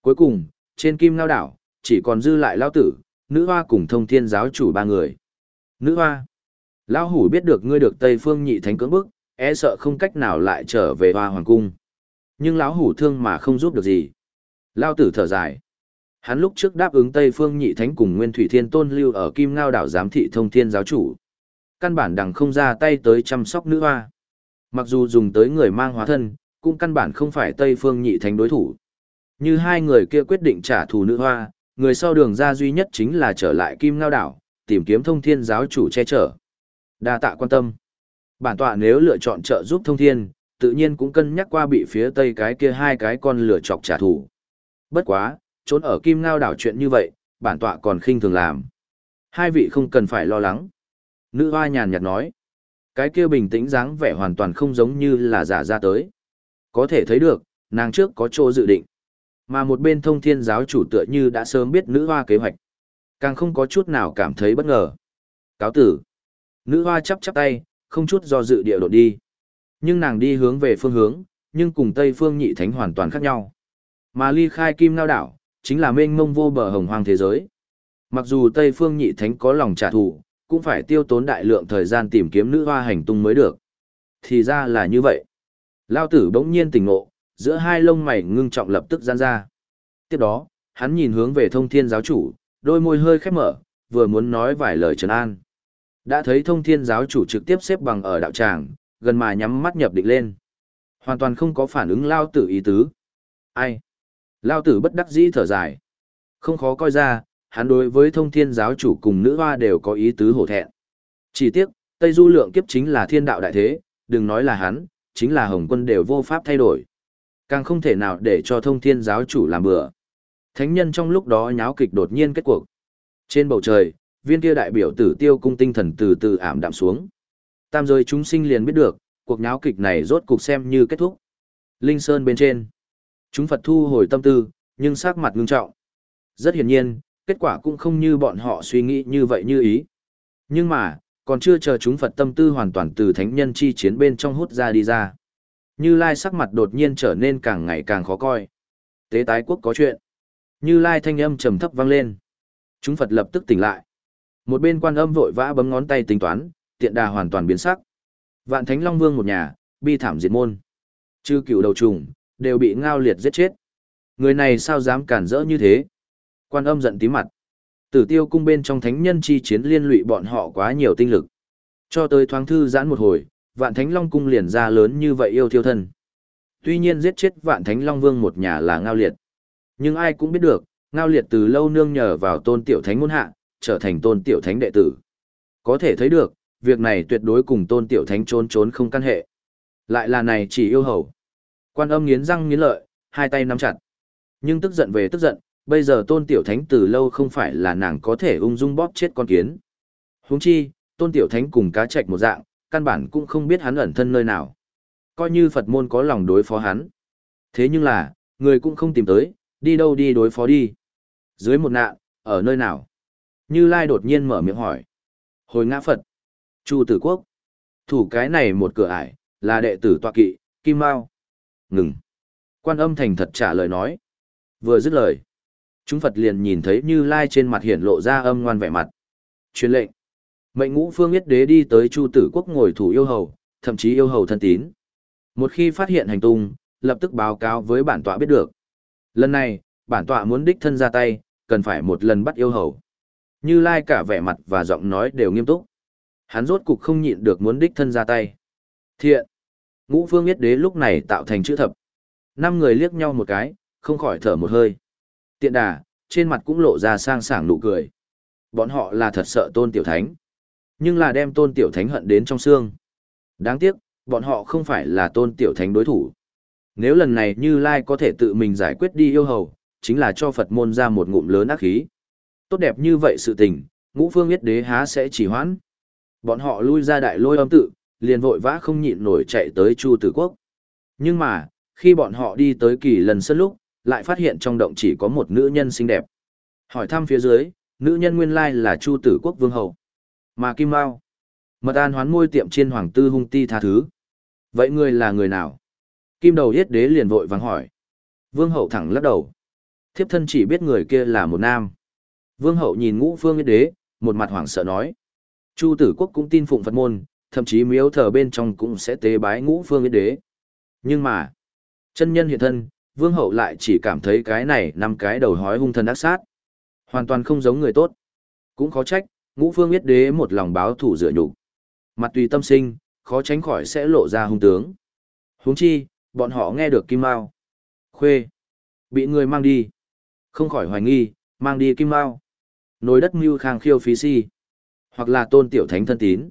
Cuối cùng, trên kim ngao đảo, chỉ còn dư lại Lao Tử, nữ hoa cùng thông thiên giáo chủ ba người. Nữ hoa. Lão hủ biết được ngươi được Tây Phương nhị thánh cưỡng bức, e sợ không cách nào lại trở về hoa hoàng cung nhưng lão hủ thương mà không giúp được gì. Lao tử thở dài. Hắn lúc trước đáp ứng Tây Phương Nhị Thánh cùng Nguyên Thủy Thiên Tôn lưu ở Kim Ngao đảo giám thị thông thiên giáo chủ. Căn bản đằng không ra tay tới chăm sóc nữ hoa. Mặc dù dùng tới người mang hóa thân, cũng căn bản không phải Tây Phương Nhị Thánh đối thủ. Như hai người kia quyết định trả thù nữ hoa, người sau đường ra duy nhất chính là trở lại Kim Ngao đảo, tìm kiếm thông thiên giáo chủ che chở. Đa tạ quan tâm. Bản tọa nếu lựa chọn trợ giúp thông thiên, tự nhiên cũng cân nhắc qua bị phía tây cái kia hai cái con lửa chọc trả thù. Bất quá, trốn ở kim ngao đảo chuyện như vậy, bản tọa còn khinh thường làm. Hai vị không cần phải lo lắng. Nữ hoa nhàn nhạt nói. Cái kia bình tĩnh dáng vẻ hoàn toàn không giống như là giả ra tới. Có thể thấy được, nàng trước có chỗ dự định. Mà một bên thông thiên giáo chủ tựa như đã sớm biết nữ hoa kế hoạch. Càng không có chút nào cảm thấy bất ngờ. Cáo tử. Nữ hoa chắp chắp tay, không chút do dự địa độ đi. Nhưng nàng đi hướng về phương hướng, nhưng cùng Tây Phương Nhị Thánh hoàn toàn khác nhau. Mà ly khai Kim Ngao Đảo, chính là mênh mông vô bờ hồng hoang thế giới. Mặc dù Tây Phương Nhị Thánh có lòng trả thù, cũng phải tiêu tốn đại lượng thời gian tìm kiếm nữ hoa hành tung mới được. Thì ra là như vậy. Lao tử bỗng nhiên tỉnh ngộ, giữa hai lông mày ngưng trọng lập tức giãn ra. Tiếp đó, hắn nhìn hướng về thông thiên giáo chủ, đôi môi hơi khép mở, vừa muốn nói vài lời trấn an. Đã thấy thông thiên giáo chủ trực tiếp xếp bằng ở đạo tràng, gần mà nhắm mắt nhập định lên. Hoàn toàn không có phản ứng lao tử ý tứ. Ai? Lao tử bất đắc dĩ thở dài. Không khó coi ra, hắn đối với thông thiên giáo chủ cùng nữ hoa đều có ý tứ hổ thẹn. Chỉ tiếc, Tây Du lượng kiếp chính là thiên đạo đại thế, đừng nói là hắn, chính là Hồng quân đều vô pháp thay đổi. Càng không thể nào để cho thông thiên giáo chủ làm bừa. Thánh nhân trong lúc đó nháo kịch đột nhiên kết cuộc. Trên bầu trời, viên kia đại biểu tử tiêu cung tinh thần từ từ ảm đạm xuống. Tam giới chúng sinh liền biết được, cuộc nháo kịch này rốt cục xem như kết thúc. Linh Sơn bên trên. Chúng Phật thu hồi tâm tư, nhưng sắc mặt ngưng trọng. Rất hiển nhiên, kết quả cũng không như bọn họ suy nghĩ như vậy như ý. Nhưng mà, còn chưa chờ chúng Phật tâm tư hoàn toàn từ thánh nhân chi chiến bên trong hút ra đi ra. Như Lai sắc mặt đột nhiên trở nên càng ngày càng khó coi. Tế tái quốc có chuyện. Như Lai thanh âm trầm thấp vang lên. Chúng Phật lập tức tỉnh lại. Một bên quan âm vội vã bấm ngón tay tính toán, tiện đà hoàn toàn biến sắc. Vạn Thánh Long Vương một nhà, bi thảm diệt môn. Chư cựu đầu trùng, đều bị ngao liệt giết chết. Người này sao dám cản rỡ như thế? Quan âm giận tí mặt. Tử tiêu cung bên trong thánh nhân chi chiến liên lụy bọn họ quá nhiều tinh lực. Cho tới thoáng thư giãn một hồi, vạn thánh long cung liền ra lớn như vậy yêu thiêu thân. Tuy nhiên giết chết vạn thánh long vương một nhà là ngao liệt. Nhưng ai cũng biết được, ngao liệt từ lâu nương nhờ vào tôn tiểu thánh môn hạ, trở thành tôn tiểu thánh đệ tử. Có thể thấy được, việc này tuyệt đối cùng tôn tiểu thánh trốn trốn không căn hệ. Lại là này chỉ yêu hầu. Quan âm nghiến răng nghiến lợi, hai tay nắm chặt. Nhưng tức giận về tức giận, bây giờ tôn tiểu thánh từ lâu không phải là nàng có thể ung dung bóp chết con kiến. Huống chi, tôn tiểu thánh cùng cá trạch một dạng, căn bản cũng không biết hắn ẩn thân nơi nào. Coi như Phật môn có lòng đối phó hắn. Thế nhưng là, người cũng không tìm tới, đi đâu đi đối phó đi. Dưới một nạn, ở nơi nào? Như Lai đột nhiên mở miệng hỏi. Hồi ngã Phật. Chu tử quốc. Thủ cái này một cửa ải, là đệ tử tọa kỵ, Kim Mao. Ngừng. Quan âm thành thật trả lời nói. Vừa dứt lời. Chúng Phật liền nhìn thấy Như Lai trên mặt hiển lộ ra âm ngoan vẻ mặt. Truyền lệnh. Mệnh ngũ phương yết đế đi tới Chu tử quốc ngồi thủ yêu hầu, thậm chí yêu hầu thân tín. Một khi phát hiện hành tung, lập tức báo cáo với bản tọa biết được. Lần này, bản tọa muốn đích thân ra tay, cần phải một lần bắt yêu hầu. Như Lai cả vẻ mặt và giọng nói đều nghiêm túc. Hắn rốt cục không nhịn được muốn đích thân ra tay. Thiện. Ngũ phương yết đế lúc này tạo thành chữ thập. Năm người liếc nhau một cái, không khỏi thở một hơi. Tiện đà, trên mặt cũng lộ ra sang sảng nụ cười. Bọn họ là thật sợ tôn tiểu thánh. Nhưng là đem tôn tiểu thánh hận đến trong xương. Đáng tiếc, bọn họ không phải là tôn tiểu thánh đối thủ. Nếu lần này Như Lai có thể tự mình giải quyết đi yêu hầu, chính là cho Phật môn ra một ngụm lớn ác khí. Tốt đẹp như vậy sự tình, ngũ phương biết đế há sẽ chỉ hoãn. Bọn họ lui ra đại lôi âm tự, liền vội vã không nhịn nổi chạy tới Chu Tử Quốc. Nhưng mà, khi bọn họ đi tới kỳ lần sân lúc, lại phát hiện trong động chỉ có một nữ nhân xinh đẹp. Hỏi thăm phía dưới, nữ nhân nguyên lai là Chu Tử Quốc Vương hầu mà Kim Mao, mật an hoán môi tiệm trên hoàng tư hung ti tha thứ. Vậy ngươi là người nào? Kim đầu yết đế liền vội vàng hỏi. Vương Hậu thẳng lắc đầu. Thiếp thân chỉ biết người kia là một nam. Vương Hậu nhìn ngũ phương yết đế, một mặt hoảng sợ nói. Chu tử quốc cũng tin phụng Phật môn, thậm chí miếu thờ bên trong cũng sẽ tế bái ngũ phương yết đế. Nhưng mà, chân nhân hiện thân, vương hậu lại chỉ cảm thấy cái này năm cái đầu hói hung thần ác sát. Hoàn toàn không giống người tốt. Cũng khó trách, ngũ phương yết đế một lòng báo thủ dựa nhục Mặt tùy tâm sinh, khó tránh khỏi sẽ lộ ra hung tướng. Huống chi, bọn họ nghe được Kim Mao. Khuê. Bị người mang đi. Không khỏi hoài nghi, mang đi Kim Mao. Nồi đất mưu khang khiêu phí si. Hoặc là tôn tiểu thánh thân tín.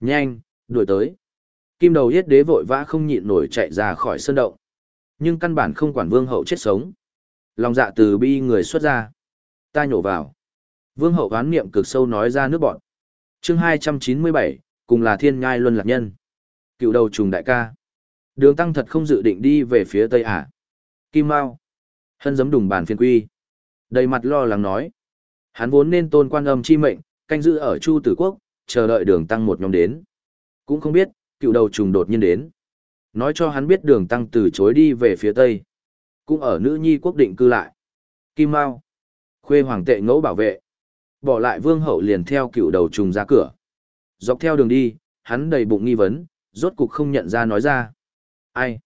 Nhanh, đuổi tới. Kim đầu yết đế vội vã không nhịn nổi chạy ra khỏi sân động. Nhưng căn bản không quản vương hậu chết sống. Lòng dạ từ bi người xuất ra. Ta nhổ vào. Vương hậu oán niệm cực sâu nói ra nước bọn. chương 297, cùng là thiên ngai luân lạc nhân. Cựu đầu trùng đại ca. Đường tăng thật không dự định đi về phía tây à. Kim Mao. Hân giấm đùng bàn phiên quy. Đầy mặt lo lắng nói. Hắn vốn nên tôn quan âm chi mệnh, canh giữ ở Chu Tử Quốc, chờ đợi đường tăng một nhóm đến. Cũng không biết, cựu đầu trùng đột nhiên đến. Nói cho hắn biết đường tăng từ chối đi về phía tây. Cũng ở nữ nhi quốc định cư lại. Kim Mao. Khuê hoàng tệ ngẫu bảo vệ. Bỏ lại vương hậu liền theo cựu đầu trùng ra cửa. Dọc theo đường đi, hắn đầy bụng nghi vấn, rốt cục không nhận ra nói ra. Ai?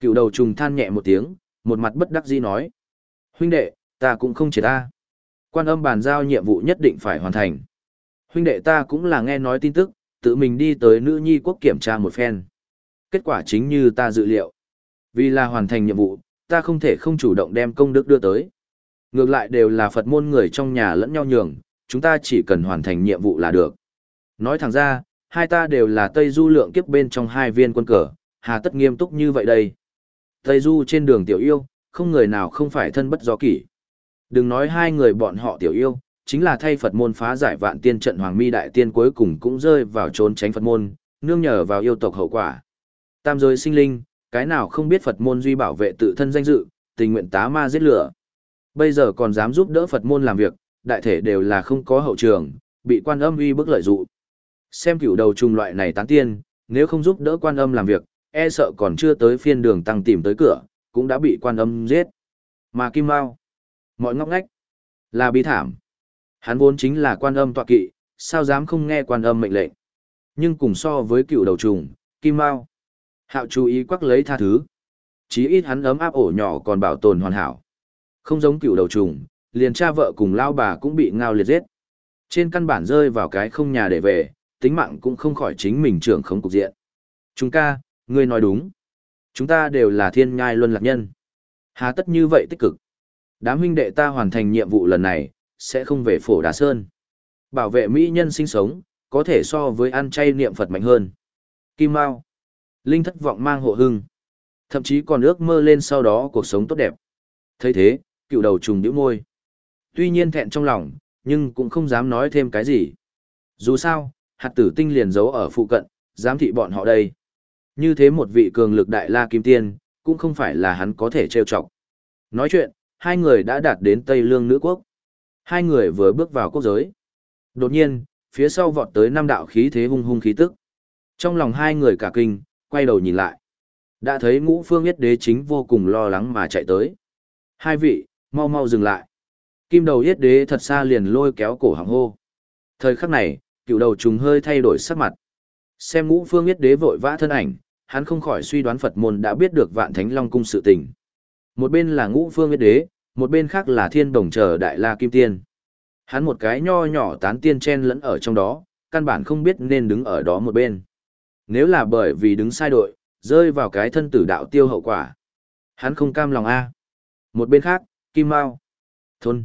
Cựu đầu trùng than nhẹ một tiếng, một mặt bất đắc dĩ nói. Huynh đệ, ta cũng không chỉ ta. Quan âm bàn giao nhiệm vụ nhất định phải hoàn thành. Huynh đệ ta cũng là nghe nói tin tức, tự mình đi tới nữ nhi quốc kiểm tra một phen. Kết quả chính như ta dự liệu. Vì là hoàn thành nhiệm vụ, ta không thể không chủ động đem công đức đưa tới. Ngược lại đều là Phật môn người trong nhà lẫn nhau nhường, chúng ta chỉ cần hoàn thành nhiệm vụ là được. Nói thẳng ra, hai ta đều là Tây Du lượng kiếp bên trong hai viên quân cờ, hà tất nghiêm túc như vậy đây. Tây Du trên đường tiểu yêu, không người nào không phải thân bất do kỷ. Đừng nói hai người bọn họ tiểu yêu, chính là thay Phật môn phá giải vạn tiên trận Hoàng Mi Đại Tiên cuối cùng cũng rơi vào trốn tránh Phật môn, nương nhờ vào yêu tộc hậu quả. Tam giới sinh linh, cái nào không biết Phật môn duy bảo vệ tự thân danh dự, tình nguyện tá ma giết lửa. Bây giờ còn dám giúp đỡ Phật môn làm việc, đại thể đều là không có hậu trường, bị quan âm uy bức lợi dụ. Xem cửu đầu trùng loại này tán tiên, nếu không giúp đỡ quan âm làm việc, e sợ còn chưa tới phiên đường tăng tìm tới cửa, cũng đã bị quan âm giết. Mà Kim Mao, mọi ngóc ngách, là bi thảm. Hắn vốn chính là quan âm tọa kỵ, sao dám không nghe quan âm mệnh lệnh. Nhưng cùng so với cựu đầu trùng, Kim Mao, hạo chú ý quắc lấy tha thứ. Chí ít hắn ấm áp ổ nhỏ còn bảo tồn hoàn hảo. Không giống cựu đầu trùng, liền cha vợ cùng lao bà cũng bị ngao liệt giết. Trên căn bản rơi vào cái không nhà để về, tính mạng cũng không khỏi chính mình trưởng không cục diện. Chúng ca, ngươi nói đúng. Chúng ta đều là thiên nhai luân lạc nhân. Hà tất như vậy tích cực. Đám huynh đệ ta hoàn thành nhiệm vụ lần này, sẽ không về phổ đá sơn. Bảo vệ mỹ nhân sinh sống, có thể so với ăn chay niệm Phật mạnh hơn. Kim Mao. Linh thất vọng mang hộ hưng. Thậm chí còn ước mơ lên sau đó cuộc sống tốt đẹp. thấy thế, cựu đầu trùng nhíu môi. Tuy nhiên thẹn trong lòng, nhưng cũng không dám nói thêm cái gì. Dù sao, hạt tử tinh liền giấu ở phụ cận, giám thị bọn họ đây. Như thế một vị cường lực đại la kim tiên, cũng không phải là hắn có thể trêu chọc. Nói chuyện, hai người đã đạt đến Tây Lương nữ quốc. Hai người vừa bước vào quốc giới. Đột nhiên, phía sau vọt tới năm đạo khí thế hung hung khí tức. Trong lòng hai người cả kinh, quay đầu nhìn lại. Đã thấy ngũ phương yết đế chính vô cùng lo lắng mà chạy tới. Hai vị, mau mau dừng lại. Kim đầu yết đế thật xa liền lôi kéo cổ hàng hô. Thời khắc này, cựu đầu trùng hơi thay đổi sắc mặt. Xem ngũ phương yết đế vội vã thân ảnh, hắn không khỏi suy đoán Phật môn đã biết được vạn thánh long cung sự tình. Một bên là ngũ phương yết đế, một bên khác là thiên đồng chờ đại la kim tiên. Hắn một cái nho nhỏ tán tiên chen lẫn ở trong đó, căn bản không biết nên đứng ở đó một bên. Nếu là bởi vì đứng sai đội, rơi vào cái thân tử đạo tiêu hậu quả. Hắn không cam lòng a. Một bên khác, Kim Mao. Thôn.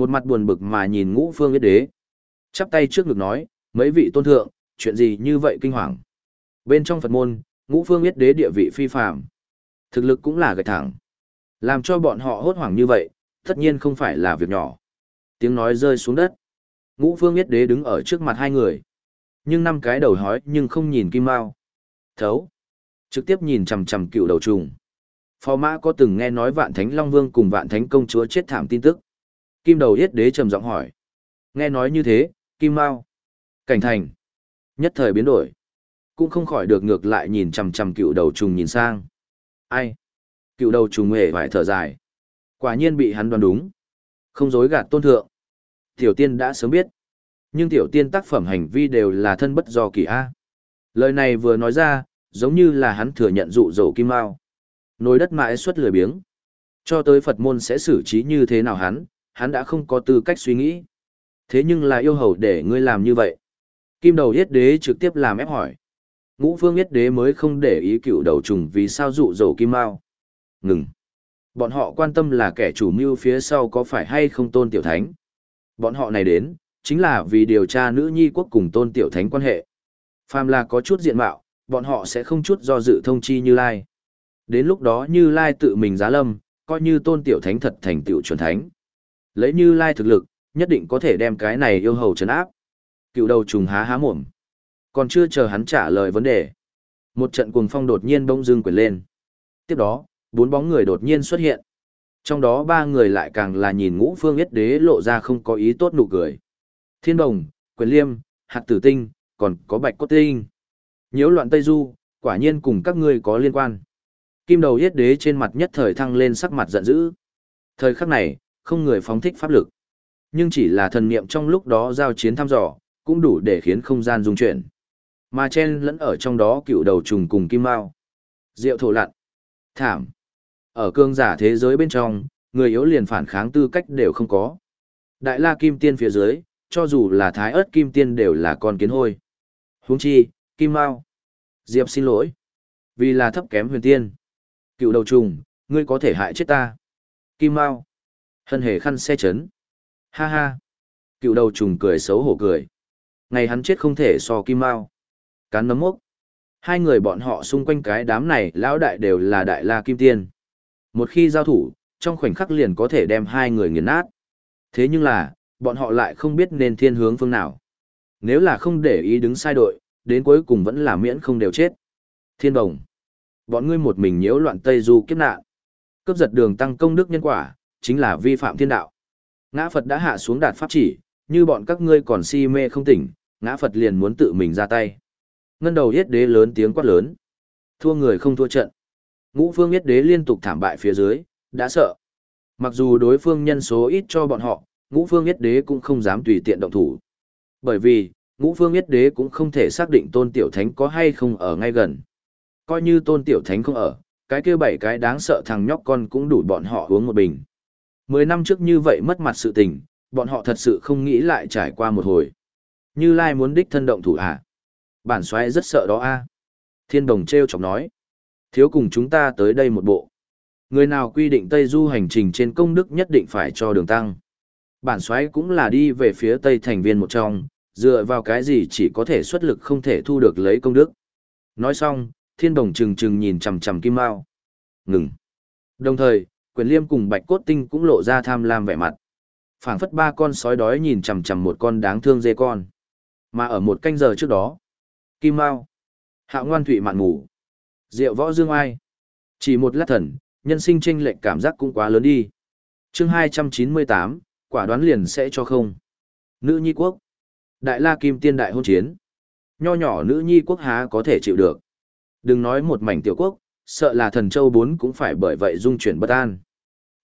Một mặt buồn bực mà nhìn ngũ phương yết đế. Chắp tay trước ngực nói, mấy vị tôn thượng, chuyện gì như vậy kinh hoàng. Bên trong Phật môn, ngũ phương yết đế địa vị phi phạm. Thực lực cũng là gạch thẳng. Làm cho bọn họ hốt hoảng như vậy, tất nhiên không phải là việc nhỏ. Tiếng nói rơi xuống đất. Ngũ phương yết đế đứng ở trước mặt hai người. Nhưng năm cái đầu hói nhưng không nhìn Kim Mao. Thấu. Trực tiếp nhìn chằm chằm cựu đầu trùng. Phò mã có từng nghe nói vạn thánh Long Vương cùng vạn thánh công chúa chết thảm tin tức. Kim đầu yết đế trầm giọng hỏi. Nghe nói như thế, Kim Mao. Cảnh thành. Nhất thời biến đổi. Cũng không khỏi được ngược lại nhìn chằm chằm cựu đầu trùng nhìn sang. Ai? Cựu đầu trùng hề phải thở dài. Quả nhiên bị hắn đoán đúng. Không dối gạt tôn thượng. Tiểu tiên đã sớm biết. Nhưng tiểu tiên tác phẩm hành vi đều là thân bất do kỳ A. Lời này vừa nói ra, giống như là hắn thừa nhận dụ dỗ Kim Mao. Nối đất mãi xuất lười biếng. Cho tới Phật môn sẽ xử trí như thế nào hắn, hắn đã không có tư cách suy nghĩ. Thế nhưng là yêu hầu để ngươi làm như vậy. Kim đầu yết đế trực tiếp làm ép hỏi. Ngũ phương yết đế mới không để ý cựu đầu trùng vì sao dụ dỗ Kim Mao. Ngừng. Bọn họ quan tâm là kẻ chủ mưu phía sau có phải hay không tôn tiểu thánh. Bọn họ này đến, chính là vì điều tra nữ nhi quốc cùng tôn tiểu thánh quan hệ. Phàm là có chút diện mạo, bọn họ sẽ không chút do dự thông chi Như Lai. Đến lúc đó Như Lai tự mình giá lâm, coi như tôn tiểu thánh thật thành tiểu chuẩn thánh. Lấy như lai thực lực, nhất định có thể đem cái này yêu hầu trấn áp. Cựu đầu trùng há há mồm. Còn chưa chờ hắn trả lời vấn đề. Một trận cuồng phong đột nhiên bỗng dưng quyển lên. Tiếp đó, bốn bóng người đột nhiên xuất hiện. Trong đó ba người lại càng là nhìn ngũ phương yết đế lộ ra không có ý tốt nụ cười. Thiên đồng, quyền liêm, hạt tử tinh, còn có bạch cốt tinh. Nhiễu loạn Tây Du, quả nhiên cùng các ngươi có liên quan. Kim đầu yết đế trên mặt nhất thời thăng lên sắc mặt giận dữ. Thời khắc này, không người phóng thích pháp lực. Nhưng chỉ là thần niệm trong lúc đó giao chiến thăm dò, cũng đủ để khiến không gian dung chuyển. Mà chen lẫn ở trong đó cựu đầu trùng cùng kim mao. Diệu thổ lặn. Thảm. Ở cương giả thế giới bên trong, người yếu liền phản kháng tư cách đều không có. Đại la kim tiên phía dưới, cho dù là thái ớt kim tiên đều là con kiến hôi. huống chi, kim mao. Diệp xin lỗi. Vì là thấp kém huyền tiên. Cựu đầu trùng, ngươi có thể hại chết ta. Kim mao. Hân hề khăn xe chấn. Ha ha. Cựu đầu trùng cười xấu hổ cười. Ngày hắn chết không thể so kim mao. Cán nấm mốc. Hai người bọn họ xung quanh cái đám này lão đại đều là đại la kim tiên. Một khi giao thủ, trong khoảnh khắc liền có thể đem hai người nghiền nát. Thế nhưng là, bọn họ lại không biết nên thiên hướng phương nào. Nếu là không để ý đứng sai đội, đến cuối cùng vẫn là miễn không đều chết. Thiên đồng. Bọn ngươi một mình nhiễu loạn Tây Du kiếp nạn. Cướp giật đường tăng công đức nhân quả, chính là vi phạm thiên đạo. Ngã Phật đã hạ xuống đạt pháp chỉ, như bọn các ngươi còn si mê không tỉnh, ngã Phật liền muốn tự mình ra tay. Ngân đầu yết đế lớn tiếng quát lớn. Thua người không thua trận. Ngũ phương yết đế liên tục thảm bại phía dưới, đã sợ. Mặc dù đối phương nhân số ít cho bọn họ, ngũ phương yết đế cũng không dám tùy tiện động thủ. Bởi vì, ngũ phương yết đế cũng không thể xác định tôn tiểu thánh có hay không ở ngay gần. Coi như tôn tiểu thánh không ở, cái kia bảy cái đáng sợ thằng nhóc con cũng đủ bọn họ uống một bình. Mười năm trước như vậy mất mặt sự tình, bọn họ thật sự không nghĩ lại trải qua một hồi. Như Lai muốn đích thân động thủ à? Bản xoáy rất sợ đó a. Thiên đồng treo chọc nói. Thiếu cùng chúng ta tới đây một bộ. Người nào quy định Tây Du hành trình trên công đức nhất định phải cho đường tăng. Bản xoáy cũng là đi về phía Tây thành viên một trong, dựa vào cái gì chỉ có thể xuất lực không thể thu được lấy công đức. Nói xong, thiên đồng trừng trừng nhìn chằm chằm kim mao. Ngừng. Đồng thời, quyền liêm cùng bạch cốt tinh cũng lộ ra tham lam vẻ mặt. phảng phất ba con sói đói nhìn chằm chằm một con đáng thương dê con. Mà ở một canh giờ trước đó, kim mao, hạ ngoan thụy mạn ngủ, diệu võ dương ai. Chỉ một lát thần, nhân sinh tranh lệch cảm giác cũng quá lớn đi. chương 298, quả đoán liền sẽ cho không. Nữ nhi quốc. Đại la kim tiên đại hôn chiến. Nho nhỏ nữ nhi quốc há có thể chịu được. Đừng nói một mảnh tiểu quốc, sợ là thần châu bốn cũng phải bởi vậy dung chuyển bất an.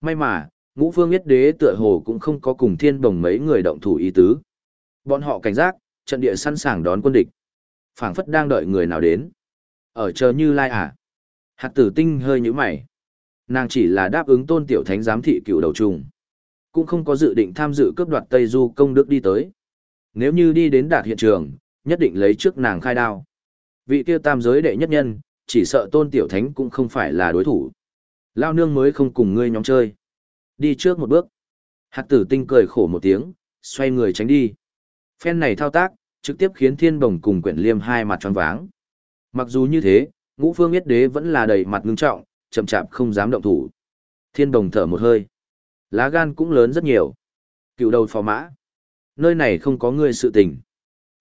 May mà, ngũ phương yết đế tựa hồ cũng không có cùng thiên đồng mấy người động thủ ý tứ. Bọn họ cảnh giác, trận địa sẵn sàng đón quân địch. phảng phất đang đợi người nào đến. Ở chờ như lai à? Hạt tử tinh hơi như mày. Nàng chỉ là đáp ứng tôn tiểu thánh giám thị cựu đầu trùng. Cũng không có dự định tham dự cướp đoạt Tây Du công đức đi tới. Nếu như đi đến đạt hiện trường, nhất định lấy trước nàng khai đao. Vị kia tam giới đệ nhất nhân, chỉ sợ tôn tiểu thánh cũng không phải là đối thủ. Lao nương mới không cùng ngươi nhóm chơi. Đi trước một bước. Hạt tử tinh cười khổ một tiếng, xoay người tránh đi. Phen này thao tác, trực tiếp khiến thiên bồng cùng quyển liêm hai mặt tròn váng. Mặc dù như thế, ngũ phương yết đế vẫn là đầy mặt ngưng trọng, chậm chạp không dám động thủ. Thiên đồng thở một hơi. Lá gan cũng lớn rất nhiều. Cựu đầu phò mã. Nơi này không có người sự tình.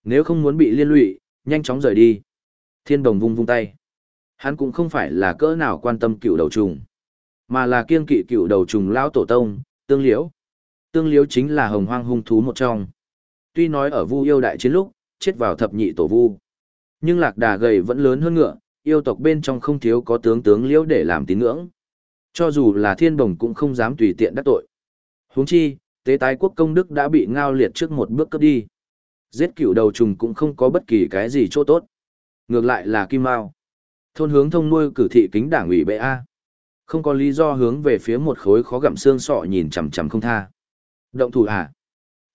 Nếu không muốn bị liên lụy, nhanh chóng rời đi. Thiên đồng vung vung tay. Hắn cũng không phải là cỡ nào quan tâm cựu đầu trùng, mà là kiên kỵ cựu đầu trùng lão tổ tông, tương liễu. Tương liễu chính là hồng hoang hung thú một trong. Tuy nói ở vu yêu đại chiến lúc, chết vào thập nhị tổ vu. Nhưng lạc đà gầy vẫn lớn hơn ngựa, yêu tộc bên trong không thiếu có tướng tướng liễu để làm tín ngưỡng. Cho dù là thiên bồng cũng không dám tùy tiện đắc tội. huống chi, tế tái quốc công đức đã bị ngao liệt trước một bước cấp đi. Giết cựu đầu trùng cũng không có bất kỳ cái gì chỗ tốt. Ngược lại là Kim Mao. Thôn hướng thông nuôi cử thị kính đảng ủy bệ A. Không có lý do hướng về phía một khối khó gặm xương sọ nhìn chằm chằm không tha. Động thủ à?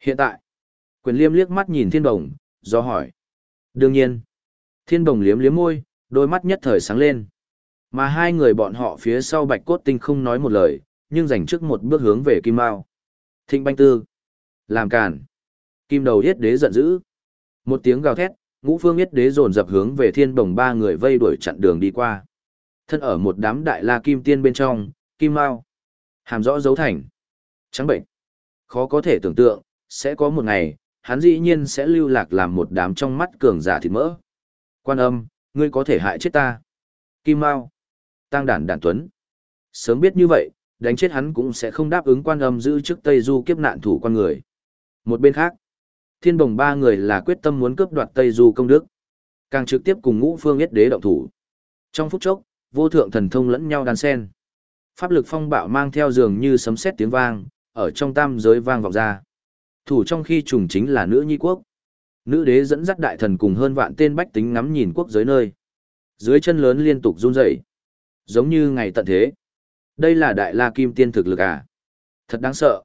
Hiện tại, quyền liêm liếc mắt nhìn thiên đồng, do hỏi. Đương nhiên, thiên đồng liếm liếm môi, đôi mắt nhất thời sáng lên. Mà hai người bọn họ phía sau bạch cốt tinh không nói một lời, nhưng dành trước một bước hướng về Kim Mao. Thịnh banh tư. Làm cản. Kim đầu yết đế giận dữ. Một tiếng gào thét, ngũ phương yết đế dồn dập hướng về thiên đồng ba người vây đuổi chặn đường đi qua. Thân ở một đám đại la kim tiên bên trong, Kim Mao. Hàm rõ dấu thành. Trắng bệnh. Khó có thể tưởng tượng, sẽ có một ngày, hắn dĩ nhiên sẽ lưu lạc làm một đám trong mắt cường giả thịt mỡ. Quan âm, ngươi có thể hại chết ta. Kim Mao. Tăng đản đản tuấn. Sớm biết như vậy, đánh chết hắn cũng sẽ không đáp ứng quan âm giữ chức Tây Du kiếp nạn thủ quan người. Một bên khác, thiên đồng ba người là quyết tâm muốn cướp đoạt Tây Du công đức. Càng trực tiếp cùng ngũ phương yết đế động thủ. Trong phút chốc, vô thượng thần thông lẫn nhau đan sen. Pháp lực phong bạo mang theo dường như sấm sét tiếng vang, ở trong tam giới vang vọng ra. Thủ trong khi trùng chính là nữ nhi quốc. Nữ đế dẫn dắt đại thần cùng hơn vạn tên bách tính ngắm nhìn quốc giới nơi. Dưới chân lớn liên tục run rẩy, giống như ngày tận thế. Đây là đại la kim tiên thực lực à? Thật đáng sợ.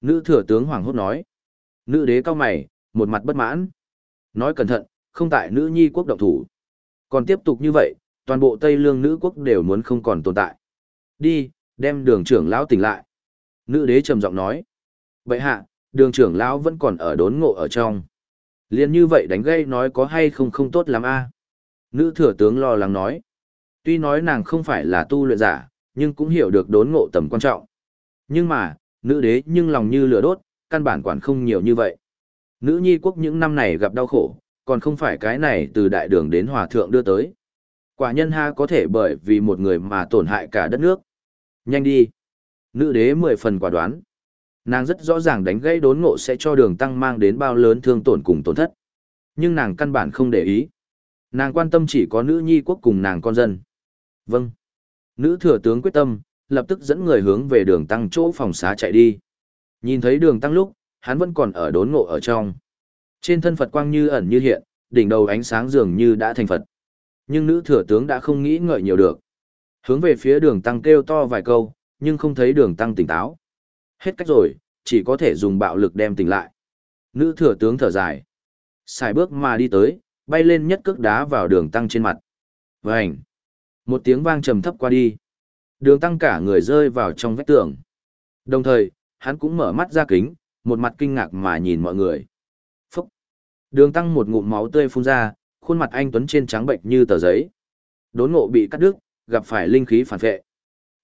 Nữ thừa tướng hoàng hốt nói. Nữ đế cao mày, một mặt bất mãn. Nói cẩn thận, không tại nữ nhi quốc động thủ. Còn tiếp tục như vậy, toàn bộ Tây Lương nữ quốc đều muốn không còn tồn tại. Đi, đem đường trưởng lão tỉnh lại. Nữ đế trầm giọng nói. Vậy hạ, đường trưởng lão vẫn còn ở đốn ngộ ở trong. Liên như vậy đánh gây nói có hay không không tốt lắm a Nữ thừa tướng lo lắng nói. Tuy nói nàng không phải là tu luyện giả, nhưng cũng hiểu được đốn ngộ tầm quan trọng. Nhưng mà, nữ đế nhưng lòng như lửa đốt, căn bản quản không nhiều như vậy. Nữ nhi quốc những năm này gặp đau khổ, còn không phải cái này từ đại đường đến hòa thượng đưa tới. Quả nhân ha có thể bởi vì một người mà tổn hại cả đất nước. Nhanh đi. Nữ đế mười phần quả đoán. Nàng rất rõ ràng đánh gãy đốn ngộ sẽ cho đường tăng mang đến bao lớn thương tổn cùng tổn thất. Nhưng nàng căn bản không để ý. Nàng quan tâm chỉ có nữ nhi quốc cùng nàng con dân. Vâng. Nữ thừa tướng quyết tâm, lập tức dẫn người hướng về đường tăng chỗ phòng xá chạy đi. Nhìn thấy đường tăng lúc, hắn vẫn còn ở đốn ngộ ở trong. Trên thân Phật quang như ẩn như hiện, đỉnh đầu ánh sáng dường như đã thành Phật. Nhưng nữ thừa tướng đã không nghĩ ngợi nhiều được. Hướng về phía đường tăng kêu to vài câu, nhưng không thấy đường tăng tỉnh táo. Hết cách rồi, chỉ có thể dùng bạo lực đem tỉnh lại. Nữ thừa tướng thở dài. Xài bước mà đi tới, bay lên nhất cước đá vào đường tăng trên mặt. Vành! Một tiếng vang trầm thấp qua đi. Đường tăng cả người rơi vào trong vách tường. Đồng thời, hắn cũng mở mắt ra kính, một mặt kinh ngạc mà nhìn mọi người. Phúc! Đường tăng một ngụm máu tươi phun ra, khuôn mặt anh Tuấn trên trắng bệnh như tờ giấy. Đốn ngộ bị cắt đứt, gặp phải linh khí phản vệ.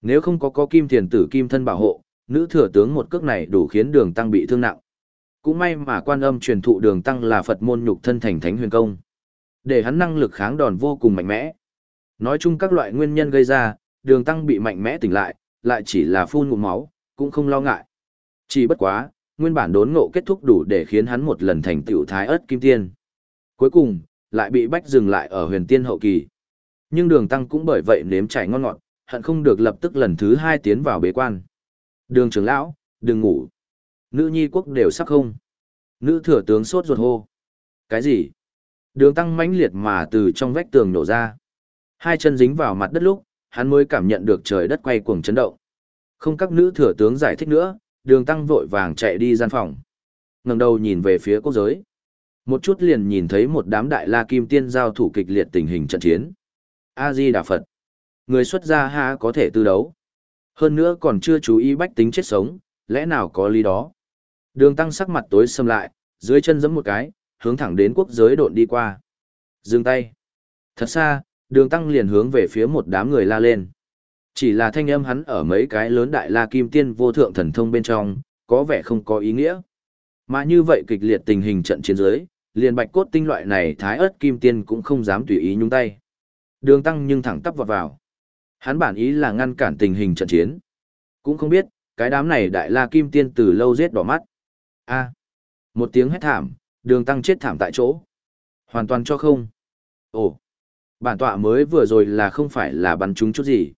Nếu không có có kim thiền tử kim thân bảo hộ, nữ thừa tướng một cước này đủ khiến đường tăng bị thương nặng. Cũng may mà quan âm truyền thụ đường tăng là Phật môn nhục thân thành thánh huyền công. Để hắn năng lực kháng đòn vô cùng mạnh mẽ. Nói chung các loại nguyên nhân gây ra, đường tăng bị mạnh mẽ tỉnh lại, lại chỉ là phun ngụm máu, cũng không lo ngại. Chỉ bất quá, nguyên bản đốn ngộ kết thúc đủ để khiến hắn một lần thành tiểu thái ớt kim tiên. Cuối cùng, lại bị bách dừng lại ở huyền tiên hậu kỳ. Nhưng đường tăng cũng bởi vậy nếm trải ngon ngọt, hận không được lập tức lần thứ hai tiến vào bế quan. Đường trưởng lão, đừng ngủ. Nữ nhi quốc đều sắp không. Nữ thừa tướng sốt ruột hô. Cái gì? Đường tăng mãnh liệt mà từ trong vách tường nổ ra. Hai chân dính vào mặt đất lúc, hắn mới cảm nhận được trời đất quay cuồng chấn động. Không các nữ thừa tướng giải thích nữa, đường tăng vội vàng chạy đi gian phòng. ngẩng đầu nhìn về phía quốc giới. Một chút liền nhìn thấy một đám đại la kim tiên giao thủ kịch liệt tình hình trận chiến. A-di Đà Phật. Người xuất gia ha có thể tư đấu. Hơn nữa còn chưa chú ý bách tính chết sống, lẽ nào có lý đó. Đường tăng sắc mặt tối xâm lại, dưới chân giẫm một cái, hướng thẳng đến quốc giới độn đi qua. Dừng tay. Thật xa, đường tăng liền hướng về phía một đám người la lên. Chỉ là thanh âm hắn ở mấy cái lớn đại la kim tiên vô thượng thần thông bên trong, có vẻ không có ý nghĩa. Mà như vậy kịch liệt tình hình trận chiến giới, liền bạch cốt tinh loại này thái ớt kim tiên cũng không dám tùy ý nhúng tay. Đường tăng nhưng thẳng tắp vọt vào. Hắn bản ý là ngăn cản tình hình trận chiến. Cũng không biết, cái đám này đại la kim tiên từ lâu giết đỏ mắt. a một tiếng hét thảm, đường tăng chết thảm tại chỗ. Hoàn toàn cho không. Ồ, bản tọa mới vừa rồi là không phải là bắn chúng chút gì.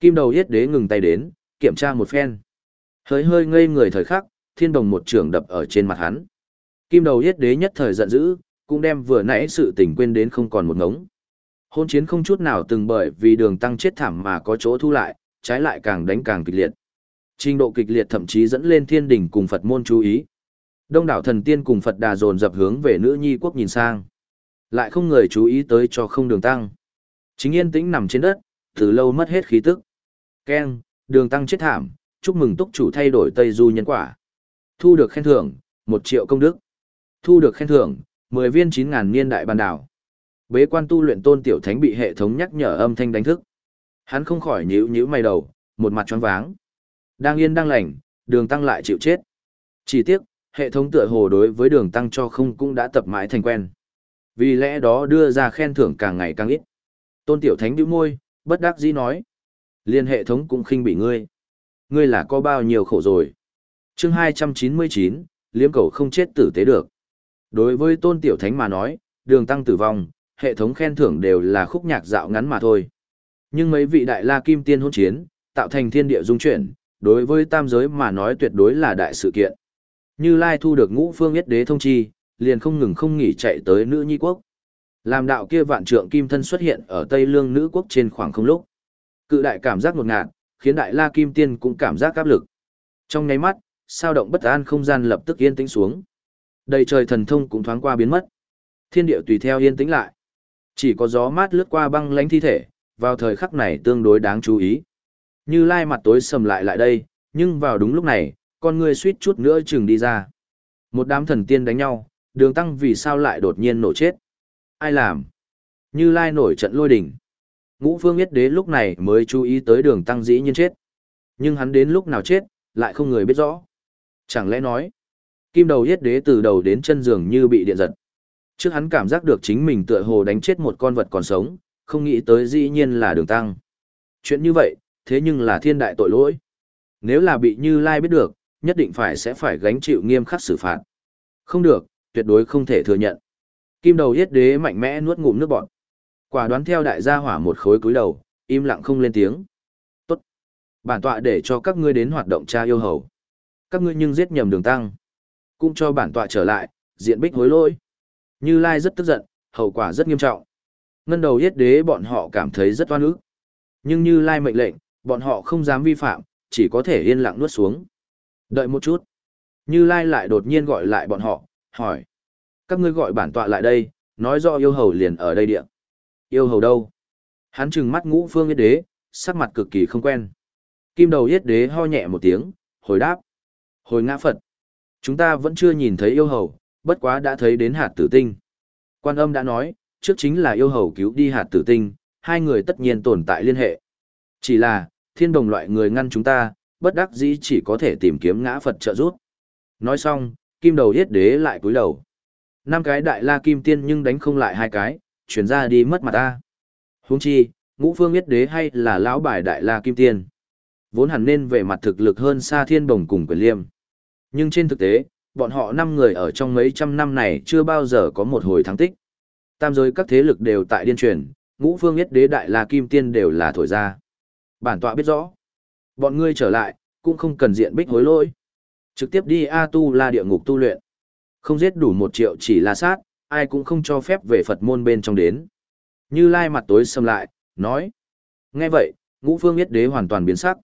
Kim đầu yết đế ngừng tay đến, kiểm tra một phen. Hơi hơi ngây người thời khắc, thiên đồng một trường đập ở trên mặt hắn. Kim đầu yết đế nhất thời giận dữ, cũng đem vừa nãy sự tình quên đến không còn một ngống. Hôn chiến không chút nào từng bởi vì đường tăng chết thảm mà có chỗ thu lại, trái lại càng đánh càng kịch liệt. Trình độ kịch liệt thậm chí dẫn lên thiên đình cùng Phật môn chú ý. Đông đảo thần tiên cùng Phật đà dồn dập hướng về nữ nhi quốc nhìn sang. Lại không người chú ý tới cho không đường tăng. Chính yên tĩnh nằm trên đất, từ lâu mất hết khí tức. Ken, đường tăng chết thảm, chúc mừng túc chủ thay đổi Tây Du nhân quả. Thu được khen thưởng, một triệu công đức. Thu được khen thưởng, mười viên chín ngàn niên đại ban đảo. Bế quan tu luyện tôn tiểu thánh bị hệ thống nhắc nhở âm thanh đánh thức. Hắn không khỏi nhíu nhíu mày đầu, một mặt choáng váng. Đang yên đang lành, đường tăng lại chịu chết. Chỉ tiếc, hệ thống tựa hồ đối với đường tăng cho không cũng đã tập mãi thành quen. Vì lẽ đó đưa ra khen thưởng càng ngày càng ít. Tôn Tiểu Thánh bĩu môi, bất đắc dĩ nói. Liên hệ thống cũng khinh bị ngươi. Ngươi là có bao nhiêu khổ rồi. chương 299, liếm cầu không chết tử tế được. Đối với Tôn Tiểu Thánh mà nói, đường tăng tử vong, hệ thống khen thưởng đều là khúc nhạc dạo ngắn mà thôi. Nhưng mấy vị đại la kim tiên hôn chiến, tạo thành thiên địa dung chuyển, đối với tam giới mà nói tuyệt đối là đại sự kiện. Như Lai thu được ngũ phương yết đế thông chi, liền không ngừng không nghỉ chạy tới nữ nhi quốc. Làm đạo kia vạn trượng kim thân xuất hiện ở Tây Lương nữ quốc trên khoảng không lúc. Cự đại cảm giác ngột ngạt, khiến đại la kim tiên cũng cảm giác áp lực. Trong nháy mắt, sao động bất an không gian lập tức yên tĩnh xuống. Đầy trời thần thông cũng thoáng qua biến mất. Thiên địa tùy theo yên tĩnh lại. Chỉ có gió mát lướt qua băng lãnh thi thể, vào thời khắc này tương đối đáng chú ý. Như lai mặt tối sầm lại lại đây, nhưng vào đúng lúc này, con người suýt chút nữa chừng đi ra. Một đám thần tiên đánh nhau, đường tăng vì sao lại đột nhiên nổ chết. Ai làm? Như lai nổi trận lôi đỉnh. Ngũ phương yết đế lúc này mới chú ý tới đường tăng dĩ nhiên chết. Nhưng hắn đến lúc nào chết, lại không người biết rõ. Chẳng lẽ nói, kim đầu yết đế từ đầu đến chân giường như bị điện giật. Trước hắn cảm giác được chính mình tựa hồ đánh chết một con vật còn sống, không nghĩ tới dĩ nhiên là đường tăng. Chuyện như vậy, thế nhưng là thiên đại tội lỗi. Nếu là bị Như Lai biết được, nhất định phải sẽ phải gánh chịu nghiêm khắc xử phạt. Không được, tuyệt đối không thể thừa nhận. Kim đầu yết đế mạnh mẽ nuốt ngụm nước bọt. Quả đoán theo đại gia hỏa một khối cúi đầu, im lặng không lên tiếng. Tốt. Bản tọa để cho các ngươi đến hoạt động tra yêu hầu. Các ngươi nhưng giết nhầm đường tăng. Cũng cho bản tọa trở lại, diện bích hối lỗi. Như Lai rất tức giận, hậu quả rất nghiêm trọng. Ngân đầu yết đế bọn họ cảm thấy rất oan ức. Nhưng Như Lai mệnh lệnh, bọn họ không dám vi phạm, chỉ có thể yên lặng nuốt xuống. Đợi một chút. Như Lai lại đột nhiên gọi lại bọn họ, hỏi. Các ngươi gọi bản tọa lại đây, nói rõ yêu hầu liền ở đây địa. Yêu hầu đâu? Hắn trừng mắt ngũ phương yết đế, sắc mặt cực kỳ không quen. Kim đầu yết đế ho nhẹ một tiếng, hồi đáp. Hồi ngã Phật. Chúng ta vẫn chưa nhìn thấy yêu hầu, bất quá đã thấy đến hạt tử tinh. Quan âm đã nói, trước chính là yêu hầu cứu đi hạt tử tinh, hai người tất nhiên tồn tại liên hệ. Chỉ là, thiên đồng loại người ngăn chúng ta, bất đắc dĩ chỉ có thể tìm kiếm ngã Phật trợ giúp. Nói xong, kim đầu yết đế lại cúi đầu. Năm cái đại la kim tiên nhưng đánh không lại hai cái, chuyển ra đi mất mặt ta. Huống chi, ngũ phương yết đế hay là lão bài đại la kim tiên. Vốn hẳn nên về mặt thực lực hơn xa thiên đồng cùng quyền liêm. Nhưng trên thực tế, bọn họ năm người ở trong mấy trăm năm này chưa bao giờ có một hồi thắng tích. Tam giới các thế lực đều tại điên truyền, ngũ phương yết đế đại la kim tiên đều là thổi ra. Bản tọa biết rõ. Bọn ngươi trở lại, cũng không cần diện bích hối lỗi. Trực tiếp đi A tu la địa ngục tu luyện. Không giết đủ một triệu chỉ là sát, ai cũng không cho phép về Phật môn bên trong đến. Như Lai mặt tối xâm lại, nói. Nghe vậy, ngũ phương yết đế hoàn toàn biến sắc.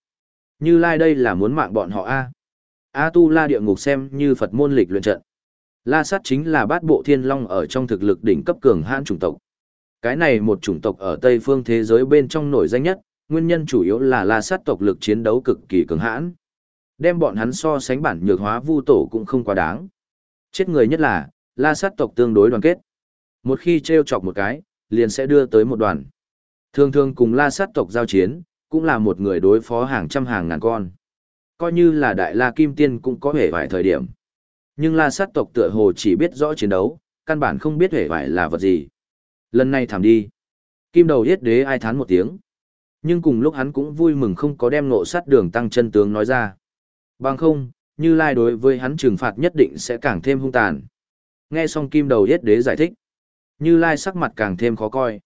Như Lai đây là muốn mạng bọn họ A. A tu la địa ngục xem như Phật môn lịch luyện trận. La sát chính là bát bộ thiên long ở trong thực lực đỉnh cấp cường hãn chủng tộc. Cái này một chủng tộc ở Tây phương thế giới bên trong nổi danh nhất, nguyên nhân chủ yếu là la sát tộc lực chiến đấu cực kỳ cường hãn. Đem bọn hắn so sánh bản nhược hóa vu tổ cũng không quá đáng. Chết người nhất là, la sát tộc tương đối đoàn kết. Một khi treo chọc một cái, liền sẽ đưa tới một đoàn. Thường thường cùng la sát tộc giao chiến, cũng là một người đối phó hàng trăm hàng ngàn con. Coi như là đại la kim tiên cũng có hề vài thời điểm. Nhưng la sát tộc tựa hồ chỉ biết rõ chiến đấu, căn bản không biết hề vải là vật gì. Lần này thảm đi. Kim đầu yết đế ai thán một tiếng. Nhưng cùng lúc hắn cũng vui mừng không có đem nộ sát đường tăng chân tướng nói ra. Bằng không, như lai đối với hắn trừng phạt nhất định sẽ càng thêm hung tàn. Nghe xong kim đầu yết đế giải thích. Như lai sắc mặt càng thêm khó coi.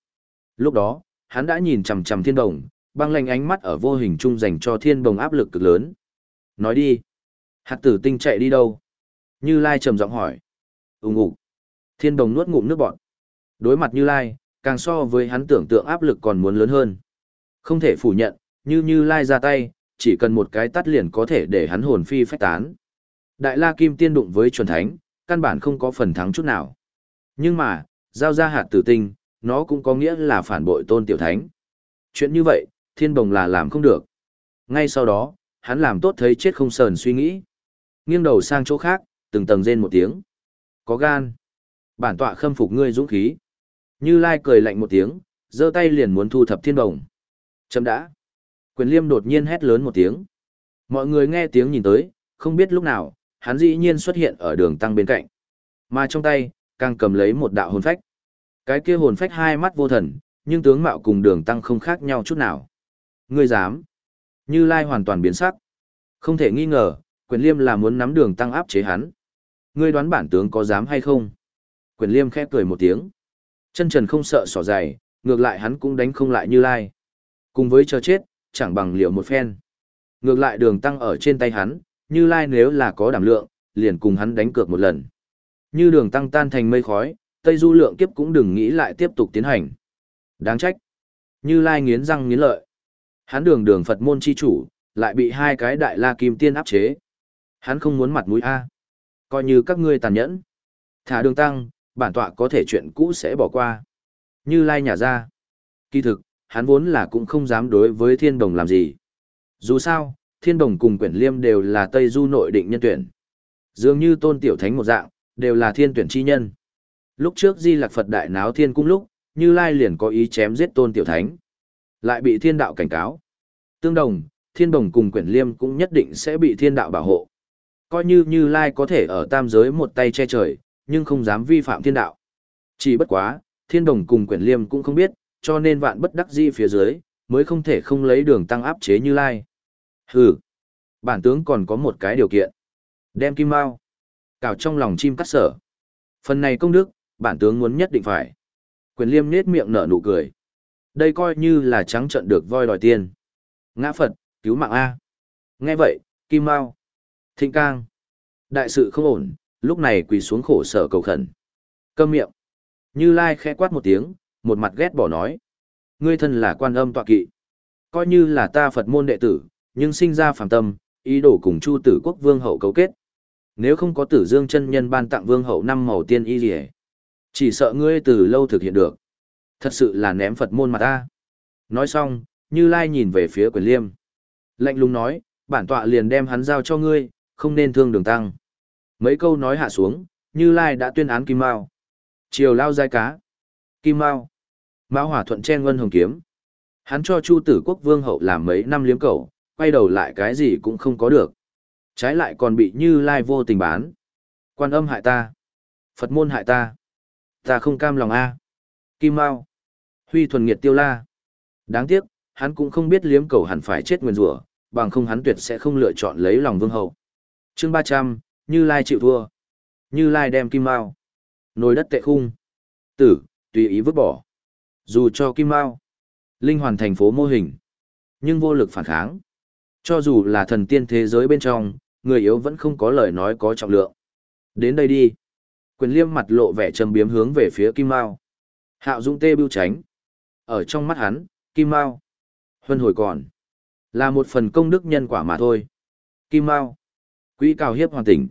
Lúc đó, hắn đã nhìn chằm chằm thiên đồng, băng lanh ánh mắt ở vô hình chung dành cho thiên đồng áp lực cực lớn. Nói đi. Hạt tử tinh chạy đi đâu? Như lai trầm giọng hỏi. Úng ủ. Thiên đồng nuốt ngụm nước bọn. Đối mặt như lai, càng so với hắn tưởng tượng áp lực còn muốn lớn hơn. Không thể phủ nhận, như như lai ra tay, chỉ cần một cái tắt liền có thể để hắn hồn phi phách tán. Đại la kim tiên đụng với chuẩn thánh, căn bản không có phần thắng chút nào. Nhưng mà, giao ra hạt tử tinh, nó cũng có nghĩa là phản bội tôn tiểu thánh. Chuyện như vậy, thiên Đồng là làm không được. Ngay sau đó, hắn làm tốt thấy chết không sờn suy nghĩ. Nghiêng đầu sang chỗ khác, từng tầng rên một tiếng. Có gan. Bản tọa khâm phục ngươi dũng khí. Như Lai cười lạnh một tiếng, giơ tay liền muốn thu thập thiên đồng. Chấm đã. Quyền liêm đột nhiên hét lớn một tiếng. Mọi người nghe tiếng nhìn tới, không biết lúc nào, hắn dĩ nhiên xuất hiện ở đường tăng bên cạnh. Mà trong tay, càng cầm lấy một đạo hồn phách. Cái kia hồn phách hai mắt vô thần, nhưng tướng mạo cùng đường tăng không khác nhau chút nào. Ngươi dám. Như Lai hoàn toàn biến sắc. Không thể nghi ngờ, quyền liêm là muốn nắm đường tăng áp chế hắn. Ngươi đoán bản tướng có dám hay không? Quyền liêm khẽ cười một tiếng. Chân trần không sợ sỏ dày, ngược lại hắn cũng đánh không lại Như Lai. Cùng với chờ chết, chẳng bằng liệu một phen. Ngược lại đường tăng ở trên tay hắn, Như Lai nếu là có đảm lượng, liền cùng hắn đánh cược một lần. Như đường tăng tan thành mây khói, Tây Du lượng kiếp cũng đừng nghĩ lại tiếp tục tiến hành. Đáng trách. Như Lai nghiến răng nghiến lợi. Hắn đường đường Phật môn chi chủ, lại bị hai cái đại la kim tiên áp chế. Hắn không muốn mặt mũi A. Coi như các ngươi tàn nhẫn. Thả đường tăng, bản tọa có thể chuyện cũ sẽ bỏ qua. Như Lai nhả ra. Kỳ thực, hắn vốn là cũng không dám đối với thiên đồng làm gì. Dù sao, thiên đồng cùng quyển liêm đều là Tây Du nội định nhân tuyển. Dường như tôn tiểu thánh một dạng, đều là thiên tuyển chi nhân. Lúc trước Di Lạc Phật đại náo thiên cung lúc, Như Lai liền có ý chém giết tôn tiểu thánh. Lại bị thiên đạo cảnh cáo. Tương đồng, thiên đồng cùng quyển liêm cũng nhất định sẽ bị thiên đạo bảo hộ. Coi như Như Lai có thể ở tam giới một tay che trời, nhưng không dám vi phạm thiên đạo. Chỉ bất quá, thiên đồng cùng quyển liêm cũng không biết, cho nên vạn bất đắc di phía dưới, mới không thể không lấy đường tăng áp chế Như Lai. Hừ, bản tướng còn có một cái điều kiện. Đem kim mao, cào trong lòng chim cắt sở. Phần này công đức, bản tướng muốn nhất định phải. Quyền liêm nết miệng nở nụ cười. Đây coi như là trắng trận được voi đòi tiền. Ngã Phật, cứu mạng A. Nghe vậy, Kim Mao. Thịnh Cang. Đại sự không ổn, lúc này quỳ xuống khổ sở cầu khẩn. Câm miệng. Như Lai khẽ quát một tiếng, một mặt ghét bỏ nói. Ngươi thân là quan âm tọa kỵ. Coi như là ta Phật môn đệ tử, nhưng sinh ra phàm tâm, ý đồ cùng Chu tử quốc vương hậu cấu kết. Nếu không có tử dương chân nhân ban tặng vương hậu năm màu tiên y gì chỉ sợ ngươi từ lâu thực hiện được. Thật sự là ném Phật môn mà ta. Nói xong, Như Lai nhìn về phía quyền liêm. Lạnh lùng nói, bản tọa liền đem hắn giao cho ngươi, không nên thương đường tăng. Mấy câu nói hạ xuống, Như Lai đã tuyên án Kim Mao. Chiều lao dai cá. Kim Mao. Mao hỏa thuận chen ngân hồng kiếm. Hắn cho Chu tử quốc vương hậu làm mấy năm liếm cầu, quay đầu lại cái gì cũng không có được. Trái lại còn bị Như Lai vô tình bán. Quan âm hại ta. Phật môn hại ta. Ta không cam lòng a. Kim Mao. Huy thuần nghiệt tiêu la. Đáng tiếc, hắn cũng không biết liếm cầu hẳn phải chết nguyên rủa, bằng không hắn tuyệt sẽ không lựa chọn lấy lòng vương hậu. Chương ba trăm Như Lai chịu thua. Như Lai đem Kim Mao. Nồi đất tệ khung. Tử, tùy ý vứt bỏ. Dù cho Kim Mao. Linh hoàn thành phố mô hình. Nhưng vô lực phản kháng. Cho dù là thần tiên thế giới bên trong, người yếu vẫn không có lời nói có trọng lượng. Đến đây đi. Quyền liêm mặt lộ vẻ trầm biếm hướng về phía Kim Mao. Hạo Dung tê bưu tránh. Ở trong mắt hắn, Kim Mao. Huân hồi còn. Là một phần công đức nhân quả mà thôi. Kim Mao. Quỹ cao hiếp hoàn tỉnh.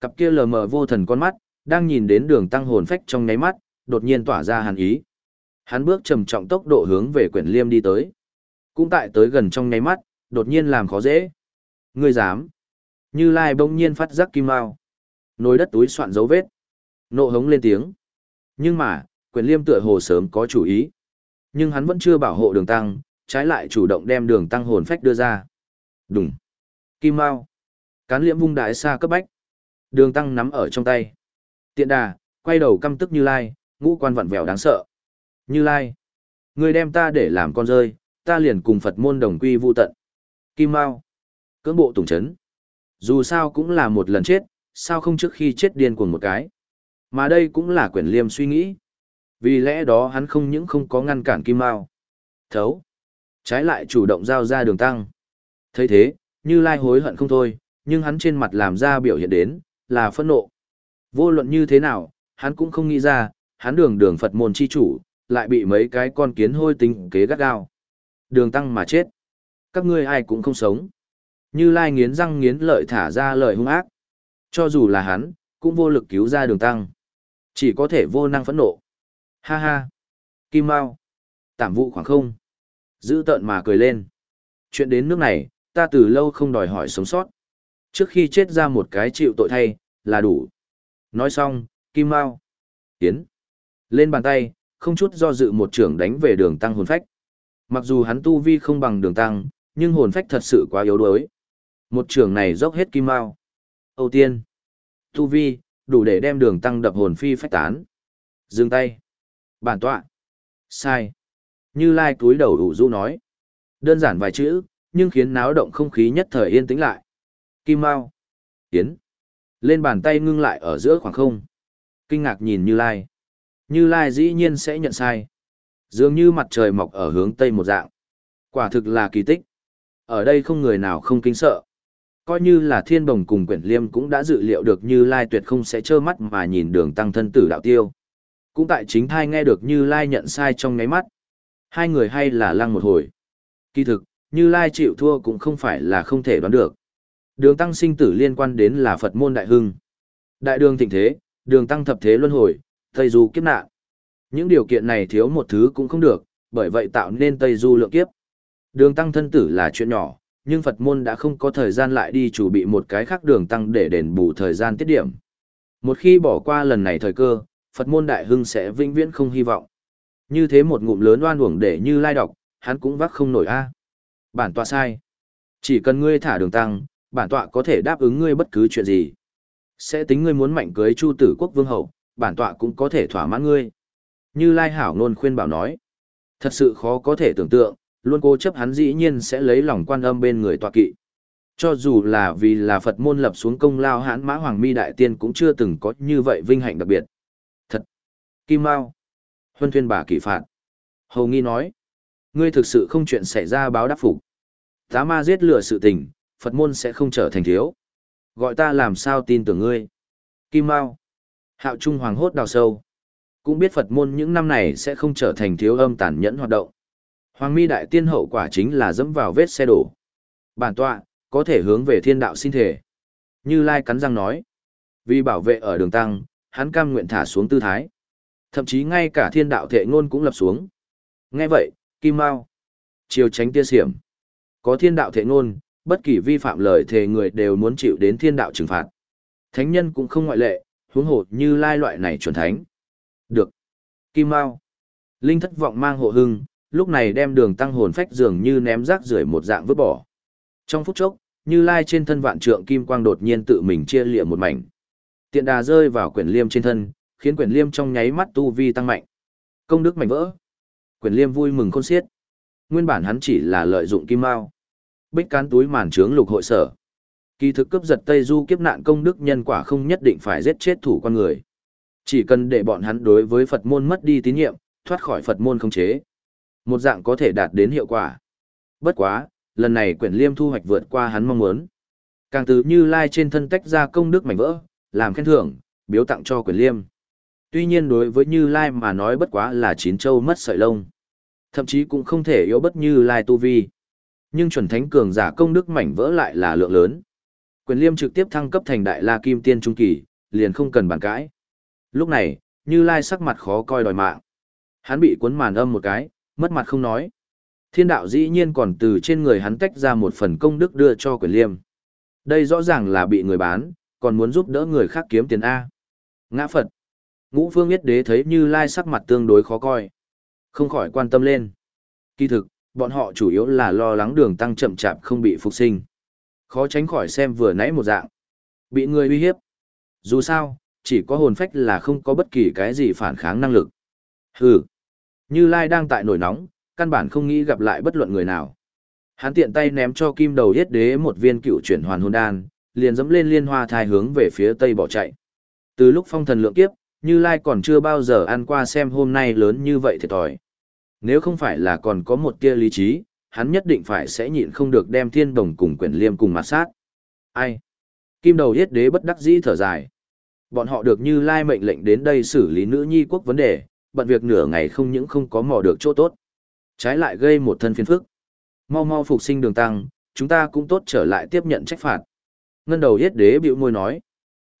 Cặp kia lờ mờ vô thần con mắt, đang nhìn đến đường tăng hồn phách trong nháy mắt, đột nhiên tỏa ra hàn ý. Hắn bước trầm trọng tốc độ hướng về quyển liêm đi tới. Cũng tại tới gần trong nháy mắt, đột nhiên làm khó dễ. Ngươi dám. Như Lai bỗng nhiên phát giác kim mao. Nồi đất túi soạn dấu vết. Nộ hống lên tiếng. Nhưng mà, quyền liêm tựa hồ sớm có chủ ý. Nhưng hắn vẫn chưa bảo hộ đường tăng, trái lại chủ động đem đường tăng hồn phách đưa ra. Đúng. Kim Mao. Cán liễm vung đại xa cấp bách. Đường tăng nắm ở trong tay. Tiện đà, quay đầu căm tức như lai, ngũ quan vặn vẹo đáng sợ. Như lai. Người đem ta để làm con rơi, ta liền cùng Phật môn đồng quy vu tận. Kim Mao. Cưỡng bộ tùng chấn. Dù sao cũng là một lần chết, sao không trước khi chết điên cuồng một cái. Mà đây cũng là quyển liêm suy nghĩ. Vì lẽ đó hắn không những không có ngăn cản Kim Mao. Thấu. Trái lại chủ động giao ra đường tăng. thấy thế, như lai hối hận không thôi, nhưng hắn trên mặt làm ra biểu hiện đến, là phẫn nộ. Vô luận như thế nào, hắn cũng không nghĩ ra, hắn đường đường Phật môn chi chủ, lại bị mấy cái con kiến hôi tính kế gắt gao. Đường tăng mà chết. Các ngươi ai cũng không sống. Như lai nghiến răng nghiến lợi thả ra lời hung ác. Cho dù là hắn, cũng vô lực cứu ra đường tăng. Chỉ có thể vô năng phẫn nộ. Ha ha. Kim Mao. Tảm vụ khoảng không. Giữ tợn mà cười lên. Chuyện đến nước này, ta từ lâu không đòi hỏi sống sót. Trước khi chết ra một cái chịu tội thay, là đủ. Nói xong, Kim Mao. Tiến. Lên bàn tay, không chút do dự một trưởng đánh về đường tăng hồn phách. Mặc dù hắn tu vi không bằng đường tăng, nhưng hồn phách thật sự quá yếu đuối. Một trường này dốc hết kim mao. Âu tiên. Tu vi, đủ để đem đường tăng đập hồn phi phách tán. Dừng tay. Bản tọa. Sai. Như Lai cúi đầu ủ rũ nói. Đơn giản vài chữ, nhưng khiến náo động không khí nhất thời yên tĩnh lại. Kim Mao. Tiến. Lên bàn tay ngưng lại ở giữa khoảng không. Kinh ngạc nhìn Như Lai. Như Lai dĩ nhiên sẽ nhận sai. Dường như mặt trời mọc ở hướng tây một dạng. Quả thực là kỳ tích. Ở đây không người nào không kinh sợ. Coi như là thiên bồng cùng quyển liêm cũng đã dự liệu được Như Lai tuyệt không sẽ trơ mắt mà nhìn đường tăng thân tử đạo tiêu. Cũng tại chính thai nghe được Như Lai nhận sai trong ngáy mắt. Hai người hay là lăng một hồi. Kỳ thực, Như Lai chịu thua cũng không phải là không thể đoán được. Đường tăng sinh tử liên quan đến là Phật môn đại hưng. Đại đường thịnh thế, đường tăng thập thế luân hồi, Tây Du kiếp nạn. Những điều kiện này thiếu một thứ cũng không được, bởi vậy tạo nên Tây Du lượng kiếp. Đường tăng thân tử là chuyện nhỏ, nhưng Phật môn đã không có thời gian lại đi chủ bị một cái khác đường tăng để đền bù thời gian tiết điểm. Một khi bỏ qua lần này thời cơ, Phật môn đại hưng sẽ vĩnh viễn không hy vọng. Như thế một ngụm lớn oan uổng để như lai đọc, hắn cũng vác không nổi a. Bản tọa sai. Chỉ cần ngươi thả đường tăng, bản tọa có thể đáp ứng ngươi bất cứ chuyện gì. Sẽ tính ngươi muốn mạnh cưới Chu tử quốc vương hậu, bản tọa cũng có thể thỏa mãn ngươi. Như Lai Hảo nôn khuyên bảo nói. Thật sự khó có thể tưởng tượng, luôn cố chấp hắn dĩ nhiên sẽ lấy lòng quan âm bên người tọa kỵ. Cho dù là vì là Phật môn lập xuống công lao hãn mã hoàng mi đại tiên cũng chưa từng có như vậy vinh hạnh đặc biệt. Kim Mao! Huân thuyên bà kỳ phạt. Hầu nghi nói. Ngươi thực sự không chuyện xảy ra báo đáp phục. Tá ma giết lửa sự tình, Phật môn sẽ không trở thành thiếu. Gọi ta làm sao tin tưởng ngươi. Kim Mao. Hạo Trung Hoàng hốt đào sâu. Cũng biết Phật môn những năm này sẽ không trở thành thiếu âm tàn nhẫn hoạt động. Hoàng mi đại tiên hậu quả chính là dẫm vào vết xe đổ. Bản tọa, có thể hướng về thiên đạo xin thể. Như Lai cắn răng nói. Vì bảo vệ ở đường tăng, hắn cam nguyện thả xuống tư thái. Thậm chí ngay cả thiên đạo thệ ngôn cũng lập xuống. Nghe vậy, Kim Mao, chiều tránh tia xiểm. Có thiên đạo thệ ngôn, bất kỳ vi phạm lời thề người đều muốn chịu đến thiên đạo trừng phạt. Thánh nhân cũng không ngoại lệ, huống hồ như lai loại này chuẩn thánh. Được. Kim Mao. Linh thất vọng mang hộ hưng, lúc này đem đường tăng hồn phách dường như ném rác rưởi một dạng vứt bỏ. Trong phút chốc, như lai trên thân vạn trượng kim quang đột nhiên tự mình chia lịa một mảnh. Tiện đà rơi vào quyển liêm trên thân, khiến quyển liêm trong nháy mắt tu vi tăng mạnh. Công đức mạnh vỡ. Quyển liêm vui mừng khôn xiết. Nguyên bản hắn chỉ là lợi dụng kim mao. Bích cán túi màn trướng lục hội sở. Kỳ thực cướp giật Tây Du kiếp nạn công đức nhân quả không nhất định phải giết chết thủ con người. Chỉ cần để bọn hắn đối với Phật môn mất đi tín nhiệm, thoát khỏi Phật môn không chế. Một dạng có thể đạt đến hiệu quả. Bất quá, lần này quyển liêm thu hoạch vượt qua hắn mong muốn. Càng từ như lai trên thân tách ra công đức mảnh vỡ, làm khen thưởng, biếu tặng cho quyển liêm. Tuy nhiên đối với Như Lai mà nói bất quá là chín châu mất sợi lông. Thậm chí cũng không thể yếu bất Như Lai tu vi. Nhưng chuẩn thánh cường giả công đức mảnh vỡ lại là lượng lớn. Quyền liêm trực tiếp thăng cấp thành đại la kim tiên trung kỳ, liền không cần bàn cãi. Lúc này, Như Lai sắc mặt khó coi đòi mạng. Hắn bị cuốn màn âm một cái, mất mặt không nói. Thiên đạo dĩ nhiên còn từ trên người hắn tách ra một phần công đức đưa cho quyền liêm. Đây rõ ràng là bị người bán, còn muốn giúp đỡ người khác kiếm tiền A. Ngã Phật. Ngũ Phương Yết Đế thấy Như Lai sắc mặt tương đối khó coi. Không khỏi quan tâm lên. Kỳ thực, bọn họ chủ yếu là lo lắng đường tăng chậm chạp không bị phục sinh. Khó tránh khỏi xem vừa nãy một dạng. Bị người uy hiếp. Dù sao, chỉ có hồn phách là không có bất kỳ cái gì phản kháng năng lực. Hừ. Như Lai đang tại nổi nóng, căn bản không nghĩ gặp lại bất luận người nào. Hắn tiện tay ném cho kim đầu yết đế một viên cựu chuyển hoàn hồn đan, liền dẫm lên liên hoa thai hướng về phía tây bỏ chạy. Từ lúc phong thần lượng kiếp, như Lai còn chưa bao giờ ăn qua xem hôm nay lớn như vậy thiệt thòi. Nếu không phải là còn có một tia lý trí, hắn nhất định phải sẽ nhịn không được đem thiên đồng cùng quyển liêm cùng mặt sát. Ai? Kim đầu yết đế bất đắc dĩ thở dài. Bọn họ được như Lai mệnh lệnh đến đây xử lý nữ nhi quốc vấn đề, bận việc nửa ngày không những không có mò được chỗ tốt. Trái lại gây một thân phiền phức. Mau mau phục sinh đường tăng, chúng ta cũng tốt trở lại tiếp nhận trách phạt. Ngân đầu yết đế bĩu môi nói.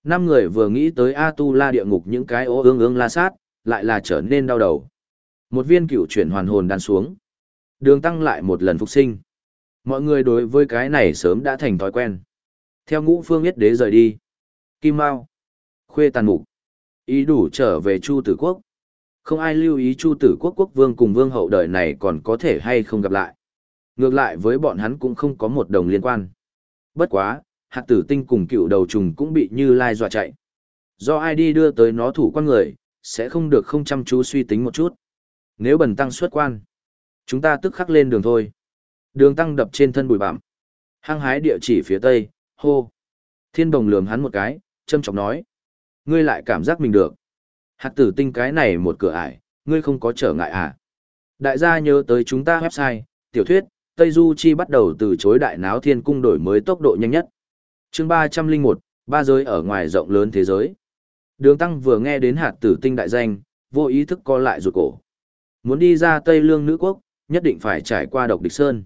Năm người vừa nghĩ tới A Tu La địa ngục những cái ô ương ương la sát, lại là trở nên đau đầu. Một viên cựu chuyển hoàn hồn đan xuống. Đường tăng lại một lần phục sinh. Mọi người đối với cái này sớm đã thành thói quen. Theo ngũ phương yết đế rời đi. Kim Mao. Khuê tàn mục. Ý đủ trở về Chu Tử Quốc. Không ai lưu ý Chu Tử Quốc quốc vương cùng vương hậu đời này còn có thể hay không gặp lại. Ngược lại với bọn hắn cũng không có một đồng liên quan. Bất quá, hạt tử tinh cùng cựu đầu trùng cũng bị như lai dọa chạy. Do ai đi đưa tới nó thủ quan người, sẽ không được không chăm chú suy tính một chút. Nếu bần tăng xuất quan, chúng ta tức khắc lên đường thôi. Đường tăng đập trên thân bụi bặm. Hăng hái địa chỉ phía tây, hô. Thiên đồng lườm hắn một cái, châm chọc nói. Ngươi lại cảm giác mình được. Hạt tử tinh cái này một cửa ải, ngươi không có trở ngại à? Đại gia nhớ tới chúng ta website, tiểu thuyết, Tây Du Chi bắt đầu từ chối đại náo thiên cung đổi mới tốc độ nhanh nhất chương ba trăm linh một ba giới ở ngoài rộng lớn thế giới. Đường Tăng vừa nghe đến hạt tử tinh đại danh, vô ý thức co lại ruột cổ. Muốn đi ra Tây Lương nữ quốc, nhất định phải trải qua độc địch sơn.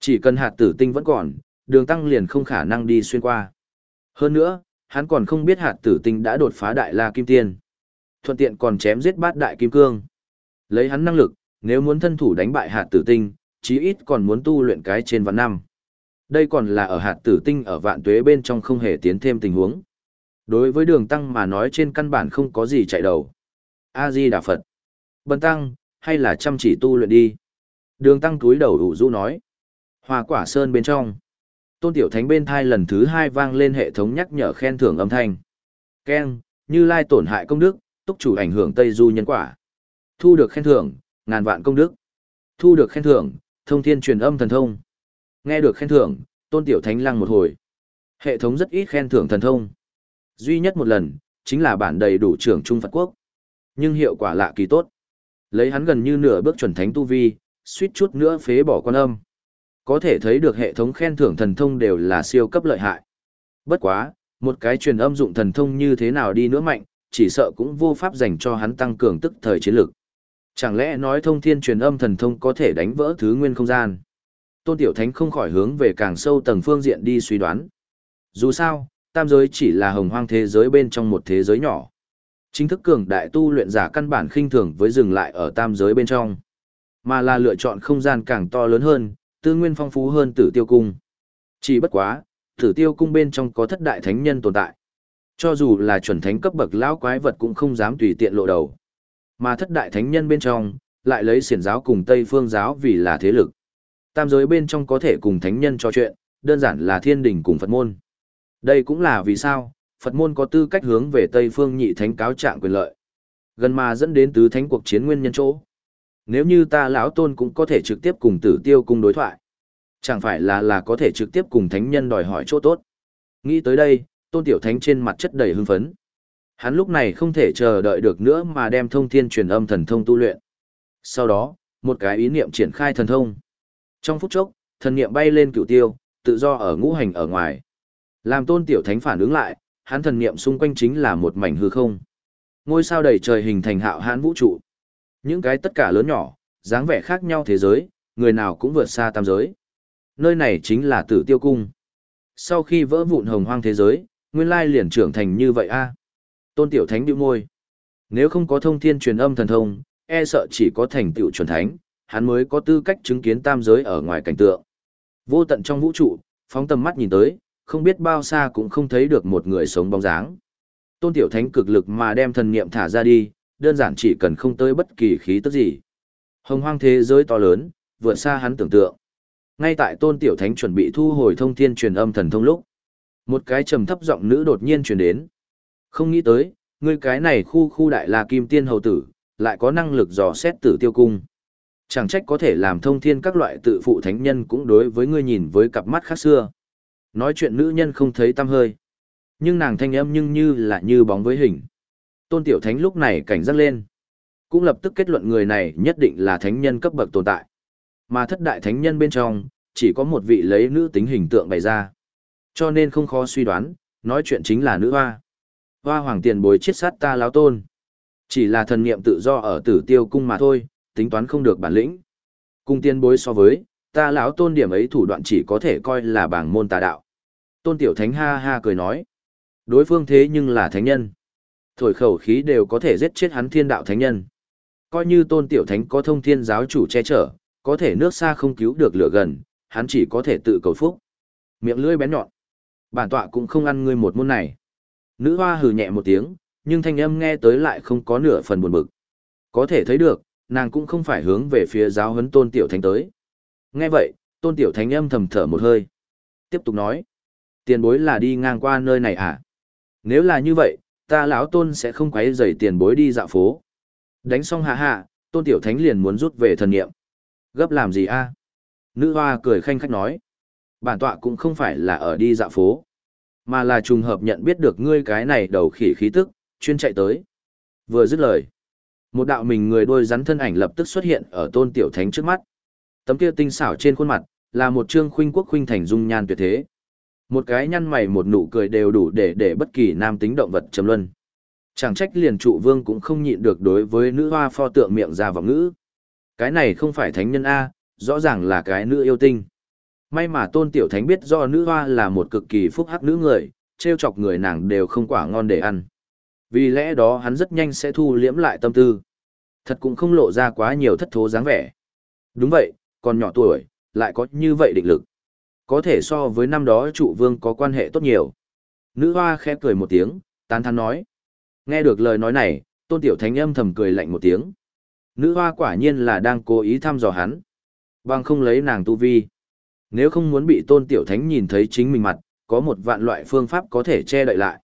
Chỉ cần hạt tử tinh vẫn còn, đường Tăng liền không khả năng đi xuyên qua. Hơn nữa, hắn còn không biết hạt tử tinh đã đột phá đại la kim tiên. Thuận tiện còn chém giết bát đại kim cương. Lấy hắn năng lực, nếu muốn thân thủ đánh bại hạt tử tinh, chí ít còn muốn tu luyện cái trên vạn năm. Đây còn là ở hạt tử tinh ở vạn tuế bên trong không hề tiến thêm tình huống. Đối với đường tăng mà nói trên căn bản không có gì chạy đầu. A-di Đà Phật. Bần tăng, hay là chăm chỉ tu luyện đi. Đường tăng túi đầu ủ rũ nói. hòa quả sơn bên trong. Tôn Tiểu Thánh bên thai lần thứ hai vang lên hệ thống nhắc nhở khen thưởng âm thanh. Ken, như lai tổn hại công đức, túc chủ ảnh hưởng Tây Du nhân quả. Thu được khen thưởng, ngàn vạn công đức. Thu được khen thưởng, thông thiên truyền âm thần thông. Nghe được khen thưởng, Tôn Tiểu Thánh lăng một hồi. Hệ thống rất ít khen thưởng thần thông. Duy nhất một lần, chính là bản đầy đủ trưởng Trung Phật Quốc. Nhưng hiệu quả lạ kỳ tốt. Lấy hắn gần như nửa bước chuẩn thánh tu vi, suýt chút nữa phế bỏ quan âm. Có thể thấy được hệ thống khen thưởng thần thông đều là siêu cấp lợi hại. Bất quá, một cái truyền âm dụng thần thông như thế nào đi nữa mạnh, chỉ sợ cũng vô pháp dành cho hắn tăng cường tức thời chiến lực. Chẳng lẽ nói thông thiên truyền âm thần thông có thể đánh vỡ thứ nguyên không gian? Tôn Tiểu Thánh không khỏi hướng về càng sâu tầng phương diện đi suy đoán. Dù sao, tam giới chỉ là hồng hoang thế giới bên trong một thế giới nhỏ. Chính thức cường đại tu luyện giả căn bản khinh thường với dừng lại ở tam giới bên trong, mà là lựa chọn không gian càng to lớn hơn, tư nguyên phong phú hơn tử tiêu cung. Chỉ bất quá, tử tiêu cung bên trong có thất đại thánh nhân tồn tại. Cho dù là chuẩn thánh cấp bậc lão quái vật cũng không dám tùy tiện lộ đầu. Mà thất đại thánh nhân bên trong, lại lấy xiển giáo cùng Tây phương giáo vì là thế lực. Tam giới bên trong có thể cùng thánh nhân trò chuyện, đơn giản là thiên đình cùng Phật môn. Đây cũng là vì sao, Phật môn có tư cách hướng về Tây phương nhị thánh cáo trạng quyền lợi. Gần mà dẫn đến tứ thánh cuộc chiến nguyên nhân chỗ. Nếu như ta lão tôn cũng có thể trực tiếp cùng tử tiêu cung đối thoại. Chẳng phải là là có thể trực tiếp cùng thánh nhân đòi hỏi chỗ tốt. Nghĩ tới đây, tôn tiểu thánh trên mặt chất đầy hưng phấn. Hắn lúc này không thể chờ đợi được nữa mà đem thông thiên truyền âm thần thông tu luyện. Sau đó, một cái ý niệm triển khai thần thông. Trong phút chốc, thần niệm bay lên cửu tiêu, tự do ở ngũ hành ở ngoài. Làm tôn tiểu thánh phản ứng lại, hắn thần niệm xung quanh chính là một mảnh hư không. Ngôi sao đầy trời hình thành hạo hãn vũ trụ. Những cái tất cả lớn nhỏ, dáng vẻ khác nhau thế giới, người nào cũng vượt xa tam giới. Nơi này chính là tử tiêu cung. Sau khi vỡ vụn hồng hoang thế giới, nguyên lai liền trưởng thành như vậy a à? Tôn tiểu thánh điệu môi. Nếu không có thông thiên truyền âm thần thông, e sợ chỉ có thành tựu chuẩn thánh, hắn mới có tư cách chứng kiến tam giới ở ngoài cảnh tượng. Vô tận trong vũ trụ, phóng tầm mắt nhìn tới, không biết bao xa cũng không thấy được một người sống bóng dáng. Tôn Tiểu Thánh cực lực mà đem thần niệm thả ra đi, đơn giản chỉ cần không tới bất kỳ khí tức gì. Hồng hoang thế giới to lớn, vượt xa hắn tưởng tượng. Ngay tại Tôn Tiểu Thánh chuẩn bị thu hồi thông thiên truyền âm thần thông lúc, một cái trầm thấp giọng nữ đột nhiên truyền đến. Không nghĩ tới, ngươi cái này khu khu đại la kim tiên hầu tử, lại có năng lực dò xét tử tiêu cung. Chẳng trách có thể làm thông thiên các loại tự phụ thánh nhân cũng đối với ngươi nhìn với cặp mắt khác xưa. Nói chuyện nữ nhân không thấy tâm hơi. Nhưng nàng thanh âm nhưng như là như bóng với hình. Tôn Tiểu Thánh lúc này cảnh giác lên. Cũng lập tức kết luận người này nhất định là thánh nhân cấp bậc tồn tại. Mà thất đại thánh nhân bên trong, chỉ có một vị lấy nữ tính hình tượng bày ra. Cho nên không khó suy đoán, nói chuyện chính là nữ hoa. Hoa hoàng tiền bối chết sát ta láo tôn. Chỉ là thần niệm tự do ở tử tiêu cung mà thôi, tính toán không được bản lĩnh. Cung tiên bối so với, ta lão tôn điểm ấy thủ đoạn chỉ có thể coi là bảng môn tà đạo. Tôn tiểu thánh ha ha cười nói. Đối phương thế nhưng là thánh nhân. Thổi khẩu khí đều có thể giết chết hắn thiên đạo thánh nhân. Coi như tôn tiểu thánh có thông thiên giáo chủ che chở, có thể nước xa không cứu được lửa gần, hắn chỉ có thể tự cầu phúc. Miệng lưỡi bén nhọn. Bản tọa cũng không ăn ngươi một môn này. Nữ hoa hừ nhẹ một tiếng, nhưng thanh âm nghe tới lại không có nửa phần buồn bực. Có thể thấy được, nàng cũng không phải hướng về phía giáo huấn tôn tiểu thánh tới. Nghe vậy, tôn tiểu thánh âm thầm thở một hơi. Tiếp tục nói. Tiền bối là đi ngang qua nơi này à? Nếu là như vậy, ta lão tôn sẽ không quấy rầy tiền bối đi dạo phố. Đánh xong hạ hạ, tôn tiểu thánh liền muốn rút về thần nghiệm. Gấp làm gì a? Nữ hoa cười khanh khách nói. Bản tọa cũng không phải là ở đi dạo phố, mà là trùng hợp nhận biết được ngươi cái này đầu khỉ khí tức, chuyên chạy tới. Vừa dứt lời, một đạo mình người đôi rắn thân ảnh lập tức xuất hiện ở tôn tiểu thánh trước mắt. Tấm kia tinh xảo trên khuôn mặt, là một trương khuynh quốc khuynh thành dung nhan tuyệt thế. Một cái nhăn mày một nụ cười đều đủ để để bất kỳ nam tính động vật trầm luân. Chẳng trách liền trụ vương cũng không nhịn được đối với nữ hoa pho tượng miệng ra vào ngữ. Cái này không phải thánh nhân A, rõ ràng là cái nữ yêu tinh. May mà tôn tiểu thánh biết do nữ hoa là một cực kỳ phúc hắc nữ người, trêu chọc người nàng đều không quả ngon để ăn. Vì lẽ đó hắn rất nhanh sẽ thu liễm lại tâm tư. Thật cũng không lộ ra quá nhiều thất thố dáng vẻ. Đúng vậy, còn nhỏ tuổi, lại có như vậy định lực. Có thể so với năm đó trụ vương có quan hệ tốt nhiều. Nữ hoa khẽ cười một tiếng, tán thán nói. Nghe được lời nói này, tôn tiểu thánh âm thầm cười lạnh một tiếng. Nữ hoa quả nhiên là đang cố ý thăm dò hắn. Bằng không lấy nàng tu vi. Nếu không muốn bị tôn tiểu thánh nhìn thấy chính mình mặt, có một vạn loại phương pháp có thể che đậy lại.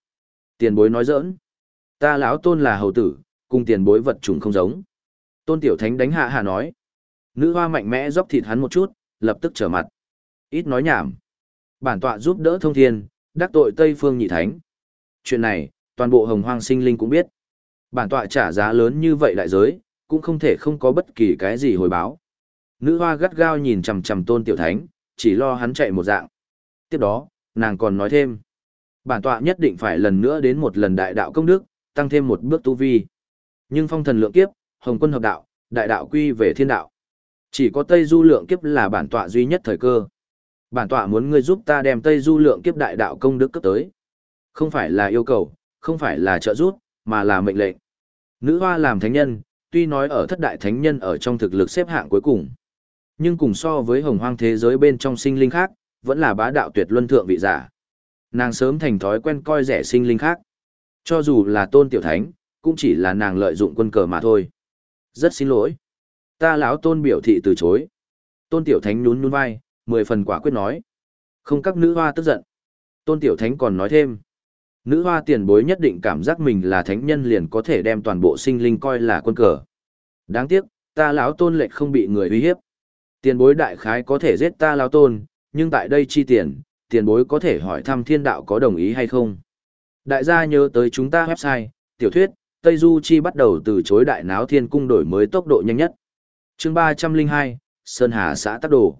Tiền bối nói giỡn. Ta lão tôn là hầu tử, cùng tiền bối vật trùng không giống. Tôn tiểu thánh đánh hạ hạ nói. Nữ hoa mạnh mẽ dốc thịt hắn một chút, lập tức trở mặt. Ít nói nhảm. Bản tọa giúp đỡ thông thiên, đắc tội Tây Phương nhị thánh. Chuyện này, toàn bộ hồng hoang sinh linh cũng biết. Bản tọa trả giá lớn như vậy đại giới, cũng không thể không có bất kỳ cái gì hồi báo. Nữ hoa gắt gao nhìn chằm chằm tôn tiểu thánh, chỉ lo hắn chạy một dạng. Tiếp đó, nàng còn nói thêm. Bản tọa nhất định phải lần nữa đến một lần đại đạo công đức, tăng thêm một bước tu vi. Nhưng phong thần lượng kiếp, hồng quân hợp đạo, đại đạo quy về thiên đạo. Chỉ có Tây Du lượng kiếp là bản tọa duy nhất thời cơ. Bản tọa muốn ngươi giúp ta đem Tây Du lượng kiếp đại đạo công đức cấp tới. Không phải là yêu cầu, không phải là trợ giúp, mà là mệnh lệnh. Nữ hoa làm thánh nhân, tuy nói ở thất đại thánh nhân ở trong thực lực xếp hạng cuối cùng. Nhưng cùng so với hồng hoang thế giới bên trong sinh linh khác, vẫn là bá đạo tuyệt luân thượng vị giả. Nàng sớm thành thói quen coi rẻ sinh linh khác. Cho dù là tôn tiểu thánh, cũng chỉ là nàng lợi dụng quân cờ mà thôi. Rất xin lỗi. Ta lão tôn biểu thị từ chối. Tôn tiểu thánh nhún nhún vai, mười phần quả quyết nói. Không các nữ hoa tức giận. Tôn tiểu thánh còn nói thêm. Nữ hoa tiền bối nhất định cảm giác mình là thánh nhân liền có thể đem toàn bộ sinh linh coi là quân cờ. Đáng tiếc, ta lão tôn lệch không bị người uy hiếp. Tiền bối đại khái có thể giết ta lão tôn, nhưng tại đây chi tiền, tiền bối có thể hỏi thăm thiên đạo có đồng ý hay không. Đại gia nhớ tới chúng ta website, tiểu thuyết, Tây Du Chi bắt đầu từ chối đại náo thiên cung đổi mới tốc độ nhanh nhất. chương 302, Sơn Hà xã Tắc Đồ.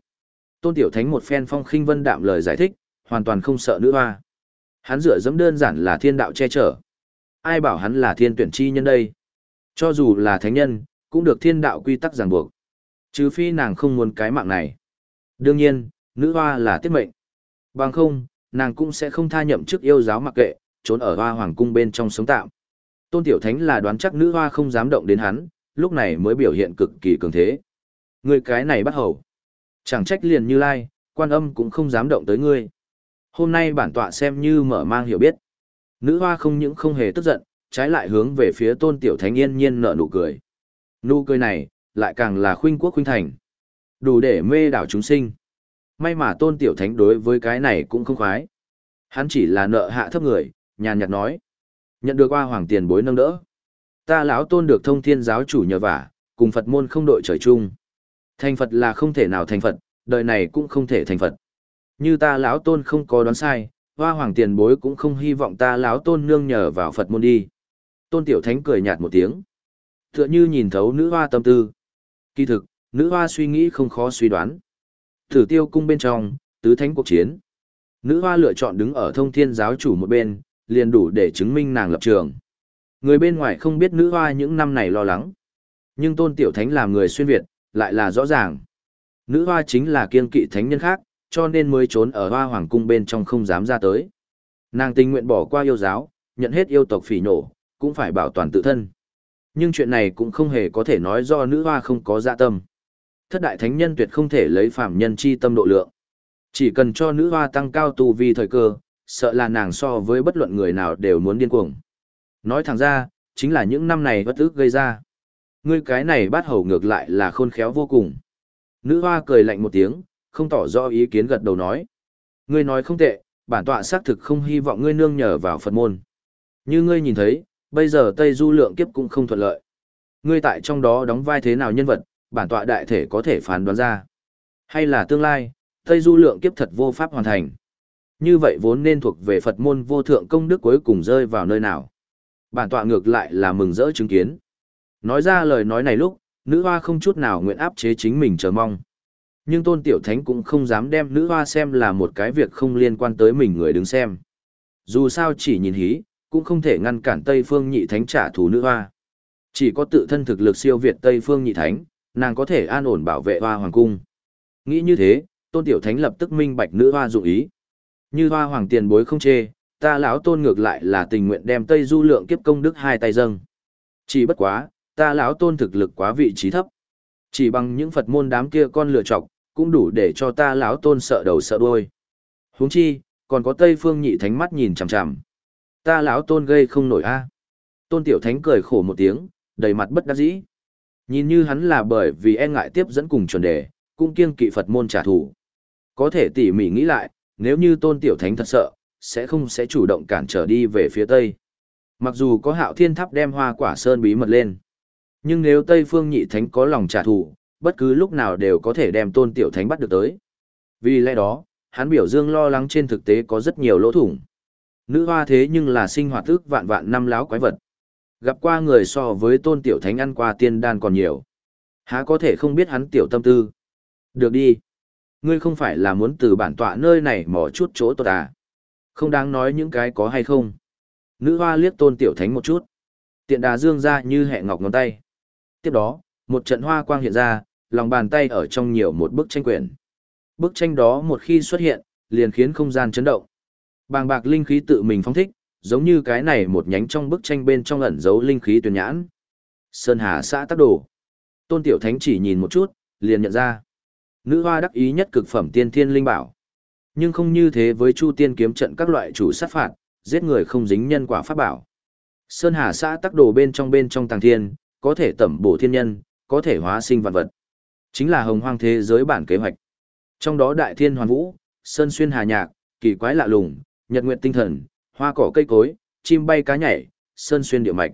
Tôn Tiểu Thánh một phen phong khinh vân đạm lời giải thích, hoàn toàn không sợ nữ hoa. Hắn dựa dẫm đơn giản là thiên đạo che chở. Ai bảo hắn là thiên tuyển chi nhân đây? Cho dù là thánh nhân, cũng được thiên đạo quy tắc ràng buộc. Trừ phi nàng không muốn cái mạng này. Đương nhiên, nữ hoa là tiết mệnh. Bằng không, nàng cũng sẽ không tha nhậm chức yêu giáo mặc kệ, trốn ở hoa hoàng cung bên trong sống tạm. Tôn Tiểu Thánh là đoán chắc nữ hoa không dám động đến hắn, lúc này mới biểu hiện cực kỳ cường thế. Người cái này bắt hầu. Chẳng trách liền như lai, quan âm cũng không dám động tới ngươi. Hôm nay bản tọa xem như mở mang hiểu biết. Nữ hoa không những không hề tức giận, trái lại hướng về phía tôn tiểu thánh yên nhiên nở nụ cười. Nụ cười này, lại càng là khuynh quốc khuynh thành. Đủ để mê đảo chúng sinh. May mà tôn tiểu thánh đối với cái này cũng không khoái. Hắn chỉ là nợ hạ thấp người, nhàn nhạt nói. Nhận được qua hoàng tiền bối nâng đỡ. Ta lão tôn được thông thiên giáo chủ nhờ vả, cùng Phật môn không đội trời chung. Thành Phật là không thể nào thành Phật, đời này cũng không thể thành Phật. Như ta lão tôn không có đoán sai, hoa hoàng tiền bối cũng không hy vọng ta lão tôn nương nhờ vào Phật môn đi. Tôn tiểu thánh cười nhạt một tiếng. Tựa như nhìn thấu nữ hoa tâm tư. Kỳ thực, nữ hoa suy nghĩ không khó suy đoán. Thử tiêu cung bên trong, tứ thánh cuộc chiến. Nữ hoa lựa chọn đứng ở thông thiên giáo chủ một bên, liền đủ để chứng minh nàng lập trường. Người bên ngoài không biết nữ hoa những năm này lo lắng. Nhưng tôn tiểu thánh làm người xuyên Việt, lại là rõ ràng. Nữ hoa chính là kiên kỵ thánh nhân khác, cho nên mới trốn ở hoa hoàng cung bên trong không dám ra tới. Nàng tình nguyện bỏ qua yêu giáo, nhận hết yêu tộc phỉ nổ, cũng phải bảo toàn tự thân. Nhưng chuyện này cũng không hề có thể nói do nữ hoa không có dạ tâm. Thất đại thánh nhân tuyệt không thể lấy phạm nhân chi tâm độ lượng. Chỉ cần cho nữ hoa tăng cao tu vi thời cơ, sợ là nàng so với bất luận người nào đều muốn điên cuồng. Nói thẳng ra, chính là những năm này bất ức gây ra. Ngươi cái này bắt hầu ngược lại là khôn khéo vô cùng. Nữ hoa cười lạnh một tiếng, không tỏ rõ ý kiến gật đầu nói. Ngươi nói không tệ, bản tọa xác thực không hy vọng ngươi nương nhờ vào Phật môn. Như ngươi nhìn thấy, bây giờ Tây Du lượng kiếp cũng không thuận lợi. Ngươi tại trong đó đóng vai thế nào nhân vật, bản tọa đại thể có thể phán đoán ra. Hay là tương lai, Tây Du lượng kiếp thật vô pháp hoàn thành. Như vậy vốn nên thuộc về Phật môn vô thượng công đức cuối cùng rơi vào nơi nào. Bản tọa ngược lại là mừng rỡ chứng kiến. Nói ra lời nói này lúc, nữ hoa không chút nào nguyện áp chế chính mình chờ mong. Nhưng tôn tiểu thánh cũng không dám đem nữ hoa xem là một cái việc không liên quan tới mình người đứng xem. Dù sao chỉ nhìn hí, cũng không thể ngăn cản Tây Phương nhị thánh trả thù nữ hoa. Chỉ có tự thân thực lực siêu việt Tây Phương nhị thánh, nàng có thể an ổn bảo vệ hoa hoàng cung. Nghĩ như thế, tôn tiểu thánh lập tức minh bạch nữ hoa dụng ý. Như hoa hoàng tiền bối không chê, ta lão tôn ngược lại là tình nguyện đem Tây Du lượng kiếp công đức hai tay dâng. Chỉ bất quá, ta lão tôn thực lực quá vị trí thấp. Chỉ bằng những Phật môn đám kia con lựa chọc, cũng đủ để cho ta lão tôn sợ đầu sợ đuôi. Huống chi, còn có Tây Phương Nhị Thánh mắt nhìn chằm chằm. Ta lão tôn gây không nổi a. Tôn Tiểu Thánh cười khổ một tiếng, đầy mặt bất đắc dĩ. Nhìn như hắn là bởi vì e ngại tiếp dẫn cùng chuẩn đề, cũng kiêng kỵ Phật môn trả thù. Có thể tỉ mỉ nghĩ lại, nếu như Tôn Tiểu Thánh thật sợ, sẽ không sẽ chủ động cản trở đi về phía Tây. Mặc dù có hạo thiên tháp đem hoa quả sơn bí mật lên. Nhưng nếu Tây Phương Nhị Thánh có lòng trả thù, bất cứ lúc nào đều có thể đem tôn tiểu thánh bắt được tới. Vì lẽ đó, hắn biểu dương lo lắng trên thực tế có rất nhiều lỗ thủng. Nữ hoa thế nhưng là sinh hoạt thức vạn vạn năm láo quái vật. Gặp qua người so với tôn tiểu thánh ăn qua tiên đan còn nhiều. Há có thể không biết hắn tiểu tâm tư. Được đi. Ngươi không phải là muốn từ bản tọa nơi này mò chút chỗ tốt à. Không đáng nói những cái có hay không. Nữ hoa liếc tôn tiểu thánh một chút. Tiện đà dương ra như hẹ ngọc ngón tay. Tiếp đó, một trận hoa quang hiện ra, lòng bàn tay ở trong nhiều một bức tranh quyển. Bức tranh đó một khi xuất hiện, liền khiến không gian chấn động. Bàng bạc linh khí tự mình phóng thích, giống như cái này một nhánh trong bức tranh bên trong ẩn giấu linh khí tuyển nhãn. Sơn Hà xã tác đồ. Tôn Tiểu Thánh chỉ nhìn một chút, liền nhận ra. Nữ hoa đắc ý nhất cực phẩm tiên thiên linh bảo. Nhưng không như thế với Chu Tiên kiếm trận các loại chủ sát phạt, giết người không dính nhân quả pháp bảo. Sơn Hà xã tắc đồ bên trong bên trong tàng thiên, có thể tẩm bổ thiên nhân, có thể hóa sinh vạn vật. Chính là hồng hoang thế giới bản kế hoạch. Trong đó đại thiên hoàn vũ, sơn xuyên hà nhạc, kỳ quái lạ lùng, nhật nguyện tinh thần, hoa cỏ cây cối, chim bay cá nhảy, sơn xuyên địa mạch.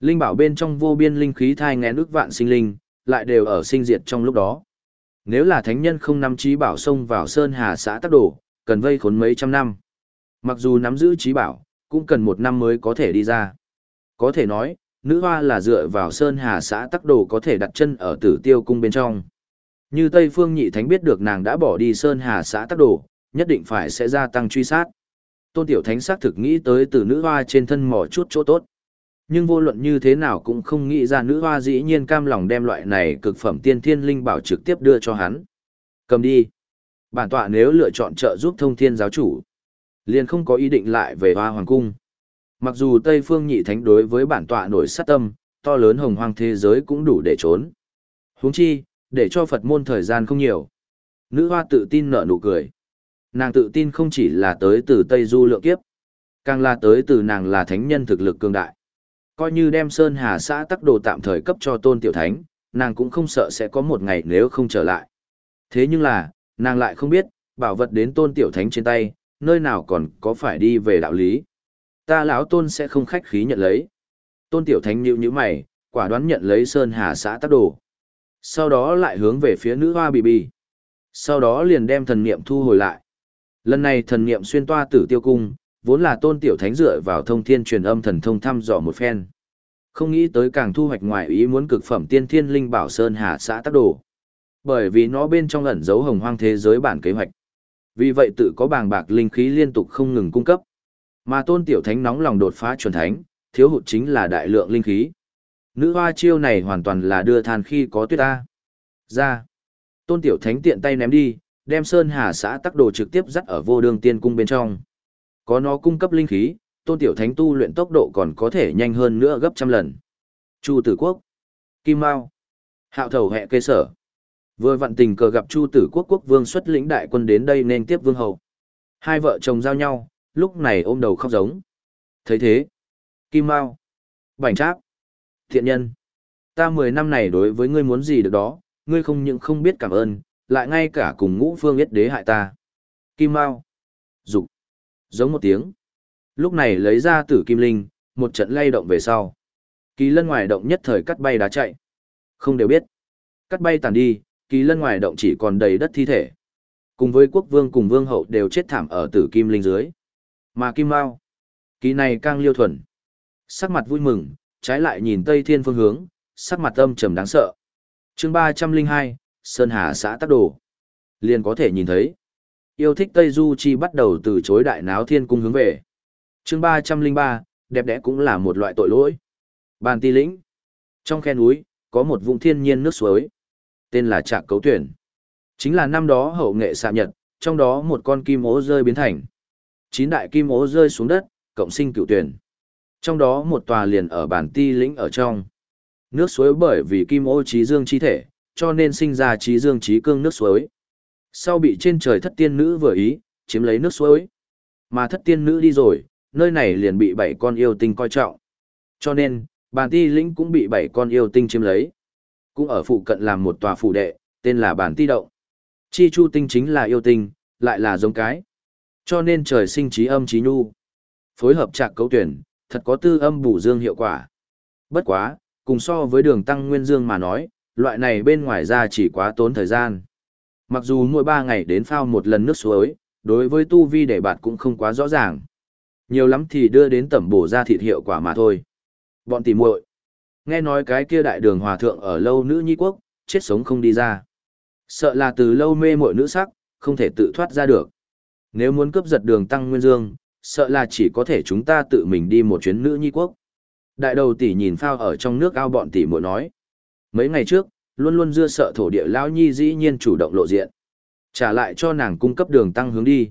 Linh bảo bên trong vô biên linh khí thai ngén ước vạn sinh linh, lại đều ở sinh diệt trong lúc đó. Nếu là thánh nhân không nắm trí bảo xông vào sơn hà xã tắc đổ, cần vây khốn mấy trăm năm. Mặc dù nắm giữ trí bảo, cũng cần một năm mới có thể đi ra. Có thể nói, nữ hoa là dựa vào sơn hà xã tắc đồ có thể đặt chân ở tử tiêu cung bên trong. Như Tây Phương Nhị Thánh biết được nàng đã bỏ đi sơn hà xã tắc đồ, nhất định phải sẽ gia tăng truy sát. Tôn Tiểu Thánh xác thực nghĩ tới từ nữ hoa trên thân mỏ chút chỗ tốt. Nhưng vô luận như thế nào cũng không nghĩ ra nữ hoa dĩ nhiên cam lòng đem loại này cực phẩm tiên thiên linh bảo trực tiếp đưa cho hắn. Cầm đi. Bản tọa nếu lựa chọn trợ giúp thông thiên giáo chủ, liền không có ý định lại về hoa hoàng cung. Mặc dù Tây Phương Nhị Thánh đối với bản tọa nổi sát tâm, to lớn hồng hoang thế giới cũng đủ để trốn. Huống chi, để cho Phật môn thời gian không nhiều. Nữ hoa tự tin nở nụ cười. Nàng tự tin không chỉ là tới từ Tây Du lượng kiếp, càng là tới từ nàng là thánh nhân thực lực cường đại. Coi như đem Sơn Hà xã tắc đồ tạm thời cấp cho tôn tiểu thánh, nàng cũng không sợ sẽ có một ngày nếu không trở lại. Thế nhưng là, nàng lại không biết, bảo vật đến tôn tiểu thánh trên tay, nơi nào còn có phải đi về đạo lý. Ta lão tôn sẽ không khách khí nhận lấy. Tôn tiểu thánh nhịu nhữ mày quả đoán nhận lấy sơn hà xã tắc đồ. Sau đó lại hướng về phía nữ hoa bì bì. Sau đó liền đem thần niệm thu hồi lại. Lần này thần niệm xuyên toa tử tiêu cung vốn là tôn tiểu thánh dựa vào thông thiên truyền âm thần thông thăm dò một phen không nghĩ tới càng thu hoạch ngoài ý muốn cực phẩm tiên thiên linh bảo sơn hà xã tắc đồ bởi vì nó bên trong ẩn dấu hồng hoang thế giới bản kế hoạch vì vậy tự có bàng bạc linh khí liên tục không ngừng cung cấp mà tôn tiểu thánh nóng lòng đột phá chuẩn thánh, thiếu hụt chính là đại lượng linh khí. Nữ hoa chiêu này hoàn toàn là đưa than khi có tuyết ta. Ra. Tôn tiểu thánh tiện tay ném đi, đem sơn hà xã tắc đồ trực tiếp dắt ở vô đường tiên cung bên trong. Có nó cung cấp linh khí, tôn tiểu thánh tu luyện tốc độ còn có thể nhanh hơn nữa gấp trăm lần. Chu tử quốc. Kim Mao. Hạo thầu hẹ cây sở. Vừa vặn tình cờ gặp Chu tử quốc quốc vương xuất lĩnh đại quân đến đây nên tiếp vương hầu. Hai vợ chồng giao nhau, lúc này ôm đầu khóc giống. thấy thế, Kim Mao, Bảnh Tráp, Thiện Nhân, ta mười năm này đối với ngươi muốn gì được đó, ngươi không những không biết cảm ơn, lại ngay cả cùng ngũ phương yết đế hại ta. Kim Mao, Giống một tiếng. Lúc này lấy ra tử kim linh, một trận lay động về sau. Kỳ lân ngoài động nhất thời cắt bay đá chạy. Không đều biết. Cắt bay tàn đi, kỳ lân ngoài động chỉ còn đầy đất thi thể. Cùng với quốc vương cùng vương hậu đều chết thảm ở tử kim linh dưới. Mà kim mao, kỳ này càng liêu thuần. Sắc mặt vui mừng, trái lại nhìn tây thiên phương hướng, sắc mặt âm trầm đáng sợ. chương ba trăm linh hai Sơn Hà xã Tắc Đồ. Liền có thể nhìn thấy. Yêu thích Tây Du Chi bắt đầu từ chối đại náo thiên cung hướng về. chương ba trăm linh ba đẹp đẽ cũng là một loại tội lỗi. Bàn ti lĩnh. Trong khe núi, có một vùng thiên nhiên nước suối. Tên là Trạc Cấu Tuyển. Chính là năm đó hậu nghệ xạ nhật, trong đó một con kim ố rơi biến thành. Chín đại kim ố rơi xuống đất, cộng sinh cựu tuyển. Trong đó một tòa liền ở bản ti lĩnh ở trong. Nước suối bởi vì kim ô trí dương chi thể, cho nên sinh ra trí dương trí cương nước suối. Sau bị trên trời thất tiên nữ vừa ý, chiếm lấy nước suối. Mà thất tiên nữ đi rồi, nơi này liền bị bảy con yêu tinh coi trọng. Cho nên, bản ti lĩnh cũng bị bảy con yêu tinh chiếm lấy. Cũng ở phụ cận làm một tòa phủ đệ, tên là bản ti động. Chi chu tinh chính là yêu tinh, lại là giống cái. Cho nên trời sinh trí âm trí nhu. Phối hợp trạc cấu tuyển, thật có tư âm bù dương hiệu quả. Bất quá, cùng so với đường tăng nguyên dương mà nói, loại này bên ngoài ra chỉ quá tốn thời gian. Mặc dù mỗi ba ngày đến phao một lần nước suối, đối với tu vi để bạt cũng không quá rõ ràng. Nhiều lắm thì đưa đến tẩm bổ ra thịt hiệu quả mà thôi. Bọn tỉ muội Nghe nói cái kia đại đường hòa thượng ở lâu nữ nhi quốc, chết sống không đi ra. Sợ là từ lâu mê muội nữ sắc, không thể tự thoát ra được. Nếu muốn cướp giật đường tăng nguyên dương, sợ là chỉ có thể chúng ta tự mình đi một chuyến nữ nhi quốc. Đại đầu tỷ nhìn phao ở trong nước ao bọn tỷ muội nói. Mấy ngày trước, luôn luôn dưa sợ thổ địa lão nhi dĩ nhiên chủ động lộ diện. Trả lại cho nàng cung cấp đường tăng hướng đi.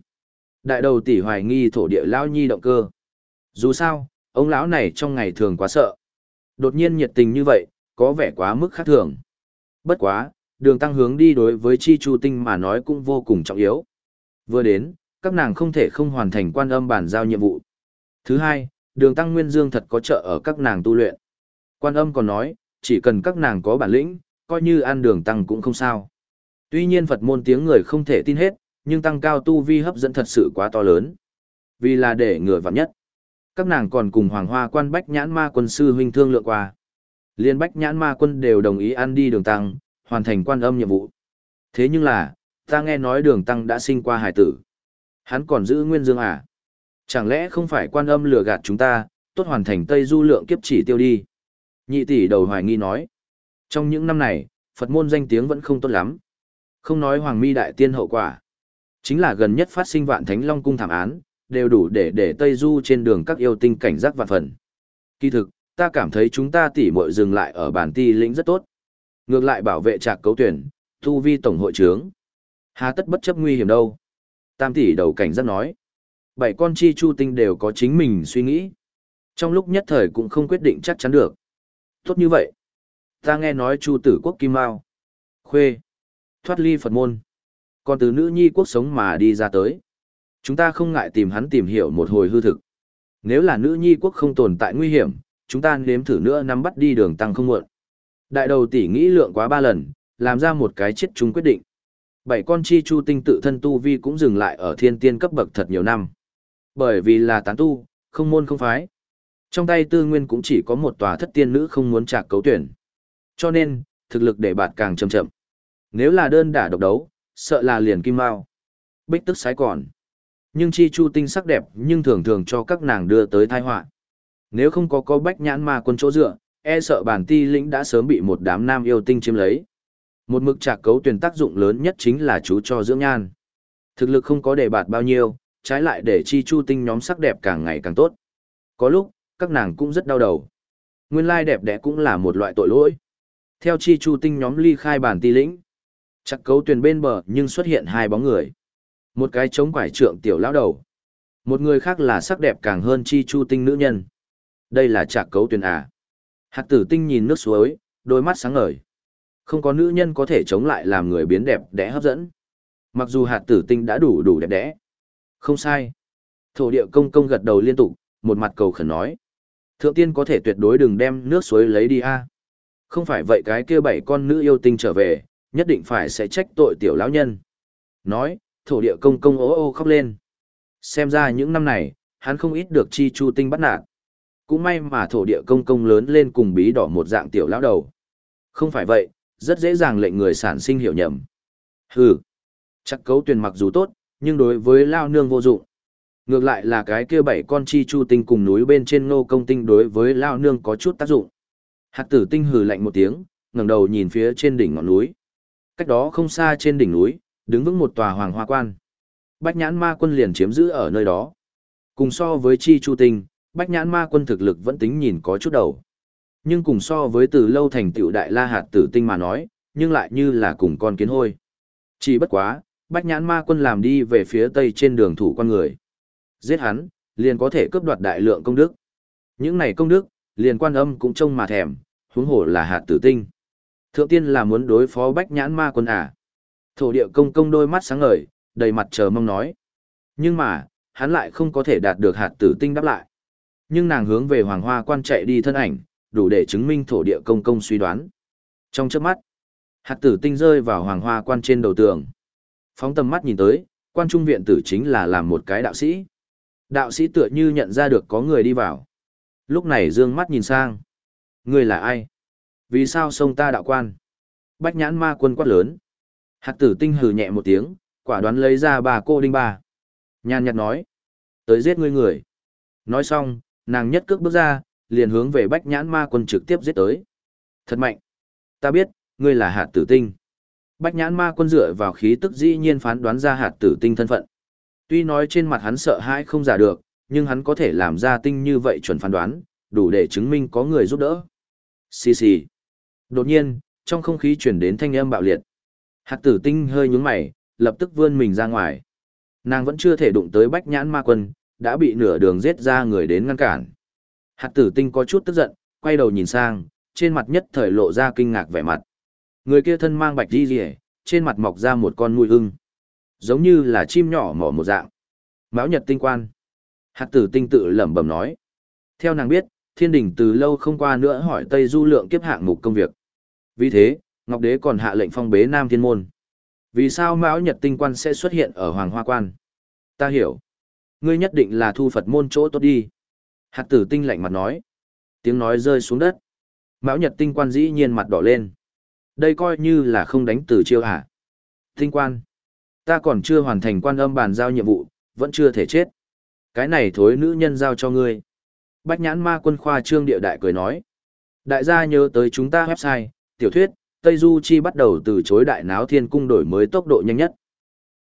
Đại đầu tỷ hoài nghi thổ địa lão nhi động cơ. Dù sao, ông lão này trong ngày thường quá sợ. Đột nhiên nhiệt tình như vậy, có vẻ quá mức khác thường. Bất quá, đường tăng hướng đi đối với chi chu tinh mà nói cũng vô cùng trọng yếu. Vừa đến, các nàng không thể không hoàn thành quan âm bản giao nhiệm vụ. Thứ hai, đường tăng nguyên dương thật có trợ ở các nàng tu luyện. Quan âm còn nói, chỉ cần các nàng có bản lĩnh, coi như ăn đường tăng cũng không sao. Tuy nhiên Phật môn tiếng người không thể tin hết, nhưng tăng cao tu vi hấp dẫn thật sự quá to lớn. Vì là để ngừa vặn nhất. Các nàng còn cùng Hoàng Hoa quan Bách Nhãn Ma quân sư huynh thương lượng qua. Liên Bách Nhãn Ma quân đều đồng ý ăn đi đường tăng, hoàn thành quan âm nhiệm vụ. Thế nhưng là, ta nghe nói đường tăng đã sinh qua hải tử. Hắn còn giữ nguyên dương à? Chẳng lẽ không phải quan âm lừa gạt chúng ta, tốt hoàn thành Tây Du lượng kiếp chỉ tiêu đi? Nhị tỷ đầu hoài nghi nói. Trong những năm này, Phật môn danh tiếng vẫn không tốt lắm. Không nói hoàng mi đại tiên hậu quả. Chính là gần nhất phát sinh vạn thánh long cung thảm án, đều đủ để để Tây Du trên đường các yêu tinh cảnh giác vạn phần. Kỳ thực, ta cảm thấy chúng ta tỉ muội dừng lại ở bản ti lĩnh rất tốt. Ngược lại bảo vệ trạc cấu tuyển, thu vi tổng hội trưởng, Hà tất bất chấp nguy hiểm đâu. Tam tỷ đầu cảnh giác nói. Bảy con chi chu tinh đều có chính mình suy nghĩ. Trong lúc nhất thời cũng không quyết định chắc chắn được. Tốt như vậy. Ta nghe nói chu tử quốc kim mao. Khuê. Thoát ly Phật môn. Còn từ nữ nhi quốc sống mà đi ra tới. Chúng ta không ngại tìm hắn tìm hiểu một hồi hư thực. Nếu là nữ nhi quốc không tồn tại nguy hiểm, chúng ta nếm thử nữa nắm bắt đi đường tăng không muộn. Đại đầu tỷ nghĩ lượng quá ba lần, làm ra một cái chết chung quyết định. Bảy con chi chu tinh tự thân tu vi cũng dừng lại ở thiên tiên cấp bậc thật nhiều năm. Bởi vì là tán tu, không môn không phái. Trong tay tư nguyên cũng chỉ có một tòa thất tiên nữ không muốn trạc cấu tuyển. Cho nên, thực lực để bạt càng chậm chậm. Nếu là đơn đả độc đấu, sợ là liền kim mao. Bích tức sái còn. Nhưng chi chu tinh sắc đẹp nhưng thường thường cho các nàng đưa tới tai họa. Nếu không có có bách nhãn ma quân chỗ dựa, e sợ bản ti lĩnh đã sớm bị một đám nam yêu tinh chiếm lấy. Một mực trạc cấu tuyển tác dụng lớn nhất chính là chú cho dưỡng nhan. Thực lực không có đề bạt bao nhiêu, trái lại để chi chu tinh nhóm sắc đẹp càng ngày càng tốt. Có lúc, các nàng cũng rất đau đầu. Nguyên lai đẹp đẽ cũng là một loại tội lỗi. Theo chi chu tinh nhóm ly khai bản ti lĩnh. Chắc cấu tuyển bên bờ nhưng xuất hiện hai bóng người. Một cái chống quải trượng tiểu lão đầu. Một người khác là sắc đẹp càng hơn chi chu tinh nữ nhân. Đây là trạc cấu tuyển à. Hạt tử tinh nhìn nước suối, đôi mắt sáng ngời. Không có nữ nhân có thể chống lại làm người biến đẹp đẽ hấp dẫn. Mặc dù hạt tử tinh đã đủ đủ đẹp đẽ. Không sai. Thổ địa công công gật đầu liên tục, một mặt cầu khẩn nói. Thượng tiên có thể tuyệt đối đừng đem nước suối lấy đi a. Không phải vậy cái kia bảy con nữ yêu tinh trở về, nhất định phải sẽ trách tội tiểu lão nhân. Nói, thổ địa công công ố ô khóc lên. Xem ra những năm này, hắn không ít được chi chu tinh bắt nạt. Cũng may mà thổ địa công công lớn lên cùng bí đỏ một dạng tiểu lão đầu. Không phải vậy, rất dễ dàng lệnh người sản sinh hiểu nhầm. Hừ, chắc cấu tuyền mặc dù tốt, nhưng đối với lao nương vô dụng. Ngược lại là cái kia bảy con chi chu tinh cùng núi bên trên ngô công tinh đối với lao nương có chút tác dụng. Hạt tử tinh hừ lạnh một tiếng, ngẩng đầu nhìn phía trên đỉnh ngọn núi. Cách đó không xa trên đỉnh núi, đứng vững một tòa hoàng hoa quan. Bách nhãn ma quân liền chiếm giữ ở nơi đó. Cùng so với chi chu tinh, bách nhãn ma quân thực lực vẫn tính nhìn có chút đầu. Nhưng cùng so với từ lâu thành tựu đại la hạt tử tinh mà nói, nhưng lại như là cùng con kiến hôi. Chỉ bất quá, bách nhãn ma quân làm đi về phía tây trên đường thủ con người. Giết hắn, liền có thể cướp đoạt đại lượng công đức. Những này công đức, liền quan âm cũng trông mà thèm, huống hồ là hạt tử tinh. Thượng tiên là muốn đối phó bách nhãn ma quân à. Thổ địa công công đôi mắt sáng ngời, đầy mặt chờ mong nói. Nhưng mà, hắn lại không có thể đạt được hạt tử tinh đáp lại. Nhưng nàng hướng về hoàng hoa quan chạy đi thân ảnh, đủ để chứng minh thổ địa công công suy đoán. Trong chớp mắt, hạt tử tinh rơi vào hoàng hoa quan trên đầu tường. Phóng tầm mắt nhìn tới, quan trung viện tử chính là làm một cái đạo sĩ. Đạo sĩ tựa như nhận ra được có người đi vào. Lúc này dương mắt nhìn sang. Người là ai? Vì sao sông ta đạo quan? Bách nhãn ma quân quát lớn. Hạt tử tinh hừ nhẹ một tiếng, quả đoán lấy ra bà cô đinh ba. Nhàn nhạt nói. Tới giết ngươi người. Nói xong, nàng nhất cước bước ra, liền hướng về bách nhãn ma quân trực tiếp giết tới. Thật mạnh. Ta biết, ngươi là hạt tử tinh. Bách nhãn ma quân dựa vào khí tức dĩ nhiên phán đoán ra hạt tử tinh thân phận. Tuy nói trên mặt hắn sợ hãi không giả được, nhưng hắn có thể làm ra tinh như vậy chuẩn phán đoán, đủ để chứng minh có người giúp đỡ. Xì xì. Đột nhiên, trong không khí chuyển đến thanh âm bạo liệt. Hạt tử tinh hơi nhúng mày, lập tức vươn mình ra ngoài. Nàng vẫn chưa thể đụng tới bách nhãn ma quân, đã bị nửa đường giết ra người đến ngăn cản. Hạt tử tinh có chút tức giận, quay đầu nhìn sang, trên mặt nhất thời lộ ra kinh ngạc vẻ mặt. Người kia thân mang bạch đi rìa, trên mặt mọc ra một con nuôi ưng. Giống như là chim nhỏ mỏ một dạng. Máu nhật tinh quan. Hạt tử tinh tự lẩm bẩm nói. Theo nàng biết, thiên đình từ lâu không qua nữa hỏi Tây Du lượng kiếp hạng mục công việc. Vì thế, Ngọc Đế còn hạ lệnh phong bế Nam Thiên Môn. Vì sao Mão Nhật Tinh Quan sẽ xuất hiện ở Hoàng Hoa Quan? Ta hiểu. Ngươi nhất định là thu Phật môn chỗ tốt đi. Hạt tử tinh lạnh mặt nói. Tiếng nói rơi xuống đất. Mão Nhật Tinh Quan dĩ nhiên mặt đỏ lên. Đây coi như là không đánh từ chiêu hả. Tinh Quan. Ta còn chưa hoàn thành quan âm bàn giao nhiệm vụ, vẫn chưa thể chết. Cái này thối nữ nhân giao cho ngươi. Bách nhãn ma quân khoa trương địa đại cười nói. Đại gia nhớ tới chúng ta website, tiểu thuyết, Tây Du Chi bắt đầu từ chối đại náo thiên cung đổi mới tốc độ nhanh nhất.